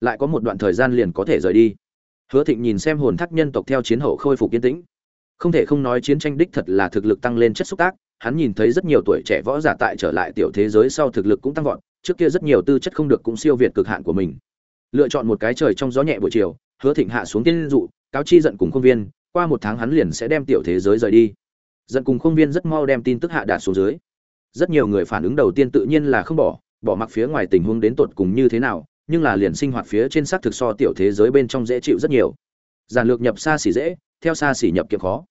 lại có một đoạn thời gian liền có thể rời đi. Hứa thịnh nhìn xem hồn thác nhân tộc theo chiến hậu khôi phục yên tĩnh. Không thể không nói chiến tranh đích thật là thực lực tăng lên chất xúc tác, hắn nhìn thấy rất nhiều tuổi trẻ võ giả tại trở lại tiểu thế giới sau thực lực cũng tăng vọt, trước kia rất nhiều tư chất không được cũng siêu việt cực hạn của mình. Lựa chọn một cái trời trong gió nhẹ buổi chiều, hứa thịnh hạ xuống tiên dụ, cáo chi giận cùng công viên, qua một tháng hắn liền sẽ đem tiểu thế giới rời đi. Giận cùng công viên rất mau đem tin tức hạ đạt xuống dưới. Rất nhiều người phản ứng đầu tiên tự nhiên là không bỏ bỏ mặc phía ngoài tình huống đến tột cùng như thế nào nhưng là liền sinh hoạt phía trên xác thực so tiểu thế giới bên trong dễ chịu rất nhiều. Giản lược nhập xa xỉ dễ, theo xa xỉ nhập kiệm khó.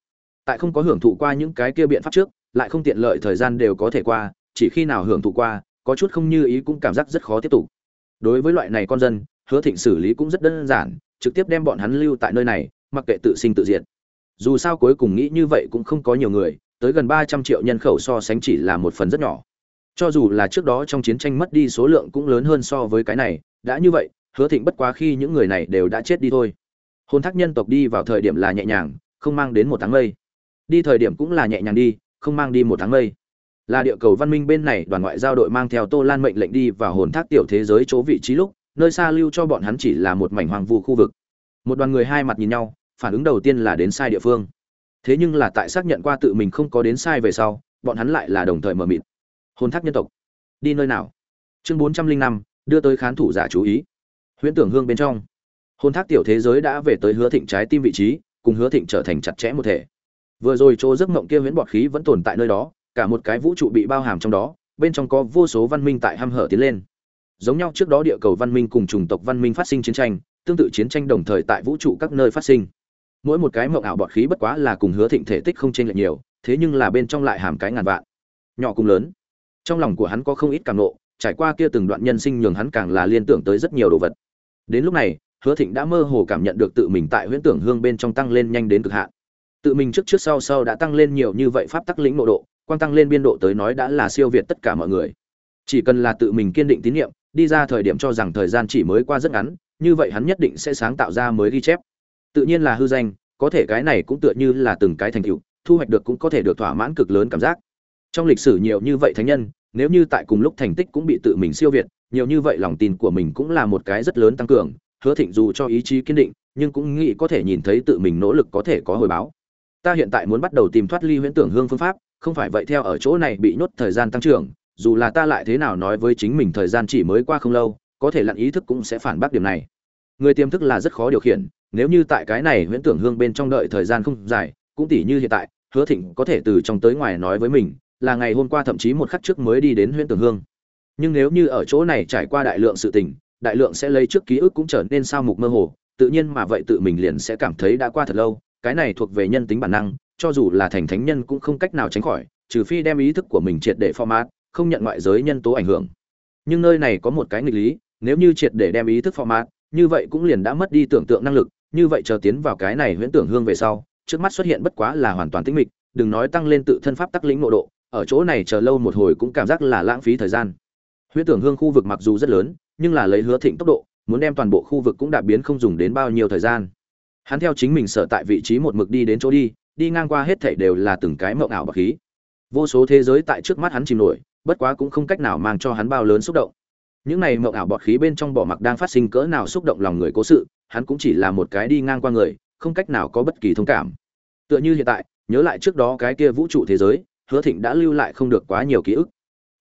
Tại không có hưởng thụ qua những cái kia biện pháp trước, lại không tiện lợi thời gian đều có thể qua, chỉ khi nào hưởng thụ qua, có chút không như ý cũng cảm giác rất khó tiếp tục. Đối với loại này con dân, hứa thịnh xử lý cũng rất đơn giản, trực tiếp đem bọn hắn lưu tại nơi này, mặc kệ tự sinh tự diệt. Dù sao cuối cùng nghĩ như vậy cũng không có nhiều người, tới gần ba trăm triệu nhân khẩu so sánh chỉ là một phần rất nhỏ cho dù là trước đó trong chiến tranh mất đi số lượng cũng lớn hơn so với cái này, đã như vậy, hứa thịnh bất quá khi những người này đều đã chết đi thôi. Hôn thác nhân tộc đi vào thời điểm là nhẹ nhàng, không mang đến một tháng mây. Đi thời điểm cũng là nhẹ nhàng đi, không mang đi một tháng mây. Là địa cầu văn minh bên này, đoàn ngoại giao đội mang theo tô lan mệnh lệnh đi vào hồn thác tiểu thế giới chỗ vị trí lúc, nơi xa lưu cho bọn hắn chỉ là một mảnh hoàng vu khu vực. Một đoàn người hai mặt nhìn nhau, phản ứng đầu tiên là đến sai địa phương. Thế nhưng là tại xác nhận qua tự mình không có đến sai về sau, bọn hắn lại là đồng thời mờ mịt hồn thác nhân tộc. Đi nơi nào? Chương bốn trăm linh năm, đưa tới khán thủ giả chú ý. Huyễn tưởng hương bên trong. Hồn thác tiểu thế giới đã về tới hứa thịnh trái tim vị trí, cùng hứa thịnh trở thành chặt chẽ một thể. Vừa rồi chỗ giấc mộng kia huyễn bọt khí vẫn tồn tại nơi đó, cả một cái vũ trụ bị bao hàm trong đó, bên trong có vô số văn minh tại hăm hở tiến lên. Giống nhau trước đó địa cầu văn minh cùng chủng tộc văn minh phát sinh chiến tranh, tương tự chiến tranh đồng thời tại vũ trụ các nơi phát sinh. Mỗi một cái mộng ảo bọt khí bất quá là cùng hứa thịnh thể tích không chênh lệch nhiều, thế nhưng là bên trong lại hàm cái ngàn vạn. Nhỏ cùng lớn trong lòng của hắn có không ít cảm nộ, trải qua kia từng đoạn nhân sinh nhường hắn càng là liên tưởng tới rất nhiều đồ vật. Đến lúc này, hứa thịnh đã mơ hồ cảm nhận được tự mình tại huyễn tưởng hương bên trong tăng lên nhanh đến cực hạn. Tự mình trước trước sau sau đã tăng lên nhiều như vậy pháp tắc lĩnh nội độ, quang tăng lên biên độ tới nói đã là siêu việt tất cả mọi người. Chỉ cần là tự mình kiên định tín nhiệm, đi ra thời điểm cho rằng thời gian chỉ mới qua rất ngắn, như vậy hắn nhất định sẽ sáng tạo ra mới ghi chép. Tự nhiên là hư danh, có thể cái này cũng tựa như là từng cái thành tựu, thu hoạch được cũng có thể được thỏa mãn cực lớn cảm giác trong lịch sử nhiều như vậy thánh nhân, nếu như tại cùng lúc thành tích cũng bị tự mình siêu việt, nhiều như vậy lòng tin của mình cũng là một cái rất lớn tăng cường, hứa thịnh dù cho ý chí kiên định, nhưng cũng nghĩ có thể nhìn thấy tự mình nỗ lực có thể có hồi báo. Ta hiện tại muốn bắt đầu tìm thoát ly huyễn tưởng hương phương pháp, không phải vậy theo ở chỗ này bị nhốt thời gian tăng trưởng, dù là ta lại thế nào nói với chính mình thời gian chỉ mới qua không lâu, có thể lặn ý thức cũng sẽ phản bác điểm này. Người tiềm thức là rất khó điều khiển, nếu như tại cái này huyễn tưởng hương bên trong đợi thời gian không dài, cũng tỉ như hiện tại, hứa thịnh có thể từ trong tới ngoài nói với mình là ngày hôm qua thậm chí một khắc trước mới đi đến huyễn tưởng hương. Nhưng nếu như ở chỗ này trải qua đại lượng sự tình, đại lượng sẽ lấy trước ký ức cũng trở nên sao mục mơ hồ, tự nhiên mà vậy tự mình liền sẽ cảm thấy đã qua thật lâu, cái này thuộc về nhân tính bản năng, cho dù là thành thánh nhân cũng không cách nào tránh khỏi, trừ phi đem ý thức của mình triệt để format, không nhận ngoại giới nhân tố ảnh hưởng. Nhưng nơi này có một cái nghịch lý, nếu như triệt để đem ý thức format, như vậy cũng liền đã mất đi tưởng tượng năng lực, như vậy chờ tiến vào cái này huyễn tưởng hương về sau, trước mắt xuất hiện bất quá là hoàn toàn tĩnh mịch, đừng nói tăng lên tự thân pháp tắc lĩnh nội độ ở chỗ này chờ lâu một hồi cũng cảm giác là lãng phí thời gian. Huyễn tưởng hương khu vực mặc dù rất lớn, nhưng là lấy hứa thịnh tốc độ, muốn đem toàn bộ khu vực cũng đạp biến không dùng đến bao nhiêu thời gian. Hắn theo chính mình sở tại vị trí một mực đi đến chỗ đi đi ngang qua hết thảy đều là từng cái mộng ảo bạc khí. Vô số thế giới tại trước mắt hắn chìm nổi, bất quá cũng không cách nào mang cho hắn bao lớn xúc động. Những này mộng ảo bọt khí bên trong bỏ mặc đang phát sinh cỡ nào xúc động lòng người cố sự, hắn cũng chỉ là một cái đi ngang qua người, không cách nào có bất kỳ thông cảm. Tựa như hiện tại, nhớ lại trước đó cái kia vũ trụ thế giới hứa thịnh đã lưu lại không được quá nhiều ký ức.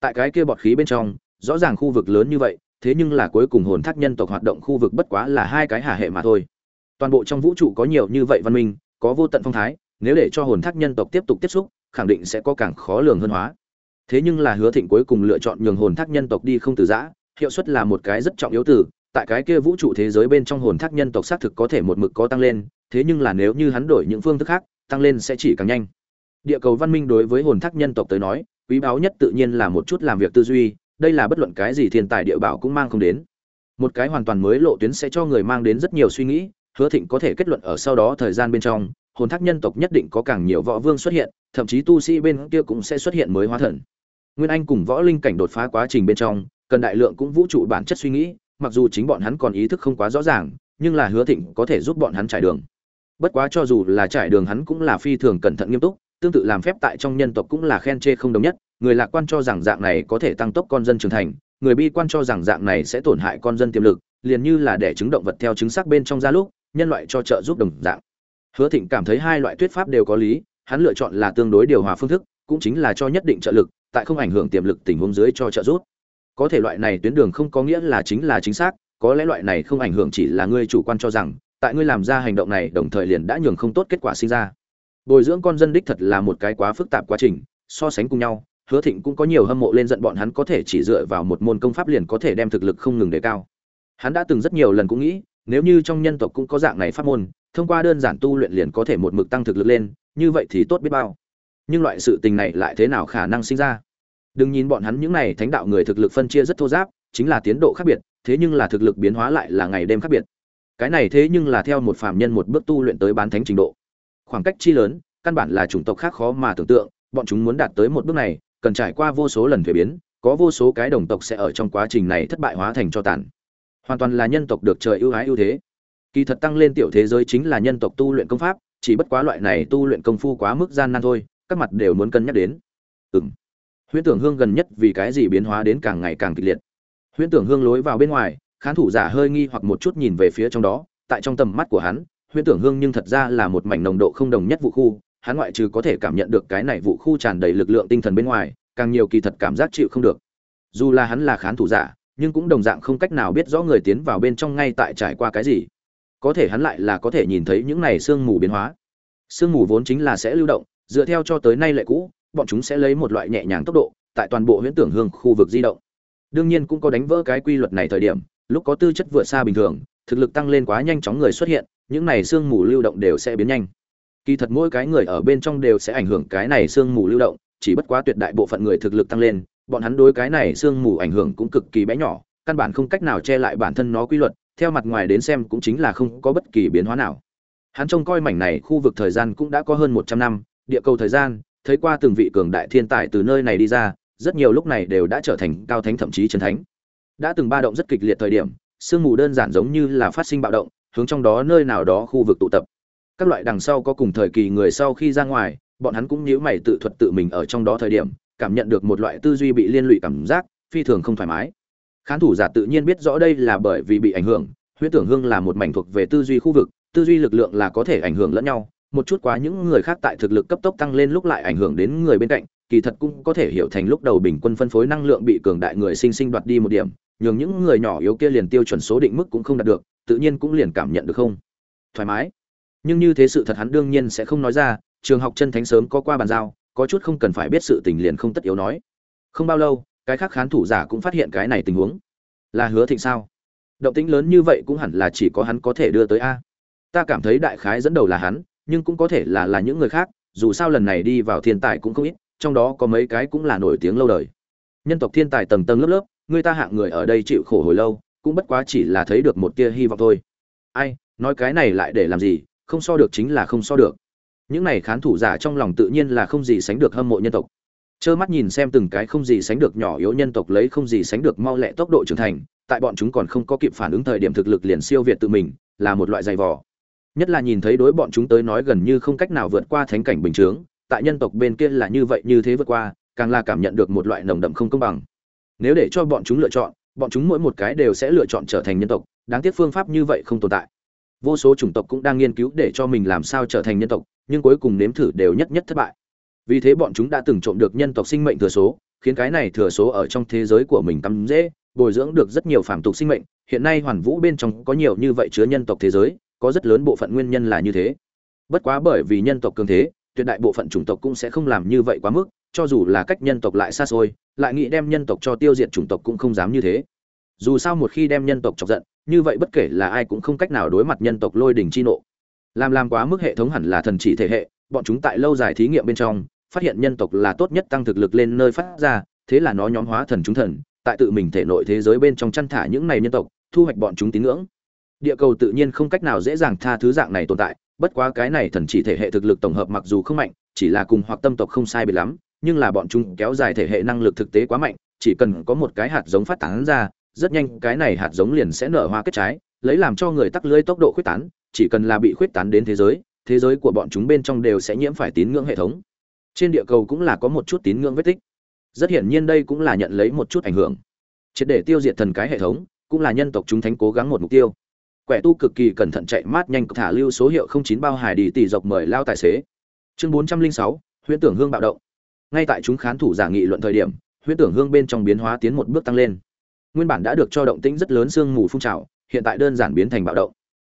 Tại cái kia bọt khí bên trong, rõ ràng khu vực lớn như vậy, thế nhưng là cuối cùng hồn thác nhân tộc hoạt động khu vực bất quá là hai cái hà hệ mà thôi. Toàn bộ trong vũ trụ có nhiều như vậy văn minh, có vô tận phong thái, nếu để cho hồn thác nhân tộc tiếp tục tiếp xúc, khẳng định sẽ có càng khó lường hơn hóa. Thế nhưng là hứa thịnh cuối cùng lựa chọn nhường hồn thác nhân tộc đi không từ giã, hiệu suất là một cái rất trọng yếu từ, tại cái kia vũ trụ thế giới bên trong hồn thác nhân tộc xác thực có thể một mực có tăng lên, thế nhưng là nếu như hắn đổi những phương thức khác, tăng lên sẽ chỉ càng nhanh địa cầu văn minh đối với hồn thác nhân tộc tới nói, quý báu nhất tự nhiên là một chút làm việc tư duy, đây là bất luận cái gì thiên tài địa bảo cũng mang không đến. Một cái hoàn toàn mới lộ tuyến sẽ cho người mang đến rất nhiều suy nghĩ, hứa thịnh có thể kết luận ở sau đó thời gian bên trong, hồn thác nhân tộc nhất định có càng nhiều võ vương xuất hiện, thậm chí tu sĩ bên kia cũng sẽ xuất hiện mới hóa thần. Nguyên anh cùng võ linh cảnh đột phá quá trình bên trong, cần đại lượng cũng vũ trụ bản chất suy nghĩ, mặc dù chính bọn hắn còn ý thức không quá rõ ràng, nhưng là hứa thịnh có thể giúp bọn hắn trải đường. Bất quá cho dù là trải đường hắn cũng là phi thường cẩn thận nghiêm túc tương tự làm phép tại trong nhân tộc cũng là khen chê không đồng nhất, người lạc quan cho rằng dạng này có thể tăng tốc con dân trưởng thành, người bi quan cho rằng dạng này sẽ tổn hại con dân tiềm lực, liền như là để trứng động vật theo trứng xác bên trong ra lúc, nhân loại cho trợ giúp đồng dạng. Hứa thịnh cảm thấy hai loại thuyết pháp đều có lý, hắn lựa chọn là tương đối điều hòa phương thức, cũng chính là cho nhất định trợ lực, tại không ảnh hưởng tiềm lực tình huống dưới cho trợ giúp. Có thể loại này tuyến đường không có nghĩa là chính là chính xác, có lẽ loại này không ảnh hưởng chỉ là ngươi chủ quan cho rằng, tại ngươi làm ra hành động này đồng thời liền đã nhường không tốt kết quả sinh ra bồi dưỡng con dân đích thật là một cái quá phức tạp quá trình, so sánh cùng nhau, hứa thịnh cũng có nhiều hâm mộ lên giận bọn hắn có thể chỉ dựa vào một môn công pháp liền có thể đem thực lực không ngừng đề cao. Hắn đã từng rất nhiều lần cũng nghĩ, nếu như trong nhân tộc cũng có dạng này pháp môn, thông qua đơn giản tu luyện liền có thể một mực tăng thực lực lên, như vậy thì tốt biết bao. Nhưng loại sự tình này lại thế nào khả năng sinh ra? Đừng nhìn bọn hắn những này thánh đạo người thực lực phân chia rất thô giáp, chính là tiến độ khác biệt, thế nhưng là thực lực biến hóa lại là ngày đêm khác biệt. Cái này thế nhưng là theo một phạm nhân một bước tu luyện tới bán thánh trình độ khoảng cách chi lớn, căn bản là chủng tộc khác khó mà tưởng tượng, bọn chúng muốn đạt tới một bước này, cần trải qua vô số lần thuế biến, có vô số cái đồng tộc sẽ ở trong quá trình này thất bại hóa thành cho tàn. Hoàn toàn là nhân tộc được trời ưu ái ưu thế. Kỳ thật tăng lên tiểu thế giới chính là nhân tộc tu luyện công pháp, chỉ bất quá loại này tu luyện công phu quá mức gian nan thôi, các mặt đều muốn cân nhắc đến. Ừ m huyễn tưởng hương gần nhất vì cái gì biến hóa đến càng ngày càng kịch liệt? Huyễn tưởng hương lối vào bên ngoài, khán thủ giả hơi nghi hoặc một chút nhìn về phía trong đó, tại trong tầm mắt của hắn huyễn tưởng hương nhưng thật ra là một mảnh nồng độ không đồng nhất vụ khu, hắn ngoại trừ có thể cảm nhận được cái này vụ khu tràn đầy lực lượng tinh thần bên ngoài, càng nhiều kỳ thật cảm giác chịu không được. Dù là hắn là khán thủ giả, nhưng cũng đồng dạng không cách nào biết rõ người tiến vào bên trong ngay tại trải qua cái gì. Có thể hắn lại là có thể nhìn thấy những này sương mù biến hóa. Sương mù vốn chính là sẽ lưu động, dựa theo cho tới nay lệ cũ, bọn chúng sẽ lấy một loại nhẹ nhàng tốc độ, tại toàn bộ huyễn tưởng hương khu vực di động. Đương nhiên cũng có đánh vỡ cái quy luật này thời điểm, lúc có tư chất vượt xa bình thường thực lực tăng lên quá nhanh chóng người xuất hiện, những này sương mù lưu động đều sẽ biến nhanh. Kỳ thật mỗi cái người ở bên trong đều sẽ ảnh hưởng cái này sương mù lưu động, chỉ bất quá tuyệt đại bộ phận người thực lực tăng lên, bọn hắn đối cái này sương mù ảnh hưởng cũng cực kỳ bé nhỏ, căn bản không cách nào che lại bản thân nó quy luật, theo mặt ngoài đến xem cũng chính là không có bất kỳ biến hóa nào. Hắn trông coi mảnh này khu vực thời gian cũng đã có hơn một trăm năm, địa cầu thời gian, thấy qua từng vị cường đại thiên tài từ nơi này đi ra, rất nhiều lúc này đều đã trở thành cao thánh thậm chí chân thánh. Đã từng ba động rất kịch liệt thời điểm sương mù đơn giản giống như là phát sinh bạo động, hướng trong đó nơi nào đó khu vực tụ tập. Các loại đằng sau có cùng thời kỳ người sau khi ra ngoài, bọn hắn cũng nhíu mày tự thuật tự mình ở trong đó thời điểm, cảm nhận được một loại tư duy bị liên lụy cảm giác, phi thường không thoải mái. Khán thủ giả tự nhiên biết rõ đây là bởi vì bị ảnh hưởng, huyễn tưởng hương là một mảnh thuộc về tư duy khu vực, tư duy lực lượng là có thể ảnh hưởng lẫn nhau, một chút quá những người khác tại thực lực cấp tốc tăng lên lúc lại ảnh hưởng đến người bên cạnh, kỳ thật cũng có thể hiểu thành lúc đầu bình quân phân phối năng lượng bị cường đại người sinh sinh đoạt đi một điểm nhường những người nhỏ yếu kia liền tiêu chuẩn số định mức cũng không đạt được, tự nhiên cũng liền cảm nhận được không? Thoải mái. Nhưng như thế sự thật hắn đương nhiên sẽ không nói ra, trường học chân thánh sớm có qua bàn giao, có chút không cần phải biết sự tình liền không tất yếu nói. Không bao lâu, cái khác khán thủ giả cũng phát hiện cái này tình huống. Là hứa thịnh sao? Động tĩnh lớn như vậy cũng hẳn là chỉ có hắn có thể đưa tới a. Ta cảm thấy đại khái dẫn đầu là hắn, nhưng cũng có thể là là những người khác, dù sao lần này đi vào thiên tài cũng không ít, trong đó có mấy cái cũng là nổi tiếng lâu đời. Nhân tộc thiên tài tầng tầng lớp lớp người ta hạng người ở đây chịu khổ hồi lâu, cũng bất quá chỉ là thấy được một tia hy vọng thôi. Ai, nói cái này lại để làm gì, không so được chính là không so được. Những này khán thủ giả trong lòng tự nhiên là không gì sánh được hâm mộ nhân tộc. Trơ mắt nhìn xem từng cái không gì sánh được nhỏ yếu nhân tộc lấy không gì sánh được mau lẹ tốc độ trưởng thành, tại bọn chúng còn không có kịp phản ứng thời điểm thực lực liền siêu việt tự mình, là một loại dày vò. Nhất là nhìn thấy đối bọn chúng tới nói gần như không cách nào vượt qua thánh cảnh bình chướng, tại nhân tộc bên kia là như vậy như thế vượt qua, càng là cảm nhận được một loại nồng đậm không công bằng nếu để cho bọn chúng lựa chọn, bọn chúng mỗi một cái đều sẽ lựa chọn trở thành nhân tộc. Đáng tiếc phương pháp như vậy không tồn tại. Vô số chủng tộc cũng đang nghiên cứu để cho mình làm sao trở thành nhân tộc, nhưng cuối cùng nếm thử đều nhất nhất thất bại. Vì thế bọn chúng đã từng trộm được nhân tộc sinh mệnh thừa số, khiến cái này thừa số ở trong thế giới của mình tắm dễ, bồi dưỡng được rất nhiều phản tục sinh mệnh. Hiện nay hoàn vũ bên trong có nhiều như vậy chứa nhân tộc thế giới, có rất lớn bộ phận nguyên nhân là như thế. Bất quá bởi vì nhân tộc cường thế, tuyệt đại bộ phận chủng tộc cũng sẽ không làm như vậy quá mức cho dù là cách nhân tộc lại xa xôi, lại nghĩ đem nhân tộc cho tiêu diệt chủng tộc cũng không dám như thế. Dù sao một khi đem nhân tộc chọc giận, như vậy bất kể là ai cũng không cách nào đối mặt nhân tộc lôi đình chi nộ. Làm làm quá mức hệ thống hẳn là thần chỉ thể hệ, bọn chúng tại lâu dài thí nghiệm bên trong, phát hiện nhân tộc là tốt nhất tăng thực lực lên nơi phát ra, thế là nó nhóm hóa thần chúng thần, tại tự mình thể nội thế giới bên trong chăn thả những này nhân tộc, thu hoạch bọn chúng tín ngưỡng. Địa cầu tự nhiên không cách nào dễ dàng tha thứ dạng này tồn tại, bất quá cái này thần chỉ thể hệ thực lực tổng hợp mặc dù không mạnh, chỉ là cùng hoặc tâm tộc không sai biệt lắm nhưng là bọn chúng kéo dài thể hệ năng lực thực tế quá mạnh, chỉ cần có một cái hạt giống phát tán ra, rất nhanh cái này hạt giống liền sẽ nở hoa kết trái, lấy làm cho người tắc lưới tốc độ khuyết tán, chỉ cần là bị khuyết tán đến thế giới thế giới của bọn chúng bên trong đều sẽ nhiễm phải tín ngưỡng hệ thống. Trên địa cầu cũng là có một chút tín ngưỡng vết tích. Rất hiển nhiên đây cũng là nhận lấy một chút ảnh hưởng. Triệt để tiêu diệt thần cái hệ thống, cũng là nhân tộc chúng thánh cố gắng một mục tiêu. Quẻ tu cực kỳ cẩn thận chạy mát nhanh thả lưu số hiệu không chín bao hải đi tỷ dọc mời lao tài xế. Chương bốn trăm linh sáu, huyễn tưởng hương bạo động ngay tại chúng khán thủ giả nghị luận thời điểm huyễn tưởng hương bên trong biến hóa tiến một bước tăng lên. Nguyên bản đã được cho động tĩnh rất lớn sương mù phun trào hiện tại đơn giản biến thành bạo động.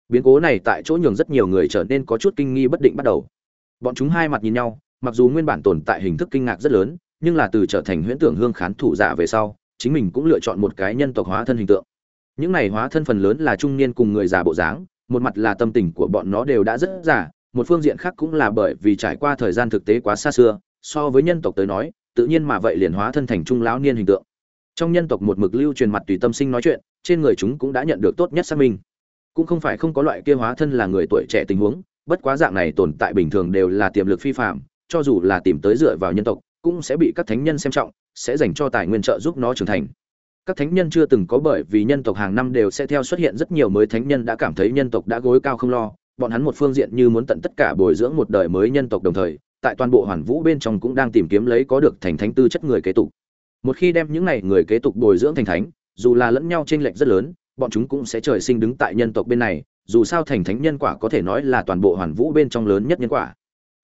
Biến cố này tại chỗ nhường rất nhiều người trở nên có chút kinh nghi bất định bắt đầu. Bọn chúng hai mặt nhìn nhau mặc dù nguyên bản tồn tại hình thức kinh ngạc rất lớn nhưng là từ trở thành huyễn tưởng hương khán thủ giả về sau chính mình cũng lựa chọn một cái nhân tộc hóa thân hình tượng. Những này hóa thân phần lớn là trung niên cùng người già bộ dáng một mặt là tâm tình của bọn nó đều đã rất giả, một phương diện khác cũng là bởi vì trải qua thời gian thực tế quá xa xưa so với nhân tộc tới nói, tự nhiên mà vậy liền hóa thân thành trung lão niên hình tượng. Trong nhân tộc một mực lưu truyền mặt tùy tâm sinh nói chuyện, trên người chúng cũng đã nhận được tốt nhất xác minh. Cũng không phải không có loại kia hóa thân là người tuổi trẻ tình huống, bất quá dạng này tồn tại bình thường đều là tiềm lực phi phạm, cho dù là tìm tới dựa vào nhân tộc, cũng sẽ bị các thánh nhân xem trọng, sẽ dành cho tài nguyên trợ giúp nó trưởng thành. Các thánh nhân chưa từng có bởi vì nhân tộc hàng năm đều sẽ theo xuất hiện rất nhiều mới thánh nhân đã cảm thấy nhân tộc đã gối cao không lo, bọn hắn một phương diện như muốn tận tất cả bồi dưỡng một đời mới nhân tộc đồng thời tại toàn bộ hoàn vũ bên trong cũng đang tìm kiếm lấy có được thành thánh tư chất người kế tục. Một khi đem những này người kế tục bồi dưỡng thành thánh, dù là lẫn nhau chênh lệch rất lớn, bọn chúng cũng sẽ trời sinh đứng tại nhân tộc bên này, dù sao thành thánh nhân quả có thể nói là toàn bộ hoàn vũ bên trong lớn nhất nhân quả.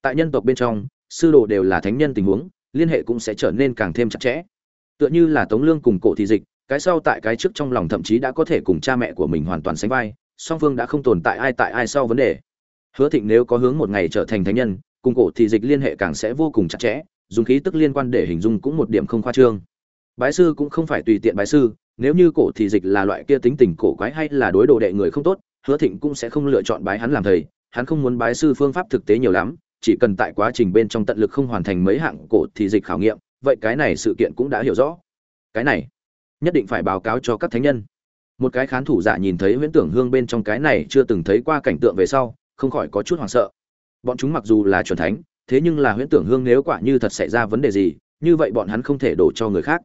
Tại nhân tộc bên trong, sư đồ đều là thánh nhân tình huống, liên hệ cũng sẽ trở nên càng thêm chặt chẽ. Tựa như là tống lương cùng cổ thị dịch, cái sau tại cái trước trong lòng thậm chí đã có thể cùng cha mẹ của mình hoàn toàn sánh vai, song phương đã không tồn tại ai tại ai sau vấn đề. Hứa thịnh nếu có hướng một ngày trở thành thánh nhân cùng cổ thì dịch liên hệ càng sẽ vô cùng chặt chẽ, dùng khí tức liên quan để hình dung cũng một điểm không khoa trương. Bái sư cũng không phải tùy tiện bái sư, nếu như cổ thì dịch là loại kia tính tình cổ quái hay là đối đồ đệ người không tốt, hứa thịnh cũng sẽ không lựa chọn bái hắn làm thầy, hắn không muốn bái sư phương pháp thực tế nhiều lắm, chỉ cần tại quá trình bên trong tận lực không hoàn thành mấy hạng cổ thì dịch khảo nghiệm, vậy cái này sự kiện cũng đã hiểu rõ. Cái này, nhất định phải báo cáo cho các thánh nhân. Một cái khán thủ giả nhìn thấy huyễn tưởng hương bên trong cái này chưa từng thấy qua cảnh tượng về sau, không khỏi có chút hoảng sợ bọn chúng mặc dù là chuẩn thánh, thế nhưng là huyễn tưởng hương nếu quả như thật xảy ra vấn đề gì, như vậy bọn hắn không thể đổ cho người khác.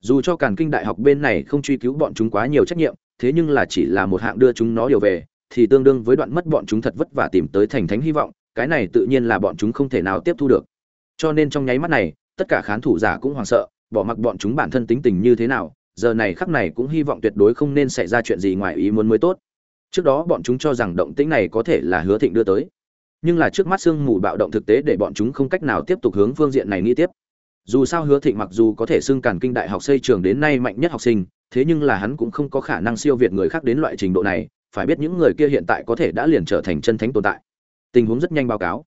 Dù cho càn kinh đại học bên này không truy cứu bọn chúng quá nhiều trách nhiệm, thế nhưng là chỉ là một hạng đưa chúng nó điều về, thì tương đương với đoạn mất bọn chúng thật vất vả tìm tới thành thánh hy vọng, cái này tự nhiên là bọn chúng không thể nào tiếp thu được. Cho nên trong nháy mắt này, tất cả khán thủ giả cũng hoảng sợ, bỏ mặc bọn chúng bản thân tính tình như thế nào, giờ này khắc này cũng hy vọng tuyệt đối không nên xảy ra chuyện gì ngoài ý muốn mới tốt. Trước đó bọn chúng cho rằng động tĩnh này có thể là hứa thịnh đưa tới nhưng là trước mắt sương mù bạo động thực tế để bọn chúng không cách nào tiếp tục hướng phương diện này nghĩ tiếp. Dù sao hứa thịnh mặc dù có thể xưng cản kinh đại học xây trường đến nay mạnh nhất học sinh, thế nhưng là hắn cũng không có khả năng siêu việt người khác đến loại trình độ này, phải biết những người kia hiện tại có thể đã liền trở thành chân thánh tồn tại. Tình huống rất nhanh báo cáo.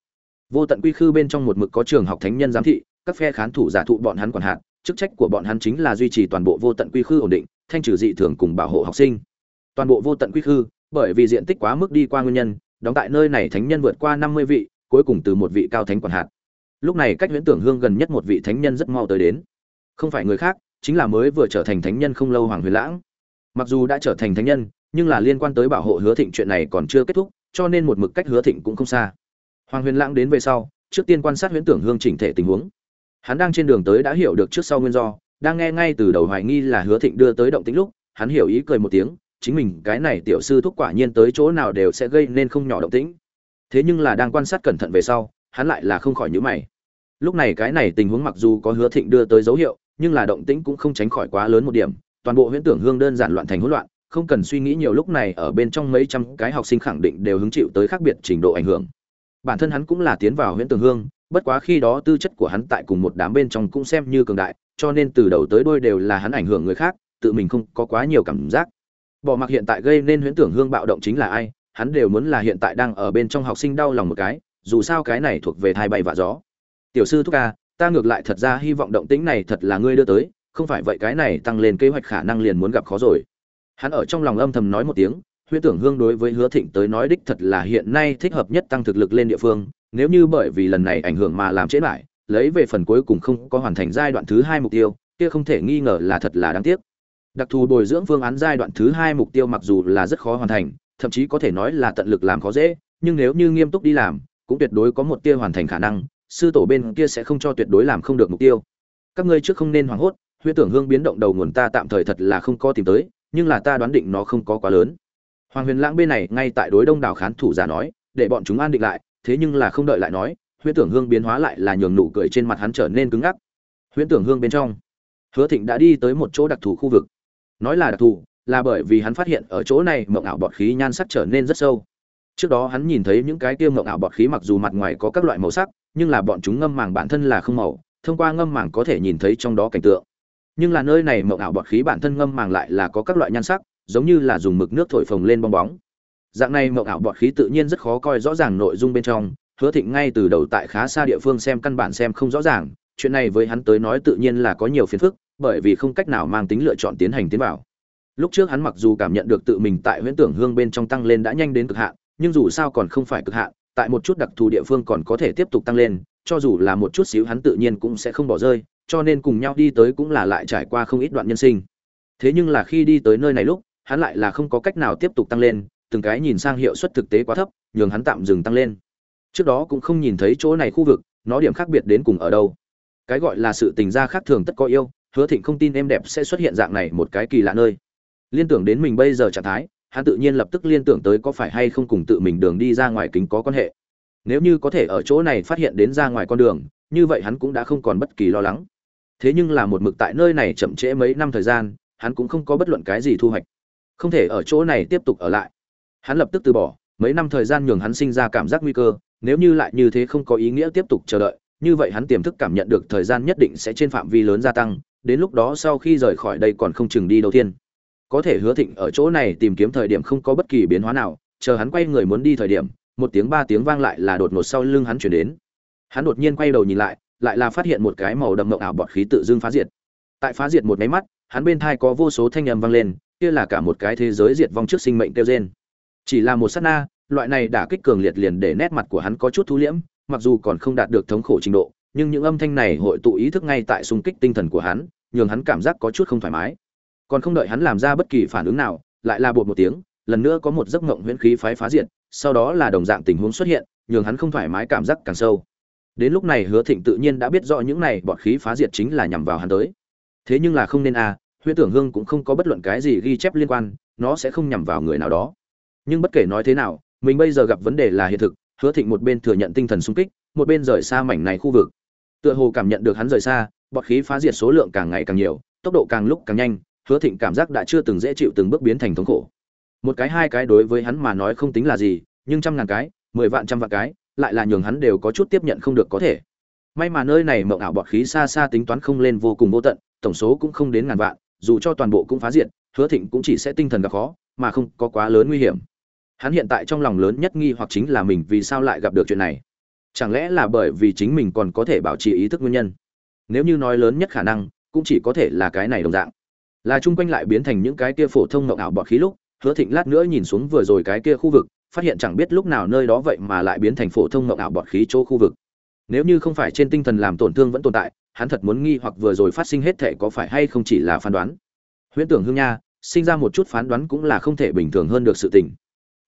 Vô tận quy khư bên trong một mực có trường học thánh nhân giám thị, các phe khán thủ giả thụ bọn hắn quản hạt, chức trách của bọn hắn chính là duy trì toàn bộ vô tận quy khư ổn định, thanh trừ dị thường cùng bảo hộ học sinh. Toàn bộ vô tận quy khư, bởi vì diện tích quá mức đi qua nguyên nhân đóng tại nơi này thánh nhân vượt qua năm mươi vị, cuối cùng từ một vị cao thánh quản hạt. Lúc này cách huyễn tưởng hương gần nhất một vị thánh nhân rất mau tới đến. Không phải người khác, chính là mới vừa trở thành thánh nhân không lâu hoàng huyền lãng. Mặc dù đã trở thành thánh nhân, nhưng là liên quan tới bảo hộ hứa thịnh chuyện này còn chưa kết thúc, cho nên một mực cách hứa thịnh cũng không xa. Hoàng huyền lãng đến về sau, trước tiên quan sát huyễn tưởng hương chỉnh thể tình huống. Hắn đang trên đường tới đã hiểu được trước sau nguyên do, đang nghe ngay từ đầu hoài nghi là hứa thịnh đưa tới động tĩnh lúc, hắn hiểu ý cười một tiếng chính mình cái này tiểu sư thúc quả nhiên tới chỗ nào đều sẽ gây nên không nhỏ động tĩnh. Thế nhưng là đang quan sát cẩn thận về sau, hắn lại là không khỏi nhíu mày. Lúc này cái này tình huống mặc dù có hứa thịnh đưa tới dấu hiệu, nhưng là động tĩnh cũng không tránh khỏi quá lớn một điểm, toàn bộ huyễn tưởng hương đơn giản loạn thành hỗn loạn, không cần suy nghĩ nhiều lúc này ở bên trong mấy trăm cái học sinh khẳng định đều hứng chịu tới khác biệt trình độ ảnh hưởng. Bản thân hắn cũng là tiến vào huyễn tưởng hương, bất quá khi đó tư chất của hắn tại cùng một đám bên trong cũng xem như cường đại, cho nên từ đầu tới đôi đều là hắn ảnh hưởng người khác, tự mình không có quá nhiều cảm giác bỏ mặc hiện tại gây nên huyễn tưởng hương bạo động chính là ai, hắn đều muốn là hiện tại đang ở bên trong học sinh đau lòng một cái, dù sao cái này thuộc về thai bay và gió. Tiểu sư thúc ca, ta ngược lại thật ra hy vọng động tĩnh này thật là ngươi đưa tới, không phải vậy cái này tăng lên kế hoạch khả năng liền muốn gặp khó rồi. Hắn ở trong lòng âm thầm nói một tiếng, huyễn tưởng hương đối với hứa thịnh tới nói đích thật là hiện nay thích hợp nhất tăng thực lực lên địa phương, nếu như bởi vì lần này ảnh hưởng mà làm trễ lại, lấy về phần cuối cùng không có hoàn thành giai đoạn thứ hai mục tiêu, kia không thể nghi ngờ là thật là đáng tiếc đặc thù bồi dưỡng phương án giai đoạn thứ hai mục tiêu mặc dù là rất khó hoàn thành, thậm chí có thể nói là tận lực làm khó dễ, nhưng nếu như nghiêm túc đi làm, cũng tuyệt đối có một tia hoàn thành khả năng, sư tổ bên kia sẽ không cho tuyệt đối làm không được mục tiêu. Các ngươi trước không nên hoảng hốt, huyễn tưởng hương biến động đầu nguồn ta tạm thời thật là không có tìm tới, nhưng là ta đoán định nó không có quá lớn. Hoàng huyền lãng bên này ngay tại đối đông đảo khán thủ giả nói, để bọn chúng an định lại, thế nhưng là không đợi lại nói, huyễn tưởng hương biến hóa lại là nhường nụ cười trên mặt hắn trở nên cứng ngắc. Huyễn tưởng hương bên trong, hứa thịnh đã đi tới một chỗ đặc thù khu vực nói là đặc thù, là bởi vì hắn phát hiện ở chỗ này mộng ảo bọt khí nhan sắc trở nên rất sâu. Trước đó hắn nhìn thấy những cái tiêu mộng ảo bọt khí mặc dù mặt ngoài có các loại màu sắc, nhưng là bọn chúng ngâm màng bản thân là không màu, thông qua ngâm màng có thể nhìn thấy trong đó cảnh tượng. Nhưng là nơi này mộng ảo bọt khí bản thân ngâm màng lại là có các loại nhan sắc, giống như là dùng mực nước thổi phồng lên bong bóng. Dạng này mộng ảo bọt khí tự nhiên rất khó coi rõ ràng nội dung bên trong, hứa thịnh ngay từ đầu tại khá xa địa phương xem căn bản xem không rõ ràng, chuyện này với hắn tới nói tự nhiên là có nhiều phiền phức bởi vì không cách nào mang tính lựa chọn tiến hành tiến vào. Lúc trước hắn mặc dù cảm nhận được tự mình tại huyễn tưởng hương bên trong tăng lên đã nhanh đến cực hạn, nhưng dù sao còn không phải cực hạn, tại một chút đặc thù địa phương còn có thể tiếp tục tăng lên, cho dù là một chút xíu hắn tự nhiên cũng sẽ không bỏ rơi, cho nên cùng nhau đi tới cũng là lại trải qua không ít đoạn nhân sinh. Thế nhưng là khi đi tới nơi này lúc, hắn lại là không có cách nào tiếp tục tăng lên, từng cái nhìn sang hiệu suất thực tế quá thấp, nhường hắn tạm dừng tăng lên. Trước đó cũng không nhìn thấy chỗ này khu vực, nó điểm khác biệt đến cùng ở đâu. Cái gọi là sự tình gia khác thường tất có yêu hứa thịnh không tin em đẹp sẽ xuất hiện dạng này một cái kỳ lạ nơi. Liên tưởng đến mình bây giờ trạng thái, hắn tự nhiên lập tức liên tưởng tới có phải hay không cùng tự mình đường đi ra ngoài kính có quan hệ. Nếu như có thể ở chỗ này phát hiện đến ra ngoài con đường, như vậy hắn cũng đã không còn bất kỳ lo lắng. Thế nhưng là một mực tại nơi này chậm trễ mấy năm thời gian, hắn cũng không có bất luận cái gì thu hoạch. Không thể ở chỗ này tiếp tục ở lại. Hắn lập tức từ bỏ, mấy năm thời gian nhường hắn sinh ra cảm giác nguy cơ, nếu như lại như thế không có ý nghĩa tiếp tục chờ đợi, như vậy hắn tiềm thức cảm nhận được thời gian nhất định sẽ trên phạm vi lớn gia tăng đến lúc đó sau khi rời khỏi đây còn không chừng đi đầu tiên có thể hứa thịnh ở chỗ này tìm kiếm thời điểm không có bất kỳ biến hóa nào, chờ hắn quay người muốn đi thời điểm, một tiếng ba tiếng vang lại là đột ngột sau lưng hắn chuyển đến. Hắn đột nhiên quay đầu nhìn lại lại là phát hiện một cái màu đậm mộng ảo bọt khí tự dưng phá diệt. Tại phá diệt một máy mắt, hắn bên thai có vô số thanh âm vang lên, kia là cả một cái thế giới diệt vong trước sinh mệnh kêu gen chỉ là một sát na, loại này đã kích cường liệt liền để nét mặt của hắn có chút thú liễm, mặc dù còn không đạt được thống khổ trình độ nhưng những âm thanh này hội tụ ý thức ngay tại xung kích tinh thần của hắn nhường hắn cảm giác có chút không thoải mái. Còn không đợi hắn làm ra bất kỳ phản ứng nào lại là bột một tiếng lần nữa có một giấc mộng huyễn khí phái phá diệt sau đó là đồng dạng tình huống xuất hiện nhường hắn không thoải mái cảm giác càng sâu. Đến lúc này hứa thịnh tự nhiên đã biết rõ những này bọt khí phá diệt chính là nhằm vào hắn tới. Thế nhưng là không nên à, huyễn tưởng hương cũng không có bất luận cái gì ghi chép liên quan nó sẽ không nhằm vào người nào đó. Nhưng bất kể nói thế nào mình bây giờ gặp vấn đề là hiện thực hứa thịnh một bên thừa nhận tinh thần sung kích một bên rời xa mảnh này khu vực tựa hồ cảm nhận được hắn rời xa, bọt khí phá diệt số lượng càng ngày càng nhiều, tốc độ càng lúc càng nhanh, hứa thịnh cảm giác đã chưa từng dễ chịu từng bước biến thành thống khổ. Một cái hai cái đối với hắn mà nói không tính là gì, nhưng trăm ngàn cái, mười vạn trăm vạn cái, lại là nhường hắn đều có chút tiếp nhận không được có thể. May mà nơi này mộng ảo bọt khí xa xa tính toán không lên vô cùng vô tận, tổng số cũng không đến ngàn vạn, dù cho toàn bộ cũng phá diệt, hứa thịnh cũng chỉ sẽ tinh thần gặp khó, mà không có quá lớn nguy hiểm. Hắn hiện tại trong lòng lớn nhất nghi hoặc chính là mình vì sao lại gặp được chuyện này chẳng lẽ là bởi vì chính mình còn có thể bảo trì ý thức nguyên nhân? Nếu như nói lớn nhất khả năng, cũng chỉ có thể là cái này đồng dạng. Là chung quanh lại biến thành những cái kia phổ thông mộng ảo bọt khí lúc, hứa thịnh lát nữa nhìn xuống vừa rồi cái kia khu vực, phát hiện chẳng biết lúc nào nơi đó vậy mà lại biến thành phổ thông mộng ảo bọt khí chỗ khu vực. Nếu như không phải trên tinh thần làm tổn thương vẫn tồn tại, hắn thật muốn nghi hoặc vừa rồi phát sinh hết thể có phải hay không chỉ là phán đoán. Huyễn tưởng hương nha, sinh ra một chút phán đoán cũng là không thể bình thường hơn được sự tình.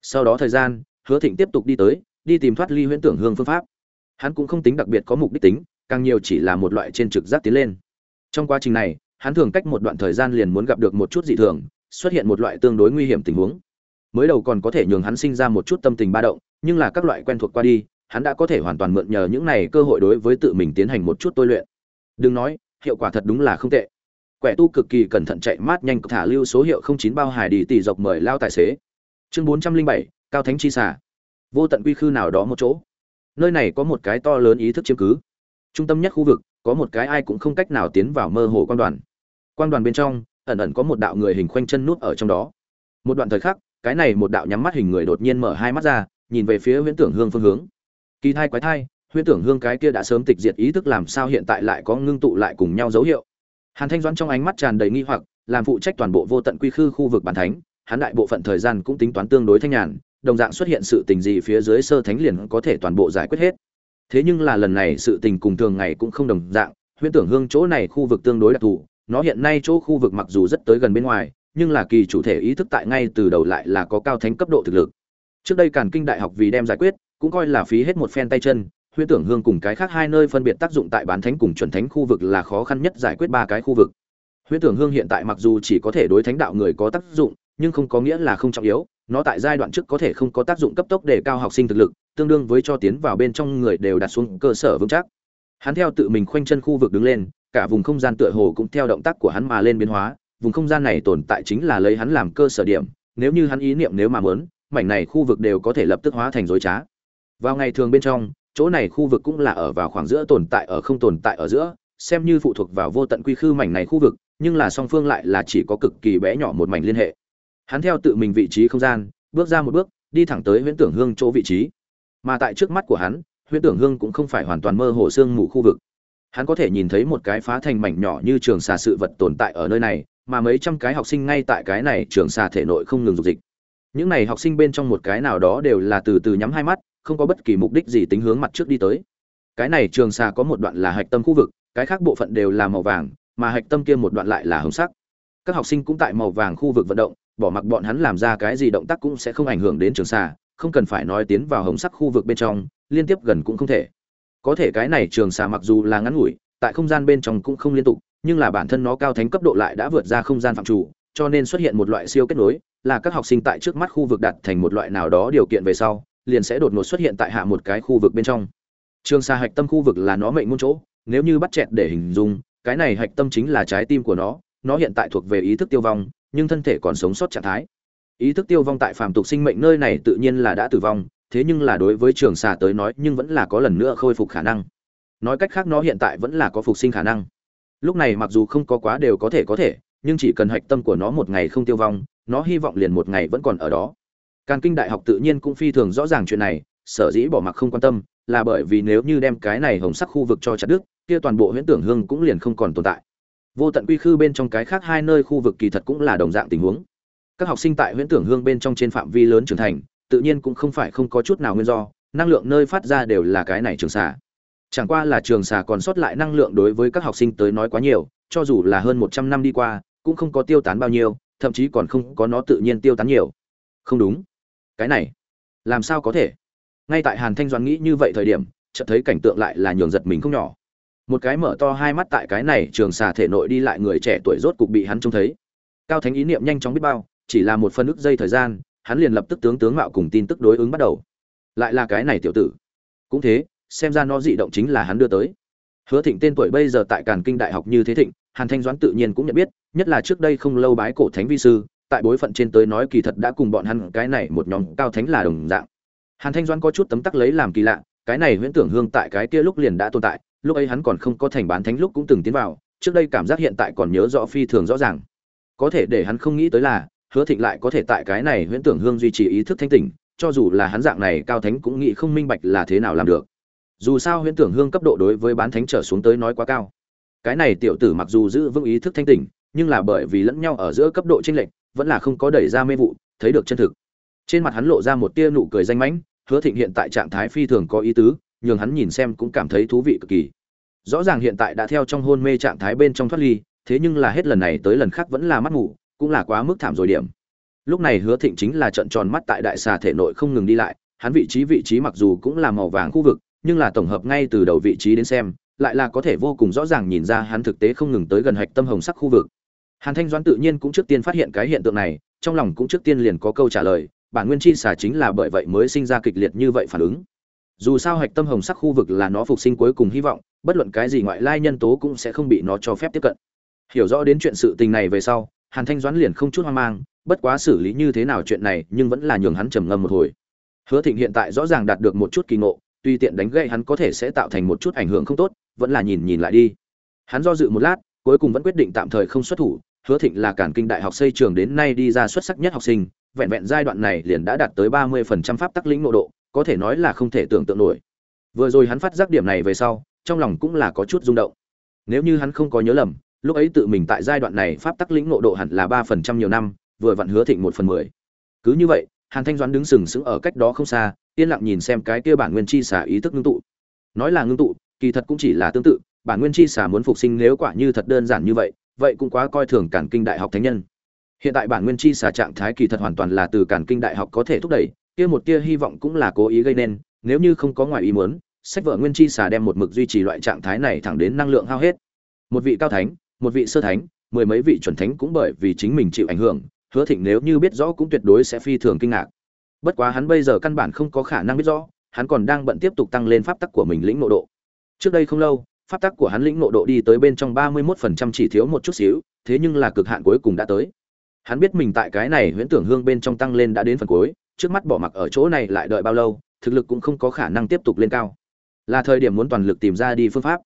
Sau đó thời gian, hứa thịnh tiếp tục đi tới, đi tìm thoát ly huyễn tưởng hương phương pháp hắn cũng không tính đặc biệt có mục đích tính, càng nhiều chỉ là một loại trên trực giác tiến lên. Trong quá trình này, hắn thường cách một đoạn thời gian liền muốn gặp được một chút dị thường, xuất hiện một loại tương đối nguy hiểm tình huống. Mới đầu còn có thể nhường hắn sinh ra một chút tâm tình ba động, nhưng là các loại quen thuộc qua đi, hắn đã có thể hoàn toàn mượn nhờ những này cơ hội đối với tự mình tiến hành một chút tôi luyện. Đừng nói, hiệu quả thật đúng là không tệ. Quẻ tu cực kỳ cẩn thận chạy mát nhanh thả lưu số hiệu không chín bao hải đi tỷ dọc mời lao tài xế. Chương bốn trăm linh bảy, cao thánh chi xả vô tận quy khư nào đó một chỗ nơi này có một cái to lớn ý thức chiếm cứ. Trung tâm nhất khu vực, có một cái ai cũng không cách nào tiến vào mơ hồ quan đoàn. Quan đoàn bên trong, ẩn ẩn có một đạo người hình khoanh chân nút ở trong đó. Một đoạn thời khắc, cái này một đạo nhắm mắt hình người đột nhiên mở hai mắt ra, nhìn về phía huyễn tưởng hương phương hướng. Kỳ thai quái thai, huyễn tưởng hương cái kia đã sớm tịch diệt ý thức làm sao hiện tại lại có ngưng tụ lại cùng nhau dấu hiệu. Hàn thanh doãn trong ánh mắt tràn đầy nghi hoặc, làm phụ trách toàn bộ vô tận quy khư khu vực bản thánh, hắn đại bộ phận thời gian cũng tính toán tương đối thanh nhàn đồng dạng xuất hiện sự tình gì phía dưới sơ thánh liền có thể toàn bộ giải quyết hết. Thế nhưng là lần này sự tình cùng thường ngày cũng không đồng dạng, huyễn tưởng hương chỗ này khu vực tương đối đặc thù, nó hiện nay chỗ khu vực mặc dù rất tới gần bên ngoài, nhưng là kỳ chủ thể ý thức tại ngay từ đầu lại là có cao thánh cấp độ thực lực. Trước đây càn kinh đại học vì đem giải quyết, cũng coi là phí hết một phen tay chân, huyễn tưởng hương cùng cái khác hai nơi phân biệt tác dụng tại bán thánh cùng chuẩn thánh khu vực là khó khăn nhất giải quyết ba cái khu vực. Huyễn tưởng hương hiện tại mặc dù chỉ có thể đối thánh đạo người có tác dụng, nhưng không có nghĩa là không trọng yếu nó tại giai đoạn trước có thể không có tác dụng cấp tốc để cao học sinh thực lực, tương đương với cho tiến vào bên trong người đều đặt xuống cơ sở vững chắc. Hắn theo tự mình khoanh chân khu vực đứng lên, cả vùng không gian tựa hồ cũng theo động tác của hắn mà lên biến hóa, vùng không gian này tồn tại chính là lấy hắn làm cơ sở điểm, nếu như hắn ý niệm nếu mà muốn, mảnh này khu vực đều có thể lập tức hóa thành dối trá. Vào ngày thường bên trong, chỗ này khu vực cũng là ở vào khoảng giữa tồn tại ở không tồn tại ở giữa, xem như phụ thuộc vào vô tận quy khư mảnh này khu vực, nhưng là song phương lại là chỉ có cực kỳ bé nhỏ một mảnh liên hệ hắn theo tự mình vị trí không gian, bước ra một bước, đi thẳng tới huyễn tưởng hương chỗ vị trí. Mà tại trước mắt của hắn, huyễn tưởng hương cũng không phải hoàn toàn mơ hồ xương mù khu vực. Hắn có thể nhìn thấy một cái phá thành mảnh nhỏ như trường xà sự vật tồn tại ở nơi này, mà mấy trăm cái học sinh ngay tại cái này trường xà thể nội không ngừng dục dịch. Những này học sinh bên trong một cái nào đó đều là từ từ nhắm hai mắt, không có bất kỳ mục đích gì tính hướng mặt trước đi tới. Cái này trường xà có một đoạn là hạch tâm khu vực, cái khác bộ phận đều là màu vàng, mà hạch tâm kia một đoạn lại là hồng sắc. Các học sinh cũng tại màu vàng khu vực vận động bỏ mặc bọn hắn làm ra cái gì động tác cũng sẽ không ảnh hưởng đến trường xa không cần phải nói tiến vào hồng sắc khu vực bên trong, liên tiếp gần cũng không thể. Có thể cái này trường xa mặc dù là ngắn ngủi, tại không gian bên trong cũng không liên tục, nhưng là bản thân nó cao thánh cấp độ lại đã vượt ra không gian phạm chủ, cho nên xuất hiện một loại siêu kết nối, là các học sinh tại trước mắt khu vực đặt thành một loại nào đó điều kiện về sau, liền sẽ đột ngột xuất hiện tại hạ một cái khu vực bên trong. Trường xa hạch tâm khu vực là nó mệnh môn chỗ, nếu như bắt chẹt để hình dung, cái này hạch tâm chính là trái tim của nó nó hiện tại thuộc về ý thức tiêu vong nhưng thân thể còn sống sót trạng thái. Ý thức tiêu vong tại phàm tục sinh mệnh nơi này tự nhiên là đã tử vong, thế nhưng là đối với trường xà tới nói nhưng vẫn là có lần nữa khôi phục khả năng. Nói cách khác nó hiện tại vẫn là có phục sinh khả năng. Lúc này mặc dù không có quá đều có thể có thể, nhưng chỉ cần hạch tâm của nó một ngày không tiêu vong, nó hy vọng liền một ngày vẫn còn ở đó. Càng kinh đại học tự nhiên cũng phi thường rõ ràng chuyện này, sở dĩ bỏ mặc không quan tâm, là bởi vì nếu như đem cái này hồng sắc khu vực cho chặt đức kia toàn bộ huyễn tưởng hương cũng liền không còn tồn tại vô tận quy khư bên trong cái khác hai nơi khu vực kỳ thật cũng là đồng dạng tình huống. Các học sinh tại huyễn tưởng hương bên trong trên phạm vi lớn trưởng thành, tự nhiên cũng không phải không có chút nào nguyên do, năng lượng nơi phát ra đều là cái này trường xà. Chẳng qua là trường xà còn sót lại năng lượng đối với các học sinh tới nói quá nhiều, cho dù là hơn một trăm năm đi qua, cũng không có tiêu tán bao nhiêu, thậm chí còn không có nó tự nhiên tiêu tán nhiều. Không đúng. Cái này, làm sao có thể? Ngay tại hàn thanh doan nghĩ như vậy thời điểm, chợt thấy cảnh tượng lại là nhường giật mình không nhỏ một cái mở to hai mắt tại cái này trường xà thể nội đi lại người trẻ tuổi rốt cục bị hắn trông thấy. Cao thánh ý niệm nhanh chóng biết bao, chỉ là một phân ức giây thời gian, hắn liền lập tức tướng tướng mạo cùng tin tức đối ứng bắt đầu. Lại là cái này tiểu tử. Cũng thế, xem ra nó dị động chính là hắn đưa tới. Hứa thịnh tên tuổi bây giờ tại càn kinh đại học như thế thịnh, hàn thanh doãn tự nhiên cũng nhận biết, nhất là trước đây không lâu bái cổ thánh vi sư, tại bối phận trên tới nói kỳ thật đã cùng bọn hắn cái này một nhóm cao thánh là đồng dạng. Hàn thanh doãn có chút tấm tắc lấy làm kỳ lạ, cái này huyễn tưởng hương tại cái kia lúc liền đã tồn tại lúc ấy hắn còn không có thành bán thánh lúc cũng từng tiến vào, trước đây cảm giác hiện tại còn nhớ rõ phi thường rõ ràng. Có thể để hắn không nghĩ tới là, hứa thịnh lại có thể tại cái này huyễn tưởng hương duy trì ý thức thanh tỉnh, cho dù là hắn dạng này cao thánh cũng nghĩ không minh bạch là thế nào làm được. Dù sao huyễn tưởng hương cấp độ đối với bán thánh trở xuống tới nói quá cao. Cái này tiểu tử mặc dù giữ vững ý thức thanh tỉnh, nhưng là bởi vì lẫn nhau ở giữa cấp độ chênh lệch, vẫn là không có đẩy ra mê vụ, thấy được chân thực. Trên mặt hắn lộ ra một tia nụ cười danh mãnh, hứa thịnh hiện tại trạng thái phi thường có ý tứ, nhường hắn nhìn xem cũng cảm thấy thú vị cực kỳ rõ ràng hiện tại đã theo trong hôn mê trạng thái bên trong thoát ly, thế nhưng là hết lần này tới lần khác vẫn là mắt ngủ, cũng là quá mức thảm rồi điểm. Lúc này hứa thịnh chính là trận tròn mắt tại đại xà thể nội không ngừng đi lại, hắn vị trí vị trí mặc dù cũng là màu vàng khu vực, nhưng là tổng hợp ngay từ đầu vị trí đến xem, lại là có thể vô cùng rõ ràng nhìn ra hắn thực tế không ngừng tới gần hạch tâm hồng sắc khu vực. Hàn thanh doãn tự nhiên cũng trước tiên phát hiện cái hiện tượng này, trong lòng cũng trước tiên liền có câu trả lời, bản nguyên chi xà chính là bởi vậy mới sinh ra kịch liệt như vậy phản ứng dù sao hạch tâm hồng sắc khu vực là nó phục sinh cuối cùng hy vọng, bất luận cái gì ngoại lai nhân tố cũng sẽ không bị nó cho phép tiếp cận. Hiểu rõ đến chuyện sự tình này về sau, hàn thanh doãn liền không chút hoang mang, bất quá xử lý như thế nào chuyện này nhưng vẫn là nhường hắn trầm ngâm một hồi. Hứa thịnh hiện tại rõ ràng đạt được một chút kỳ ngộ, tuy tiện đánh gậy hắn có thể sẽ tạo thành một chút ảnh hưởng không tốt, vẫn là nhìn nhìn lại đi. Hắn do dự một lát, cuối cùng vẫn quyết định tạm thời không xuất thủ, hứa thịnh là cản kinh đại học xây trường đến nay đi ra xuất sắc nhất học sinh, vẹn vẹn giai đoạn này liền đã đạt tới ba mươi phần trăm pháp tắc lĩnh ngộ độ có thể nói là không thể tưởng tượng nổi. Vừa rồi hắn phát giác điểm này về sau, trong lòng cũng là có chút rung động. Nếu như hắn không có nhớ lầm, lúc ấy tự mình tại giai đoạn này pháp tắc lĩnh ngộ độ hẳn là ba phần trăm nhiều năm, vừa vặn hứa thịnh một phần mười. Cứ như vậy, hàn thanh doãn đứng sừng sững ở cách đó không xa, yên lặng nhìn xem cái kia bản nguyên chi xả ý thức ngưng tụ. Nói là ngưng tụ, kỳ thật cũng chỉ là tương tự, bản nguyên chi xả muốn phục sinh nếu quả như thật đơn giản như vậy vậy cũng quá coi thường cản kinh đại học thánh nhân. Hiện tại bản nguyên chi xả trạng thái kỳ thật hoàn toàn là từ cản kinh đại học có thể thúc đẩy kia một tia hy vọng cũng là cố ý gây nên nếu như không có ngoài ý muốn sách vở nguyên chi xả đem một mực duy trì loại trạng thái này thẳng đến năng lượng hao hết. Một vị cao thánh một vị sơ thánh mười mấy vị chuẩn thánh cũng bởi vì chính mình chịu ảnh hưởng hứa thịnh nếu như biết rõ cũng tuyệt đối sẽ phi thường kinh ngạc. Bất quá hắn bây giờ căn bản không có khả năng biết rõ hắn còn đang bận tiếp tục tăng lên pháp tắc của mình lĩnh nội độ. Trước đây không lâu pháp tắc của hắn lĩnh nội độ đi tới bên trong ba mươi 31% chỉ thiếu một chút xíu, thế nhưng là cực hạn cuối cùng đã tới. Hắn biết mình tại cái này huyễn tưởng hương bên trong tăng lên đã đến phần cuối, trước mắt bỏ mặc ở chỗ này lại đợi bao lâu, thực lực cũng không có khả năng tiếp tục lên cao. Là thời điểm muốn toàn lực tìm ra đi phương pháp.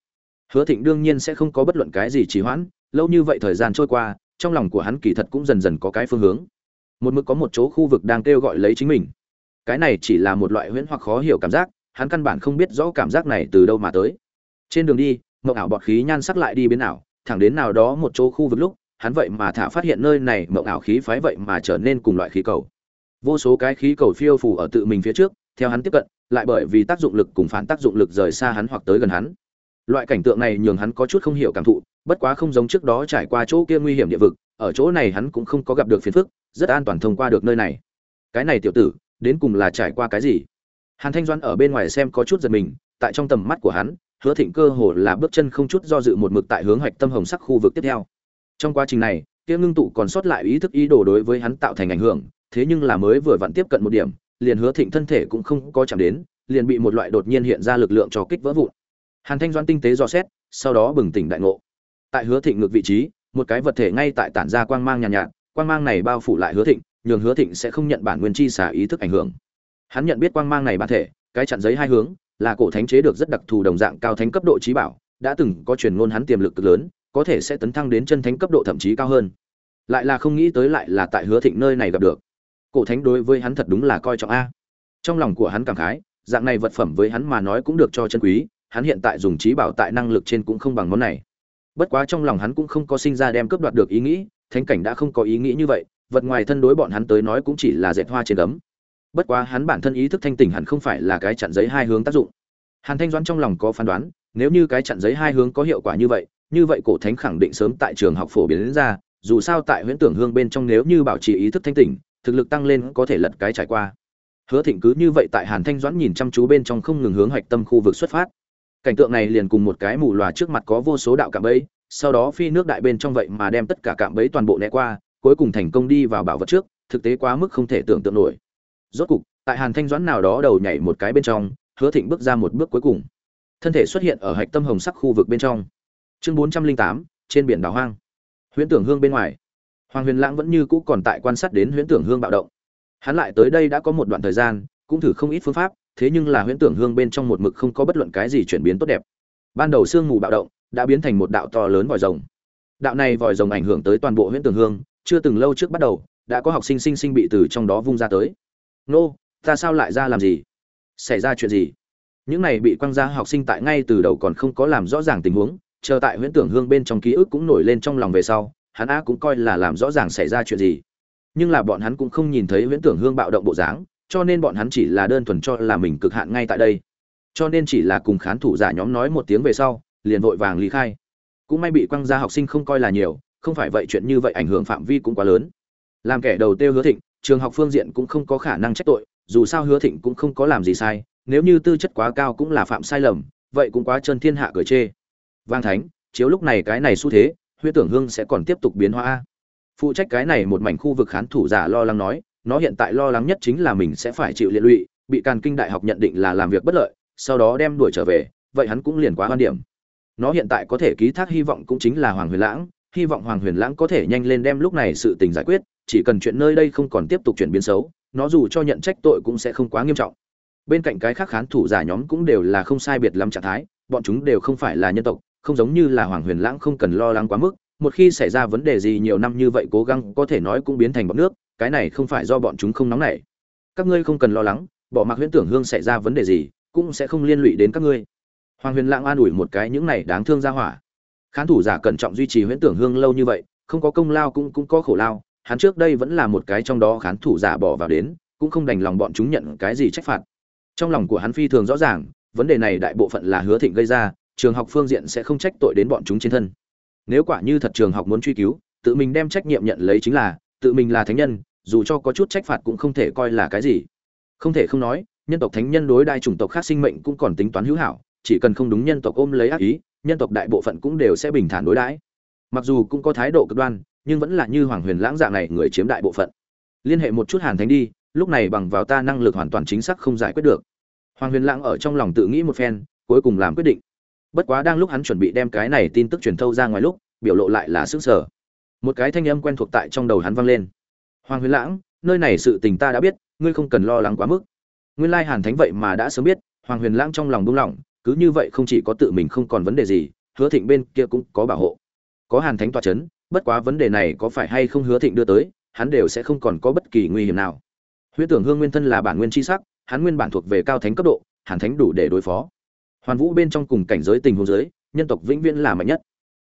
Hứa Thịnh đương nhiên sẽ không có bất luận cái gì trì hoãn, lâu như vậy thời gian trôi qua, trong lòng của hắn kỳ thật cũng dần dần có cái phương hướng. Một mực có một chỗ khu vực đang kêu gọi lấy chính mình. Cái này chỉ là một loại huyễn hoặc khó hiểu cảm giác, hắn căn bản không biết rõ cảm giác này từ đâu mà tới. Trên đường đi, mộng ảo bọt khí nhan sắc lại đi biến ảo, thẳng đến nào đó một chỗ khu vực lúc, hắn vậy mà thả phát hiện nơi này mộng ảo khí phái vậy mà trở nên cùng loại khí cầu. Vô số cái khí cầu phiêu phù ở tự mình phía trước, theo hắn tiếp cận, lại bởi vì tác dụng lực cùng phản tác dụng lực rời xa hắn hoặc tới gần hắn. Loại cảnh tượng này nhường hắn có chút không hiểu cảm thụ, bất quá không giống trước đó trải qua chỗ kia nguy hiểm địa vực, ở chỗ này hắn cũng không có gặp được phiền phức, rất an toàn thông qua được nơi này. Cái này tiểu tử, đến cùng là trải qua cái gì? Hàn Thanh Doan ở bên ngoài xem có chút giật mình, tại trong tầm mắt của hắn, Hứa Thịnh cơ hồ là bước chân không chút do dự một mực tại hướng hoạch tâm hồng sắc khu vực tiếp theo. Trong quá trình này, kia ngưng tụ còn sót lại ý thức ý đồ đối với hắn tạo thành ảnh hưởng, thế nhưng là mới vừa vặn tiếp cận một điểm, liền Hứa Thịnh thân thể cũng không có chạm đến, liền bị một loại đột nhiên hiện ra lực lượng cho kích vỡ vụn. Hàn Thanh Doãn tinh tế dò xét, sau đó bừng tỉnh đại ngộ. Tại Hứa Thịnh ngược vị trí, một cái vật thể ngay tại tản ra quang mang nhàn nhạt, nhạt, quang mang này bao phủ lại Hứa Thịnh, nhường Hứa Thịnh sẽ không nhận bản nguyên chi xả ý thức ảnh hưởng. Hắn nhận biết quang mang này bản thể, cái chặn giấy hai hướng, là cổ thánh chế được rất đặc thù đồng dạng cao thánh cấp độ trí bảo, đã từng có truyền ngôn hắn tiềm lực cực lớn, có thể sẽ tấn thăng đến chân thánh cấp độ thậm chí cao hơn. Lại là không nghĩ tới lại là tại Hứa Thịnh nơi này gặp được. Cổ thánh đối với hắn thật đúng là coi trọng a. Trong lòng của hắn cảm khái, dạng này vật phẩm với hắn mà nói cũng được cho chân quý, hắn hiện tại dùng trí bảo tại năng lực trên cũng không bằng món này. Bất quá trong lòng hắn cũng không có sinh ra đem cướp đoạt được ý nghĩ, thánh cảnh đã không có ý nghĩ như vậy, vật ngoài thân đối bọn hắn tới nói cũng chỉ là dệt hoa trên gấm. Bất quá hắn bản thân ý thức thanh tỉnh hẳn không phải là cái chặn giấy hai hướng tác dụng. Hàn Thanh Doãn trong lòng có phán đoán, nếu như cái chặn giấy hai hướng có hiệu quả như vậy, như vậy cổ thánh khẳng định sớm tại trường học phổ biến đến ra, dù sao tại huyễn tưởng hương bên trong nếu như bảo trì ý thức thanh tỉnh, thực lực tăng lên có thể lật cái trải qua. Hứa Thịnh cứ như vậy tại Hàn Thanh Doãn nhìn chăm chú bên trong không ngừng hướng hoạch tâm khu vực xuất phát. Cảnh tượng này liền cùng một cái mù lòa trước mặt có vô số đạo cạm bẫy, sau đó phi nước đại bên trong vậy mà đem tất cả cạm bẫy toàn bộ né qua, cuối cùng thành công đi vào bảo vật trước, thực tế quá mức không thể tưởng tượng nổi. Rốt cục, tại Hàn Thanh Doãn nào đó đầu nhảy một cái bên trong, Hứa Thịnh bước ra một bước cuối cùng. Thân thể xuất hiện ở hạch tâm hồng sắc khu vực bên trong. Chương 408, trên biển đảo hoang. Huyễn Tưởng Hương bên ngoài. Hoàng Huyền Lãng vẫn như cũ còn tại quan sát đến Huyễn Tưởng Hương bạo động. Hắn lại tới đây đã có một đoạn thời gian, cũng thử không ít phương pháp, thế nhưng là Huyễn Tưởng Hương bên trong một mực không có bất luận cái gì chuyển biến tốt đẹp. Ban đầu sương mù bạo động, đã biến thành một đạo to lớn vòi rồng. Đạo này vòi rồng ảnh hưởng tới toàn bộ Huyễn Tưởng Hương, chưa từng lâu trước bắt đầu, đã có học sinh sinh sinh bị từ trong đó vung ra tới. Nô, ta sao lại ra làm gì? Xảy ra chuyện gì? Những này bị quăng ra học sinh tại ngay từ đầu còn không có làm rõ ràng tình huống, chờ tại Huyễn Tưởng Hương bên trong ký ức cũng nổi lên trong lòng về sau, hắn á cũng coi là làm rõ ràng xảy ra chuyện gì. Nhưng là bọn hắn cũng không nhìn thấy huyễn tưởng hương bạo động bộ dáng, cho nên bọn hắn chỉ là đơn thuần cho là mình cực hạn ngay tại đây. Cho nên chỉ là cùng khán thủ giả nhóm nói một tiếng về sau, liền vội vàng lý khai. Cũng may bị quăng ra học sinh không coi là nhiều, không phải vậy chuyện như vậy ảnh hưởng phạm vi cũng quá lớn. Làm kẻ đầu tiêu hứa thịnh, trường học phương diện cũng không có khả năng trách tội, dù sao hứa thịnh cũng không có làm gì sai, nếu như tư chất quá cao cũng là phạm sai lầm, vậy cũng quá chân thiên hạ cười chê. Vang thánh, chiếu lúc này cái này xu thế huyễn tưởng hương sẽ còn tiếp tục biến hóa phụ trách cái này một mảnh khu vực khán thủ giả lo lắng nói, nó hiện tại lo lắng nhất chính là mình sẽ phải chịu liệt lụy, bị càn kinh đại học nhận định là làm việc bất lợi, sau đó đem đuổi trở về, vậy hắn cũng liền quá quan điểm. Nó hiện tại có thể ký thác hy vọng cũng chính là hoàng huyền lãng, hy vọng hoàng huyền lãng có thể nhanh lên đem lúc này sự tình giải quyết, chỉ cần chuyện nơi đây không còn tiếp tục chuyển biến xấu, nó dù cho nhận trách tội cũng sẽ không quá nghiêm trọng. Bên cạnh cái khác khán thủ giả nhóm cũng đều là không sai biệt lắm trạng thái, bọn chúng đều không phải là nhân tộc không giống như là hoàng huyền lãng không cần lo lắng quá mức, một khi xảy ra vấn đề gì nhiều năm như vậy cố gắng có thể nói cũng biến thành bọt nước, cái này không phải do bọn chúng không nóng nảy. Các ngươi không cần lo lắng, bỏ mặc huyễn tưởng hương xảy ra vấn đề gì, cũng sẽ không liên lụy đến các ngươi. Hoàng huyền lãng an ủi một cái những này đáng thương ra hỏa. Khán thủ giả cẩn trọng duy trì huyễn tưởng hương lâu như vậy, không có công lao cũng cũng có khổ lao, hắn trước đây vẫn là một cái trong đó khán thủ giả bỏ vào đến, cũng không đành lòng bọn chúng nhận cái gì trách phạt. Trong lòng của hắn phi thường rõ ràng, vấn đề này đại bộ phận là hứa thịnh gây ra trường học phương diện sẽ không trách tội đến bọn chúng trên thân. Nếu quả như thật trường học muốn truy cứu, tự mình đem trách nhiệm nhận lấy chính là, tự mình là thánh nhân, dù cho có chút trách phạt cũng không thể coi là cái gì. Không thể không nói, nhân tộc thánh nhân đối đại chủng tộc khác sinh mệnh cũng còn tính toán hữu hảo, chỉ cần không đúng nhân tộc ôm lấy ác ý, nhân tộc đại bộ phận cũng đều sẽ bình thản đối đãi. Mặc dù cũng có thái độ cực đoan, nhưng vẫn là như hoàng huyền lãng dạng này người chiếm đại bộ phận. Liên hệ một chút hàn thánh đi, lúc này bằng vào ta năng lực hoàn toàn chính xác không giải quyết được. Hoàng huyền lãng ở trong lòng tự nghĩ một phen, cuối cùng làm quyết định bất quá đang lúc hắn chuẩn bị đem cái này tin tức truyền thâu ra ngoài lúc, biểu lộ lại là sức sở một cái thanh âm quen thuộc tại trong đầu hắn vang lên. Hoàng huyền lãng, nơi này sự tình ta đã biết, ngươi không cần lo lắng quá mức. Nguyên lai hàn thánh vậy mà đã sớm biết, hoàng huyền lãng trong lòng buông lỏng, cứ như vậy không chỉ có tự mình không còn vấn đề gì, hứa thịnh bên kia cũng có bảo hộ. Có hàn thánh toa c h ấ n bất quá vấn đề này có phải hay không hứa thịnh đưa tới, hắn đều sẽ không còn có bất kỳ nguy hiểm nào. Huyễn tưởng hương nguyên thân là bản nguyên tri sắc, hắn nguyên bản thuộc về cao thánh cấp độ, hàn thánh đủ để đối phó hoàn vũ bên trong cùng cảnh giới tình huống giới nhân tộc vĩnh viễn là mạnh nhất.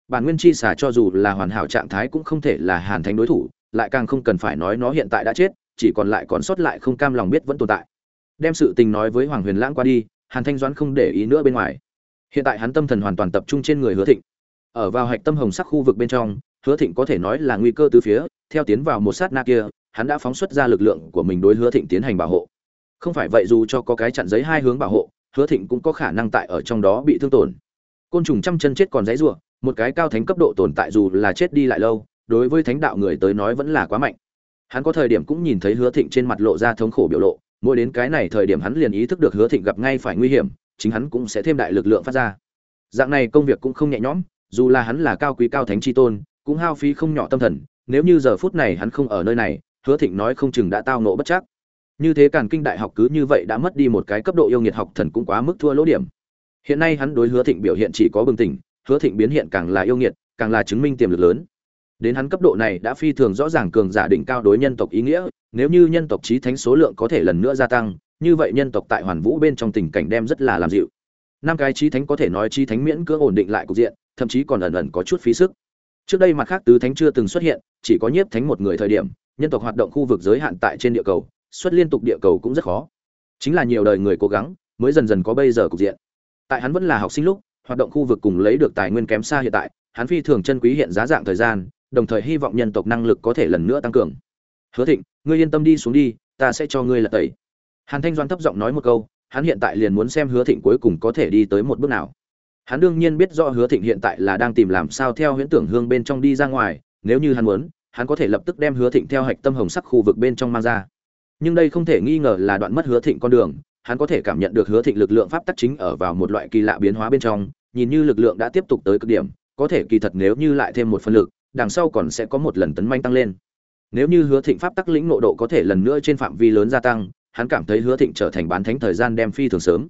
Bản nguyên chi xả cho dù là hoàn hảo trạng thái cũng không thể là hàn thánh đối thủ, lại càng không cần phải nói nó hiện tại đã chết, chỉ còn lại còn sót lại không cam lòng biết vẫn tồn tại. Đem sự tình nói với hoàng huyền lãng qua đi, hàn thanh doãn không để ý nữa bên ngoài. Hiện tại hắn tâm thần hoàn toàn tập trung trên người hứa thịnh. Ở vào hạch tâm hồng sắc khu vực bên trong, hứa thịnh có thể nói là nguy cơ từ phía, theo tiến vào một sát na kia, hắn đã phóng xuất ra lực lượng của mình đối hứa thịnh tiến hành bảo hộ. Không phải vậy dù cho có cái chặn giấy hai hướng bảo hộ hứa thịnh cũng có khả năng tại ở trong đó bị thương tổn. Côn trùng trăm chân chết còn dãy rủa, một cái cao thánh cấp độ tồn tại dù là chết đi lại lâu, đối với thánh đạo người tới nói vẫn là quá mạnh. Hắn có thời điểm cũng nhìn thấy hứa thịnh trên mặt lộ ra thống khổ biểu lộ, mỗi đến cái này thời điểm hắn liền ý thức được hứa thịnh gặp ngay phải nguy hiểm, chính hắn cũng sẽ thêm đại lực lượng phát ra. Dạng này công việc cũng không nhẹ nhõm, dù là hắn là cao quý cao thánh chi tôn, cũng hao phí không nhỏ tâm thần, nếu như giờ phút này hắn không ở nơi này, hứa thịnh nói không chừng đã tao nộ bất chắc như thế càn kinh đại học cứ như vậy đã mất đi một cái cấp độ yêu nghiệt học thần cũng quá mức thua lỗ điểm. Hiện nay hắn đối hứa thịnh biểu hiện chỉ có bừng tỉnh, hứa thịnh biến hiện càng là yêu nghiệt, càng là chứng minh tiềm lực lớn. Đến hắn cấp độ này đã phi thường rõ ràng cường giả đỉnh cao đối nhân tộc ý nghĩa, nếu như nhân tộc trí thánh số lượng có thể lần nữa gia tăng, như vậy nhân tộc tại hoàn vũ bên trong tình cảnh đem rất là làm dịu. Năm cái trí thánh có thể nói trí thánh miễn cưỡng ổn định lại cục diện, thậm chí còn ẩn ẩn có chút phí sức. Trước đây mặt khác tứ thánh chưa từng xuất hiện, chỉ có nhiếp thánh một người thời điểm, nhân tộc hoạt động khu vực giới hạn tại trên địa cầu xuất liên tục địa cầu cũng rất khó. Chính là nhiều đời người cố gắng, mới dần dần có bây giờ cục diện. Tại hắn vẫn là học sinh lúc, hoạt động khu vực cùng lấy được tài nguyên kém xa hiện tại, hắn phi thường chân quý hiện giá dạng thời gian, đồng thời hy vọng nhân tộc năng lực có thể lần nữa tăng cường. Hứa thịnh, ngươi yên tâm đi xuống đi, ta sẽ cho ngươi là tẩy. Hàn thanh doan thấp giọng nói một câu, hắn hiện tại liền muốn xem hứa thịnh cuối cùng có thể đi tới một bước nào. Hắn đương nhiên biết rõ hứa thịnh hiện tại là đang tìm làm sao theo huyễn tưởng hương bên trong đi ra ngoài, nếu như hắn muốn, hắn có thể lập tức đem hứa thịnh theo hạch tâm hồng sắc khu vực bên trong mang ra nhưng đây không thể nghi ngờ là đoạn mất hứa thịnh con đường, hắn có thể cảm nhận được hứa thịnh lực lượng pháp tắc chính ở vào một loại kỳ lạ biến hóa bên trong, nhìn như lực lượng đã tiếp tục tới cực điểm, có thể kỳ thật nếu như lại thêm một phân lực, đằng sau còn sẽ có một lần tấn manh tăng lên. Nếu như hứa thịnh pháp tắc lĩnh nộ độ có thể lần nữa trên phạm vi lớn gia tăng, hắn cảm thấy hứa thịnh trở thành bán thánh thời gian đem phi thường sớm.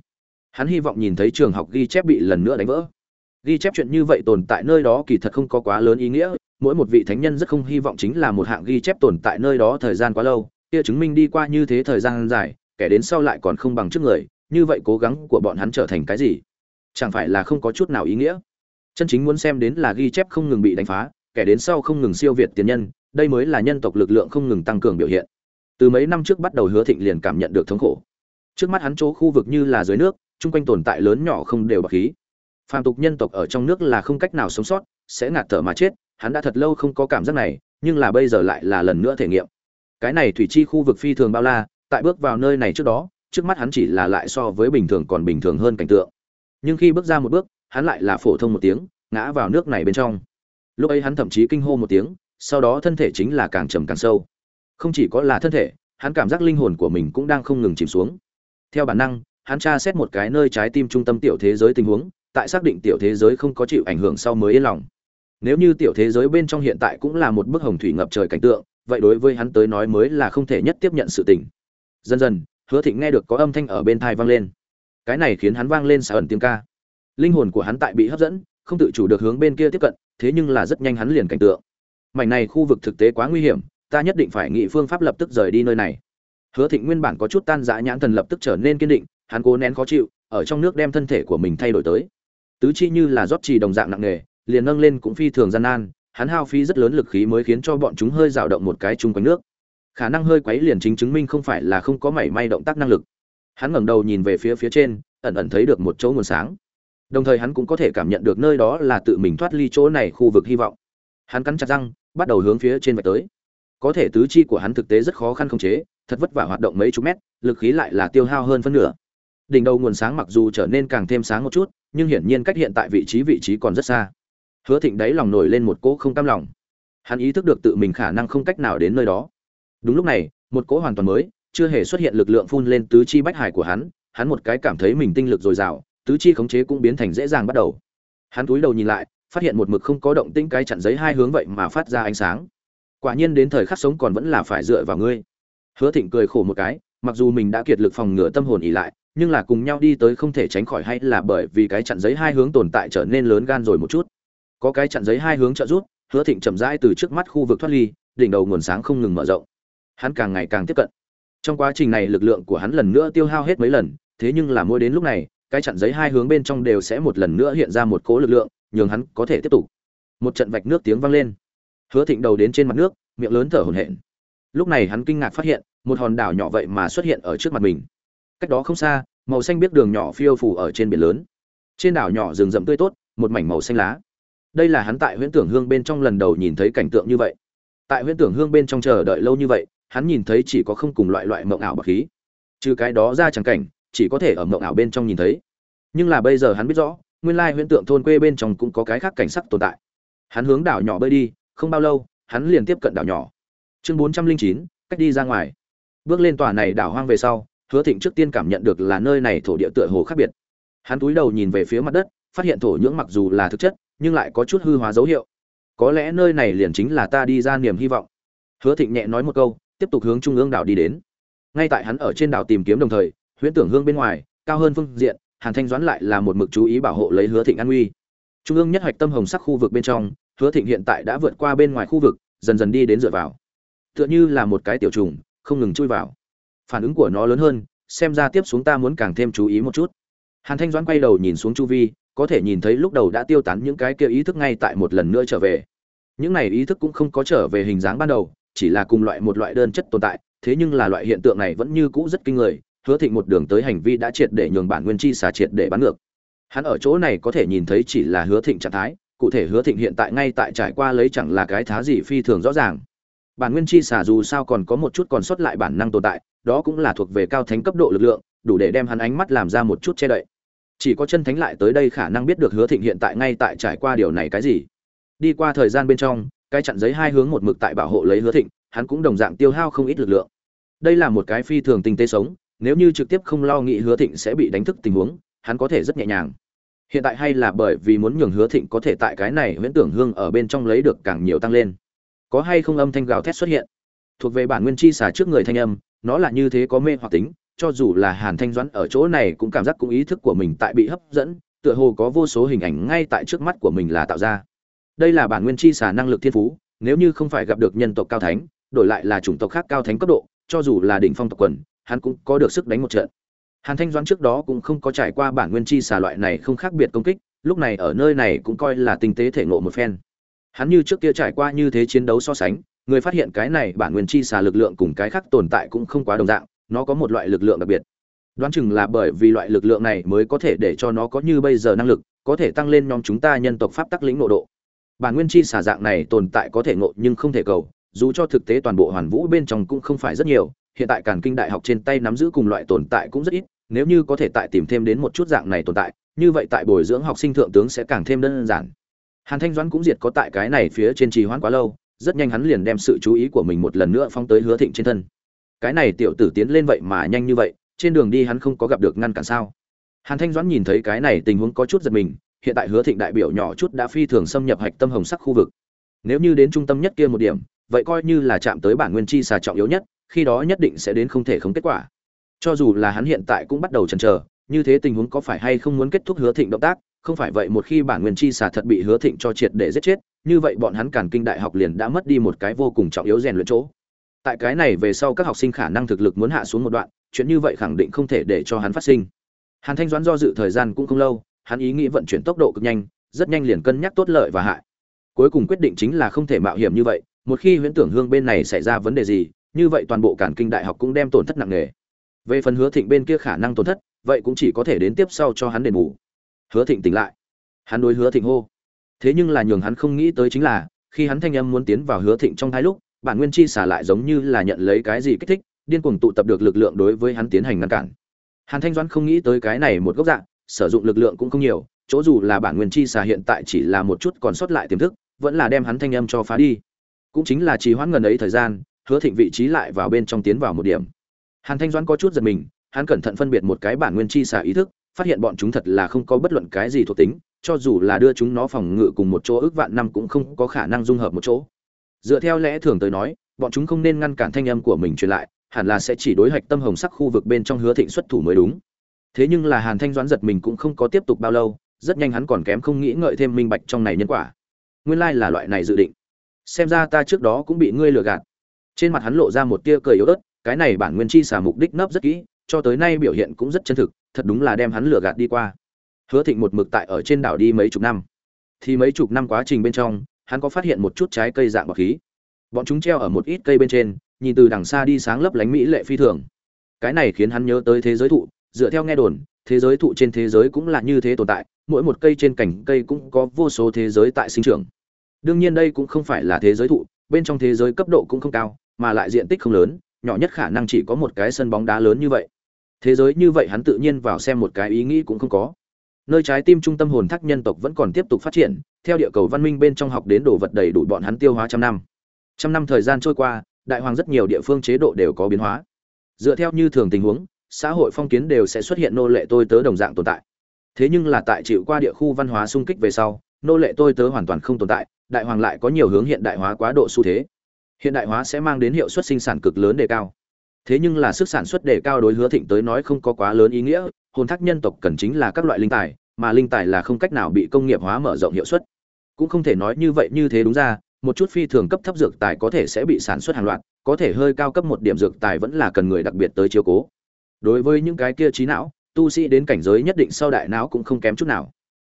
Hắn hy vọng nhìn thấy trường học ghi chép bị lần nữa đánh vỡ. Ghi chép chuyện như vậy tồn tại nơi đó kỳ thật không có quá lớn ý nghĩa, mỗi một vị thánh nhân rất không hy vọng chính là một hạng ghi chép tồn tại nơi đó thời gian quá lâu kia chứng minh đi qua như thế thời gian dài, kẻ đến sau lại còn không bằng trước người, như vậy cố gắng của bọn hắn trở thành cái gì? Chẳng phải là không có chút nào ý nghĩa? Chân chính muốn xem đến là ghi chép không ngừng bị đánh phá, kẻ đến sau không ngừng siêu việt tiền nhân, đây mới là nhân tộc lực lượng không ngừng tăng cường biểu hiện. Từ mấy năm trước bắt đầu hứa thịnh liền cảm nhận được thống khổ. Trước mắt hắn chỗ khu vực như là dưới nước, chung quanh tồn tại lớn nhỏ không đều bạc khí. Phàm tục nhân tộc ở trong nước là không cách nào sống sót, sẽ ngạt thở mà chết, hắn đã thật lâu không có cảm giác này, nhưng là bây giờ lại là lần nữa thể nghiệm cái này thủy chi khu vực phi thường bao la, tại bước vào nơi này trước đó, trước mắt hắn chỉ là lại so với bình thường còn bình thường hơn cảnh tượng. Nhưng khi bước ra một bước, hắn lại là phổ thông một tiếng, ngã vào nước này bên trong. Lúc ấy hắn thậm chí kinh hô một tiếng, sau đó thân thể chính là càng trầm càng sâu. Không chỉ có là thân thể, hắn cảm giác linh hồn của mình cũng đang không ngừng chìm xuống. Theo bản năng, hắn tra xét một cái nơi trái tim trung tâm tiểu thế giới tình huống, tại xác định tiểu thế giới không có chịu ảnh hưởng sau mới yên lòng. Nếu như tiểu thế giới bên trong hiện tại cũng là một bức hồng thủy ngập trời cảnh tượng vậy đối với hắn tới nói mới là không thể nhất tiếp nhận sự tình. Dần dần, hứa thịnh nghe được có âm thanh ở bên thai vang lên. Cái này khiến hắn vang lên xà ẩn tiếng ca. Linh hồn của hắn tại bị hấp dẫn, không tự chủ được hướng bên kia tiếp cận, thế nhưng là rất nhanh hắn liền cảnh tượng. Mảnh này khu vực thực tế quá nguy hiểm, ta nhất định phải nghĩ phương pháp lập tức rời đi nơi này. Hứa thịnh nguyên bản có chút tan dã nhãn thần lập tức trở nên kiên định, hắn cố nén khó chịu, ở trong nước đem thân thể của mình thay đổi tới. Tứ chi như là rót trì đồng dạng nặng nề, liền nâng lên cũng phi thường gian nan hắn hao phí rất lớn lực khí mới khiến cho bọn chúng hơi dao động một cái chung quanh nước. Khả năng hơi quấy liền chính chứng minh không phải là không có mảy may động tác năng lực. Hắn ngẩng đầu nhìn về phía phía trên, ẩn ẩn thấy được một chỗ nguồn sáng. Đồng thời hắn cũng có thể cảm nhận được nơi đó là tự mình thoát ly chỗ này khu vực hy vọng. Hắn cắn chặt răng, bắt đầu hướng phía trên vạch tới. Có thể tứ chi của hắn thực tế rất khó khăn khống chế, thật vất vả hoạt động mấy chục mét, lực khí lại là tiêu hao hơn phân nửa. Đỉnh đầu nguồn sáng mặc dù trở nên càng thêm sáng một chút, nhưng hiển nhiên cách hiện tại vị trí vị trí còn rất xa hứa thịnh đáy lòng nổi lên một cỗ không cam lòng. Hắn ý thức được tự mình khả năng không cách nào đến nơi đó. Đúng lúc này, một cỗ hoàn toàn mới, chưa hề xuất hiện lực lượng phun lên tứ chi bách hải của hắn hắn một cái cảm thấy mình tinh lực dồi dào, tứ chi khống chế cũng biến thành dễ dàng bắt đầu. Hắn cúi đầu nhìn lại, phát hiện một mực không có động tĩnh cái chặn giấy hai hướng vậy mà phát ra ánh sáng. Quả nhiên đến thời khắc sống còn vẫn là phải dựa vào ngươi. Hứa thịnh cười khổ một cái, mặc dù mình đã kiệt lực phòng ngừa tâm hồn ỉ lại, nhưng là cùng nhau đi tới không thể tránh khỏi hay là bởi vì cái chặn giấy hai hướng tồn tại trở nên lớn gan rồi một chút có cái chặn giấy hai hướng trợ rút hứa thịnh chậm rãi từ trước mắt khu vực thoát ly, đỉnh đầu nguồn sáng không ngừng mở rộng. Hắn càng ngày càng tiếp cận. Trong quá trình này lực lượng của hắn lần nữa tiêu hao hết mấy lần, thế nhưng là mỗi đến lúc này, cái chặn giấy hai hướng bên trong đều sẽ một lần nữa hiện ra một cố lực lượng, nhường hắn có thể tiếp tục. Một trận vạch nước tiếng vang lên. Hứa thịnh đầu đến trên mặt nước, miệng lớn thở hổn hển. Lúc này hắn kinh ngạc phát hiện, một hòn đảo nhỏ vậy mà xuất hiện ở trước mặt mình. Cách đó không xa, màu xanh biết đường nhỏ phiêu phủ ở trên biển lớn. Trên đảo nhỏ rừng rậm tươi tốt, một mảnh màu xanh lá đây là hắn tại huyễn tưởng hương bên trong lần đầu nhìn thấy cảnh tượng như vậy. Tại huyễn tưởng hương bên trong chờ đợi lâu như vậy, hắn nhìn thấy chỉ có không cùng loại loại mộng ảo bậc khí. Trừ cái đó ra chẳng cảnh, chỉ có thể ở mộng ảo bên trong nhìn thấy. Nhưng là bây giờ hắn biết rõ, nguyên lai huyễn tượng thôn quê bên trong cũng có cái khác cảnh sắc tồn tại. Hắn hướng đảo nhỏ bơi đi, không bao lâu, hắn liền tiếp cận đảo nhỏ. Chương bốn trăm linh chín, cách đi ra ngoài. Bước lên tòa này đảo hoang về sau, hứa thịnh trước tiên cảm nhận được là nơi này thổ địa tựa hồ khác biệt. Hắn túi đầu nhìn về phía mặt đất, phát hiện thổ nhưỡng mặc dù là thực chất nhưng lại có chút hư hóa dấu hiệu. Có lẽ nơi này liền chính là ta đi ra niềm hy vọng. Hứa thịnh nhẹ nói một câu, tiếp tục hướng trung ương đảo đi đến. Ngay tại hắn ở trên đảo tìm kiếm đồng thời, huyễn tưởng hương bên ngoài, cao hơn phương diện, hàn thanh doãn lại là một mực chú ý bảo hộ lấy hứa thịnh an nguy. Trung ương nhất hoạch tâm hồng sắc khu vực bên trong, hứa thịnh hiện tại đã vượt qua bên ngoài khu vực, dần dần đi đến dựa vào. Tựa như là một cái tiểu trùng, không ngừng chui vào. Phản ứng của nó lớn hơn, xem ra tiếp xuống ta muốn càng thêm chú ý một chút. Hàn thanh doãn quay đầu nhìn xuống chu vi có thể nhìn thấy lúc đầu đã tiêu tán những cái kia ý thức ngay tại một lần nữa trở về. Những này ý thức cũng không có trở về hình dáng ban đầu, chỉ là cùng loại một loại đơn chất tồn tại, thế nhưng là loại hiện tượng này vẫn như cũ rất kinh người, hứa thịnh một đường tới hành vi đã triệt để nhường bản nguyên chi xả triệt để bán ngược. Hắn ở chỗ này có thể nhìn thấy chỉ là hứa thịnh trạng thái, cụ thể hứa thịnh hiện tại ngay tại trải qua lấy chẳng là cái thá gì phi thường rõ ràng. Bản nguyên chi xả dù sao còn có một chút còn sót lại bản năng tồn tại, đó cũng là thuộc về cao thánh cấp độ lực lượng, đủ để đem hắn ánh mắt làm ra một chút che đậy chỉ có chân thánh lại tới đây khả năng biết được hứa thịnh hiện tại ngay tại trải qua điều này cái gì. Đi qua thời gian bên trong, cái chặn giấy hai hướng một mực tại bảo hộ lấy hứa thịnh, hắn cũng đồng dạng tiêu hao không ít lực lượng. Đây là một cái phi thường tinh tế sống, nếu như trực tiếp không lo nghĩ hứa thịnh sẽ bị đánh thức tình huống, hắn có thể rất nhẹ nhàng. Hiện tại hay là bởi vì muốn nhường hứa thịnh có thể tại cái này huyễn tưởng hương ở bên trong lấy được càng nhiều tăng lên. Có hay không âm thanh gào thét xuất hiện? Thuộc về bản nguyên chi xả trước người thanh âm, nó là như thế có mê hoặc tính cho dù là hàn thanh doãn ở chỗ này cũng cảm giác cũng ý thức của mình tại bị hấp dẫn, tựa hồ có vô số hình ảnh ngay tại trước mắt của mình là tạo ra. Đây là bản nguyên chi xả năng lực thiên phú, nếu như không phải gặp được nhân tộc cao thánh, đổi lại là chủng tộc khác cao thánh cấp độ, cho dù là đỉnh phong tộc quần, hắn cũng có được sức đánh một trận. Hàn thanh doãn trước đó cũng không có trải qua bản nguyên chi xả loại này không khác biệt công kích, lúc này ở nơi này cũng coi là tinh tế thể ngộ một phen. Hắn như trước kia trải qua như thế chiến đấu so sánh, người phát hiện cái này bản nguyên chi xà lực lượng cùng cái khác tồn tại cũng không quá đồng dạng nó có một loại lực lượng đặc biệt. Đoán chừng là bởi vì loại lực lượng này mới có thể để cho nó có như bây giờ năng lực, có thể tăng lên nhóm chúng ta nhân tộc pháp tắc lĩnh nội độ. Bản nguyên chi xà dạng này tồn tại có thể ngộ nhưng không thể cầu, dù cho thực tế toàn bộ hoàn vũ bên trong cũng không phải rất nhiều, hiện tại càn kinh đại học trên tay nắm giữ cùng loại tồn tại cũng rất ít, nếu như có thể tại tìm thêm đến một chút dạng này tồn tại, như vậy tại bồi dưỡng học sinh thượng tướng sẽ càng thêm đơn giản. Hàn thanh doãn cũng diệt có tại cái này phía trên trì hoãn quá lâu, rất nhanh hắn liền đem sự chú ý của mình một lần nữa phóng tới hứa thịnh trên thân cái này tiểu tử tiến lên vậy mà nhanh như vậy, trên đường đi hắn không có gặp được ngăn cản sao? Hàn thanh doãn nhìn thấy cái này tình huống có chút giật mình, hiện tại hứa thịnh đại biểu nhỏ chút đã phi thường xâm nhập hạch tâm hồng sắc khu vực. Nếu như đến trung tâm nhất kia một điểm, vậy coi như là chạm tới bản nguyên chi xà trọng yếu nhất, khi đó nhất định sẽ đến không thể không kết quả. Cho dù là hắn hiện tại cũng bắt đầu chần chờ, như thế tình huống có phải hay không muốn kết thúc hứa thịnh động tác? Không phải vậy, một khi bản nguyên chi xà thật bị hứa thịnh cho triệt để giết chết, như vậy bọn hắn càn kinh đại học liền đã mất đi một cái vô cùng trọng yếu rèn luyện chỗ tại cái này về sau các học sinh khả năng thực lực muốn hạ xuống một đoạn, chuyện như vậy khẳng định không thể để cho hắn phát sinh. Hàn thanh doãn do dự thời gian cũng không lâu, hắn ý nghĩ vận chuyển tốc độ cực nhanh, rất nhanh liền cân nhắc tốt lợi và hại. Cuối cùng quyết định chính là không thể mạo hiểm như vậy, một khi huyễn tưởng hương bên này xảy ra vấn đề gì, như vậy toàn bộ cản kinh đại học cũng đem tổn thất nặng nề. Về phần hứa thịnh bên kia khả năng tổn thất, vậy cũng chỉ có thể đến tiếp sau cho hắn đền bù. Hứa thịnh tỉnh lại. Hắn đối hứa thịnh hô. Thế nhưng là nhường hắn không nghĩ tới chính là, khi hắn thanh âm muốn tiến vào hứa thịnh trong thái lúc bản nguyên chi xả lại giống như là nhận lấy cái gì kích thích, điên cuồng tụ tập được lực lượng đối với hắn tiến hành ngăn cản. Hàn thanh doãn không nghĩ tới cái này một gốc dạng sử dụng lực lượng cũng không nhiều, chỗ dù là bản nguyên chi xả hiện tại chỉ là một chút còn sót lại tiềm thức, vẫn là đem hắn thanh âm cho phá đi. Cũng chính là trì hoãn gần ấy thời gian, hứa thịnh vị trí lại vào bên trong tiến vào một điểm. Hàn thanh doãn có chút giật mình, hắn cẩn thận phân biệt một cái bản nguyên chi xả ý thức, phát hiện bọn chúng thật là không có bất luận cái gì thuộc tính, cho dù là đưa chúng nó phòng ngự cùng một chỗ ước vạn năm cũng không có khả năng dung hợp một chỗ dựa theo lẽ thường tới nói, bọn chúng không nên ngăn cản thanh âm của mình truyền lại, hẳn là sẽ chỉ đối hạch tâm hồng sắc khu vực bên trong hứa thịnh xuất thủ mới đúng. Thế nhưng là hàn thanh doãn giật mình cũng không có tiếp tục bao lâu, rất nhanh hắn còn kém không nghĩ ngợi thêm minh bạch trong này nhân quả. Nguyên lai là loại này dự định. Xem ra ta trước đó cũng bị ngươi lừa gạt. Trên mặt hắn lộ ra một tia cười yếu ớt, cái này bản nguyên chi xả mục đích nấp rất kỹ, cho tới nay biểu hiện cũng rất chân thực, thật đúng là đem hắn lừa gạt đi qua. Hứa thịnh một mực tại ở trên đảo đi mấy chục năm. Thì mấy chục năm quá trình bên trong hắn có phát hiện một chút trái cây dạng bọc khí. Bọn chúng treo ở một ít cây bên trên, nhìn từ đằng xa đi sáng lấp lánh mỹ lệ phi thường. Cái này khiến hắn nhớ tới thế giới thụ, dựa theo nghe đồn, thế giới thụ trên thế giới cũng là như thế tồn tại, mỗi một cây trên cành cây cũng có vô số thế giới tại sinh trưởng. Đương nhiên đây cũng không phải là thế giới thụ, bên trong thế giới cấp độ cũng không cao, mà lại diện tích không lớn, nhỏ nhất khả năng chỉ có một cái sân bóng đá lớn như vậy. Thế giới như vậy hắn tự nhiên vào xem một cái ý nghĩ cũng không có nơi trái tim trung tâm hồn thác nhân tộc vẫn còn tiếp tục phát triển, theo địa cầu văn minh bên trong học đến đồ vật đầy đủ bọn hắn tiêu hóa trăm năm. Trăm năm thời gian trôi qua, đại hoàng rất nhiều địa phương chế độ đều có biến hóa. Dựa theo như thường tình huống, xã hội phong kiến đều sẽ xuất hiện nô lệ tôi tớ đồng dạng tồn tại. Thế nhưng là tại chịu qua địa khu văn hóa sung kích về sau, nô lệ tôi tớ hoàn toàn không tồn tại, đại hoàng lại có nhiều hướng hiện đại hóa quá độ xu thế. Hiện đại hóa sẽ mang đến hiệu suất sinh sản cực lớn đề cao. Thế nhưng là sức sản xuất đề cao đối hứa thịnh tới nói không có quá lớn ý nghĩa hồn thác nhân tộc cần chính là các loại linh tài, mà linh tài là không cách nào bị công nghiệp hóa mở rộng hiệu suất. Cũng không thể nói như vậy như thế đúng ra, một chút phi thường cấp thấp dược tài có thể sẽ bị sản xuất hàng loạt, có thể hơi cao cấp một điểm dược tài vẫn là cần người đặc biệt tới chiếu cố. Đối với những cái kia trí não, tu sĩ đến cảnh giới nhất định sau đại não cũng không kém chút nào.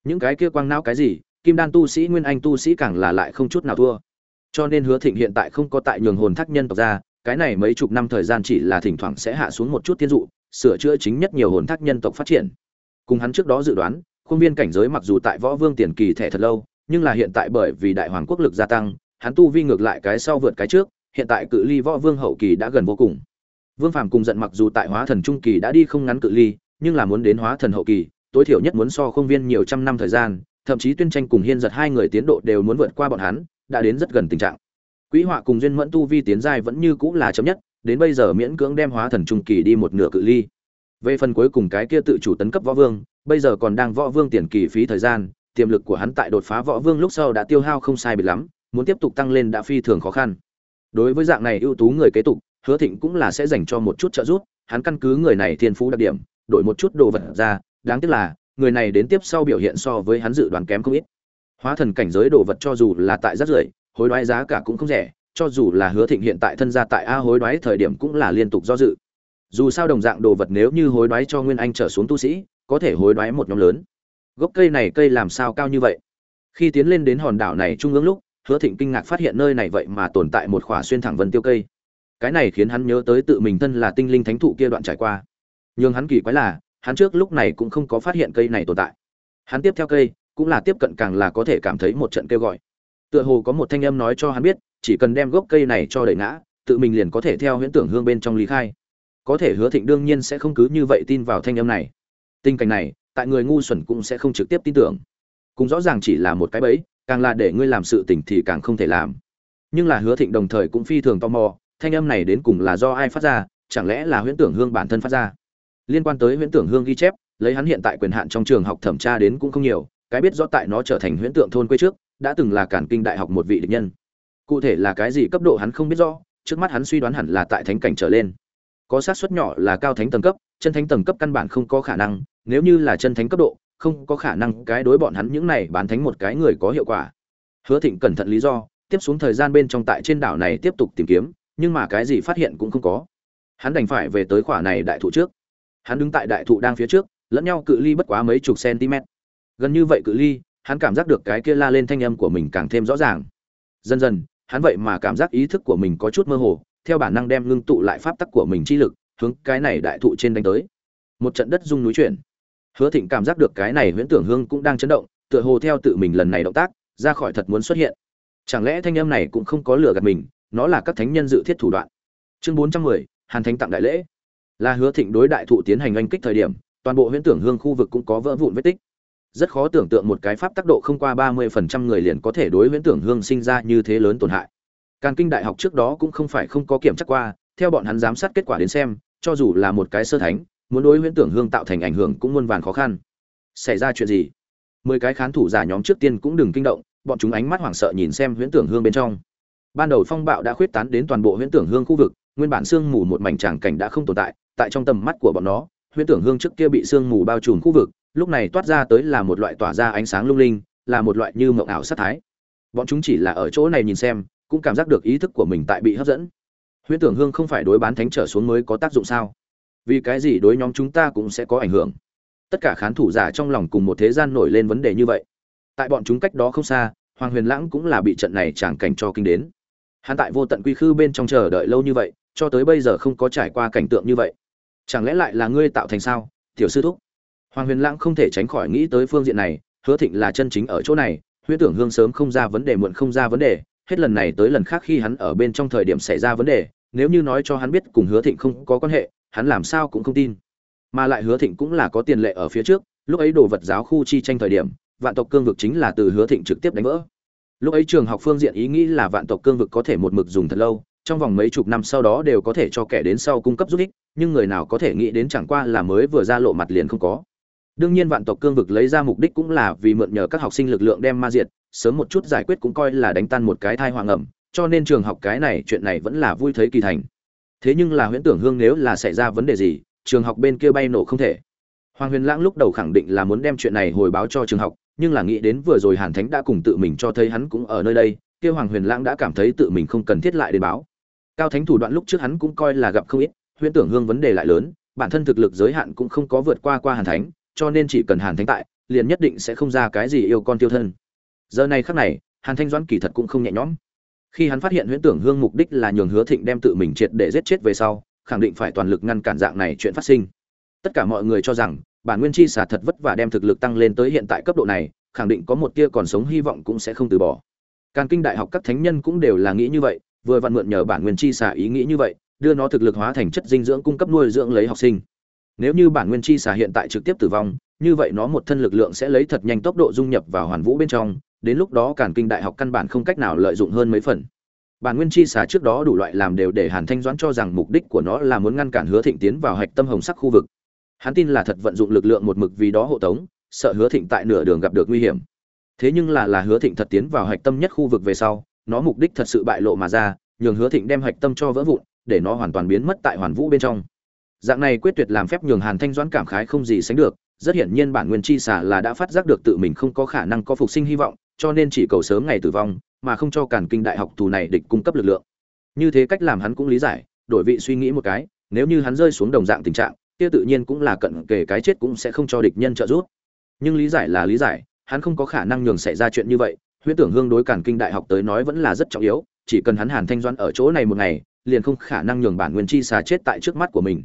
Những cái kia quang não cái gì, kim đan tu sĩ, nguyên anh tu sĩ càng là lại không chút nào thua. Cho nên hứa thịnh hiện tại không có tại nhường hồn thác nhân tộc ra, cái này mấy chục năm thời gian chỉ là thỉnh thoảng sẽ hạ xuống một chút tiên dụ sửa chữa chính nhất nhiều hồn thác nhân tộc phát triển. Cùng hắn trước đó dự đoán khuôn viên cảnh giới mặc dù tại võ vương tiền kỳ thẻ thật lâu nhưng là hiện tại bởi vì đại hoàng quốc lực gia tăng hắn tu vi ngược lại cái sau vượt cái trước hiện tại cự ly võ vương hậu kỳ đã gần vô cùng. Vương phàm cùng giận mặc dù tại hóa thần trung kỳ đã đi không ngắn cự ly nhưng là muốn đến hóa thần hậu kỳ tối thiểu nhất muốn so khuôn viên nhiều trăm năm thời gian thậm chí tuyên tranh cùng hiên giật hai người tiến độ đều muốn vượt qua bọn hắn đã đến rất gần tình trạng. Quý họa cùng duyên mẫn tu vi tiến giai vẫn như cũng là chấm nhất, đến bây giờ miễn cưỡng đem hóa thần trung kỳ đi một nửa cự ly. Về phần cuối cùng cái kia tự chủ tấn cấp võ vương, bây giờ còn đang võ vương tiền kỳ phí thời gian, tiềm lực của hắn tại đột phá võ vương lúc sau đã tiêu hao không sai biệt lắm, muốn tiếp tục tăng lên đã phi thường khó khăn. Đối với dạng này ưu tú người kế tục, Hứa Thịnh cũng là sẽ dành cho một chút trợ giúp, hắn căn cứ người này thiên phú đặc điểm, đổi một chút đồ vật ra, đáng tiếc là, người này đến tiếp sau biểu hiện so với hắn dự đoán kém không ít. Hóa thần cảnh giới đồ vật cho dù là tại rất rưởi, hối đoái giá cả cũng không rẻ cho dù là hứa thịnh hiện tại thân gia tại a hối đoái thời điểm cũng là liên tục do dự. Dù sao đồng dạng đồ vật nếu như hối đoái cho nguyên anh trở xuống tu sĩ, có thể hối đoái một nhóm lớn. Gốc cây này cây làm sao cao như vậy? Khi tiến lên đến hòn đảo này trung ương lúc, hứa thịnh kinh ngạc phát hiện nơi này vậy mà tồn tại một khỏa xuyên thẳng vân tiêu cây. Cái này khiến hắn nhớ tới tự mình thân là tinh linh thánh thụ kia đoạn trải qua. Nhưng hắn kỳ quái là, hắn trước lúc này cũng không có phát hiện cây này tồn tại. Hắn tiếp theo cây, cũng là tiếp cận càng là có thể cảm thấy một trận kêu gọi. Tựa hồ có một thanh âm nói cho hắn biết chỉ cần đem gốc cây này cho đẩy ngã, tự mình liền có thể theo huyễn tưởng hương bên trong lý khai. Có thể hứa thịnh đương nhiên sẽ không cứ như vậy tin vào thanh âm này. Tình cảnh này, tại người ngu xuẩn cũng sẽ không trực tiếp tin tưởng. Cũng rõ ràng chỉ là một cái bẫy, càng là để ngươi làm sự tình thì càng không thể làm. Nhưng là hứa thịnh đồng thời cũng phi thường tò mò, thanh âm này đến cùng là do ai phát ra, chẳng lẽ là huyễn tưởng hương bản thân phát ra? Liên quan tới huyễn tưởng hương ghi chép, lấy hắn hiện tại quyền hạn trong trường học thẩm tra đến cũng không nhiều, cái biết rõ tại nó trở thành huyễn tượng thôn quê trước, đã từng là cản kinh đại học một vị địch nhân cụ thể là cái gì cấp độ hắn không biết rõ, trước mắt hắn suy đoán hẳn là tại thánh cảnh trở lên. Có sát suất nhỏ là cao thánh tầng cấp, chân thánh tầng cấp căn bản không có khả năng, nếu như là chân thánh cấp độ, không có khả năng cái đối bọn hắn những này bán thánh một cái người có hiệu quả. Hứa thịnh cẩn thận lý do, tiếp xuống thời gian bên trong tại trên đảo này tiếp tục tìm kiếm, nhưng mà cái gì phát hiện cũng không có. Hắn đành phải về tới khỏa này đại thụ trước. Hắn đứng tại đại thụ đang phía trước, lẫn nhau cự ly bất quá mấy chục cm. Gần như vậy cự ly, hắn cảm giác được cái kia la lên thanh âm của mình càng thêm rõ ràng. Dần dần hắn vậy mà cảm giác ý thức của mình có chút mơ hồ, theo bản năng đem ngưng tụ lại pháp tắc của mình chi lực, hướng cái này đại thụ trên đánh tới. Một trận đất rung núi chuyển. Hứa thịnh cảm giác được cái này huyễn tưởng hương cũng đang chấn động, tựa hồ theo tự mình lần này động tác, ra khỏi thật muốn xuất hiện. Chẳng lẽ thanh âm này cũng không có lừa gạt mình, nó là các thánh nhân dự thiết thủ đoạn? Chương bốn trăm mười, hàn thánh tặng đại lễ. Là hứa thịnh đối đại thụ tiến hành oanh kích thời điểm, toàn bộ huyễn tưởng hương khu vực cũng có vỡ vụn vết tích rất khó tưởng tượng một cái pháp tác độ không qua ba mươi phần trăm người liền có thể đối huyễn tưởng hương sinh ra như thế lớn tổn hại. Càn kinh đại học trước đó cũng không phải không có kiểm tra qua, theo bọn hắn giám sát kết quả đến xem, cho dù là một cái sơ thánh, muốn đối huyễn tưởng hương tạo thành ảnh hưởng cũng muôn vàn khó khăn. Xảy ra chuyện gì? Mười cái khán thủ giả nhóm trước tiên cũng đừng kinh động, bọn chúng ánh mắt hoảng sợ nhìn xem huyễn tưởng hương bên trong. Ban đầu phong bạo đã khuyết tán đến toàn bộ huyễn tưởng hương khu vực, nguyên bản sương mù một mảnh tràng cảnh đã không tồn tại tại trong tầm mắt của bọn nó, huyễn tưởng hương trước kia bị sương mù bao trùm khu vực lúc này toát ra tới là một loại tỏa ra ánh sáng lung linh, là một loại như mộng ảo sát thái. Bọn chúng chỉ là ở chỗ này nhìn xem, cũng cảm giác được ý thức của mình tại bị hấp dẫn. Huyễn tưởng hương không phải đối bán thánh trở xuống mới có tác dụng sao? Vì cái gì đối nhóm chúng ta cũng sẽ có ảnh hưởng? Tất cả khán thủ giả trong lòng cùng một thế gian nổi lên vấn đề như vậy. Tại bọn chúng cách đó không xa, hoàng huyền lãng cũng là bị trận này tràn cảnh cho kinh đến. Hắn tại vô tận quy khư bên trong chờ đợi lâu như vậy, cho tới bây giờ không có trải qua cảnh tượng như vậy. Chẳng lẽ lại là ngươi tạo thành sao, tiểu sư thúc? Hoàng huyền lãng không thể tránh khỏi nghĩ tới phương diện này, hứa thịnh là chân chính ở chỗ này, huyễn tưởng hương sớm không ra vấn đề muộn không ra vấn đề, hết lần này tới lần khác khi hắn ở bên trong thời điểm xảy ra vấn đề, nếu như nói cho hắn biết cùng hứa thịnh không có quan hệ, hắn làm sao cũng không tin. Mà lại hứa thịnh cũng là có tiền lệ ở phía trước, lúc ấy đồ vật giáo khu chi tranh thời điểm, vạn tộc cương vực chính là từ hứa thịnh trực tiếp đánh vỡ. Lúc ấy trường học phương diện ý nghĩ là vạn tộc cương vực có thể một mực dùng thật lâu, trong vòng mấy chục năm sau đó đều có thể cho kẻ đến sau cung cấp giúp ích, nhưng người nào có thể nghĩ đến chẳng qua là mới vừa ra lộ mặt liền không có đương nhiên vạn tộc cương vực lấy ra mục đích cũng là vì mượn nhờ các học sinh lực lượng đem ma diệt, sớm một chút giải quyết cũng coi là đánh tan một cái thai hoàng ẩm, cho nên trường học cái này chuyện này vẫn là vui thấy kỳ thành. Thế nhưng là huyễn tưởng hương nếu là xảy ra vấn đề gì, trường học bên kia bay nổ không thể. Hoàng huyền lãng lúc đầu khẳng định là muốn đem chuyện này hồi báo cho trường học, nhưng là nghĩ đến vừa rồi hàn thánh đã cùng tự mình cho thấy hắn cũng ở nơi đây, kia hoàng huyền lãng đã cảm thấy tự mình không cần thiết lại đến báo. Cao thánh thủ đoạn lúc trước hắn cũng coi là gặp không ít, huyễn tưởng hương vấn đề lại lớn, bản thân thực lực giới hạn cũng không có vượt qua qua hàn thánh cho nên chỉ cần hàn thánh tại, liền nhất định sẽ không ra cái gì yêu con tiêu thân. Giờ này khắc này, hàn thanh doãn kỳ thật cũng không nhẹ nhõm. Khi hắn phát hiện huyễn tưởng hương mục đích là nhường hứa thịnh đem tự mình triệt để giết chết về sau, khẳng định phải toàn lực ngăn cản dạng này chuyện phát sinh. Tất cả mọi người cho rằng, bản nguyên chi xả thật vất vả đem thực lực tăng lên tới hiện tại cấp độ này, khẳng định có một tia còn sống hy vọng cũng sẽ không từ bỏ. Càn kinh đại học các thánh nhân cũng đều là nghĩ như vậy, vừa vặn mượn nhờ bản nguyên chi xả ý nghĩ như vậy, đưa nó thực lực hóa thành chất dinh dưỡng cung cấp nuôi dưỡng lấy học sinh nếu như bản nguyên chi Xà hiện tại trực tiếp tử vong, như vậy nó một thân lực lượng sẽ lấy thật nhanh tốc độ dung nhập vào hoàn vũ bên trong, đến lúc đó cản kinh đại học căn bản không cách nào lợi dụng hơn mấy phần. Bản nguyên chi Xà trước đó đủ loại làm đều để hàn thanh doãn cho rằng mục đích của nó là muốn ngăn cản hứa thịnh tiến vào hạch tâm hồng sắc khu vực. Hắn tin là thật vận dụng lực lượng một mực vì đó hộ tống, sợ hứa thịnh tại nửa đường gặp được nguy hiểm. Thế nhưng là là hứa thịnh thật tiến vào hạch tâm nhất khu vực về sau, nó mục đích thật sự bại lộ mà ra, nhường hứa thịnh đem hạch tâm cho vỡ vụn, để nó hoàn toàn biến mất tại hoàn vũ bên trong dạng này quyết tuyệt làm phép nhường hàn thanh doãn cảm khái không gì sánh được, rất hiển nhiên bản nguyên chi xả là đã phát giác được tự mình không có khả năng có phục sinh hy vọng, cho nên chỉ cầu sớm ngày tử vong, mà không cho cản kinh đại học tù này địch cung cấp lực lượng. Như thế cách làm hắn cũng lý giải, đổi vị suy nghĩ một cái, nếu như hắn rơi xuống đồng dạng tình trạng, kia tự nhiên cũng là cận kề cái chết cũng sẽ không cho địch nhân trợ giúp. Nhưng lý giải là lý giải, hắn không có khả năng nhường xảy ra chuyện như vậy, huyễn tưởng hương đối cản kinh đại học tới nói vẫn là rất trọng yếu, chỉ cần hắn hàn thanh doãn ở chỗ này một ngày, liền không khả năng nhường bản nguyên chi xà chết tại trước mắt của mình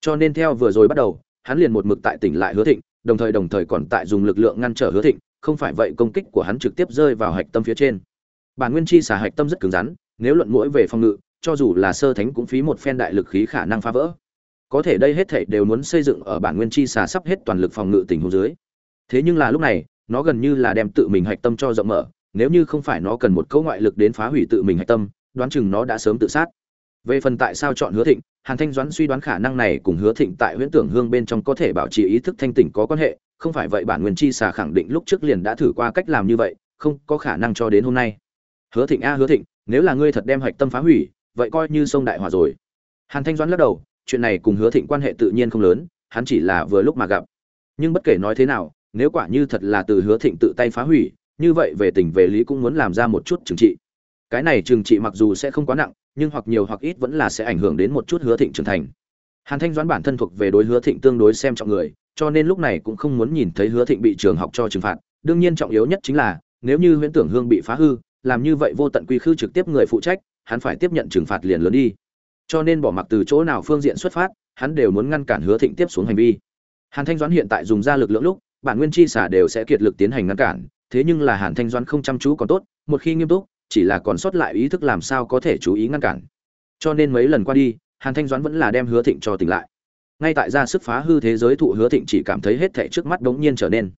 cho nên theo vừa rồi bắt đầu, hắn liền một mực tại tỉnh lại hứa thịnh, đồng thời đồng thời còn tại dùng lực lượng ngăn trở hứa thịnh, không phải vậy công kích của hắn trực tiếp rơi vào hạch tâm phía trên. Bản nguyên chi xà hạch tâm rất cứng rắn, nếu luận mũi về phòng ngự, cho dù là sơ thánh cũng phí một phen đại lực khí khả năng phá vỡ. Có thể đây hết thảy đều muốn xây dựng ở bản nguyên chi xà sắp hết toàn lực phòng ngự tình huống dưới. Thế nhưng là lúc này, nó gần như là đem tự mình hạch tâm cho rộng mở, nếu như không phải nó cần một câu ngoại lực đến phá hủy tự mình hạch tâm, đoán chừng nó đã sớm tự sát về phần tại sao chọn hứa thịnh, hàn thanh doãn suy đoán khả năng này cùng hứa thịnh tại huyễn tưởng hương bên trong có thể bảo trì ý thức thanh tỉnh có quan hệ, không phải vậy bản nguyên chi xà khẳng định lúc trước liền đã thử qua cách làm như vậy, không có khả năng cho đến hôm nay. Hứa thịnh a, hứa thịnh, nếu là ngươi thật đem hạch tâm phá hủy, vậy coi như sông đại hòa rồi. Hàn thanh doãn lắc đầu, chuyện này cùng hứa thịnh quan hệ tự nhiên không lớn, hắn chỉ là vừa lúc mà gặp. Nhưng bất kể nói thế nào, nếu quả như thật là từ hứa thịnh tự tay phá hủy, như vậy về tình về lý cũng muốn làm ra một chút trừng trị. Cái này trừng trị mặc dù sẽ không quá nặng nhưng hoặc nhiều hoặc ít vẫn là sẽ ảnh hưởng đến một chút hứa thịnh trưởng thành. Hàn thanh doãn bản thân thuộc về đối hứa thịnh tương đối xem trọng người, cho nên lúc này cũng không muốn nhìn thấy hứa thịnh bị trường học cho trừng phạt. Đương nhiên trọng yếu nhất chính là, nếu như huyễn tưởng hương bị phá hư, làm như vậy vô tận quy khư trực tiếp người phụ trách, hắn phải tiếp nhận trừng phạt liền lớn đi. Cho nên bỏ mặc từ chỗ nào phương diện xuất phát, hắn đều muốn ngăn cản hứa thịnh tiếp xuống hành vi. Hàn thanh doãn hiện tại dùng ra lực lượng lúc, bản nguyên chi xả đều sẽ kiệt lực tiến hành ngăn cản, thế nhưng là hàn thanh doãn không chăm chú còn tốt, một khi nghiêm túc chỉ là còn sót lại ý thức làm sao có thể chú ý ngăn cản. Cho nên mấy lần qua đi, hàn thanh doãn vẫn là đem hứa thịnh cho tỉnh lại. Ngay tại ra sức phá hư thế giới thụ, hứa thịnh chỉ cảm thấy hết thảy trước mắt đống nhiên trở nên.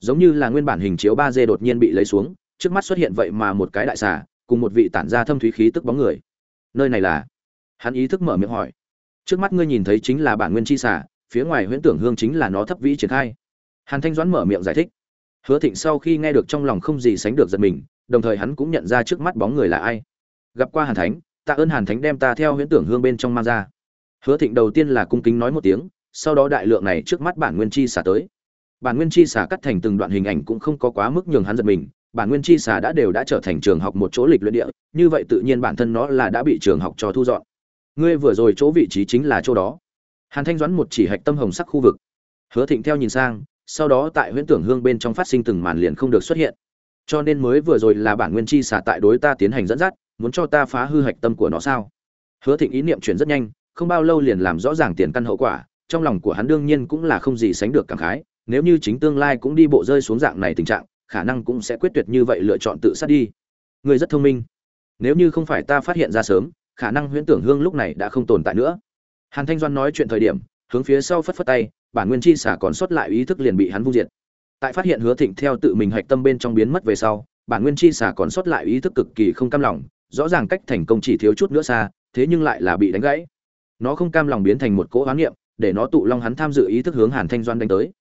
Giống như là nguyên bản hình chiếu ba d đột nhiên bị lấy xuống, trước mắt xuất hiện vậy mà một cái đại xà, cùng một vị tản ra thâm thúy khí tức bóng người. Nơi này là? Hắn ý thức mở miệng hỏi. Trước mắt ngươi nhìn thấy chính là bản nguyên chi xà, phía ngoài huyễn tưởng hương chính là nó thấp vĩ triển khai. Hàn thanh doãn mở miệng giải thích. Hứa thịnh sau khi nghe được trong lòng không gì sánh được giật mình đồng thời hắn cũng nhận ra trước mắt bóng người là ai. Gặp qua hàn thánh, tạ ơn hàn thánh đem ta theo huyễn tưởng hương bên trong mang ra. Hứa thịnh đầu tiên là cung kính nói một tiếng, sau đó đại lượng này trước mắt bản nguyên chi xả tới. Bản nguyên chi xả cắt thành từng đoạn hình ảnh cũng không có quá mức nhường hắn giật mình, bản nguyên chi xả đã đều đã trở thành trường học một chỗ lịch luyện địa, như vậy tự nhiên bản thân nó là đã bị trường học cho thu dọn. Ngươi vừa rồi chỗ vị trí chính là chỗ đó. Hàn thanh doãn một chỉ hạch tâm hồng sắc khu vực. Hứa thịnh theo nhìn sang, sau đó tại huyễn tưởng hương bên trong phát sinh từng màn liền không được xuất hiện cho nên mới vừa rồi là bản nguyên chi xả tại đối ta tiến hành dẫn dắt, muốn cho ta phá hư hạch tâm của nó sao? Hứa thịnh ý niệm chuyển rất nhanh, không bao lâu liền làm rõ ràng tiền căn hậu quả, trong lòng của hắn đương nhiên cũng là không gì sánh được cảm khái, nếu như chính tương lai cũng đi bộ rơi xuống dạng này tình trạng, khả năng cũng sẽ quyết tuyệt như vậy lựa chọn tự sát đi. Người rất thông minh. Nếu như không phải ta phát hiện ra sớm, khả năng huyễn tưởng hương lúc này đã không tồn tại nữa. Hàn thanh doan nói chuyện thời điểm, hướng phía sau phất phất tay, bản nguyên chi xả còn sót lại ý thức liền bị hắn vung diệt tại phát hiện hứa thịnh theo tự mình hạch tâm bên trong biến mất về sau, bản nguyên chi xả còn sót lại ý thức cực kỳ không cam lòng, rõ ràng cách thành công chỉ thiếu chút nữa xa, thế nhưng lại là bị đánh gãy. Nó không cam lòng biến thành một cỗ hoán niệm, để nó tụ long hắn tham dự ý thức hướng hàn thanh doan đánh tới.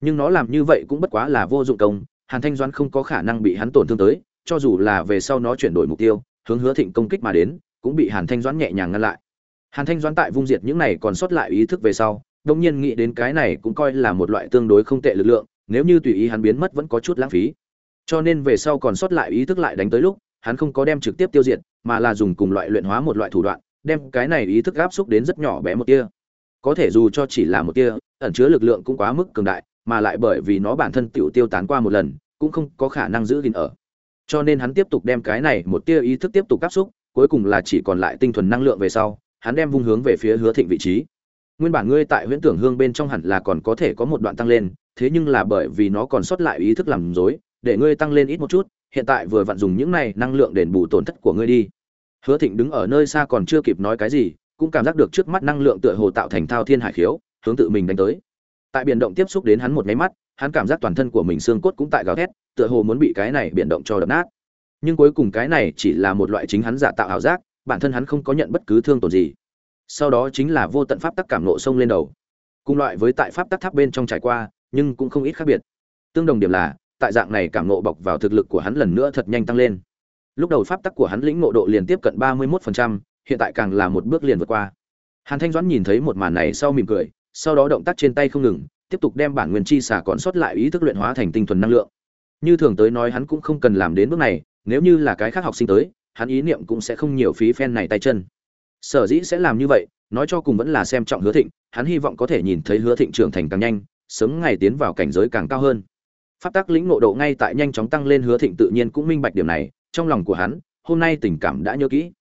Nhưng nó làm như vậy cũng bất quá là vô dụng công, hàn thanh doan không có khả năng bị hắn tổn thương tới, cho dù là về sau nó chuyển đổi mục tiêu, hướng hứa thịnh công kích mà đến, cũng bị hàn thanh doan nhẹ nhàng ngăn lại. Hàn thanh doan tại vung diệt những này còn sót lại ý thức về sau đông nhiên nghĩ đến cái này cũng coi là một loại tương đối không tệ lực lượng nếu như tùy ý hắn biến mất vẫn có chút lãng phí. Cho nên về sau còn sót lại ý thức lại đánh tới lúc, hắn không có đem trực tiếp tiêu diệt, mà là dùng cùng loại luyện hóa một loại thủ đoạn, đem cái này ý thức áp xúc đến rất nhỏ bé một tia. Có thể dù cho chỉ là một tia, ẩn chứa lực lượng cũng quá mức cường đại, mà lại bởi vì nó bản thân tiểu tiêu tán qua một lần, cũng không có khả năng giữ gìn ở. Cho nên hắn tiếp tục đem cái này một tia ý thức tiếp tục áp xúc, cuối cùng là chỉ còn lại tinh thuần năng lượng về sau, hắn đem vung hướng về phía hứa thịnh vị trí. Nguyên bản ngươi tại huyễn tưởng hương bên trong hẳn là còn có thể có một đoạn tăng lên thế nhưng là bởi vì nó còn sót lại ý thức làm dối, để ngươi tăng lên ít một chút, hiện tại vừa vặn dùng những này năng lượng đền bù tổn thất của ngươi đi. Hứa thịnh đứng ở nơi xa còn chưa kịp nói cái gì, cũng cảm giác được trước mắt năng lượng tựa hồ tạo thành thao thiên hải khiếu, hướng tự mình đánh tới. Tại biển động tiếp xúc đến hắn một máy mắt, hắn cảm giác toàn thân của mình xương cốt cũng tại gào thét, tựa hồ muốn bị cái này biển động cho đập nát. Nhưng cuối cùng cái này chỉ là một loại chính hắn giả tạo ảo giác, bản thân hắn không có nhận bất cứ thương tổn gì. Sau đó chính là vô tận pháp tắc cảm nộ sông lên đầu. Cùng loại với tại pháp tắc tháp bên trong trải qua nhưng cũng không ít khác biệt. Tương đồng điểm là tại dạng này cảm nộ bọc vào thực lực của hắn lần nữa thật nhanh tăng lên. Lúc đầu pháp tắc của hắn lĩnh ngộ độ liền tiếp cận ba mươi 31%, hiện tại càng là một bước liền vượt qua. Hàn thanh doãn nhìn thấy một màn này sau mỉm cười sau đó động tác trên tay không ngừng tiếp tục đem bản nguyên chi xả còn sót lại ý thức luyện hóa thành tinh thuần năng lượng. Như thường tới nói hắn cũng không cần làm đến bước này nếu như là cái khác học sinh tới hắn ý niệm cũng sẽ không nhiều phí phen này tay chân. Sở dĩ sẽ làm như vậy nói cho cùng vẫn là xem trọng hứa thịnh hắn hy vọng có thể nhìn thấy hứa thịnh trưởng thành càng nhanh sớm ngày tiến vào cảnh giới càng cao hơn. Pháp tắc lĩnh ngộ độ ngay tại nhanh chóng tăng lên hứa thịnh tự nhiên cũng minh bạch điểm này, trong lòng của hắn, hôm nay tình cảm đã nhớ kỹ.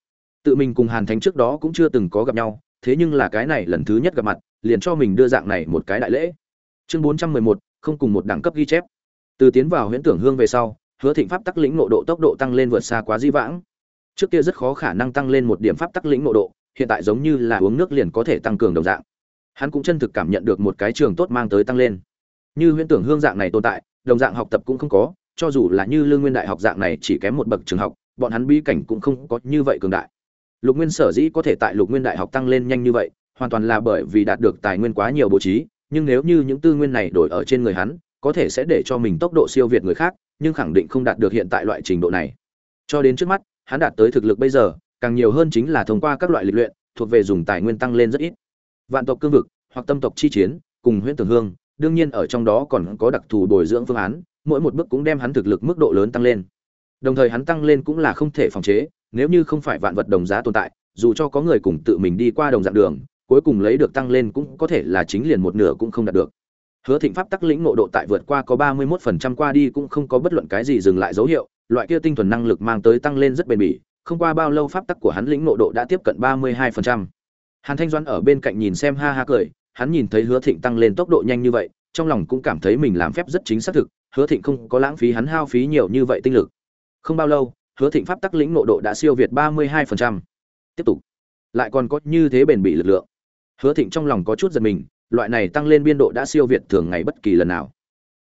Tự mình cùng hàn thánh trước đó cũng chưa từng có gặp nhau, thế nhưng là cái này lần thứ nhất gặp mặt, liền cho mình đưa dạng này một cái đại lễ. Chương bốn trăm mười một, không cùng một đẳng cấp ghi chép. Từ tiến vào huyễn tưởng hương về sau, hứa thịnh pháp tắc lĩnh ngộ độ tốc độ tăng lên vượt xa quá di vãng. Trước kia rất khó khả năng tăng lên một điểm pháp tắc lĩnh ngộ độ, hiện tại giống như là uống nước liền có thể tăng cường đồng dạng hắn cũng chân thực cảm nhận được một cái trường tốt mang tới tăng lên. Như huyễn tưởng hương dạng này tồn tại, đồng dạng học tập cũng không có, cho dù là như lương nguyên đại học dạng này chỉ kém một bậc trường học, bọn hắn bi cảnh cũng không có như vậy cường đại. Lục nguyên sở dĩ có thể tại lục nguyên đại học tăng lên nhanh như vậy, hoàn toàn là bởi vì đạt được tài nguyên quá nhiều bố trí, nhưng nếu như những tư nguyên này đổi ở trên người hắn, có thể sẽ để cho mình tốc độ siêu việt người khác, nhưng khẳng định không đạt được hiện tại loại trình độ này. Cho đến trước mắt, hắn đạt tới thực lực bây giờ, càng nhiều hơn chính là thông qua các loại lịch luyện, thuộc về dùng tài nguyên tăng lên rất ít vạn tộc cương vực hoặc tâm tộc chi chiến cùng huyễn tường hương, đương nhiên ở trong đó còn có đặc thù bồi dưỡng phương án, mỗi một bước cũng đem hắn thực lực mức độ lớn tăng lên đồng thời hắn tăng lên cũng là không thể phòng chế, nếu như không phải vạn vật đồng giá tồn tại, dù cho có người cùng tự mình đi qua đồng dạng đường, cuối cùng lấy được tăng lên cũng có thể là chính liền một nửa cũng không đạt được hứa thịnh pháp tắc lĩnh ngộ độ tại vượt qua có ba mươi 31% qua đi cũng không có bất luận cái gì dừng lại dấu hiệu, loại kia tinh thuần năng lực mang tới tăng lên rất bền bỉ, không qua bao lâu pháp tắc của hắn lĩnh ngộ độ đã tiếp cận ba mươi 32% hàn thanh doãn ở bên cạnh nhìn xem ha ha cười, hắn nhìn thấy hứa thịnh tăng lên tốc độ nhanh như vậy, trong lòng cũng cảm thấy mình làm phép rất chính xác thực, hứa thịnh không có lãng phí hắn hao phí nhiều như vậy tinh lực. Không bao lâu, hứa thịnh pháp tắc lĩnh nộ độ đã siêu việt ba mươi 32%. tiếp tục. Lại còn có như thế bền bỉ lực lượng. Hứa thịnh trong lòng có chút giật mình, loại này tăng lên biên độ đã siêu việt thường ngày bất kỳ lần nào.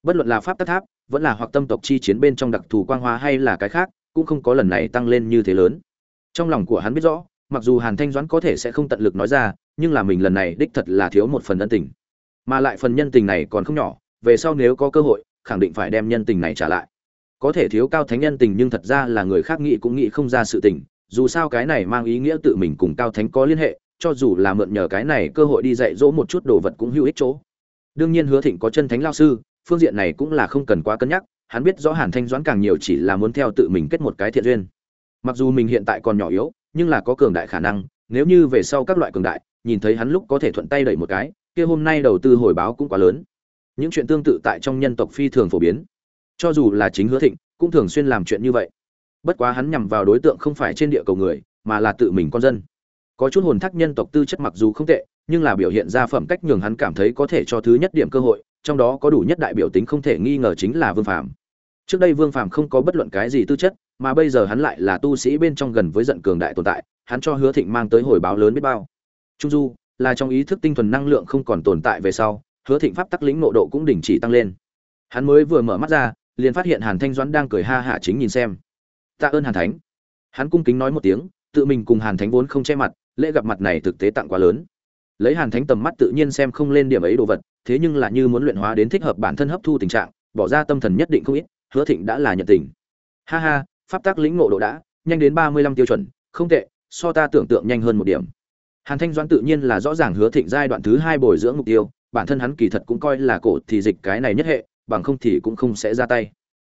Bất luận là pháp tắc tháp, vẫn là hoặc tâm tộc chi chiến bên trong đặc thù quang hoa hay là cái khác, cũng không có lần này tăng lên như thế lớn. Trong lòng của hắn biết rõ mặc dù hàn thanh doãn có thể sẽ không tận lực nói ra, nhưng là mình lần này đích thật là thiếu một phần ân tình. Mà lại phần nhân tình này còn không nhỏ, về sau nếu có cơ hội, khẳng định phải đem nhân tình này trả lại. Có thể thiếu cao thánh nhân tình nhưng thật ra là người khác nghĩ cũng nghĩ không ra sự tình, dù sao cái này mang ý nghĩa tự mình cùng cao thánh có liên hệ, cho dù là mượn nhờ cái này cơ hội đi dạy dỗ một chút đồ vật cũng hữu ích chỗ. Đương nhiên hứa thịnh có chân thánh lao sư, phương diện này cũng là không cần quá cân nhắc, hắn biết rõ hàn thanh doãn càng nhiều chỉ là muốn theo tự mình kết một cái thiện duyên. Mặc dù mình hiện tại còn nhỏ yếu nhưng là có cường đại khả năng, nếu như về sau các loại cường đại, nhìn thấy hắn lúc có thể thuận tay đẩy một cái, kia hôm nay đầu tư hồi báo cũng quá lớn. Những chuyện tương tự tại trong nhân tộc phi thường phổ biến. Cho dù là chính hứa thịnh, cũng thường xuyên làm chuyện như vậy. Bất quá hắn nhằm vào đối tượng không phải trên địa cầu người, mà là tự mình con dân. Có chút hồn thác nhân tộc tư chất mặc dù không tệ, nhưng là biểu hiện ra phẩm cách nhường hắn cảm thấy có thể cho thứ nhất điểm cơ hội, trong đó có đủ nhất đại biểu tính không thể nghi ngờ chính là vương phàm trước đây vương phàm không có bất luận cái gì tư chất, mà bây giờ hắn lại là tu sĩ bên trong gần với giận cường đại tồn tại, hắn cho hứa thịnh mang tới hồi báo lớn biết bao. Trung du, là trong ý thức tinh thuần năng lượng không còn tồn tại về sau, hứa thịnh pháp tắc lĩnh nộ độ cũng đình chỉ tăng lên. Hắn mới vừa mở mắt ra, liền phát hiện hàn thanh doãn đang cười ha hả chính nhìn xem. Tạ ơn hàn thánh. Hắn cung kính nói một tiếng, tự mình cùng hàn thánh vốn không che mặt, lễ gặp mặt này thực tế tặng quá lớn. Lấy hàn thánh tầm mắt tự nhiên xem không lên điểm ấy đồ vật, thế nhưng là như muốn luyện hóa đến thích hợp bản thân hấp thu tình trạng, bỏ ra tâm thần nhất định không ít hứa thịnh đã là nhận tình. Ha ha, pháp tác lĩnh ngộ độ đã, nhanh đến ba mươi lăm tiêu chuẩn, không tệ, so ta tưởng tượng nhanh hơn một điểm. Hàn thanh doãn tự nhiên là rõ ràng hứa thịnh giai đoạn thứ hai bồi dưỡng mục tiêu, bản thân hắn kỳ thật cũng coi là cổ thì dịch cái này nhất hệ, bằng không thì cũng không sẽ ra tay.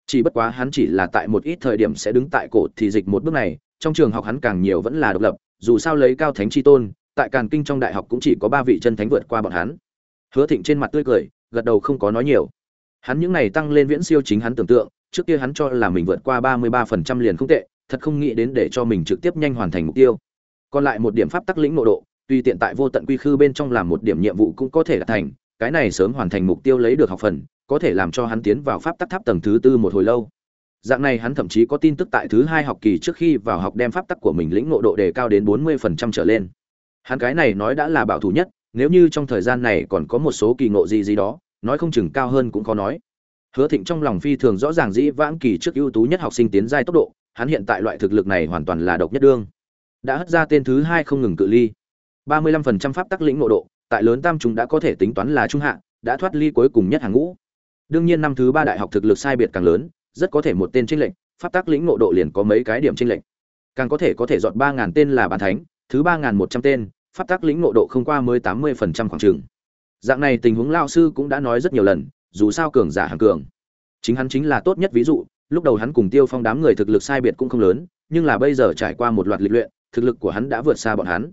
Chỉ bất quá hắn chỉ là tại một ít thời điểm sẽ đứng tại cổ thì dịch một bước này, trong trường học hắn càng nhiều vẫn là độc lập, dù sao lấy cao thánh chi tôn, tại càn kinh trong đại học cũng chỉ có ba vị chân thánh vượt qua bọn hắn. Hứa thịnh trên mặt tươi cười, gật đầu không có nói nhiều hắn những này tăng lên viễn siêu chính hắn tưởng tượng, trước kia hắn cho là mình vượt qua ba mươi ba phần trăm liền không tệ, thật không nghĩ đến để cho mình trực tiếp nhanh hoàn thành mục tiêu. Còn lại một điểm pháp tắc lĩnh nội độ, tuy tiện tại vô tận quy khư bên trong làm một điểm nhiệm vụ cũng có thể đạt thành, cái này sớm hoàn thành mục tiêu lấy được học phần, có thể làm cho hắn tiến vào pháp tắc tháp tầng thứ tư một hồi lâu. Dạng này hắn thậm chí có tin tức tại thứ hai học kỳ trước khi vào học đem pháp tắc của mình lĩnh ngộ độ đề cao đến bốn mươi phần trăm trở lên. Hắn cái này nói đã là bảo thủ nhất, nếu như trong thời gian này còn có một số kỳ ngộ gì gì đó nói không chừng cao hơn cũng khó nói. Hứa thịnh trong lòng phi thường rõ ràng dĩ vãng kỳ trước ưu tú nhất học sinh tiến giai tốc độ, hắn hiện tại loại thực lực này hoàn toàn là độc nhất đương. Đã hất ra tên thứ hai không ngừng cự ly. ba mươi lăm phần trăm pháp tắc lĩnh ngộ độ, tại lớn tam chúng đã có thể tính toán là trung hạ, đã thoát ly cuối cùng nhất hàng ngũ. Đương nhiên năm thứ ba đại học thực lực sai biệt càng lớn, rất có thể một tên tranh lệnh pháp tắc lĩnh ngộ độ liền có mấy cái điểm tranh lệnh càng có thể có thể dọn ba ngàn tên là bàn thánh, thứ ba ngàn một trăm tên, pháp tắc lĩnh ngộ độ không qua mới tám mươi phần trăm khoảng trường dạng này tình huống lao sư cũng đã nói rất nhiều lần, dù sao cường giả hàng cường. Chính hắn chính là tốt nhất ví dụ, lúc đầu hắn cùng tiêu phong đám người thực lực sai biệt cũng không lớn, nhưng là bây giờ trải qua một loạt lịch luyện, thực lực của hắn đã vượt xa bọn hắn.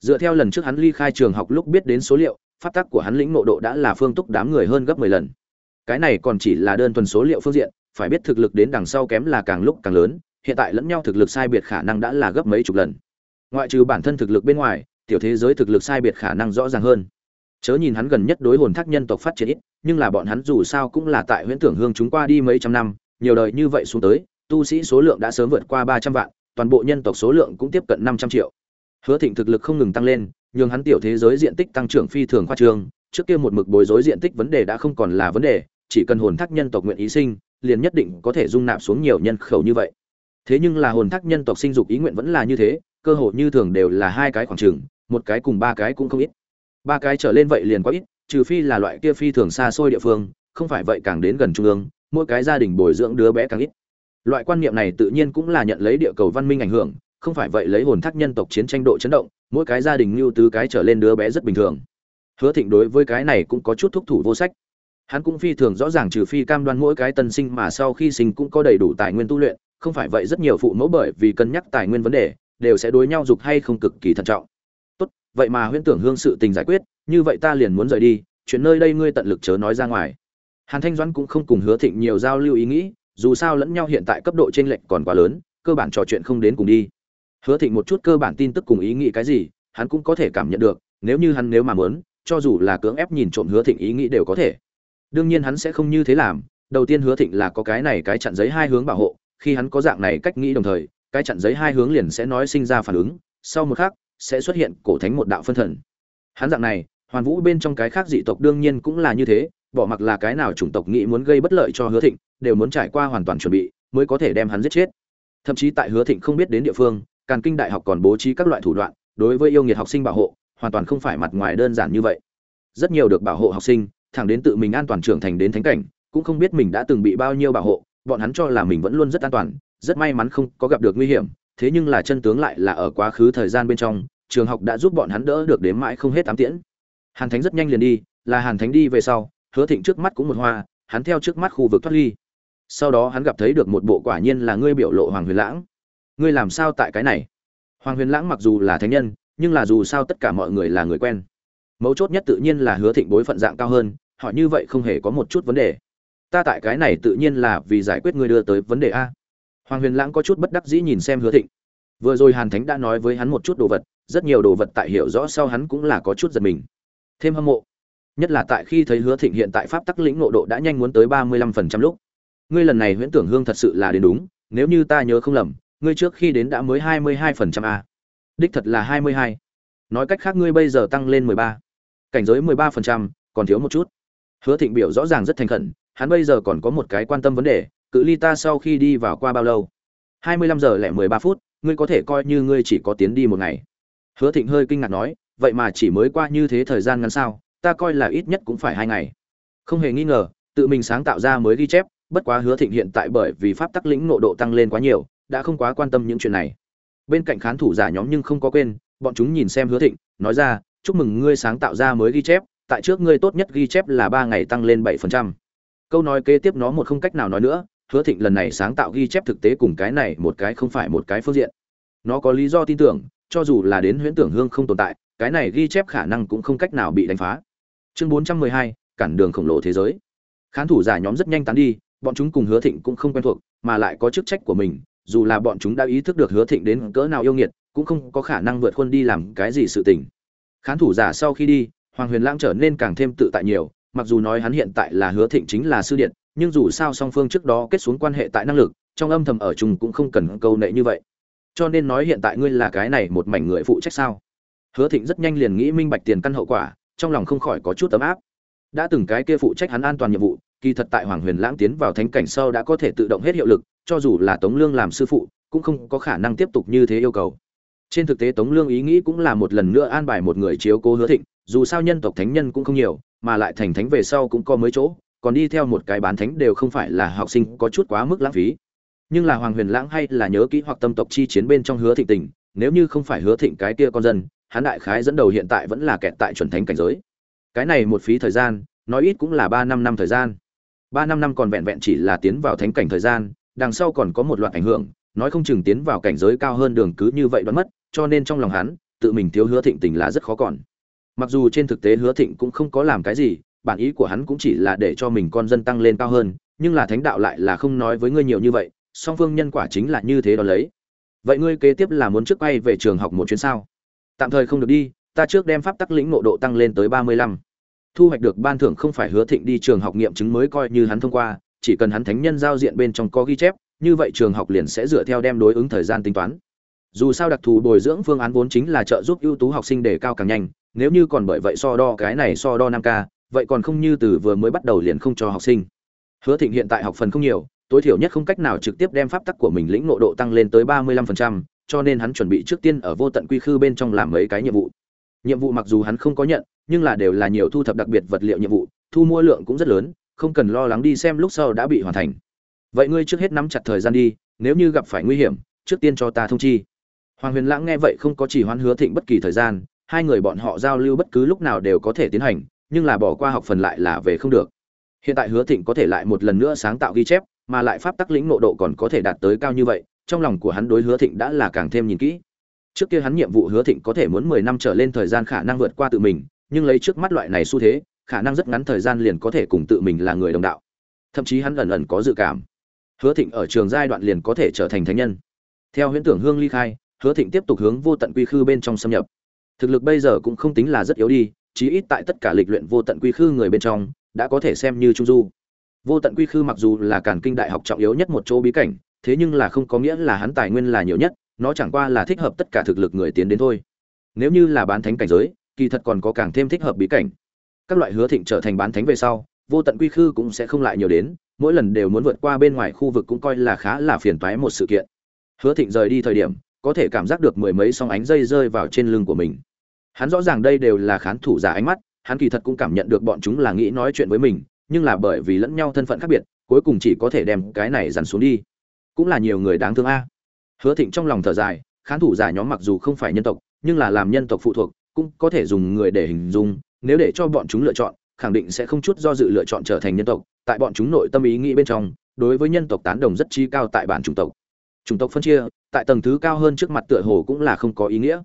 Dựa theo lần trước hắn ly khai trường học lúc biết đến số liệu phát tắc của hắn lĩnh nộ độ đã là phương túc đám người hơn gấp mười lần. Cái này còn chỉ là đơn thuần số liệu phương diện, phải biết thực lực đến đằng sau kém là càng lúc càng lớn, hiện tại lẫn nhau thực lực sai biệt khả năng đã là gấp mấy chục lần. Ngoại trừ bản thân thực lực bên ngoài, tiểu thế giới thực lực sai biệt khả năng rõ ràng hơn chớ nhìn hắn gần nhất đối hồn thác nhân tộc phát triển ít, nhưng là bọn hắn dù sao cũng là tại huyễn tưởng hương chúng qua đi mấy trăm năm, nhiều đời như vậy xuống tới, tu sĩ số lượng đã sớm vượt qua ba trăm vạn, toàn bộ nhân tộc số lượng cũng tiếp cận năm trăm triệu. Hứa thịnh thực lực không ngừng tăng lên, nhường hắn tiểu thế giới diện tích tăng trưởng phi thường khoa trương, trước kia một mực bối rối diện tích vấn đề đã không còn là vấn đề, chỉ cần hồn thác nhân tộc nguyện ý sinh, liền nhất định có thể dung nạp xuống nhiều nhân khẩu như vậy. Thế nhưng là hồn thác nhân tộc sinh dục ý nguyện vẫn là như thế, cơ hội như thường đều là hai cái khoảng trường một cái cùng ba cái cũng không ít ba cái trở lên vậy liền quá ít, trừ phi là loại kia phi thường xa xôi địa phương, không phải vậy càng đến gần trung ương, mỗi cái gia đình bồi dưỡng đứa bé càng ít. Loại quan niệm này tự nhiên cũng là nhận lấy địa cầu văn minh ảnh hưởng, không phải vậy lấy hồn thác nhân tộc chiến tranh độ chấn động, mỗi cái gia đình lưu tứ cái trở lên đứa bé rất bình thường. Hứa thịnh đối với cái này cũng có chút thúc thủ vô sách. Hắn cũng phi thường rõ ràng trừ phi cam đoan mỗi cái tân sinh mà sau khi sinh cũng có đầy đủ tài nguyên tu luyện, không phải vậy rất nhiều phụ mẫu bởi vì cân nhắc tài nguyên vấn đề, đều sẽ đối nhau dục hay không cực kỳ thận trọng vậy mà huyễn tưởng hương sự tình giải quyết, như vậy ta liền muốn rời đi, chuyện nơi đây ngươi tận lực chớ nói ra ngoài. Hàn thanh doãn cũng không cùng hứa thịnh nhiều giao lưu ý nghĩ, dù sao lẫn nhau hiện tại cấp độ trên lệch còn quá lớn, cơ bản trò chuyện không đến cùng đi. Hứa thịnh một chút cơ bản tin tức cùng ý nghĩ cái gì, hắn cũng có thể cảm nhận được, nếu như hắn nếu mà muốn, cho dù là cưỡng ép nhìn trộm hứa thịnh ý nghĩ đều có thể. Đương nhiên hắn sẽ không như thế làm, đầu tiên hứa thịnh là có cái này cái chặn giấy hai hướng bảo hộ, khi hắn có dạng này cách nghĩ đồng thời, cái chặn giấy hai hướng liền sẽ nói sinh ra phản ứng, sau một khắc sẽ xuất hiện cổ thánh một đạo phân thần. Hắn dạng này, hoàn vũ bên trong cái khác dị tộc đương nhiên cũng là như thế, bỏ mặc là cái nào chủng tộc nghĩ muốn gây bất lợi cho hứa thịnh, đều muốn trải qua hoàn toàn chuẩn bị, mới có thể đem hắn giết chết. Thậm chí tại hứa thịnh không biết đến địa phương, càn kinh đại học còn bố trí các loại thủ đoạn, đối với yêu nghiệt học sinh bảo hộ, hoàn toàn không phải mặt ngoài đơn giản như vậy. Rất nhiều được bảo hộ học sinh, thẳng đến tự mình an toàn trưởng thành đến thánh cảnh, cũng không biết mình đã từng bị bao nhiêu bảo hộ, bọn hắn cho là mình vẫn luôn rất an toàn, rất may mắn không có gặp được nguy hiểm thế nhưng là chân tướng lại là ở quá khứ thời gian bên trong, trường học đã giúp bọn hắn đỡ được đến mãi không hết tám tiễn. Hàn thánh rất nhanh liền đi, là hàn thánh đi về sau, hứa thịnh trước mắt cũng một hoa, hắn theo trước mắt khu vực thoát ly. Sau đó hắn gặp thấy được một bộ quả nhiên là ngươi biểu lộ hoàng huyền lãng. Ngươi làm sao tại cái này? Hoàng huyền lãng mặc dù là thánh nhân, nhưng là dù sao tất cả mọi người là người quen. Mấu chốt nhất tự nhiên là hứa thịnh bối phận dạng cao hơn, họ như vậy không hề có một chút vấn đề. Ta tại cái này tự nhiên là vì giải quyết ngươi đưa tới vấn đề a hoàng huyền lãng có chút bất đắc dĩ nhìn xem hứa thịnh. Vừa rồi hàn thánh đã nói với hắn một chút đồ vật, rất nhiều đồ vật tại hiểu rõ sau hắn cũng là có chút giật mình. Thêm hâm mộ. Nhất là tại khi thấy hứa thịnh hiện tại pháp tắc lĩnh nộ độ đã nhanh muốn tới ba mươi lăm phần trăm lúc. Ngươi lần này huyễn tưởng hương thật sự là đến đúng, nếu như ta nhớ không lầm, ngươi trước khi đến đã mới hai mươi hai phần trăm a đích thật là hai mươi hai. Nói cách khác ngươi bây giờ tăng lên mười ba. Cảnh giới mười ba phần trăm, còn thiếu một chút. Hứa thịnh biểu rõ ràng rất thành khẩn, hắn bây giờ còn có một cái quan tâm vấn đề cự ly ta sau khi đi vào qua bao lâu? Hai mươi lăm giờ lẻ mười ba phút, ngươi có thể coi như ngươi chỉ có tiến đi một ngày. Hứa thịnh hơi kinh ngạc nói, vậy mà chỉ mới qua như thế thời gian ngắn sao? Ta coi là ít nhất cũng phải hai ngày. Không hề nghi ngờ, tự mình sáng tạo ra mới ghi chép, bất quá hứa thịnh hiện tại bởi vì pháp tắc lĩnh nộ độ tăng lên quá nhiều, đã không quá quan tâm những chuyện này. Bên cạnh khán thủ giả nhóm nhưng không có quên, bọn chúng nhìn xem hứa thịnh, nói ra, chúc mừng ngươi sáng tạo ra mới ghi chép, tại trước ngươi tốt nhất ghi chép là ba ngày tăng lên bảy phần trăm. Câu nói kế tiếp nó một không cách nào nói nữa hứa thịnh lần này sáng tạo ghi chép thực tế cùng cái này một cái không phải một cái phương diện. Nó có lý do tin tưởng, cho dù là đến huyễn tưởng hương không tồn tại, cái này ghi chép khả năng cũng không cách nào bị đánh phá. Chương bốn trăm mười hai, cản đường khổng lồ thế giới. Khán thủ giả nhóm rất nhanh tán đi, bọn chúng cùng hứa thịnh cũng không quen thuộc, mà lại có chức trách của mình, dù là bọn chúng đã ý thức được hứa thịnh đến cỡ nào yêu nghiệt, cũng không có khả năng vượt khuôn đi làm cái gì sự tình. Khán thủ giả sau khi đi, hoàng huyền lãng trở nên càng thêm tự tại nhiều, mặc dù nói hắn hiện tại là hứa thịnh chính là sư điện nhưng dù sao song phương trước đó kết xuống quan hệ tại năng lực, trong âm thầm ở chung cũng không cần câu nệ như vậy. Cho nên nói hiện tại ngươi là cái này một mảnh người phụ trách sao? Hứa thịnh rất nhanh liền nghĩ minh bạch tiền căn hậu quả, trong lòng không khỏi có chút ấm áp. Đã từng cái kia phụ trách hắn an toàn nhiệm vụ, kỳ thật tại hoàng huyền lãng tiến vào thánh cảnh sau đã có thể tự động hết hiệu lực, cho dù là tống lương làm sư phụ, cũng không có khả năng tiếp tục như thế yêu cầu. Trên thực tế tống lương ý nghĩ cũng là một lần nữa an bài một người chiếu cố hứa thịnh, dù sao nhân tộc thánh nhân cũng không nhiều, mà lại thành thánh về sau cũng có mới chỗ còn đi theo một cái bán thánh đều không phải là học sinh có chút quá mức lãng phí. Nhưng là hoàng huyền lãng hay là nhớ kỹ hoặc tâm tộc chi chiến bên trong hứa thịnh tình, nếu như không phải hứa thịnh cái kia con dân, hắn đại khái dẫn đầu hiện tại vẫn là kẹt tại chuẩn thánh cảnh giới. Cái này một phí thời gian, nói ít cũng là ba năm năm thời gian. Ba năm năm còn vẹn vẹn chỉ là tiến vào thánh cảnh thời gian, đằng sau còn có một loạt ảnh hưởng, nói không chừng tiến vào cảnh giới cao hơn đường cứ như vậy đoán mất, cho nên trong lòng hắn, tự mình thiếu hứa thịnh tình là rất khó còn. Mặc dù trên thực tế hứa thịnh cũng không có làm cái gì bản ý của hắn cũng chỉ là để cho mình con dân tăng lên cao hơn, nhưng là thánh đạo lại là không nói với ngươi nhiều như vậy, song phương nhân quả chính là như thế đó lấy. Vậy ngươi kế tiếp là muốn trước quay về trường học một chuyến sao? Tạm thời không được đi, ta trước đem pháp tắc lĩnh ngộ độ tăng lên tới ba mươi lăm. Thu hoạch được ban thưởng không phải hứa thịnh đi trường học nghiệm chứng mới coi như hắn thông qua, chỉ cần hắn thánh nhân giao diện bên trong có ghi chép, như vậy trường học liền sẽ dựa theo đem đối ứng thời gian tính toán. Dù sao đặc thù bồi dưỡng phương án vốn chính là trợ giúp ưu tú học sinh để cao càng nhanh, nếu như còn bởi vậy so đo cái này so đo năm k vậy còn không như từ vừa mới bắt đầu liền không cho học sinh hứa thịnh hiện tại học phần không nhiều tối thiểu nhất không cách nào trực tiếp đem pháp tắc của mình lĩnh ngộ độ tăng lên tới ba mươi lăm phần trăm, cho nên hắn chuẩn bị trước tiên ở vô tận quy khư bên trong làm mấy cái nhiệm vụ. Nhiệm vụ mặc dù hắn không có nhận, nhưng là đều là nhiều thu thập đặc biệt vật liệu nhiệm vụ, thu mua lượng cũng rất lớn, không cần lo lắng đi xem lúc sau đã bị hoàn thành. Vậy ngươi trước hết nắm chặt thời gian đi, nếu như gặp phải nguy hiểm, trước tiên cho ta thông chi. Hoàng Huyền Lãng nghe vậy không có chỉ hoãn hứa thịnh bất kỳ thời gian, hai người bọn họ giao lưu bất cứ lúc nào đều có thể tiến hành, nhưng là bỏ qua học phần lại là về không được. Hiện tại Hứa Thịnh có thể lại một lần nữa sáng tạo ghi chép, mà lại pháp tắc lĩnh ngộ độ còn có thể đạt tới cao như vậy, trong lòng của hắn đối Hứa Thịnh đã là càng thêm nhìn kỹ. Trước kia hắn nhiệm vụ Hứa Thịnh có thể muốn 10 năm trở lên thời gian khả năng vượt qua tự mình, nhưng lấy trước mắt loại này xu thế, khả năng rất ngắn thời gian liền có thể cùng tự mình là người đồng đạo. Thậm chí hắn ẩn ẩn có dự cảm, Hứa Thịnh ở trường giai đoạn liền có thể trở thành thánh nhân. Theo huyễn tưởng hương ly khai, Hứa Thịnh tiếp tục hướng vô tận quy khư bên trong xâm nhập. Thực lực bây giờ cũng không tính là rất yếu đi, chí ít tại tất cả lịch luyện vô tận quy khư người bên trong, đã có thể xem như trung du. Vô tận quy khư mặc dù là càn kinh đại học trọng yếu nhất một chỗ bí cảnh thế nhưng là không có nghĩa là hắn tài nguyên là nhiều nhất nó chẳng qua là thích hợp tất cả thực lực người tiến đến thôi. Nếu như là bán thánh cảnh giới kỳ thật còn có càng thêm thích hợp bí cảnh. Các loại hứa thịnh trở thành bán thánh về sau vô tận quy khư cũng sẽ không lại nhiều đến mỗi lần đều muốn vượt qua bên ngoài khu vực cũng coi là khá là phiền toái một sự kiện. Hứa thịnh rời đi thời điểm có thể cảm giác được mười mấy song ánh dây rơi vào trên lưng của mình hắn rõ ràng đây đều là khán thủ giả ánh mắt, hắn kỳ thật cũng cảm nhận được bọn chúng là nghĩ nói chuyện với mình, nhưng là bởi vì lẫn nhau thân phận khác biệt, cuối cùng chỉ có thể đem cái này dằn xuống đi. Cũng là nhiều người đáng thương a. Hứa thịnh trong lòng thở dài, khán thủ giả nhóm mặc dù không phải nhân tộc, nhưng là làm nhân tộc phụ thuộc, cũng có thể dùng người để hình dung, nếu để cho bọn chúng lựa chọn, khẳng định sẽ không chút do dự lựa chọn trở thành nhân tộc, tại bọn chúng nội tâm ý nghĩ bên trong, đối với nhân tộc tán đồng rất chi cao tại bản chủng tộc. Chủng tộc phân chia, tại tầng thứ cao hơn trước mặt tựa hồ cũng là không có ý nghĩa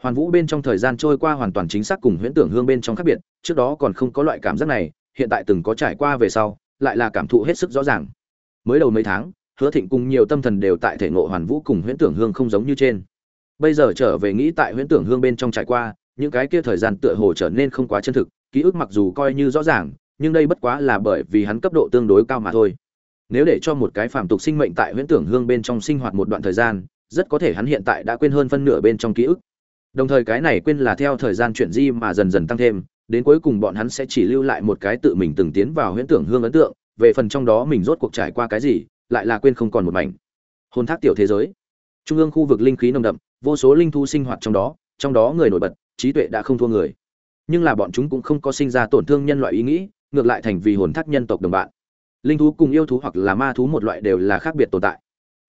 hoàn vũ bên trong thời gian trôi qua hoàn toàn chính xác cùng huyễn tưởng hương bên trong khác biệt, trước đó còn không có loại cảm giác này, hiện tại từng có trải qua về sau, lại là cảm thụ hết sức rõ ràng. Mới đầu mấy tháng, hứa thịnh cùng nhiều tâm thần đều tại thể ngộ hoàn vũ cùng huyễn tưởng hương không giống như trên. Bây giờ trở về nghĩ tại huyễn tưởng hương bên trong trải qua, những cái kia thời gian tựa hồ trở nên không quá chân thực, ký ức mặc dù coi như rõ ràng, nhưng đây bất quá là bởi vì hắn cấp độ tương đối cao mà thôi. Nếu để cho một cái phàm tục sinh mệnh tại huyễn tưởng hương bên trong sinh hoạt một đoạn thời gian, rất có thể hắn hiện tại đã quên hơn phân nửa bên trong ký ức đồng thời cái này quên là theo thời gian chuyển di mà dần dần tăng thêm, đến cuối cùng bọn hắn sẽ chỉ lưu lại một cái tự mình từng tiến vào huyễn tưởng hương ấn tượng, về phần trong đó mình rốt cuộc trải qua cái gì, lại là quên không còn một mảnh. Hồn thác tiểu thế giới. Trung ương khu vực linh khí nồng đậm, vô số linh thu sinh hoạt trong đó trong đó người nổi bật, trí tuệ đã không thua người. Nhưng là bọn chúng cũng không có sinh ra tổn thương nhân loại ý nghĩ, ngược lại thành vì hồn thác nhân tộc đồng bạn. Linh thú cùng yêu thú hoặc là ma thú một loại đều là khác biệt tồn tại.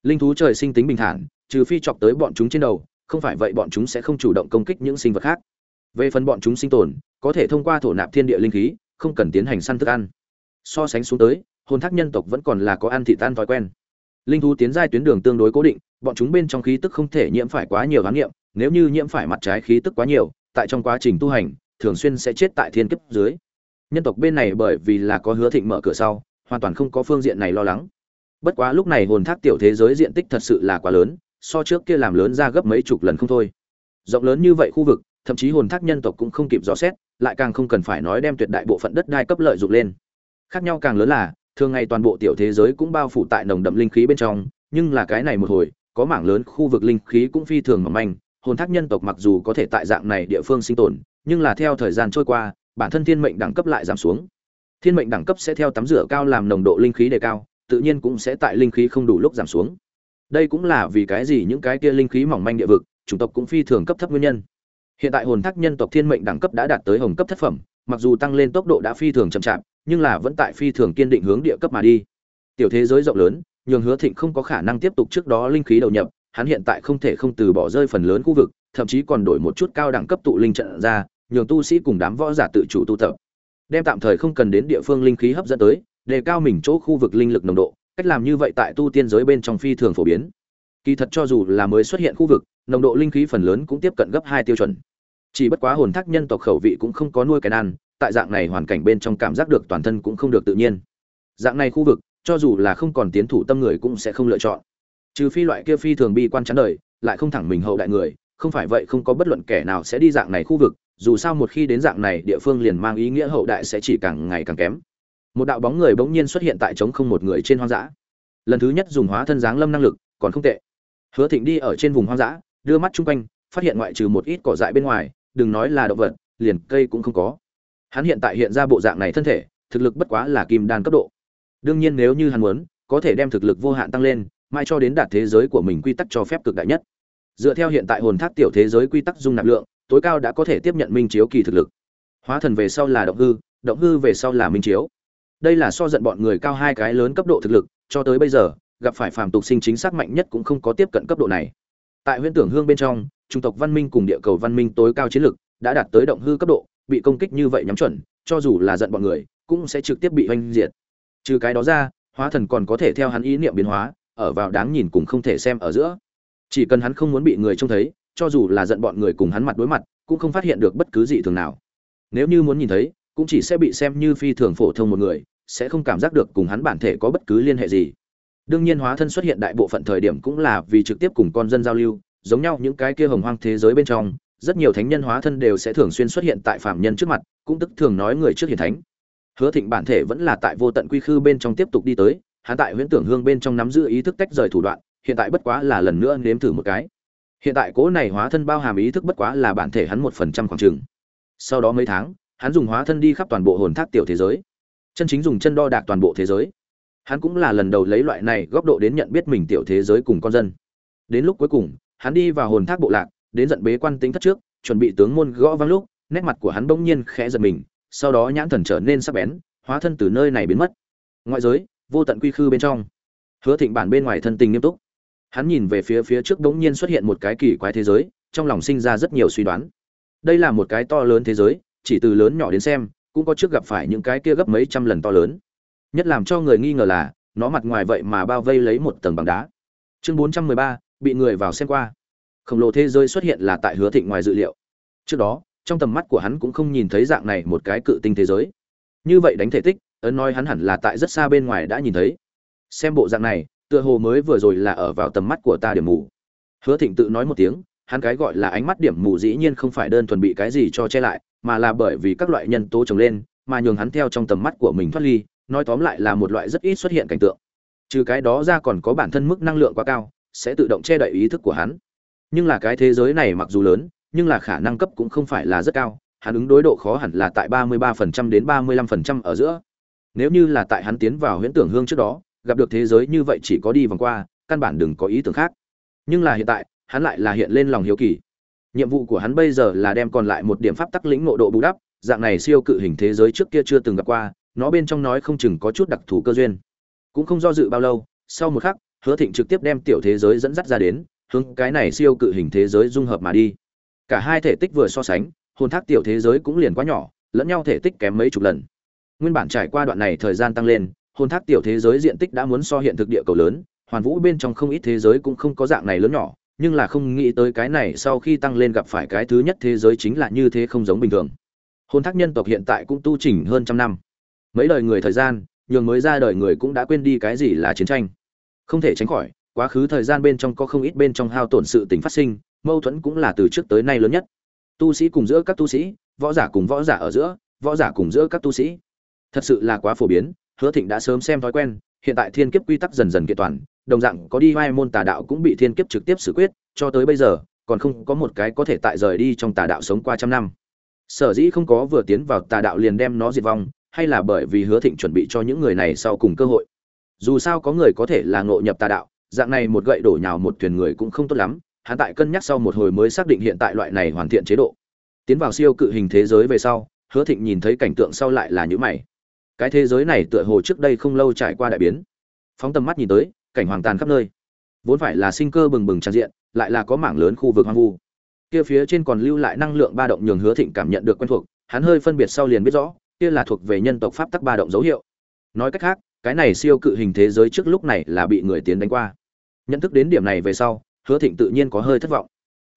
Linh thú trời sinh tính bình thản, trừ phi chọc tới bọn chúng trên đầu không phải vậy bọn chúng sẽ không chủ động công kích những sinh vật khác. Về phần bọn chúng sinh tồn, có thể thông qua thổ nạp thiên địa linh khí, không cần tiến hành săn thức ăn. So sánh xuống tới, hồn thác nhân tộc vẫn còn là có ăn thị tan thói quen. Linh thú tiến giai tuyến đường tương đối cố định, bọn chúng bên trong khí tức không thể nhiễm phải quá nhiều khám nghiệm nếu như nhiễm phải mặt trái khí tức quá nhiều, tại trong quá trình tu hành, thường xuyên sẽ chết tại thiên kiếp dưới. Nhân tộc bên này bởi vì là có hứa thịnh mở cửa sau, hoàn toàn không có phương diện này lo lắng. Bất quá lúc này hồn thác tiểu thế giới diện tích thật sự là quá lớn so trước kia làm lớn ra gấp mấy chục lần không thôi. Rộng lớn như vậy khu vực, thậm chí hồn thác nhân tộc cũng không kịp dò xét, lại càng không cần phải nói đem tuyệt đại bộ phận đất đai cấp lợi dụng lên. Khác nhau càng lớn là, thường ngày toàn bộ tiểu thế giới cũng bao phủ tại nồng đậm linh khí bên trong, nhưng là cái này một hồi, có mảng lớn khu vực linh khí cũng phi thường mỏng manh, hồn thác nhân tộc mặc dù có thể tại dạng này địa phương sinh tồn, nhưng là theo thời gian trôi qua, bản thân thiên mệnh đẳng cấp lại giảm xuống. Thiên mệnh đẳng cấp sẽ theo tắm rửa cao làm nồng độ linh khí đề cao, tự nhiên cũng sẽ tại linh khí không đủ lúc giảm xuống đây cũng là vì cái gì những cái kia linh khí mỏng manh địa vực, chủng tộc cũng phi thường cấp thấp nguyên nhân. Hiện tại hồn thác nhân tộc thiên mệnh đẳng cấp đã đạt tới hồng cấp thất phẩm, mặc dù tăng lên tốc độ đã phi thường chậm chạp, nhưng là vẫn tại phi thường kiên định hướng địa cấp mà đi. Tiểu thế giới rộng lớn, nhường hứa thịnh không có khả năng tiếp tục trước đó linh khí đầu nhập, hắn hiện tại không thể không từ bỏ rơi phần lớn khu vực, thậm chí còn đổi một chút cao đẳng cấp tụ linh trận ra, nhường tu sĩ cùng đám võ giả tự chủ tu tập. Đem tạm thời không cần đến địa phương linh khí hấp dẫn tới, đề cao mình chỗ khu vực linh lực nồng độ cách làm như vậy tại tu tiên giới bên trong phi thường phổ biến. Kỳ thật cho dù là mới xuất hiện khu vực, nồng độ linh khí phần lớn cũng tiếp cận gấp hai tiêu chuẩn. Chỉ bất quá hồn thác nhân tộc khẩu vị cũng không có nuôi cái ăn tại dạng này hoàn cảnh bên trong cảm giác được toàn thân cũng không được tự nhiên. Dạng này khu vực, cho dù là không còn tiến thủ tâm người cũng sẽ không lựa chọn. Trừ phi loại kia phi thường bi quan chán đời, lại không thẳng mình hậu đại người, không phải vậy không có bất luận kẻ nào sẽ đi dạng này khu vực, dù sao một khi đến dạng này địa phương liền mang ý nghĩa hậu đại sẽ chỉ càng ngày càng kém một đạo bóng người bỗng nhiên xuất hiện tại trống không một người trên hoang dã. Lần thứ nhất dùng hóa thân dáng lâm năng lực, còn không tệ. Hứa thịnh đi ở trên vùng hoang dã, đưa mắt chung quanh, phát hiện ngoại trừ một ít cỏ dại bên ngoài, đừng nói là động vật, liền cây cũng không có. Hắn hiện tại hiện ra bộ dạng này thân thể, thực lực bất quá là kim đan cấp độ. Đương nhiên nếu như hắn muốn, có thể đem thực lực vô hạn tăng lên mai cho đến đạt thế giới của mình quy tắc cho phép cực đại nhất. Dựa theo hiện tại hồn thác tiểu thế giới quy tắc dung nạp lượng, tối cao đã có thể tiếp nhận minh chiếu kỳ thực lực. Hóa thần về sau là động hư động hư về sau là minh chiếu đây là so giận bọn người cao hai cái lớn cấp độ thực lực, cho tới bây giờ, gặp phải phàm tục sinh chính xác mạnh nhất cũng không có tiếp cận cấp độ này. Tại huyễn tưởng hương bên trong trung tộc văn minh cùng địa cầu văn minh tối cao chiến lực đã đạt tới động hư cấp độ, bị công kích như vậy nhắm chuẩn, cho dù là giận bọn người, cũng sẽ trực tiếp bị oanh diệt. Trừ cái đó ra, hóa thần còn có thể theo hắn ý niệm biến hóa, ở vào đáng nhìn cùng không thể xem ở giữa. Chỉ cần hắn không muốn bị người trông thấy, cho dù là giận bọn người cùng hắn mặt đối mặt, cũng không phát hiện được bất cứ gì thường nào. Nếu như muốn nhìn thấy, cũng chỉ sẽ bị xem như phi thường phổ thông một người sẽ không cảm giác được cùng hắn bản thể có bất cứ liên hệ gì. Đương nhiên hóa thân xuất hiện đại bộ phận thời điểm cũng là vì trực tiếp cùng con dân giao lưu, giống nhau những cái kia hồng hoang thế giới bên trong, rất nhiều thánh nhân hóa thân đều sẽ thường xuyên xuất hiện tại phạm nhân trước mặt, cũng tức thường nói người trước hiển thánh. Hứa thịnh bản thể vẫn là tại vô tận quy khư bên trong tiếp tục đi tới, hắn tại huyễn tưởng hương bên trong nắm giữ ý thức tách rời thủ đoạn, hiện tại bất quá là lần nữa nếm thử một cái. Hiện tại cố này hóa thân bao hàm ý thức bất quá là bản thể hắn một phần trăm khoảng trường. sau đó mấy tháng, hắn dùng hóa thân đi khắp toàn bộ hồn thác tiểu thế giới chân chính dùng chân đo đạc toàn bộ thế giới. Hắn cũng là lần đầu lấy loại này góc độ đến nhận biết mình tiểu thế giới cùng con dân. Đến lúc cuối cùng, hắn đi vào hồn thác bộ lạc, đến giận bế quan tính thất trước, chuẩn bị tướng môn gõ vang lúc, nét mặt của hắn bỗng nhiên khẽ giật mình, sau đó nhãn thần trở nên sắc bén, hóa thân từ nơi này biến mất. Ngoại giới, vô tận quy khư bên trong. Hứa thịnh bản bên ngoài thân tình nghiêm túc. Hắn nhìn về phía phía trước bỗng nhiên xuất hiện một cái kỳ quái thế giới, trong lòng sinh ra rất nhiều suy đoán. Đây là một cái to lớn thế giới, chỉ từ lớn nhỏ đến xem cũng có trước gặp phải những cái kia gấp mấy trăm lần to lớn. Nhất làm cho người nghi ngờ là, nó mặt ngoài vậy mà bao vây lấy một tầng bằng đá. Chương bốn trăm mười ba, bị người vào xem qua. Khổng lồ thế giới xuất hiện là tại hứa thịnh ngoài dự liệu. Trước đó, trong tầm mắt của hắn cũng không nhìn thấy dạng này một cái cự tinh thế giới. Như vậy đánh thể tích, ấn nói hắn hẳn là tại rất xa bên ngoài đã nhìn thấy. Xem bộ dạng này, tựa hồ mới vừa rồi là ở vào tầm mắt của ta điểm mù. Hứa thịnh tự nói một tiếng, hắn cái gọi là ánh mắt điểm mù dĩ nhiên không phải đơn thuần bị cái gì cho che lại mà là bởi vì các loại nhân tố trồng lên, mà nhường hắn theo trong tầm mắt của mình thoát ly, nói tóm lại là một loại rất ít xuất hiện cảnh tượng. Trừ cái đó ra còn có bản thân mức năng lượng quá cao, sẽ tự động che đậy ý thức của hắn. Nhưng là cái thế giới này mặc dù lớn, nhưng là khả năng cấp cũng không phải là rất cao, hắn ứng đối độ khó hẳn là tại 33% đến 35% ở giữa. Nếu như là tại hắn tiến vào huyễn tưởng hương trước đó, gặp được thế giới như vậy chỉ có đi vòng qua, căn bản đừng có ý tưởng khác. Nhưng là hiện tại, hắn lại là hiện lên lòng hiếu kỳ nhiệm vụ của hắn bây giờ là đem còn lại một điểm pháp tắc lĩnh ngộ độ bù đắp, dạng này siêu cự hình thế giới trước kia chưa từng gặp qua, nó bên trong nói không chừng có chút đặc thù cơ duyên. Cũng không do dự bao lâu, sau một khắc, hứa thịnh trực tiếp đem tiểu thế giới dẫn dắt ra đến, hướng cái này siêu cự hình thế giới dung hợp mà đi. Cả hai thể tích vừa so sánh, hồn thác tiểu thế giới cũng liền quá nhỏ, lẫn nhau thể tích kém mấy chục lần. Nguyên bản trải qua đoạn này thời gian tăng lên, hồn thác tiểu thế giới diện tích đã muốn so hiện thực địa cầu lớn, hoàn vũ bên trong không ít thế giới cũng không có dạng này lớn nhỏ nhưng là không nghĩ tới cái này sau khi tăng lên gặp phải cái thứ nhất thế giới chính là như thế không giống bình thường. Hôn thác nhân tộc hiện tại cũng tu chỉnh hơn trăm năm. Mấy đời người thời gian, nhường mới ra đời người cũng đã quên đi cái gì là chiến tranh. Không thể tránh khỏi, quá khứ thời gian bên trong có không ít bên trong hao tổn sự tình phát sinh, mâu thuẫn cũng là từ trước tới nay lớn nhất. Tu sĩ cùng giữa các tu sĩ, võ giả cùng võ giả ở giữa, võ giả cùng giữa các tu sĩ. Thật sự là quá phổ biến, hứa thịnh đã sớm xem thói quen, hiện tại thiên kiếp quy tắc dần dần kiện toàn đồng dạng có đi vai môn tà đạo cũng bị thiên kiếp trực tiếp xử quyết, cho tới bây giờ, còn không có một cái có thể tại rời đi trong tà đạo sống qua trăm năm. Sở dĩ không có vừa tiến vào tà đạo liền đem nó diệt vong, hay là bởi vì hứa thịnh chuẩn bị cho những người này sau cùng cơ hội. Dù sao có người có thể là ngộ nhập tà đạo, dạng này một gậy đổ nhào một thuyền người cũng không tốt lắm, hắn tại cân nhắc sau một hồi mới xác định hiện tại loại này hoàn thiện chế độ. Tiến vào siêu cự hình thế giới về sau, hứa thịnh nhìn thấy cảnh tượng sau lại là những mày. Cái thế giới này tựa hồ trước đây không lâu trải qua đại biến. Phóng tầm mắt nhìn tới cảnh hoàng tàn khắp nơi. Vốn phải là sinh cơ bừng bừng tràn diện, lại là có mảng lớn khu vực hoang vu. Kia phía trên còn lưu lại năng lượng ba động nhường hứa thịnh cảm nhận được quen thuộc, hắn hơi phân biệt sau liền biết rõ, kia là thuộc về nhân tộc pháp tắc ba động dấu hiệu. Nói cách khác, cái này siêu cự hình thế giới trước lúc này là bị người tiến đánh qua. Nhận thức đến điểm này về sau, hứa thịnh tự nhiên có hơi thất vọng.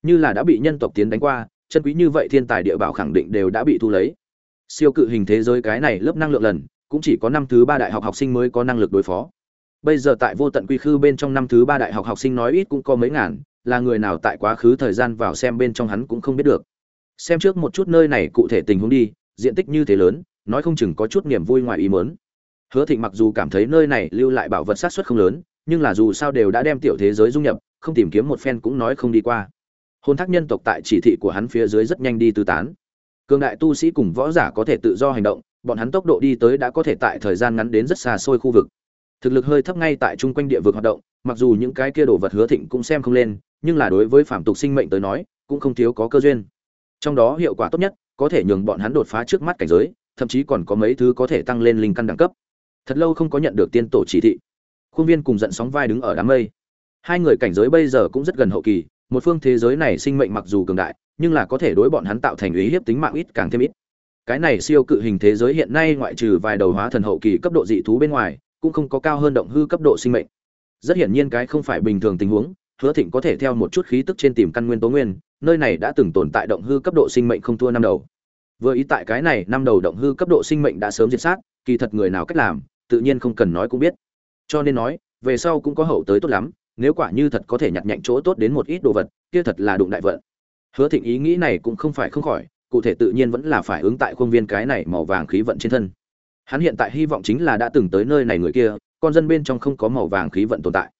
Như là đã bị nhân tộc tiến đánh qua, chân quý như vậy thiên tài địa bảo khẳng định đều đã bị thu lấy. Siêu cự hình thế giới cái này lớp năng lượng lần, cũng chỉ có năm thứ ba đại học học sinh mới có năng lực đối phó bây giờ tại vô tận quy khư bên trong năm thứ ba đại học học sinh nói ít cũng có mấy ngàn, là người nào tại quá khứ thời gian vào xem bên trong hắn cũng không biết được. Xem trước một chút nơi này cụ thể tình huống đi, diện tích như thế lớn, nói không chừng có chút niềm vui ngoài ý mớn hứa thịnh mặc dù cảm thấy nơi này lưu lại bảo vật sát xuất không lớn, nhưng là dù sao đều đã đem tiểu thế giới dung nhập, không tìm kiếm một phen cũng nói không đi qua. Hôn thác nhân tộc tại chỉ thị của hắn phía dưới rất nhanh đi tứ tán. Cường đại tu sĩ cùng võ giả có thể tự do hành động, bọn hắn tốc độ đi tới đã có thể tại thời gian ngắn đến rất xa xôi khu vực thực lực hơi thấp ngay tại chung quanh địa vực hoạt động, mặc dù những cái kia đồ vật hứa thịnh cũng xem không lên, nhưng là đối với phạm tục sinh mệnh tới nói, cũng không thiếu có cơ duyên. Trong đó hiệu quả tốt nhất, có thể nhường bọn hắn đột phá trước mắt cảnh giới, thậm chí còn có mấy thứ có thể tăng lên linh căn đẳng cấp. Thật lâu không có nhận được tiên tổ chỉ thị. Khuôn viên cùng giận sóng vai đứng ở đám mây. Hai người cảnh giới bây giờ cũng rất gần hậu kỳ, một phương thế giới này sinh mệnh mặc dù cường đại, nhưng là có thể đối bọn hắn tạo thành ý hiếp tính mạng ít càng thêm ít. Cái này siêu cự hình thế giới hiện nay ngoại trừ vài đầu hóa thần hậu kỳ cấp độ dị thú bên ngoài cũng không có cao hơn động hư cấp độ sinh mệnh. Rất hiển nhiên cái không phải bình thường tình huống, hứa thịnh có thể theo một chút khí tức trên tìm căn nguyên tố nguyên, nơi này đã từng tồn tại động hư cấp độ sinh mệnh không thua năm đầu. Vừa ý tại cái này, năm đầu động hư cấp độ sinh mệnh đã sớm diệt sát, kỳ thật người nào cách làm, tự nhiên không cần nói cũng biết. Cho nên nói, về sau cũng có hậu tới tốt lắm, nếu quả như thật có thể nhặt nhạnh chỗ tốt đến một ít đồ vật, kia thật là đụng đại vận. Hứa thịnh ý nghĩ này cũng không phải không khỏi, cụ thể tự nhiên vẫn là phải ứng tại khuôn viên cái này màu vàng khí vận trên thân hắn hiện tại hy vọng chính là đã từng tới nơi này người kia, con dân bên trong không có màu vàng khí vận tồn tại.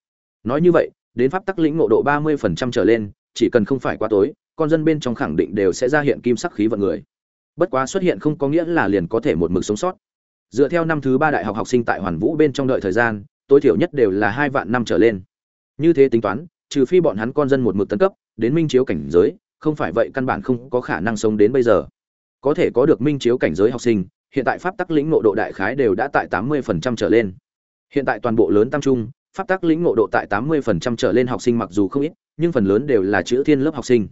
Nói như vậy, đến pháp tắc lĩnh ngộ độ ba mươi phần trăm trở lên, chỉ cần không phải quá tối, con dân bên trong khẳng định đều sẽ ra hiện kim sắc khí vận người. Bất quá xuất hiện không có nghĩa là liền có thể một mực sống sót. Dựa theo năm thứ ba đại học học sinh tại hoàn vũ bên trong đợi thời gian, tối thiểu nhất đều là hai vạn năm trở lên. Như thế tính toán, trừ phi bọn hắn con dân một mực tấn cấp, đến minh chiếu cảnh giới, không phải vậy căn bản không có khả năng sống đến bây giờ. Có thể có được minh chiếu cảnh giới học sinh hiện tại pháp tắc lĩnh ngộ độ đại khái đều đã tại tám mươi phần trăm trở lên. Hiện tại toàn bộ lớn tam trung, pháp tắc lĩnh ngộ độ tại tám mươi phần trăm trở lên học sinh mặc dù không ít, nhưng phần lớn đều là chữ thiên lớp học sinh.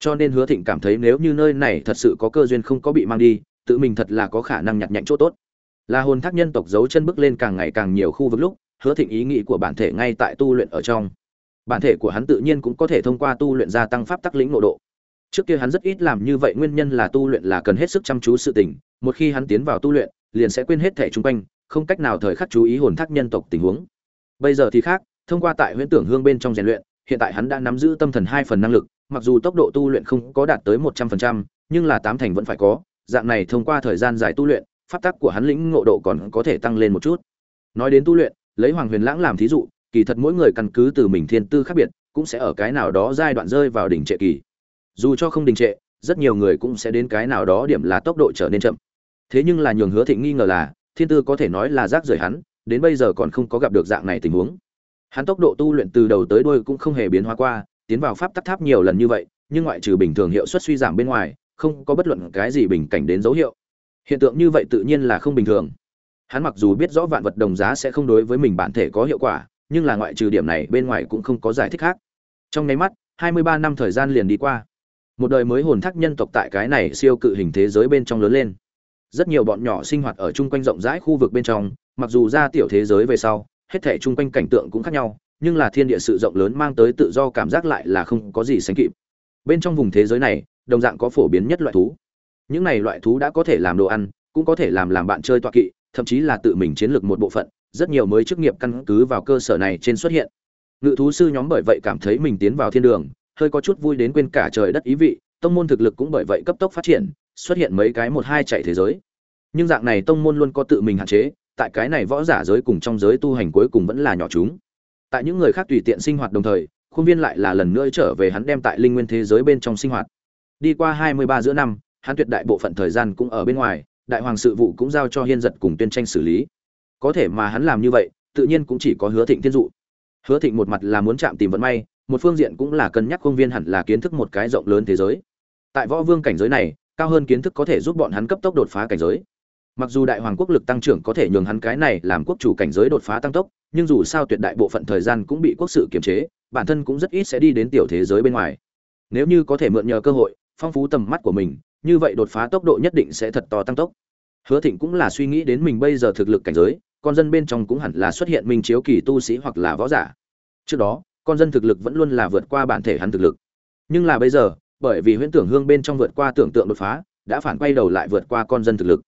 Cho nên hứa thịnh cảm thấy nếu như nơi này thật sự có cơ duyên không có bị mang đi, tự mình thật là có khả năng nhặt nhạnh chỗ tốt. Là hồn thác nhân tộc giấu chân bước lên càng ngày càng nhiều khu vực lúc, hứa thịnh ý nghĩ của bản thể ngay tại tu luyện ở trong. Bản thể của hắn tự nhiên cũng có thể thông qua tu luyện gia tăng pháp tắc lĩnh ngộ độ. Trước kia hắn rất ít làm như vậy, nguyên nhân là tu luyện là cần hết sức chăm chú sự tình một khi hắn tiến vào tu luyện, liền sẽ quên hết thể chung quanh, không cách nào thời khắc chú ý hồn thác nhân tộc tình huống. Bây giờ thì khác, thông qua tại huyễn tưởng hương bên trong rèn luyện, hiện tại hắn đã nắm giữ tâm thần hai phần năng lực, mặc dù tốc độ tu luyện không có đạt tới một trăm phần trăm, nhưng là tám thành vẫn phải có, dạng này thông qua thời gian dài tu luyện, pháp tắc của hắn lĩnh ngộ độ còn có thể tăng lên một chút. Nói đến tu luyện, lấy hoàng huyền lãng làm thí dụ, kỳ thật mỗi người căn cứ từ mình thiên tư khác biệt, cũng sẽ ở cái nào đó giai đoạn rơi vào đỉnh trệ kỳ. Dù cho không đình trệ, rất nhiều người cũng sẽ đến cái nào đó điểm là tốc độ trở nên chậm thế nhưng là nhường hứa thịnh nghi ngờ là, thiên tư có thể nói là rác rưởi hắn, đến bây giờ còn không có gặp được dạng này tình huống. Hắn tốc độ tu luyện từ đầu tới đuôi cũng không hề biến hóa qua, tiến vào pháp tắc tháp nhiều lần như vậy, nhưng ngoại trừ bình thường hiệu suất suy giảm bên ngoài, không có bất luận cái gì bình cảnh đến dấu hiệu. Hiện tượng như vậy tự nhiên là không bình thường. Hắn mặc dù biết rõ vạn vật đồng giá sẽ không đối với mình bản thể có hiệu quả, nhưng là ngoại trừ điểm này bên ngoài cũng không có giải thích khác. Trong nháy mắt 23 năm thời gian liền đi qua. Một đời mới hồn thác nhân tộc tại cái này siêu cự hình thế giới bên trong lớn lên rất nhiều bọn nhỏ sinh hoạt ở chung quanh rộng rãi khu vực bên trong, mặc dù ra tiểu thế giới về sau, hết thể chung quanh cảnh tượng cũng khác nhau, nhưng là thiên địa sự rộng lớn mang tới tự do cảm giác lại là không có gì sánh kịp. Bên trong vùng thế giới này, đồng dạng có phổ biến nhất loại thú. Những này loại thú đã có thể làm đồ ăn, cũng có thể làm làm bạn chơi toa kỵ, thậm chí là tự mình chiến lược một bộ phận, rất nhiều mới chức nghiệp căn cứ vào cơ sở này trên xuất hiện. Ngự thú sư nhóm bởi vậy cảm thấy mình tiến vào thiên đường, hơi có chút vui đến quên cả trời đất ý vị, tông môn thực lực cũng bởi vậy cấp tốc phát triển xuất hiện mấy cái một hai chạy thế giới. Nhưng dạng này tông môn luôn có tự mình hạn chế, tại cái này võ giả giới cùng trong giới tu hành cuối cùng vẫn là nhỏ chúng. Tại những người khác tùy tiện sinh hoạt đồng thời, khuôn viên lại là lần nữa trở về hắn đem tại linh nguyên thế giới bên trong sinh hoạt. Đi qua hai mươi ba giữa năm, hắn tuyệt đại bộ phận thời gian cũng ở bên ngoài, đại hoàng sự vụ cũng giao cho hiên giật cùng tuyên tranh xử lý. Có thể mà hắn làm như vậy, tự nhiên cũng chỉ có hứa thịnh thiên dụ. Hứa thịnh một mặt là muốn chạm tìm vận may, một phương diện cũng là cân nhắc khuôn viên hẳn là kiến thức một cái rộng lớn thế giới. Tại võ vương cảnh giới này cao hơn kiến thức có thể giúp bọn hắn cấp tốc đột phá cảnh giới. Mặc dù đại hoàng quốc lực tăng trưởng có thể nhường hắn cái này làm quốc chủ cảnh giới đột phá tăng tốc, nhưng dù sao tuyệt đại bộ phận thời gian cũng bị quốc sự kiềm chế, bản thân cũng rất ít sẽ đi đến tiểu thế giới bên ngoài. Nếu như có thể mượn nhờ cơ hội, phong phú tầm mắt của mình, như vậy đột phá tốc độ nhất định sẽ thật to tăng tốc. Hứa thịnh cũng là suy nghĩ đến mình bây giờ thực lực cảnh giới, con dân bên trong cũng hẳn là xuất hiện minh chiếu kỳ tu sĩ hoặc là võ giả. Trước đó, con dân thực lực vẫn luôn là vượt qua bản thể hắn thực lực. Nhưng là bây giờ bởi vì huyễn tưởng hương bên trong vượt qua tưởng tượng đột phá, đã phản quay đầu lại vượt qua con dân thực lực.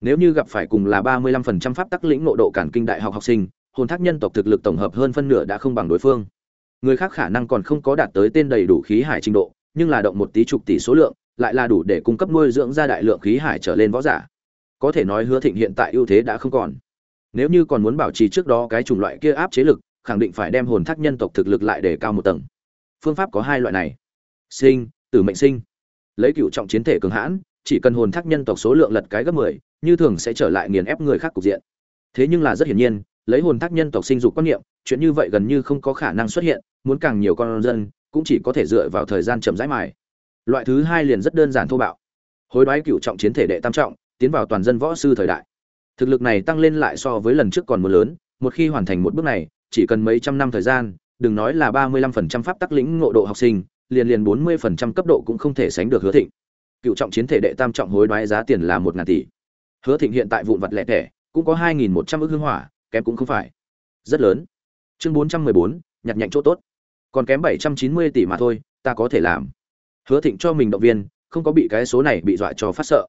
Nếu như gặp phải cùng là ba mươi lăm phần trăm pháp tắc lĩnh nội độ cản kinh đại học học sinh, hồn thác nhân tộc thực lực tổng hợp hơn phân nửa đã không bằng đối phương. Người khác khả năng còn không có đạt tới tên đầy đủ khí hải trình độ, nhưng là động một tí chục tỷ số lượng, lại là đủ để cung cấp nuôi dưỡng ra đại lượng khí hải trở lên võ giả. Có thể nói hứa thịnh hiện tại ưu thế đã không còn. Nếu như còn muốn bảo trì trước đó cái chủng loại kia áp chế lực, khẳng định phải đem hồn thác nhân tộc thực lực lại để cao một tầng. Phương pháp có hai loại này. Sinh tử mệnh sinh. Lấy cựu trọng chiến thể cường hãn, chỉ cần hồn thác nhân tộc số lượng lật cái gấp mười, như thường sẽ trở lại nghiền ép người khác cục diện. Thế nhưng là rất hiển nhiên, lấy hồn thác nhân tộc sinh dục quan niệm, chuyện như vậy gần như không có khả năng xuất hiện, muốn càng nhiều con dân, cũng chỉ có thể dựa vào thời gian chậm rãi mài. Loại thứ hai liền rất đơn giản thô bạo. Hối đoái cựu trọng chiến thể đệ tam trọng, tiến vào toàn dân võ sư thời đại. Thực lực này tăng lên lại so với lần trước còn một lớn, một khi hoàn thành một bước này, chỉ cần mấy trăm năm thời gian, đừng nói là ba mươi lăm phần trăm pháp tắc lĩnh ngộ độ học sinh liền liền bốn mươi phần trăm cấp độ cũng không thể sánh được hứa thịnh. Cựu trọng chiến thể đệ tam trọng hối đoái giá tiền là một ngàn tỷ. Hứa thịnh hiện tại vụn vặt lẻ tẻ, cũng có hai nghìn một trăm hương hỏa, kém cũng không phải. Rất lớn. Chương bốn trăm mười bốn, nhặt nhạnh chỗ tốt. Còn kém bảy trăm chín mươi tỷ mà thôi, ta có thể làm. Hứa thịnh cho mình động viên, không có bị cái số này bị dọa cho phát sợ.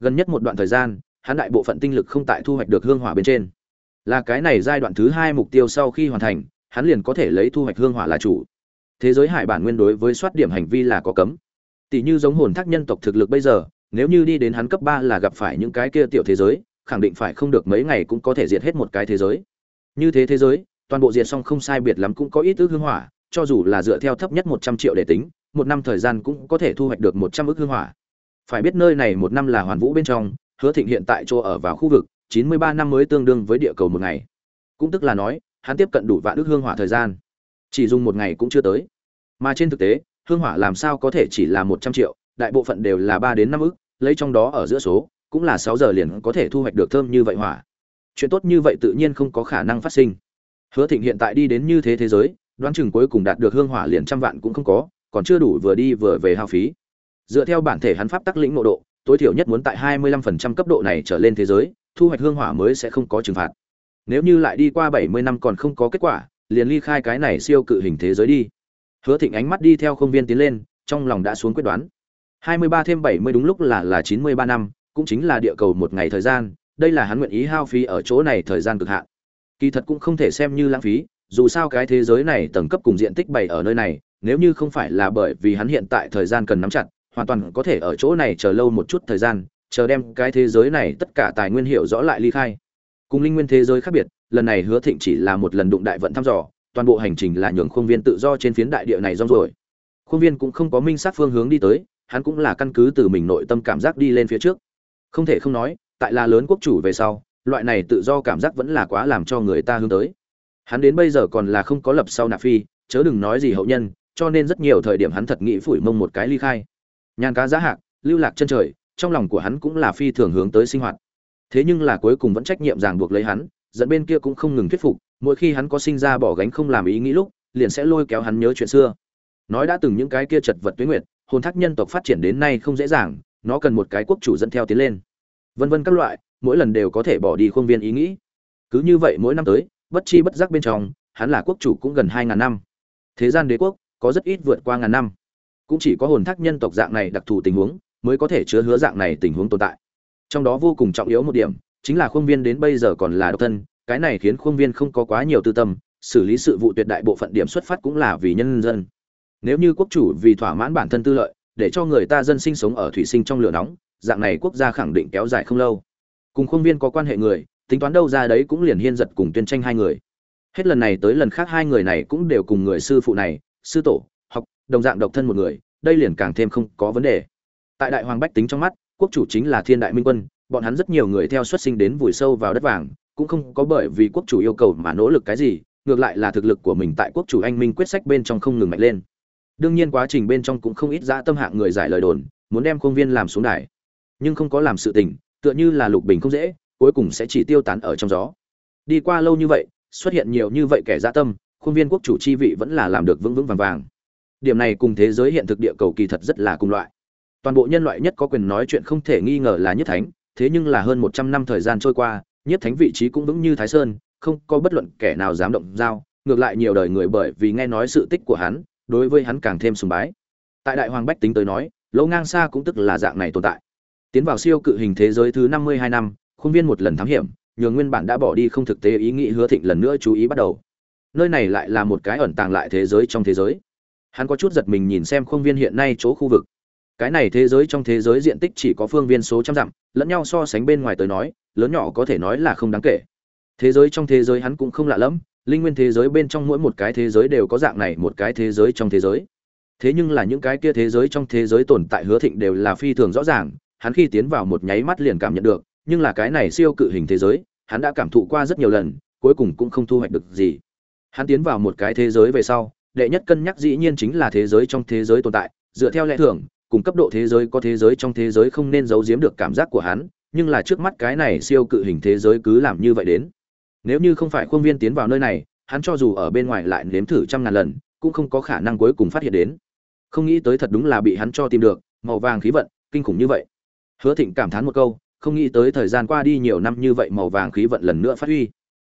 Gần nhất một đoạn thời gian, hắn đại bộ phận tinh lực không tại thu hoạch được hương hỏa bên trên. Là cái này giai đoạn thứ hai mục tiêu sau khi hoàn thành, hắn liền có thể lấy thu hoạch hương hỏa là chủ thế giới hải bản nguyên đối với soát điểm hành vi là có cấm. Tỷ như giống hồn thác nhân tộc thực lực bây giờ, nếu như đi đến hắn cấp ba là gặp phải những cái kia tiểu thế giới, khẳng định phải không được mấy ngày cũng có thể diệt hết một cái thế giới. Như thế thế giới, toàn bộ diệt xong không sai biệt lắm cũng có ít ước hương hỏa, cho dù là dựa theo thấp nhất một trăm triệu để tính, một năm thời gian cũng có thể thu hoạch được một trăm ước hương hỏa. Phải biết nơi này một năm là hoàn vũ bên trong, hứa thịnh hiện tại chỗ ở vào khu vực, chín mươi ba năm mới tương đương với địa cầu một ngày. Cũng tức là nói, hắn tiếp cận đủ vạn ước hương hỏa thời gian chỉ dùng một ngày cũng chưa tới. Mà trên thực tế hương hỏa làm sao có thể chỉ là một trăm triệu đại bộ phận đều là ba đến năm ức, lấy trong đó ở giữa số cũng là sáu giờ liền có thể thu hoạch được thơm như vậy hỏa. Chuyện tốt như vậy tự nhiên không có khả năng phát sinh. Hứa thịnh hiện tại đi đến như thế thế giới đoán chừng cuối cùng đạt được hương hỏa liền trăm vạn cũng không có còn chưa đủ vừa đi vừa về hao phí. Dựa theo bản thể hắn pháp tắc lĩnh ngộ độ tối thiểu nhất muốn tại 25% cấp độ này trở lên thế giới thu hoạch hương hỏa mới sẽ không có trừng phạt. Nếu như lại đi qua 70 năm còn không có kết quả liền ly khai cái này siêu cự hình thế giới đi. Hứa thịnh ánh mắt đi theo không viên tiến lên, trong lòng đã xuống quyết đoán. 23 thêm 70 đúng lúc là là 93 năm, cũng chính là địa cầu một ngày thời gian, đây là hắn nguyện ý hao phí ở chỗ này thời gian cực hạn. Kỳ thật cũng không thể xem như lãng phí, dù sao cái thế giới này tầng cấp cùng diện tích bày ở nơi này, nếu như không phải là bởi vì hắn hiện tại thời gian cần nắm chặt, hoàn toàn có thể ở chỗ này chờ lâu một chút thời gian, chờ đem cái thế giới này tất cả tài nguyên hiệu rõ lại ly khai. Cùng linh nguyên thế giới khác biệt lần này hứa thịnh chỉ là một lần đụng đại vận thăm dò, toàn bộ hành trình là nhường khuôn viên tự do trên phiến đại địa này rong rồi khuôn viên cũng không có minh sát phương hướng đi tới, hắn cũng là căn cứ từ mình nội tâm cảm giác đi lên phía trước. Không thể không nói, tại là lớn quốc chủ về sau, loại này tự do cảm giác vẫn là quá làm cho người ta hướng tới. Hắn đến bây giờ còn là không có lập sau nạp phi, chớ đừng nói gì hậu nhân, cho nên rất nhiều thời điểm hắn thật nghĩ phủi mông một cái ly khai. Nhàn cá giá hạc, lưu lạc chân trời, trong lòng của hắn cũng là phi thường hướng tới sinh hoạt. Thế nhưng là cuối cùng vẫn trách nhiệm ràng buộc lấy hắn dẫn bên kia cũng không ngừng thuyết phục, mỗi khi hắn có sinh ra bỏ gánh không làm ý nghĩ lúc, liền sẽ lôi kéo hắn nhớ chuyện xưa. Nói đã từng những cái kia chật vật tuyến nguyệt, hồn thác nhân tộc phát triển đến nay không dễ dàng, nó cần một cái quốc chủ dẫn theo tiến lên. Vân vân các loại, mỗi lần đều có thể bỏ đi khuôn viên ý nghĩ. Cứ như vậy mỗi năm tới, bất chi bất giác bên trong, hắn là quốc chủ cũng gần hai ngàn năm. Thế gian đế quốc, có rất ít vượt qua ngàn năm. Cũng chỉ có hồn thác nhân tộc dạng này đặc thù tình huống, mới có thể chứa hứa dạng này tình huống tồn tại. Trong đó vô cùng trọng yếu một điểm chính là khuôn viên đến bây giờ còn là độc thân, cái này khiến khuôn viên không có quá nhiều tư tâm, xử lý sự vụ tuyệt đại bộ phận điểm xuất phát cũng là vì nhân dân. Nếu như quốc chủ vì thỏa mãn bản thân tư lợi, để cho người ta dân sinh sống ở thủy sinh trong lửa nóng, dạng này quốc gia khẳng định kéo dài không lâu. Cùng khuôn viên có quan hệ người, tính toán đâu ra đấy cũng liền hiên giật cùng tuyên tranh hai người. Hết lần này tới lần khác hai người này cũng đều cùng người sư phụ này, sư tổ, học, đồng dạng độc thân một người, đây liền càng thêm không có vấn đề. Tại đại hoàng bách tính trong mắt, quốc chủ chính là thiên đại minh quân bọn hắn rất nhiều người theo xuất sinh đến vùi sâu vào đất vàng, cũng không có bởi vì quốc chủ yêu cầu mà nỗ lực cái gì, ngược lại là thực lực của mình tại quốc chủ anh minh quyết sách bên trong không ngừng mạnh lên. Đương nhiên quá trình bên trong cũng không ít dã tâm hạng người giải lời đồn, muốn đem khuôn viên làm xuống đài. Nhưng không có làm sự tình, tựa như là lục bình không dễ, cuối cùng sẽ chỉ tiêu tán ở trong gió. Đi qua lâu như vậy, xuất hiện nhiều như vậy kẻ dã tâm, khuôn viên quốc chủ chi vị vẫn là làm được vững vững vàng vàng. Điểm này cùng thế giới hiện thực địa cầu kỳ thật rất là cùng loại. Toàn bộ nhân loại nhất có quyền nói chuyện không thể nghi ngờ là nhất thánh thế nhưng là hơn một trăm năm thời gian trôi qua, nhất thánh vị trí cũng vững như thái sơn, không có bất luận kẻ nào dám động dao ngược lại nhiều đời người bởi vì nghe nói sự tích của hắn, đối với hắn càng thêm sùng bái. Tại đại hoàng bách tính tới nói, lỗ ngang xa cũng tức là dạng này tồn tại. Tiến vào siêu cự hình thế giới thứ năm mươi hai năm, khuôn viên một lần thám hiểm, nhường nguyên bản đã bỏ đi không thực tế ý nghĩ hứa thịnh lần nữa chú ý bắt đầu. Nơi này lại là một cái ẩn tàng lại thế giới trong thế giới. Hắn có chút giật mình nhìn xem khuôn viên hiện nay chỗ khu vực cái này thế giới trong thế giới diện tích chỉ có phương viên số trăm dặm lẫn nhau so sánh bên ngoài tới nói lớn nhỏ có thể nói là không đáng kể thế giới trong thế giới hắn cũng không lạ lẫm linh nguyên thế giới bên trong mỗi một cái thế giới đều có dạng này một cái thế giới trong thế giới thế nhưng là những cái kia thế giới trong thế giới tồn tại hứa thịnh đều là phi thường rõ ràng hắn khi tiến vào một nháy mắt liền cảm nhận được nhưng là cái này siêu cự hình thế giới hắn đã cảm thụ qua rất nhiều lần cuối cùng cũng không thu hoạch được gì hắn tiến vào một cái thế giới về sau đệ nhất cân nhắc dĩ nhiên chính là thế giới trong thế giới tồn tại dựa theo lẽ thường cùng cấp độ thế giới có thế giới trong thế giới không nên giấu giếm được cảm giác của hắn, nhưng là trước mắt cái này siêu cự hình thế giới cứ làm như vậy đến. Nếu như không phải khuôn viên tiến vào nơi này, hắn cho dù ở bên ngoài lại nếm thử trăm ngàn lần, cũng không có khả năng cuối cùng phát hiện đến. Không nghĩ tới thật đúng là bị hắn cho tìm được, màu vàng khí vận, kinh khủng như vậy. Hứa thịnh cảm thán một câu, không nghĩ tới thời gian qua đi nhiều năm như vậy màu vàng khí vận lần nữa phát huy.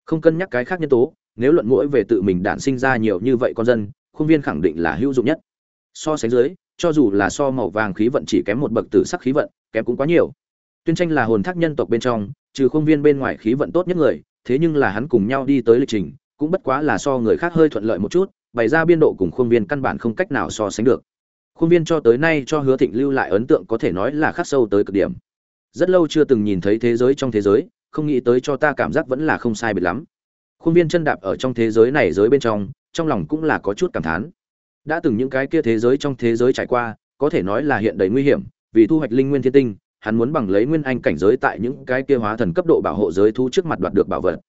Không cân nhắc cái khác nhân tố, nếu luận mũi về tự mình đản sinh ra nhiều như vậy con dân, khuôn viên khẳng định là hữu dụng nhất. So sánh dưới cho dù là so màu vàng khí vận chỉ kém một bậc tử sắc khí vận, kém cũng quá nhiều. Tuyên tranh là hồn thác nhân tộc bên trong, trừ khuôn viên bên ngoài khí vận tốt nhất người, thế nhưng là hắn cùng nhau đi tới lịch trình, cũng bất quá là so người khác hơi thuận lợi một chút, bày ra biên độ cùng khuôn viên căn bản không cách nào so sánh được. Khuôn viên cho tới nay cho hứa thịnh lưu lại ấn tượng có thể nói là khắc sâu tới cực điểm. Rất lâu chưa từng nhìn thấy thế giới trong thế giới, không nghĩ tới cho ta cảm giác vẫn là không sai biệt lắm. Khuôn viên chân đạp ở trong thế giới này, giới bên trong trong lòng cũng là có chút cảm thán đã từng những cái kia thế giới trong thế giới trải qua, có thể nói là hiện đầy nguy hiểm, vì thu hoạch linh nguyên thiên tinh, hắn muốn bằng lấy nguyên anh cảnh giới tại những cái kia hóa thần cấp độ bảo hộ giới thú trước mặt đoạt được bảo vật.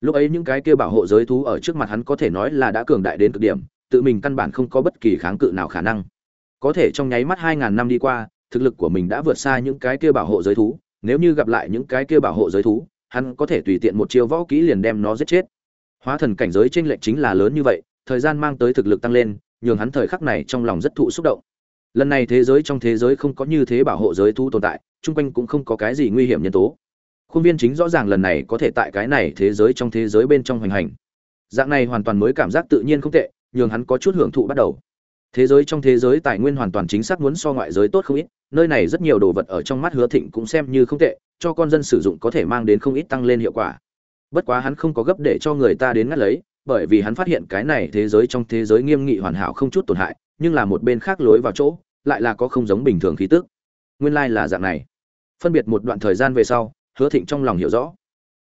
Lúc ấy những cái kia bảo hộ giới thú ở trước mặt hắn có thể nói là đã cường đại đến cực điểm, tự mình căn bản không có bất kỳ kháng cự nào khả năng. Có thể trong nháy mắt hai ngàn năm đi qua, thực lực của mình đã vượt xa những cái kia bảo hộ giới thú, nếu như gặp lại những cái kia bảo hộ giới thú, hắn có thể tùy tiện một chiêu võ kỹ liền đem nó giết chết. Hóa thần cảnh giới tranh lệch chính là lớn như vậy, thời gian mang tới thực lực tăng lên nhường hắn thời khắc này trong lòng rất thụ xúc động. Lần này thế giới trong thế giới không có như thế bảo hộ giới thú tồn tại, chung quanh cũng không có cái gì nguy hiểm nhân tố. Khuôn viên chính rõ ràng lần này có thể tại cái này thế giới trong thế giới bên trong hoành hành. Dạng này hoàn toàn mới cảm giác tự nhiên không tệ, nhường hắn có chút hưởng thụ bắt đầu. Thế giới trong thế giới tài nguyên hoàn toàn chính xác muốn so ngoại giới tốt không ít, nơi này rất nhiều đồ vật ở trong mắt hứa thịnh cũng xem như không tệ, cho con dân sử dụng có thể mang đến không ít tăng lên hiệu quả. Bất quá hắn không có gấp để cho người ta đến ngắt lấy bởi vì hắn phát hiện cái này thế giới trong thế giới nghiêm nghị hoàn hảo không chút tổn hại, nhưng là một bên khác lối vào chỗ, lại là có không giống bình thường khí tức. Nguyên lai là dạng này. Phân biệt một đoạn thời gian về sau, hứa thịnh trong lòng hiểu rõ.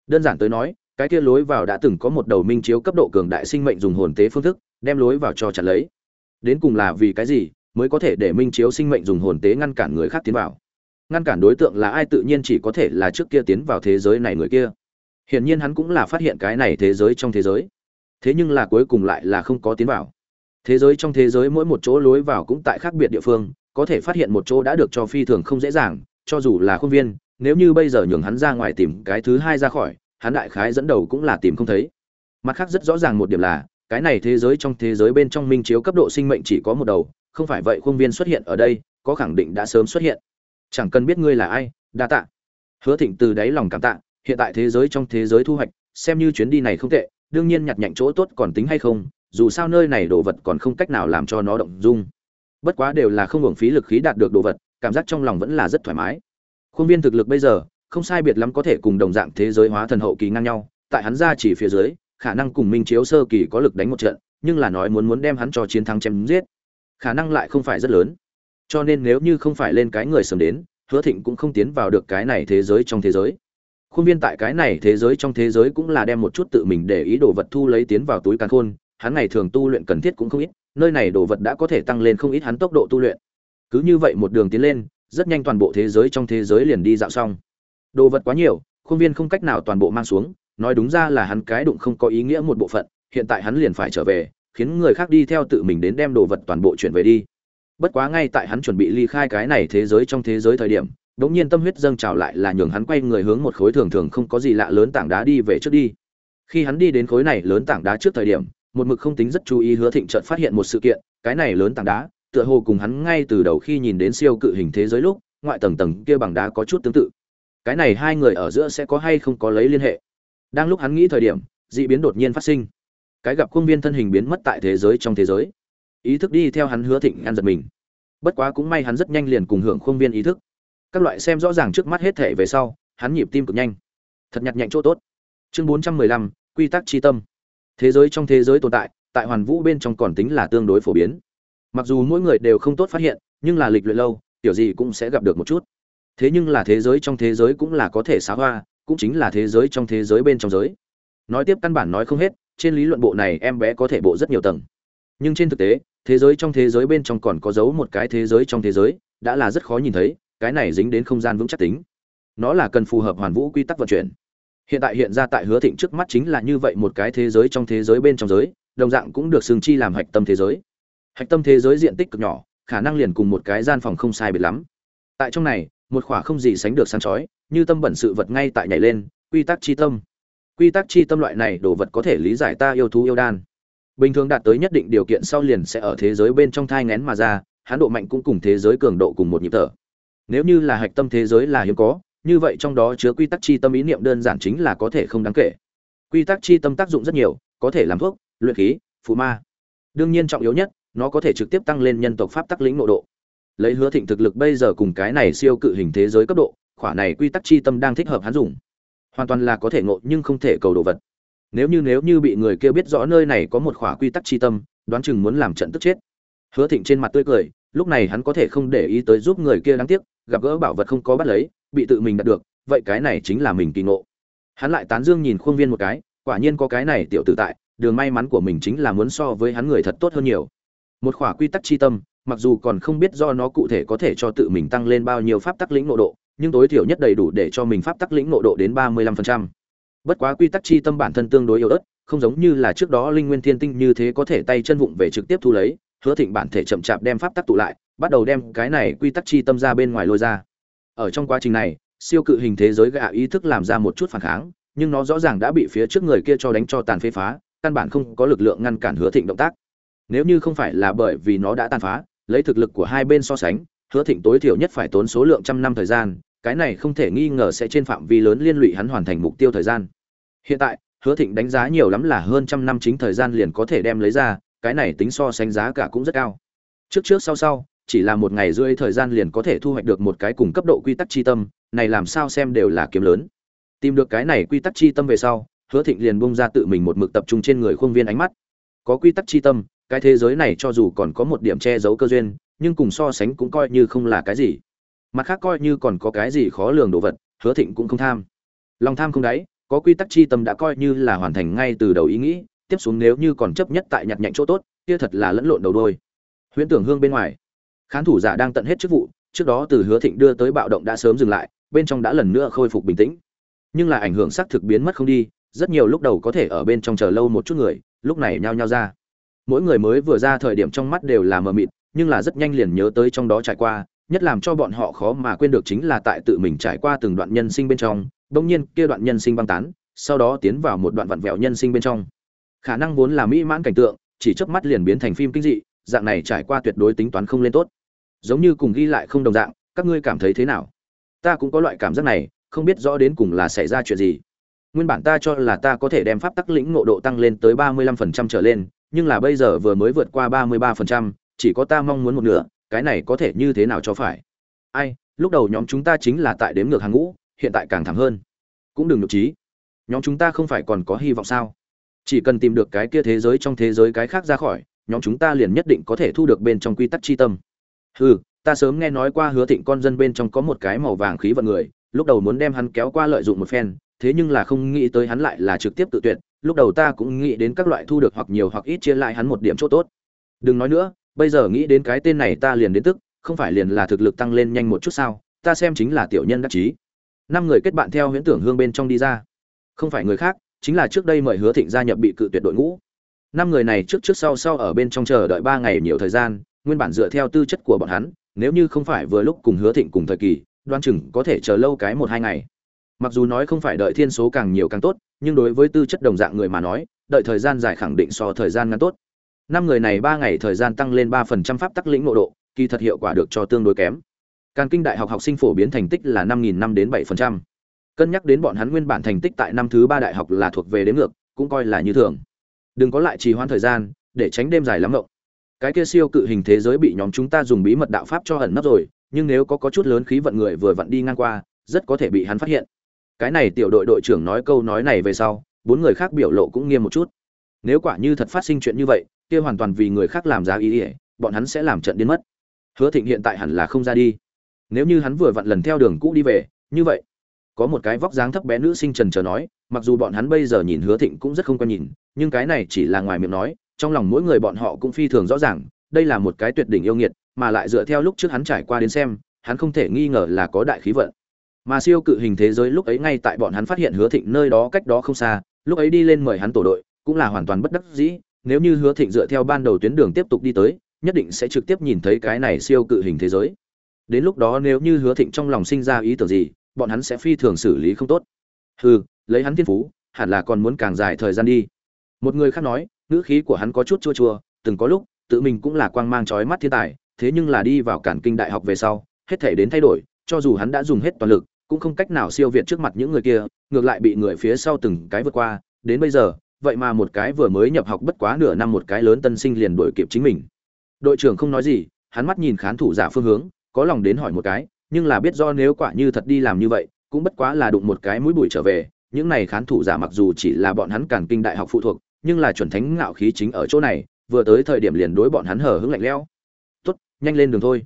Đơn giản tới nói, cái kia lối vào đã từng có một đầu minh chiếu cấp độ cường đại sinh mệnh dùng hồn tế phương thức, đem lối vào cho chặt lấy. Đến cùng là vì cái gì mới có thể để minh chiếu sinh mệnh dùng hồn tế ngăn cản người khác tiến vào? Ngăn cản đối tượng là ai tự nhiên chỉ có thể là trước kia tiến vào thế giới này người kia. Hiển nhiên hắn cũng là phát hiện cái này thế giới trong thế giới thế nhưng là cuối cùng lại là không có tiến vào. Thế giới trong thế giới mỗi một chỗ lối vào cũng tại khác biệt địa phương, có thể phát hiện một chỗ đã được cho phi thường không dễ dàng, cho dù là khuôn viên, nếu như bây giờ nhường hắn ra ngoài tìm cái thứ hai ra khỏi, hắn đại khái dẫn đầu cũng là tìm không thấy. Mặt khác rất rõ ràng một điểm là, cái này thế giới trong thế giới bên trong minh chiếu cấp độ sinh mệnh chỉ có một đầu, không phải vậy khuôn viên xuất hiện ở đây, có khẳng định đã sớm xuất hiện. Chẳng cần biết ngươi là ai, đa tạ. Hứa thịnh từ đáy lòng cảm tạ, hiện tại thế giới trong thế giới thu hoạch, xem như chuyến đi này không tệ đương nhiên nhặt nhạnh chỗ tốt còn tính hay không, dù sao nơi này đồ vật còn không cách nào làm cho nó động dung. Bất quá đều là không hưởng phí lực khí đạt được đồ vật, cảm giác trong lòng vẫn là rất thoải mái. Khuôn viên thực lực bây giờ, không sai biệt lắm có thể cùng đồng dạng thế giới hóa thần hậu kỳ ngang nhau, tại hắn ra chỉ phía dưới, khả năng cùng minh chiếu sơ kỳ có lực đánh một trận, nhưng là nói muốn muốn đem hắn cho chiến thắng chém giết, khả năng lại không phải rất lớn. Cho nên nếu như không phải lên cái người sớm đến, hứa thịnh cũng không tiến vào được cái này thế giới trong thế giới khuôn viên tại cái này thế giới trong thế giới cũng là đem một chút tự mình để ý đồ vật thu lấy tiến vào túi càn khôn. Hắn ngày thường tu luyện cần thiết cũng không ít, nơi này đồ vật đã có thể tăng lên không ít hắn tốc độ tu luyện. Cứ như vậy một đường tiến lên, rất nhanh toàn bộ thế giới trong thế giới liền đi dạo xong. Đồ vật quá nhiều, khuôn viên không cách nào toàn bộ mang xuống, nói đúng ra là hắn cái đụng không có ý nghĩa một bộ phận, hiện tại hắn liền phải trở về, khiến người khác đi theo tự mình đến đem đồ vật toàn bộ chuyển về đi. Bất quá ngay tại hắn chuẩn bị ly khai cái này thế giới trong thế giới thời điểm đống nhiên tâm huyết dâng trào lại là nhường hắn quay người hướng một khối thường thường không có gì lạ lớn tảng đá đi về trước đi. Khi hắn đi đến khối này lớn tảng đá trước thời điểm, một mực không tính rất chú ý hứa thịnh chợt phát hiện một sự kiện, cái này lớn tảng đá, tựa hồ cùng hắn ngay từ đầu khi nhìn đến siêu cự hình thế giới lúc, ngoại tầng tầng kia bằng đá có chút tương tự. Cái này hai người ở giữa sẽ có hay không có lấy liên hệ? Đang lúc hắn nghĩ thời điểm, dị biến đột nhiên phát sinh. Cái gặp khuôn viên thân hình biến mất tại thế giới trong thế giới. Ý thức đi theo hắn hứa thịnh ăn giật mình. Bất quá cũng may hắn rất nhanh liền cùng hưởng khuôn viên ý thức các loại xem rõ ràng trước mắt hết thể về sau, hắn nhịp tim cực nhanh. Thật nhặt nhạnh chỗ tốt. Chương bốn trăm mười lăm, quy tắc tri tâm. Thế giới trong thế giới tồn tại tại hoàn vũ bên trong còn tính là tương đối phổ biến. Mặc dù mỗi người đều không tốt phát hiện, nhưng là lịch luyện lâu kiểu gì cũng sẽ gặp được một chút. Thế nhưng là thế giới trong thế giới cũng là có thể xá hoa, cũng chính là thế giới trong thế giới bên trong giới. Nói tiếp căn bản nói không hết, trên lý luận bộ này em bé có thể bộ rất nhiều tầng. Nhưng trên thực tế, thế giới trong thế giới bên trong còn có giấu một cái thế giới trong thế giới, đã là rất khó nhìn thấy cái này dính đến không gian vững chắc tính. Nó là cần phù hợp hoàn vũ quy tắc vận chuyển. Hiện tại hiện ra tại hứa thịnh trước mắt chính là như vậy một cái thế giới trong thế giới bên trong giới, đồng dạng cũng được xương chi làm hạch tâm thế giới. Hạch tâm thế giới diện tích cực nhỏ, khả năng liền cùng một cái gian phòng không sai biệt lắm. Tại trong này, một khỏa không gì sánh được sáng chói, như tâm bẩn sự vật ngay tại nhảy lên, quy tắc chi tâm. Quy tắc chi tâm loại này đồ vật có thể lý giải ta yêu thú yêu đan. Bình thường đạt tới nhất định điều kiện sau liền sẽ ở thế giới bên trong thai ngén mà ra, hán độ mạnh cũng cùng thế giới cường độ cùng một nhịp thở nếu như là hạch tâm thế giới là hiếm có, như vậy trong đó chứa quy tắc chi tâm ý niệm đơn giản chính là có thể không đáng kể. Quy tắc chi tâm tác dụng rất nhiều, có thể làm thuốc, luyện khí, phụ ma. Đương nhiên trọng yếu nhất, nó có thể trực tiếp tăng lên nhân tộc pháp tắc lĩnh nội độ. Lấy hứa thịnh thực lực bây giờ cùng cái này siêu cự hình thế giới cấp độ, khỏa này quy tắc chi tâm đang thích hợp hắn dùng. Hoàn toàn là có thể ngộ nhưng không thể cầu đồ vật. Nếu như nếu như bị người kia biết rõ nơi này có một khỏa quy tắc chi tâm, đoán chừng muốn làm trận tức chết. Hứa thịnh trên mặt tươi cười, lúc này hắn có thể không để ý tới giúp người kia đáng tiếc gặp gỡ bảo vật không có bắt lấy, bị tự mình đạt được, vậy cái này chính là mình kỳ ngộ. Hắn lại tán dương nhìn khuôn viên một cái, quả nhiên có cái này tiểu tử tại, đường may mắn của mình chính là muốn so với hắn người thật tốt hơn nhiều. Một khỏa quy tắc chi tâm, mặc dù còn không biết do nó cụ thể có thể cho tự mình tăng lên bao nhiêu pháp tắc lĩnh nội độ, nhưng tối thiểu nhất đầy đủ để cho mình pháp tắc lĩnh nội độ đến ba mươi lăm phần trăm. Bất quá quy tắc chi tâm bản thân tương đối yếu ớt, không giống như là trước đó linh nguyên thiên tinh như thế có thể tay chân vụng về trực tiếp thu lấy, hứa thịnh bản thể chậm chạp đem pháp tắc tụ lại bắt đầu đem cái này quy tắc chi tâm ra bên ngoài lôi ra. Ở trong quá trình này, siêu cự hình thế giới gạ ý thức làm ra một chút phản kháng, nhưng nó rõ ràng đã bị phía trước người kia cho đánh cho tàn phế phá, căn bản không có lực lượng ngăn cản hứa thịnh động tác. Nếu như không phải là bởi vì nó đã tàn phá, lấy thực lực của hai bên so sánh, hứa thịnh tối thiểu nhất phải tốn số lượng trăm năm thời gian, cái này không thể nghi ngờ sẽ trên phạm vi lớn liên lụy hắn hoàn thành mục tiêu thời gian. Hiện tại, hứa thịnh đánh giá nhiều lắm là hơn trăm năm chính thời gian liền có thể đem lấy ra, cái này tính so sánh giá cả cũng rất cao. Trước trước sau sau chỉ là một ngày rưỡi thời gian liền có thể thu hoạch được một cái cùng cấp độ quy tắc chi tâm, này làm sao xem đều là kiếm lớn. Tìm được cái này quy tắc chi tâm về sau, hứa thịnh liền bung ra tự mình một mực tập trung trên người khuôn viên ánh mắt. Có quy tắc chi tâm, cái thế giới này cho dù còn có một điểm che giấu cơ duyên, nhưng cùng so sánh cũng coi như không là cái gì. Mặt khác coi như còn có cái gì khó lường đồ vật, hứa thịnh cũng không tham. Lòng tham không đáy, có quy tắc chi tâm đã coi như là hoàn thành ngay từ đầu ý nghĩ, tiếp xuống nếu như còn chấp nhất tại nhặt nhạnh chỗ tốt, kia thật là lẫn lộn đầu đôi. Huyễn tưởng hương bên ngoài khán thủ giả đang tận hết chức vụ, trước đó từ hứa thịnh đưa tới bạo động đã sớm dừng lại, bên trong đã lần nữa khôi phục bình tĩnh. Nhưng là ảnh hưởng xác thực biến mất không đi, rất nhiều lúc đầu có thể ở bên trong chờ lâu một chút người, lúc này nhao nhao ra. Mỗi người mới vừa ra thời điểm trong mắt đều là mờ mịt, nhưng là rất nhanh liền nhớ tới trong đó trải qua, nhất làm cho bọn họ khó mà quên được chính là tại tự mình trải qua từng đoạn nhân sinh bên trong, bỗng nhiên kia đoạn nhân sinh băng tán, sau đó tiến vào một đoạn vặn vẹo nhân sinh bên trong. Khả năng vốn là mỹ mãn cảnh tượng, chỉ chớp mắt liền biến thành phim kinh dị, dạng này trải qua tuyệt đối tính toán không lên tốt giống như cùng ghi lại không đồng dạng, các ngươi cảm thấy thế nào? Ta cũng có loại cảm giác này, không biết rõ đến cùng là xảy ra chuyện gì. Nguyên bản ta cho là ta có thể đem pháp tắc lĩnh ngộ độ tăng lên tới ba mươi lăm phần trăm trở lên, nhưng là bây giờ vừa mới vượt qua ba mươi ba phần trăm, chỉ có ta mong muốn một nửa, cái này có thể như thế nào cho phải? Ai, lúc đầu nhóm chúng ta chính là tại đếm ngược hàng ngũ, hiện tại càng thẳng hơn. Cũng đừng nhục trí. Nhóm chúng ta không phải còn có hy vọng sao? Chỉ cần tìm được cái kia thế giới trong thế giới cái khác ra khỏi, nhóm chúng ta liền nhất định có thể thu được bên trong quy tắc chi tâm hừ, ta sớm nghe nói qua hứa thịnh con dân bên trong có một cái màu vàng khí vận người, lúc đầu muốn đem hắn kéo qua lợi dụng một phen, thế nhưng là không nghĩ tới hắn lại là trực tiếp tự tuyệt, lúc đầu ta cũng nghĩ đến các loại thu được hoặc nhiều hoặc ít chia lại hắn một điểm chỗ tốt. Đừng nói nữa, bây giờ nghĩ đến cái tên này ta liền đến tức, không phải liền là thực lực tăng lên nhanh một chút sao, ta xem chính là tiểu nhân đắc chí. Năm người kết bạn theo huyễn tưởng hương bên trong đi ra. Không phải người khác, chính là trước đây mời hứa thịnh gia nhập bị cự tuyệt đội ngũ. Năm người này trước trước sau sau ở bên trong chờ đợi ba ngày nhiều thời gian nguyên bản dựa theo tư chất của bọn hắn nếu như không phải vừa lúc cùng hứa thịnh cùng thời kỳ đoan chừng có thể chờ lâu cái một hai ngày mặc dù nói không phải đợi thiên số càng nhiều càng tốt nhưng đối với tư chất đồng dạng người mà nói đợi thời gian dài khẳng định so thời gian ngắn tốt năm người này ba ngày thời gian tăng lên ba phần trăm pháp tắc lĩnh nội độ kỳ thật hiệu quả được cho tương đối kém càng Kinh Đại học học sinh phổ biến thành tích là 5000 năm đến bảy phần trăm. Cân nhắc đến bọn hắn nguyên bản thành tích tại năm thứ ba đại học là thuộc về đến ngược, cũng coi là như thường. Đừng có lại trì hoãn thời gian, để tránh đêm dài lắm ngộng. Cái kia siêu cự hình thế giới bị nhóm chúng ta dùng bí mật đạo pháp cho ẩn nấp rồi, nhưng nếu có có chút lớn khí vận người vừa vặn đi ngang qua, rất có thể bị hắn phát hiện. Cái này tiểu đội đội trưởng nói câu nói này về sau, bốn người khác biểu lộ cũng nghiêm một chút. Nếu quả như thật phát sinh chuyện như vậy, kia hoàn toàn vì người khác làm giá ý, ỉa bọn hắn sẽ làm trận điên mất. Hứa Thịnh hiện tại hẳn là không ra đi nếu như hắn vừa vặn lần theo đường cũ đi về như vậy có một cái vóc dáng thấp bé nữ sinh trần trờ nói mặc dù bọn hắn bây giờ nhìn hứa thịnh cũng rất không quen nhìn nhưng cái này chỉ là ngoài miệng nói trong lòng mỗi người bọn họ cũng phi thường rõ ràng đây là một cái tuyệt đỉnh yêu nghiệt mà lại dựa theo lúc trước hắn trải qua đến xem hắn không thể nghi ngờ là có đại khí vận mà siêu cự hình thế giới lúc ấy ngay tại bọn hắn phát hiện hứa thịnh nơi đó cách đó không xa lúc ấy đi lên mời hắn tổ đội cũng là hoàn toàn bất đắc dĩ nếu như hứa thịnh dựa theo ban đầu tuyến đường tiếp tục đi tới nhất định sẽ trực tiếp nhìn thấy cái này siêu cự hình thế giới Đến lúc đó nếu như Hứa Thịnh trong lòng sinh ra ý tưởng gì, bọn hắn sẽ phi thường xử lý không tốt. Hừ, lấy hắn thiên phú, hẳn là còn muốn càng dài thời gian đi. Một người khác nói, ngữ khí của hắn có chút chua chua, từng có lúc, tự mình cũng là quang mang chói mắt thiên tài, thế nhưng là đi vào cản kinh đại học về sau, hết thể đến thay đổi, cho dù hắn đã dùng hết toàn lực, cũng không cách nào siêu việt trước mặt những người kia, ngược lại bị người phía sau từng cái vượt qua, đến bây giờ, vậy mà một cái vừa mới nhập học bất quá nửa năm một cái lớn tân sinh liền đuổi kịp chính mình. Đội trưởng không nói gì, hắn mắt nhìn khán thủ giả phương hướng, có lòng đến hỏi một cái nhưng là biết do nếu quả như thật đi làm như vậy cũng bất quá là đụng một cái mũi bụi trở về những này khán thủ giả mặc dù chỉ là bọn hắn càn kinh đại học phụ thuộc nhưng là chuẩn thánh ngạo khí chính ở chỗ này, vừa tới thời điểm liền đối bọn hắn hở hững lạnh lẽo. Tốt, nhanh lên đường thôi.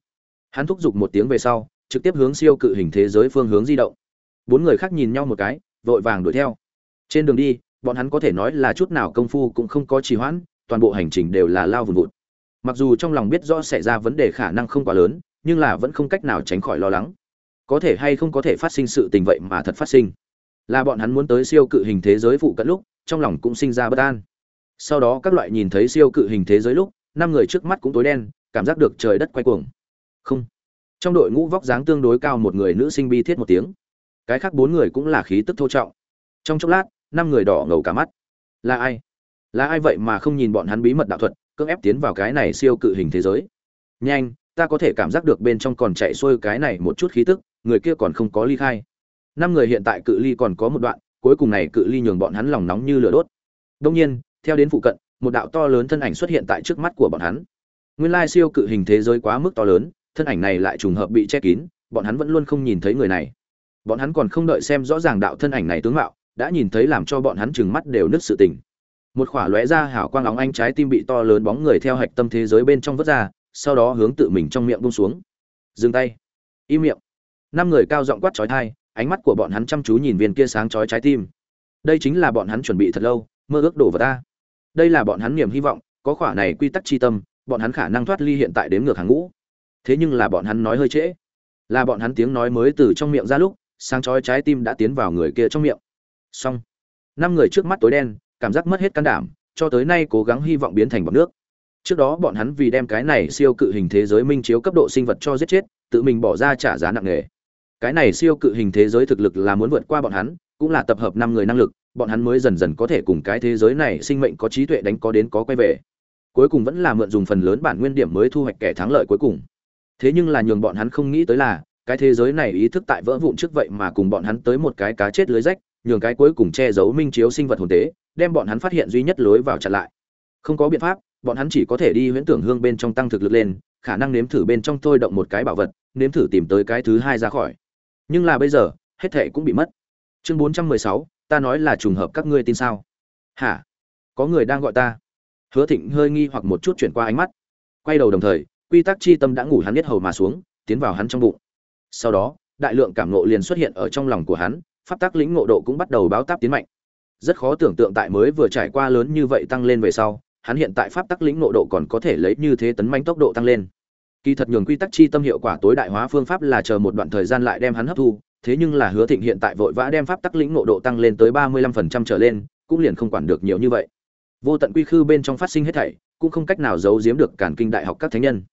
Hắn thúc giục một tiếng về sau, trực tiếp hướng siêu cự hình thế giới phương hướng di động. Bốn người khác nhìn nhau một cái, vội vàng đuổi theo. Trên đường đi, bọn hắn có thể nói là chút nào công phu cũng không có trì hoãn, toàn bộ hành trình đều là lao vùn vụt. Mặc dù trong lòng biết rõ xảy ra vấn đề khả năng không quá lớn, nhưng là vẫn không cách nào tránh khỏi lo lắng. Có thể hay không có thể phát sinh sự tình vậy mà thật phát sinh là bọn hắn muốn tới siêu cự hình thế giới phụ cận lúc, trong lòng cũng sinh ra bất an. Sau đó các loại nhìn thấy siêu cự hình thế giới lúc, năm người trước mắt cũng tối đen, cảm giác được trời đất quay cuồng. Không. Trong đội ngũ vóc dáng tương đối cao một người nữ sinh bi thiết một tiếng. Cái khác bốn người cũng là khí tức thô trọng. Trong chốc lát, năm người đỏ ngầu cả mắt. Là ai? Là ai vậy mà không nhìn bọn hắn bí mật đạo thuật, cưỡng ép tiến vào cái này siêu cự hình thế giới? Nhanh, ta có thể cảm giác được bên trong còn chạy xuôi cái này một chút khí tức, người kia còn không có ly khai năm người hiện tại cự ly còn có một đoạn, cuối cùng này cự ly nhường bọn hắn lòng nóng như lửa đốt. Đông nhiên, theo đến phụ cận, một đạo to lớn thân ảnh xuất hiện tại trước mắt của bọn hắn. Nguyên lai siêu cự hình thế giới quá mức to lớn, thân ảnh này lại trùng hợp bị che kín, bọn hắn vẫn luôn không nhìn thấy người này. Bọn hắn còn không đợi xem rõ ràng đạo thân ảnh này tướng mạo, đã nhìn thấy làm cho bọn hắn chừng mắt đều nứt sự tình. Một khỏa lóe ra hào quang óng anh trái tim bị to lớn bóng người theo hạch tâm thế giới bên trong vớt ra, sau đó hướng tự mình trong miệng bung xuống. Dừng tay. Im miệng. Năm người cao giọng quát trói thai ánh mắt của bọn hắn chăm chú nhìn viên kia sáng chói trái tim. Đây chính là bọn hắn chuẩn bị thật lâu, mơ ước đổ vào ta. Đây là bọn hắn niềm hy vọng, có khỏa này quy tắc chi tâm, bọn hắn khả năng thoát ly hiện tại đếm ngược hàng ngũ. Thế nhưng là bọn hắn nói hơi trễ. Là bọn hắn tiếng nói mới từ trong miệng ra lúc, sáng chói trái tim đã tiến vào người kia trong miệng. Xong. Năm người trước mắt tối đen, cảm giác mất hết can đảm, cho tới nay cố gắng hy vọng biến thành bọc nước. Trước đó bọn hắn vì đem cái này siêu cự hình thế giới minh chiếu cấp độ sinh vật cho giết chết, tự mình bỏ ra trả giá nặng nề cái này siêu cự hình thế giới thực lực là muốn vượt qua bọn hắn, cũng là tập hợp năm người năng lực, bọn hắn mới dần dần có thể cùng cái thế giới này sinh mệnh có trí tuệ đánh có đến có quay về. Cuối cùng vẫn là mượn dùng phần lớn bản nguyên điểm mới thu hoạch kẻ thắng lợi cuối cùng. Thế nhưng là nhường bọn hắn không nghĩ tới là, cái thế giới này ý thức tại vỡ vụn trước vậy mà cùng bọn hắn tới một cái cá chết lưới rách, nhường cái cuối cùng che giấu minh chiếu sinh vật hồn tế, đem bọn hắn phát hiện duy nhất lối vào chặn lại. Không có biện pháp, bọn hắn chỉ có thể đi huyễn tưởng hương bên trong tăng thực lực lên, khả năng nếm thử bên trong thôi động một cái bảo vật, nếm thử tìm tới cái thứ hai ra khỏi nhưng là bây giờ, hết thệ cũng bị mất. Chương bốn trăm mười sáu, ta nói là trùng hợp các ngươi tin sao? Hả? Có người đang gọi ta. Hứa thịnh hơi nghi hoặc một chút chuyển qua ánh mắt. Quay đầu đồng thời, quy tắc chi tâm đã ngủ hắn biết hầu mà xuống, tiến vào hắn trong bụng. Sau đó, đại lượng cảm nộ liền xuất hiện ở trong lòng của hắn, pháp tắc lĩnh ngộ độ cũng bắt đầu báo táp tiến mạnh. Rất khó tưởng tượng tại mới vừa trải qua lớn như vậy tăng lên về sau, hắn hiện tại pháp tắc lĩnh ngộ độ còn có thể lấy như thế tấn manh tốc độ tăng lên kỳ thật nhường quy tắc chi tâm hiệu quả tối đại hóa phương pháp là chờ một đoạn thời gian lại đem hắn hấp thu, thế nhưng là hứa thịnh hiện tại vội vã đem pháp tắc lĩnh nộ độ tăng lên tới ba mươi lăm phần trăm trở lên, cũng liền không quản được nhiều như vậy. Vô tận quy khư bên trong phát sinh hết thảy, cũng không cách nào giấu giếm được cản kinh đại học các thánh nhân.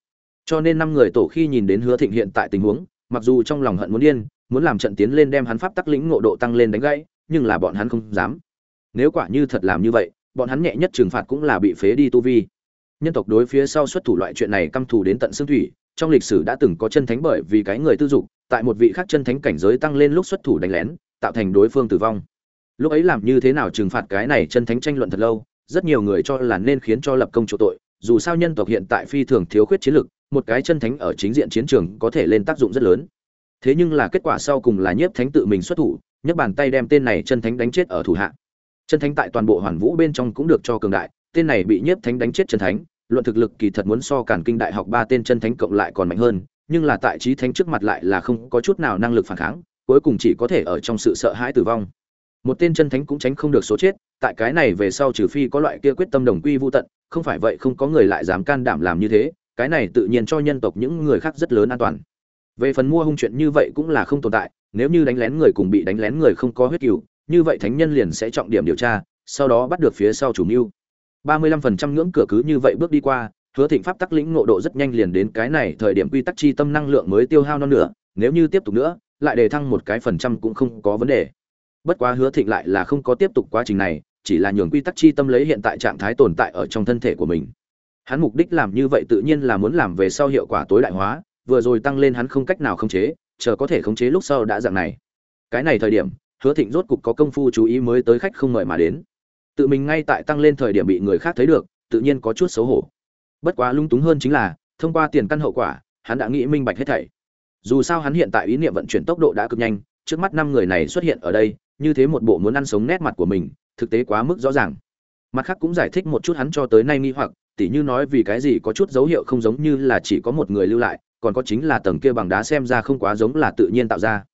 Cho nên năm người tổ khi nhìn đến hứa thịnh hiện tại tình huống, mặc dù trong lòng hận muốn điên, muốn làm trận tiến lên đem hắn pháp tắc lĩnh ngộ độ tăng lên đánh gãy, nhưng là bọn hắn không dám. Nếu quả như thật làm như vậy, bọn hắn nhẹ nhất trừng phạt cũng là bị phế đi tu vi nhân tộc đối phía sau xuất thủ loại chuyện này căm thù đến tận xương thủy, trong lịch sử đã từng có chân thánh bởi vì cái người tư dục, tại một vị khác chân thánh cảnh giới tăng lên lúc xuất thủ đánh lén, tạo thành đối phương tử vong. Lúc ấy làm như thế nào trừng phạt cái này chân thánh tranh luận thật lâu, rất nhiều người cho là nên khiến cho lập công chỗ tội, dù sao nhân tộc hiện tại phi thường thiếu khuyết chiến lực, một cái chân thánh ở chính diện chiến trường có thể lên tác dụng rất lớn. Thế nhưng là kết quả sau cùng là nhiếp thánh tự mình xuất thủ, nhấc bàn tay đem tên này chân thánh đánh chết ở thủ hạ. Chân thánh tại toàn bộ hoàn vũ bên trong cũng được cho cường đại tên này bị nhiếp thánh đánh chết chân thánh, luận thực lực kỳ thật muốn so cản kinh đại học ba tên chân thánh cộng lại còn mạnh hơn, nhưng là tại trí thánh trước mặt lại là không có chút nào năng lực phản kháng, cuối cùng chỉ có thể ở trong sự sợ hãi tử vong. Một tên chân thánh cũng tránh không được số chết, tại cái này về sau trừ phi có loại kia quyết tâm đồng quy vô tận, không phải vậy không có người lại dám can đảm làm như thế, cái này tự nhiên cho nhân tộc những người khác rất lớn an toàn. Về phần mua hung chuyện như vậy cũng là không tồn tại, nếu như đánh lén người cùng bị đánh lén người không có huyết cừu, như vậy thánh nhân liền sẽ trọng điểm điều tra, sau đó bắt được phía sau chủ mưu ba mươi lăm phần trăm ngưỡng cửa cứ như vậy bước đi qua, hứa thịnh pháp tắc lĩnh ngộ độ rất nhanh liền đến cái này thời điểm quy tắc chi tâm năng lượng mới tiêu hao non nữa nếu như tiếp tục nữa, lại đề thăng một cái phần trăm cũng không có vấn đề. Bất quá hứa thịnh lại là không có tiếp tục quá trình này, chỉ là nhường quy tắc chi tâm lấy hiện tại trạng thái tồn tại ở trong thân thể của mình. Hắn mục đích làm như vậy tự nhiên là muốn làm về sau hiệu quả tối đại hóa, vừa rồi tăng lên hắn không cách nào khống chế, chờ có thể khống chế lúc sau đã dạng này. Cái này thời điểm, hứa thịnh rốt cục có công phu chú ý mới tới khách không mời mà đến tự mình ngay tại tăng lên thời điểm bị người khác thấy được, tự nhiên có chút xấu hổ. Bất quá lung túng hơn chính là, thông qua tiền căn hậu quả, hắn đã nghĩ minh bạch hết thảy. Dù sao hắn hiện tại ý niệm vận chuyển tốc độ đã cực nhanh, trước mắt năm người này xuất hiện ở đây, như thế một bộ muốn ăn sống nét mặt của mình, thực tế quá mức rõ ràng. Mặt khác cũng giải thích một chút hắn cho tới nay nghi hoặc, tỉ như nói vì cái gì có chút dấu hiệu không giống như là chỉ có một người lưu lại, còn có chính là tầng kia bằng đá xem ra không quá giống là tự nhiên tạo ra.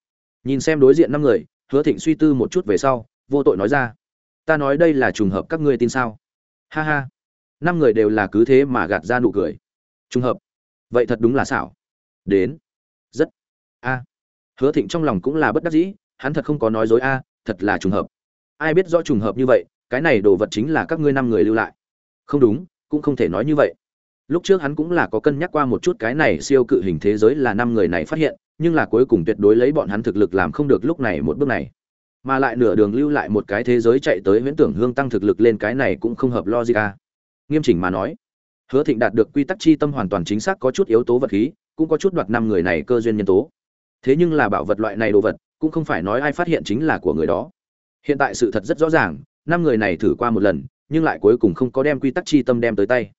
Nhìn xem đối diện năm người, hứa thịnh suy tư một chút về sau, vô tội nói ra ta nói đây là trùng hợp các ngươi tin sao? Ha ha. Năm người đều là cứ thế mà gạt ra nụ cười. Trùng hợp. Vậy thật đúng là xảo. Đến. Rất. A. Hứa thịnh trong lòng cũng là bất đắc dĩ, hắn thật không có nói dối a, thật là trùng hợp. Ai biết rõ trùng hợp như vậy, cái này đồ vật chính là các ngươi năm người lưu lại. Không đúng, cũng không thể nói như vậy. Lúc trước hắn cũng là có cân nhắc qua một chút cái này siêu cự hình thế giới là năm người này phát hiện, nhưng là cuối cùng tuyệt đối lấy bọn hắn thực lực làm không được lúc này một bước này mà lại nửa đường lưu lại một cái thế giới chạy tới huyễn tưởng hương tăng thực lực lên cái này cũng không hợp logica à. nghiêm chỉnh mà nói, hứa thịnh đạt được quy tắc chi tâm hoàn toàn chính xác có chút yếu tố vật khí, cũng có chút đoạt năm người này cơ duyên nhân tố. Thế nhưng là bảo vật loại này đồ vật, cũng không phải nói ai phát hiện chính là của người đó. Hiện tại sự thật rất rõ ràng, năm người này thử qua một lần, nhưng lại cuối cùng không có đem quy tắc chi tâm đem tới tay.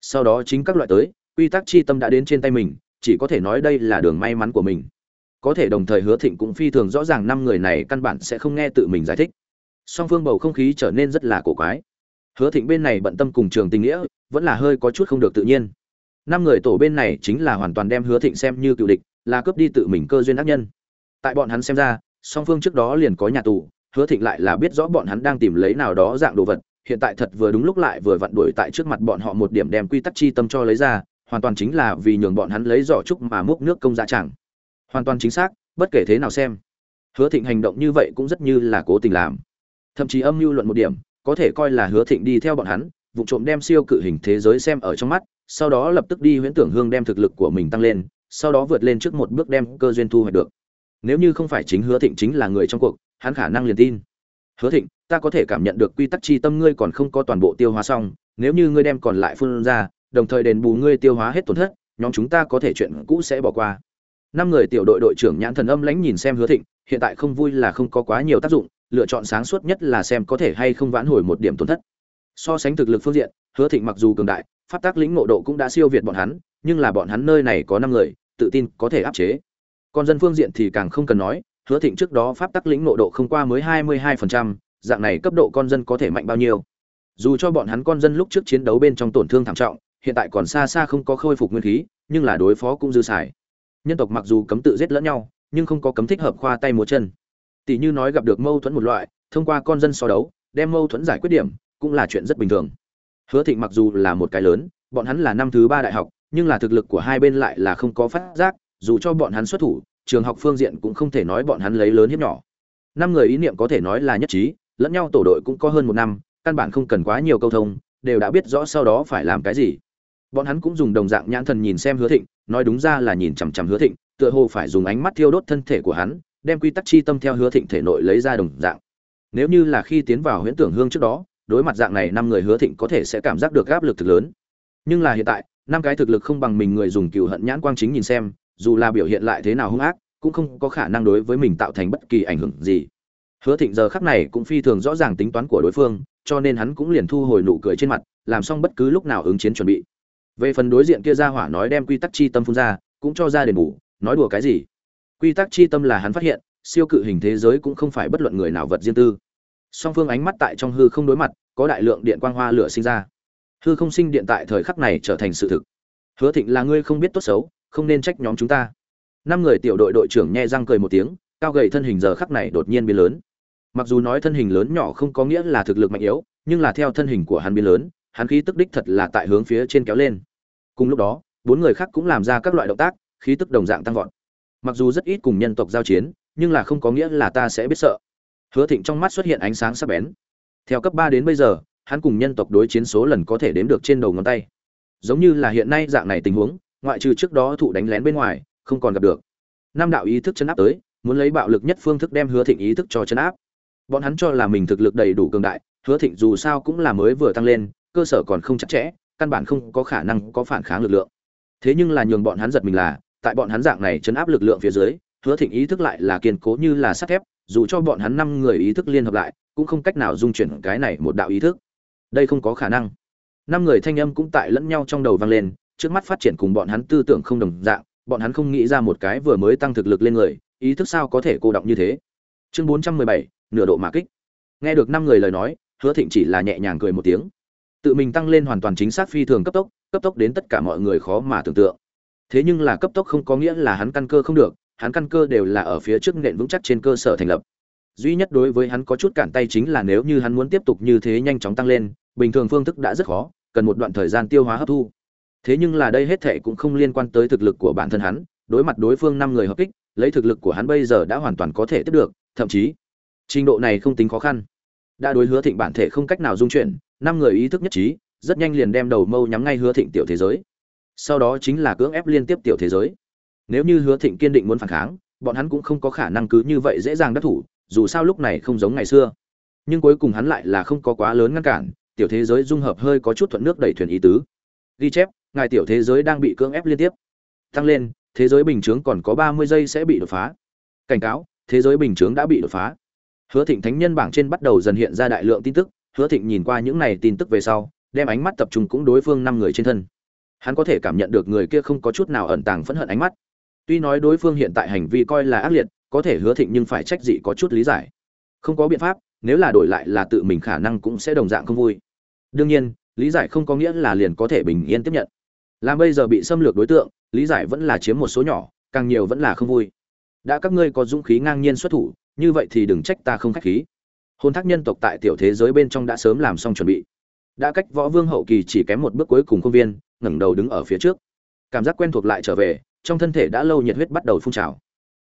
Sau đó chính các loại tới, quy tắc chi tâm đã đến trên tay mình, chỉ có thể nói đây là đường may mắn của mình có thể đồng thời hứa thịnh cũng phi thường rõ ràng năm người này căn bản sẽ không nghe tự mình giải thích. Song phương bầu không khí trở nên rất là cổ quái. Hứa thịnh bên này bận tâm cùng trường tình nghĩa, vẫn là hơi có chút không được tự nhiên. Năm người tổ bên này chính là hoàn toàn đem hứa thịnh xem như cựu địch, là cướp đi tự mình cơ duyên ác nhân. Tại bọn hắn xem ra, song phương trước đó liền có nhà tù, hứa thịnh lại là biết rõ bọn hắn đang tìm lấy nào đó dạng đồ vật, hiện tại thật vừa đúng lúc lại vừa vặn đuổi tại trước mặt bọn họ một điểm đem quy tắc chi tâm cho lấy ra, hoàn toàn chính là vì nhường bọn hắn lấy giỏ trúc mà múc nước công dạ chẳng hoàn toàn chính xác, bất kể thế nào xem, hứa thịnh hành động như vậy cũng rất như là cố tình làm. Thậm chí âm mưu luận một điểm, có thể coi là hứa thịnh đi theo bọn hắn, vụ trộm đem siêu cự hình thế giới xem ở trong mắt, sau đó lập tức đi huyễn tưởng hương đem thực lực của mình tăng lên, sau đó vượt lên trước một bước đem cơ duyên thu hoạch được. Nếu như không phải chính hứa thịnh chính là người trong cuộc, hắn khả năng liền tin. Hứa thịnh, ta có thể cảm nhận được quy tắc chi tâm ngươi còn không có toàn bộ tiêu hóa xong, nếu như ngươi đem còn lại phun ra, đồng thời đền bù ngươi tiêu hóa hết tổn thất, nhóm chúng ta có thể chuyện cũ sẽ bỏ qua năm người tiểu đội đội trưởng nhãn thần âm lãnh nhìn xem hứa thịnh, hiện tại không vui là không có quá nhiều tác dụng, lựa chọn sáng suốt nhất là xem có thể hay không vãn hồi một điểm tổn thất. So sánh thực lực phương diện, hứa thịnh mặc dù cường đại phát tác lĩnh ngộ độ cũng đã siêu việt bọn hắn, nhưng là bọn hắn nơi này có năm người, tự tin có thể áp chế. Còn dân phương diện thì càng không cần nói, hứa thịnh trước đó pháp tác lĩnh ngộ độ không qua mới hai mươi hai phần trăm, dạng này cấp độ con dân có thể mạnh bao nhiêu. Dù cho bọn hắn con dân lúc trước chiến đấu bên trong tổn thương thảm trọng, hiện tại còn xa xa không có khôi phục nguyên khí, nhưng là đối phó cũng dư xài nhân tộc mặc dù cấm tự giết lẫn nhau, nhưng không có cấm thích hợp khoa tay múa chân. Tỷ như nói gặp được mâu thuẫn một loại, thông qua con dân so đấu, đem mâu thuẫn giải quyết điểm, cũng là chuyện rất bình thường. Hứa thịnh mặc dù là một cái lớn, bọn hắn là năm thứ ba đại học, nhưng là thực lực của hai bên lại là không có phát giác, dù cho bọn hắn xuất thủ, trường học phương diện cũng không thể nói bọn hắn lấy lớn hiếp nhỏ. Năm người ý niệm có thể nói là nhất trí, lẫn nhau tổ đội cũng có hơn một năm, căn bản không cần quá nhiều câu thông, đều đã biết rõ sau đó phải làm cái gì bọn hắn cũng dùng đồng dạng nhãn thần nhìn xem hứa thịnh, nói đúng ra là nhìn chằm chằm hứa thịnh, tựa hồ phải dùng ánh mắt thiêu đốt thân thể của hắn, đem quy tắc chi tâm theo hứa thịnh thể nội lấy ra đồng dạng. Nếu như là khi tiến vào huyễn tưởng hương trước đó, đối mặt dạng này năm người hứa thịnh có thể sẽ cảm giác được áp lực thực lớn. Nhưng là hiện tại, năm cái thực lực không bằng mình người dùng cựu hận nhãn quang chính nhìn xem, dù là biểu hiện lại thế nào hung ác, cũng không có khả năng đối với mình tạo thành bất kỳ ảnh hưởng gì. Hứa thịnh giờ khắc này cũng phi thường rõ ràng tính toán của đối phương, cho nên hắn cũng liền thu hồi nụ cười trên mặt, làm xong bất cứ lúc nào ứng chiến chuẩn bị về phần đối diện kia ra hỏa nói đem quy tắc chi tâm phun ra, cũng cho ra đền bù, nói đùa cái gì? Quy tắc chi tâm là hắn phát hiện, siêu cự hình thế giới cũng không phải bất luận người nào vật riêng tư. Song phương ánh mắt tại trong hư không đối mặt, có đại lượng điện quang hoa lửa sinh ra. Hư không sinh điện tại thời khắc này trở thành sự thực. Hứa thịnh là ngươi không biết tốt xấu, không nên trách nhóm chúng ta. Năm người tiểu đội đội trưởng nhẹ răng cười một tiếng, cao gầy thân hình giờ khắc này đột nhiên biến lớn. Mặc dù nói thân hình lớn nhỏ không có nghĩa là thực lực mạnh yếu, nhưng là theo thân hình của hắn biến lớn, hắn khí tức đích thật là tại hướng phía trên kéo lên cùng lúc đó, bốn người khác cũng làm ra các loại động tác, khí tức đồng dạng tăng vọt. Mặc dù rất ít cùng nhân tộc giao chiến, nhưng là không có nghĩa là ta sẽ biết sợ. Hứa thịnh trong mắt xuất hiện ánh sáng sắc bén. Theo cấp ba đến bây giờ, hắn cùng nhân tộc đối chiến số lần có thể đếm được trên đầu ngón tay. Giống như là hiện nay dạng này tình huống, ngoại trừ trước đó thụ đánh lén bên ngoài, không còn gặp được. Nam đạo ý thức chấn áp tới, muốn lấy bạo lực nhất phương thức đem hứa thịnh ý thức cho chấn áp. Bọn hắn cho là mình thực lực đầy đủ cường đại, hứa thịnh dù sao cũng là mới vừa tăng lên, cơ sở còn không chặt chẽ căn bản không có khả năng có phản kháng lực lượng. Thế nhưng là nhường bọn hắn giật mình là, tại bọn hắn dạng này chấn áp lực lượng phía dưới, hứa thịnh ý thức lại là kiên cố như là sắt thép, dù cho bọn hắn năm người ý thức liên hợp lại, cũng không cách nào dung chuyển cái này một đạo ý thức. Đây không có khả năng. Năm người thanh âm cũng tại lẫn nhau trong đầu vang lên, trước mắt phát triển cùng bọn hắn tư tưởng không đồng dạng, bọn hắn không nghĩ ra một cái vừa mới tăng thực lực lên người, ý thức sao có thể cô động như thế. Chương bốn trăm mười bảy, nửa độ mà kích. Nghe được năm người lời nói, hứa thịnh chỉ là nhẹ nhàng cười một tiếng tự mình tăng lên hoàn toàn chính xác phi thường cấp tốc cấp tốc đến tất cả mọi người khó mà tưởng tượng. Thế nhưng là cấp tốc không có nghĩa là hắn căn cơ không được, hắn căn cơ đều là ở phía trước nền vững chắc trên cơ sở thành lập. Duy nhất đối với hắn có chút cản tay chính là nếu như hắn muốn tiếp tục như thế nhanh chóng tăng lên, bình thường phương thức đã rất khó, cần một đoạn thời gian tiêu hóa hấp thu. Thế nhưng là đây hết thệ cũng không liên quan tới thực lực của bản thân hắn, đối mặt đối phương năm người hợp kích, lấy thực lực của hắn bây giờ đã hoàn toàn có thể tiếp được, thậm chí trình độ này không tính khó khăn đã đối hứa thịnh bản thể không cách nào dung chuyển, năm người ý thức nhất trí, rất nhanh liền đem đầu mâu nhắm ngay hứa thịnh tiểu thế giới. Sau đó chính là cưỡng ép liên tiếp tiểu thế giới. Nếu như hứa thịnh kiên định muốn phản kháng, bọn hắn cũng không có khả năng cứ như vậy dễ dàng đắc thủ, dù sao lúc này không giống ngày xưa. Nhưng cuối cùng hắn lại là không có quá lớn ngăn cản, tiểu thế giới dung hợp hơi có chút thuận nước đẩy thuyền ý tứ. Ghi chép, ngài tiểu thế giới đang bị cưỡng ép liên tiếp. Tăng lên, thế giới bình chướng còn có ba mươi giây sẽ bị đột phá. Cảnh cáo, thế giới bình chướng đã bị đột phá hứa thịnh thánh nhân bảng trên bắt đầu dần hiện ra đại lượng tin tức, hứa thịnh nhìn qua những này tin tức về sau, đem ánh mắt tập trung cũng đối phương năm người trên thân. Hắn có thể cảm nhận được người kia không có chút nào ẩn tàng phẫn hận ánh mắt. Tuy nói đối phương hiện tại hành vi coi là ác liệt, có thể hứa thịnh nhưng phải trách dị có chút lý giải. Không có biện pháp, nếu là đổi lại là tự mình khả năng cũng sẽ đồng dạng không vui. Đương nhiên, lý giải không có nghĩa là liền có thể bình yên tiếp nhận. Làm bây giờ bị xâm lược đối tượng, lý giải vẫn là chiếm một số nhỏ, càng nhiều vẫn là không vui. Đã các ngươi có dũng khí ngang nhiên xuất thủ như vậy thì đừng trách ta không khách khí. Hôn thác nhân tộc tại tiểu thế giới bên trong đã sớm làm xong chuẩn bị. Đã cách võ vương hậu kỳ chỉ kém một bước cuối cùng công viên, ngẩng đầu đứng ở phía trước. Cảm giác quen thuộc lại trở về, trong thân thể đã lâu nhiệt huyết bắt đầu phun trào.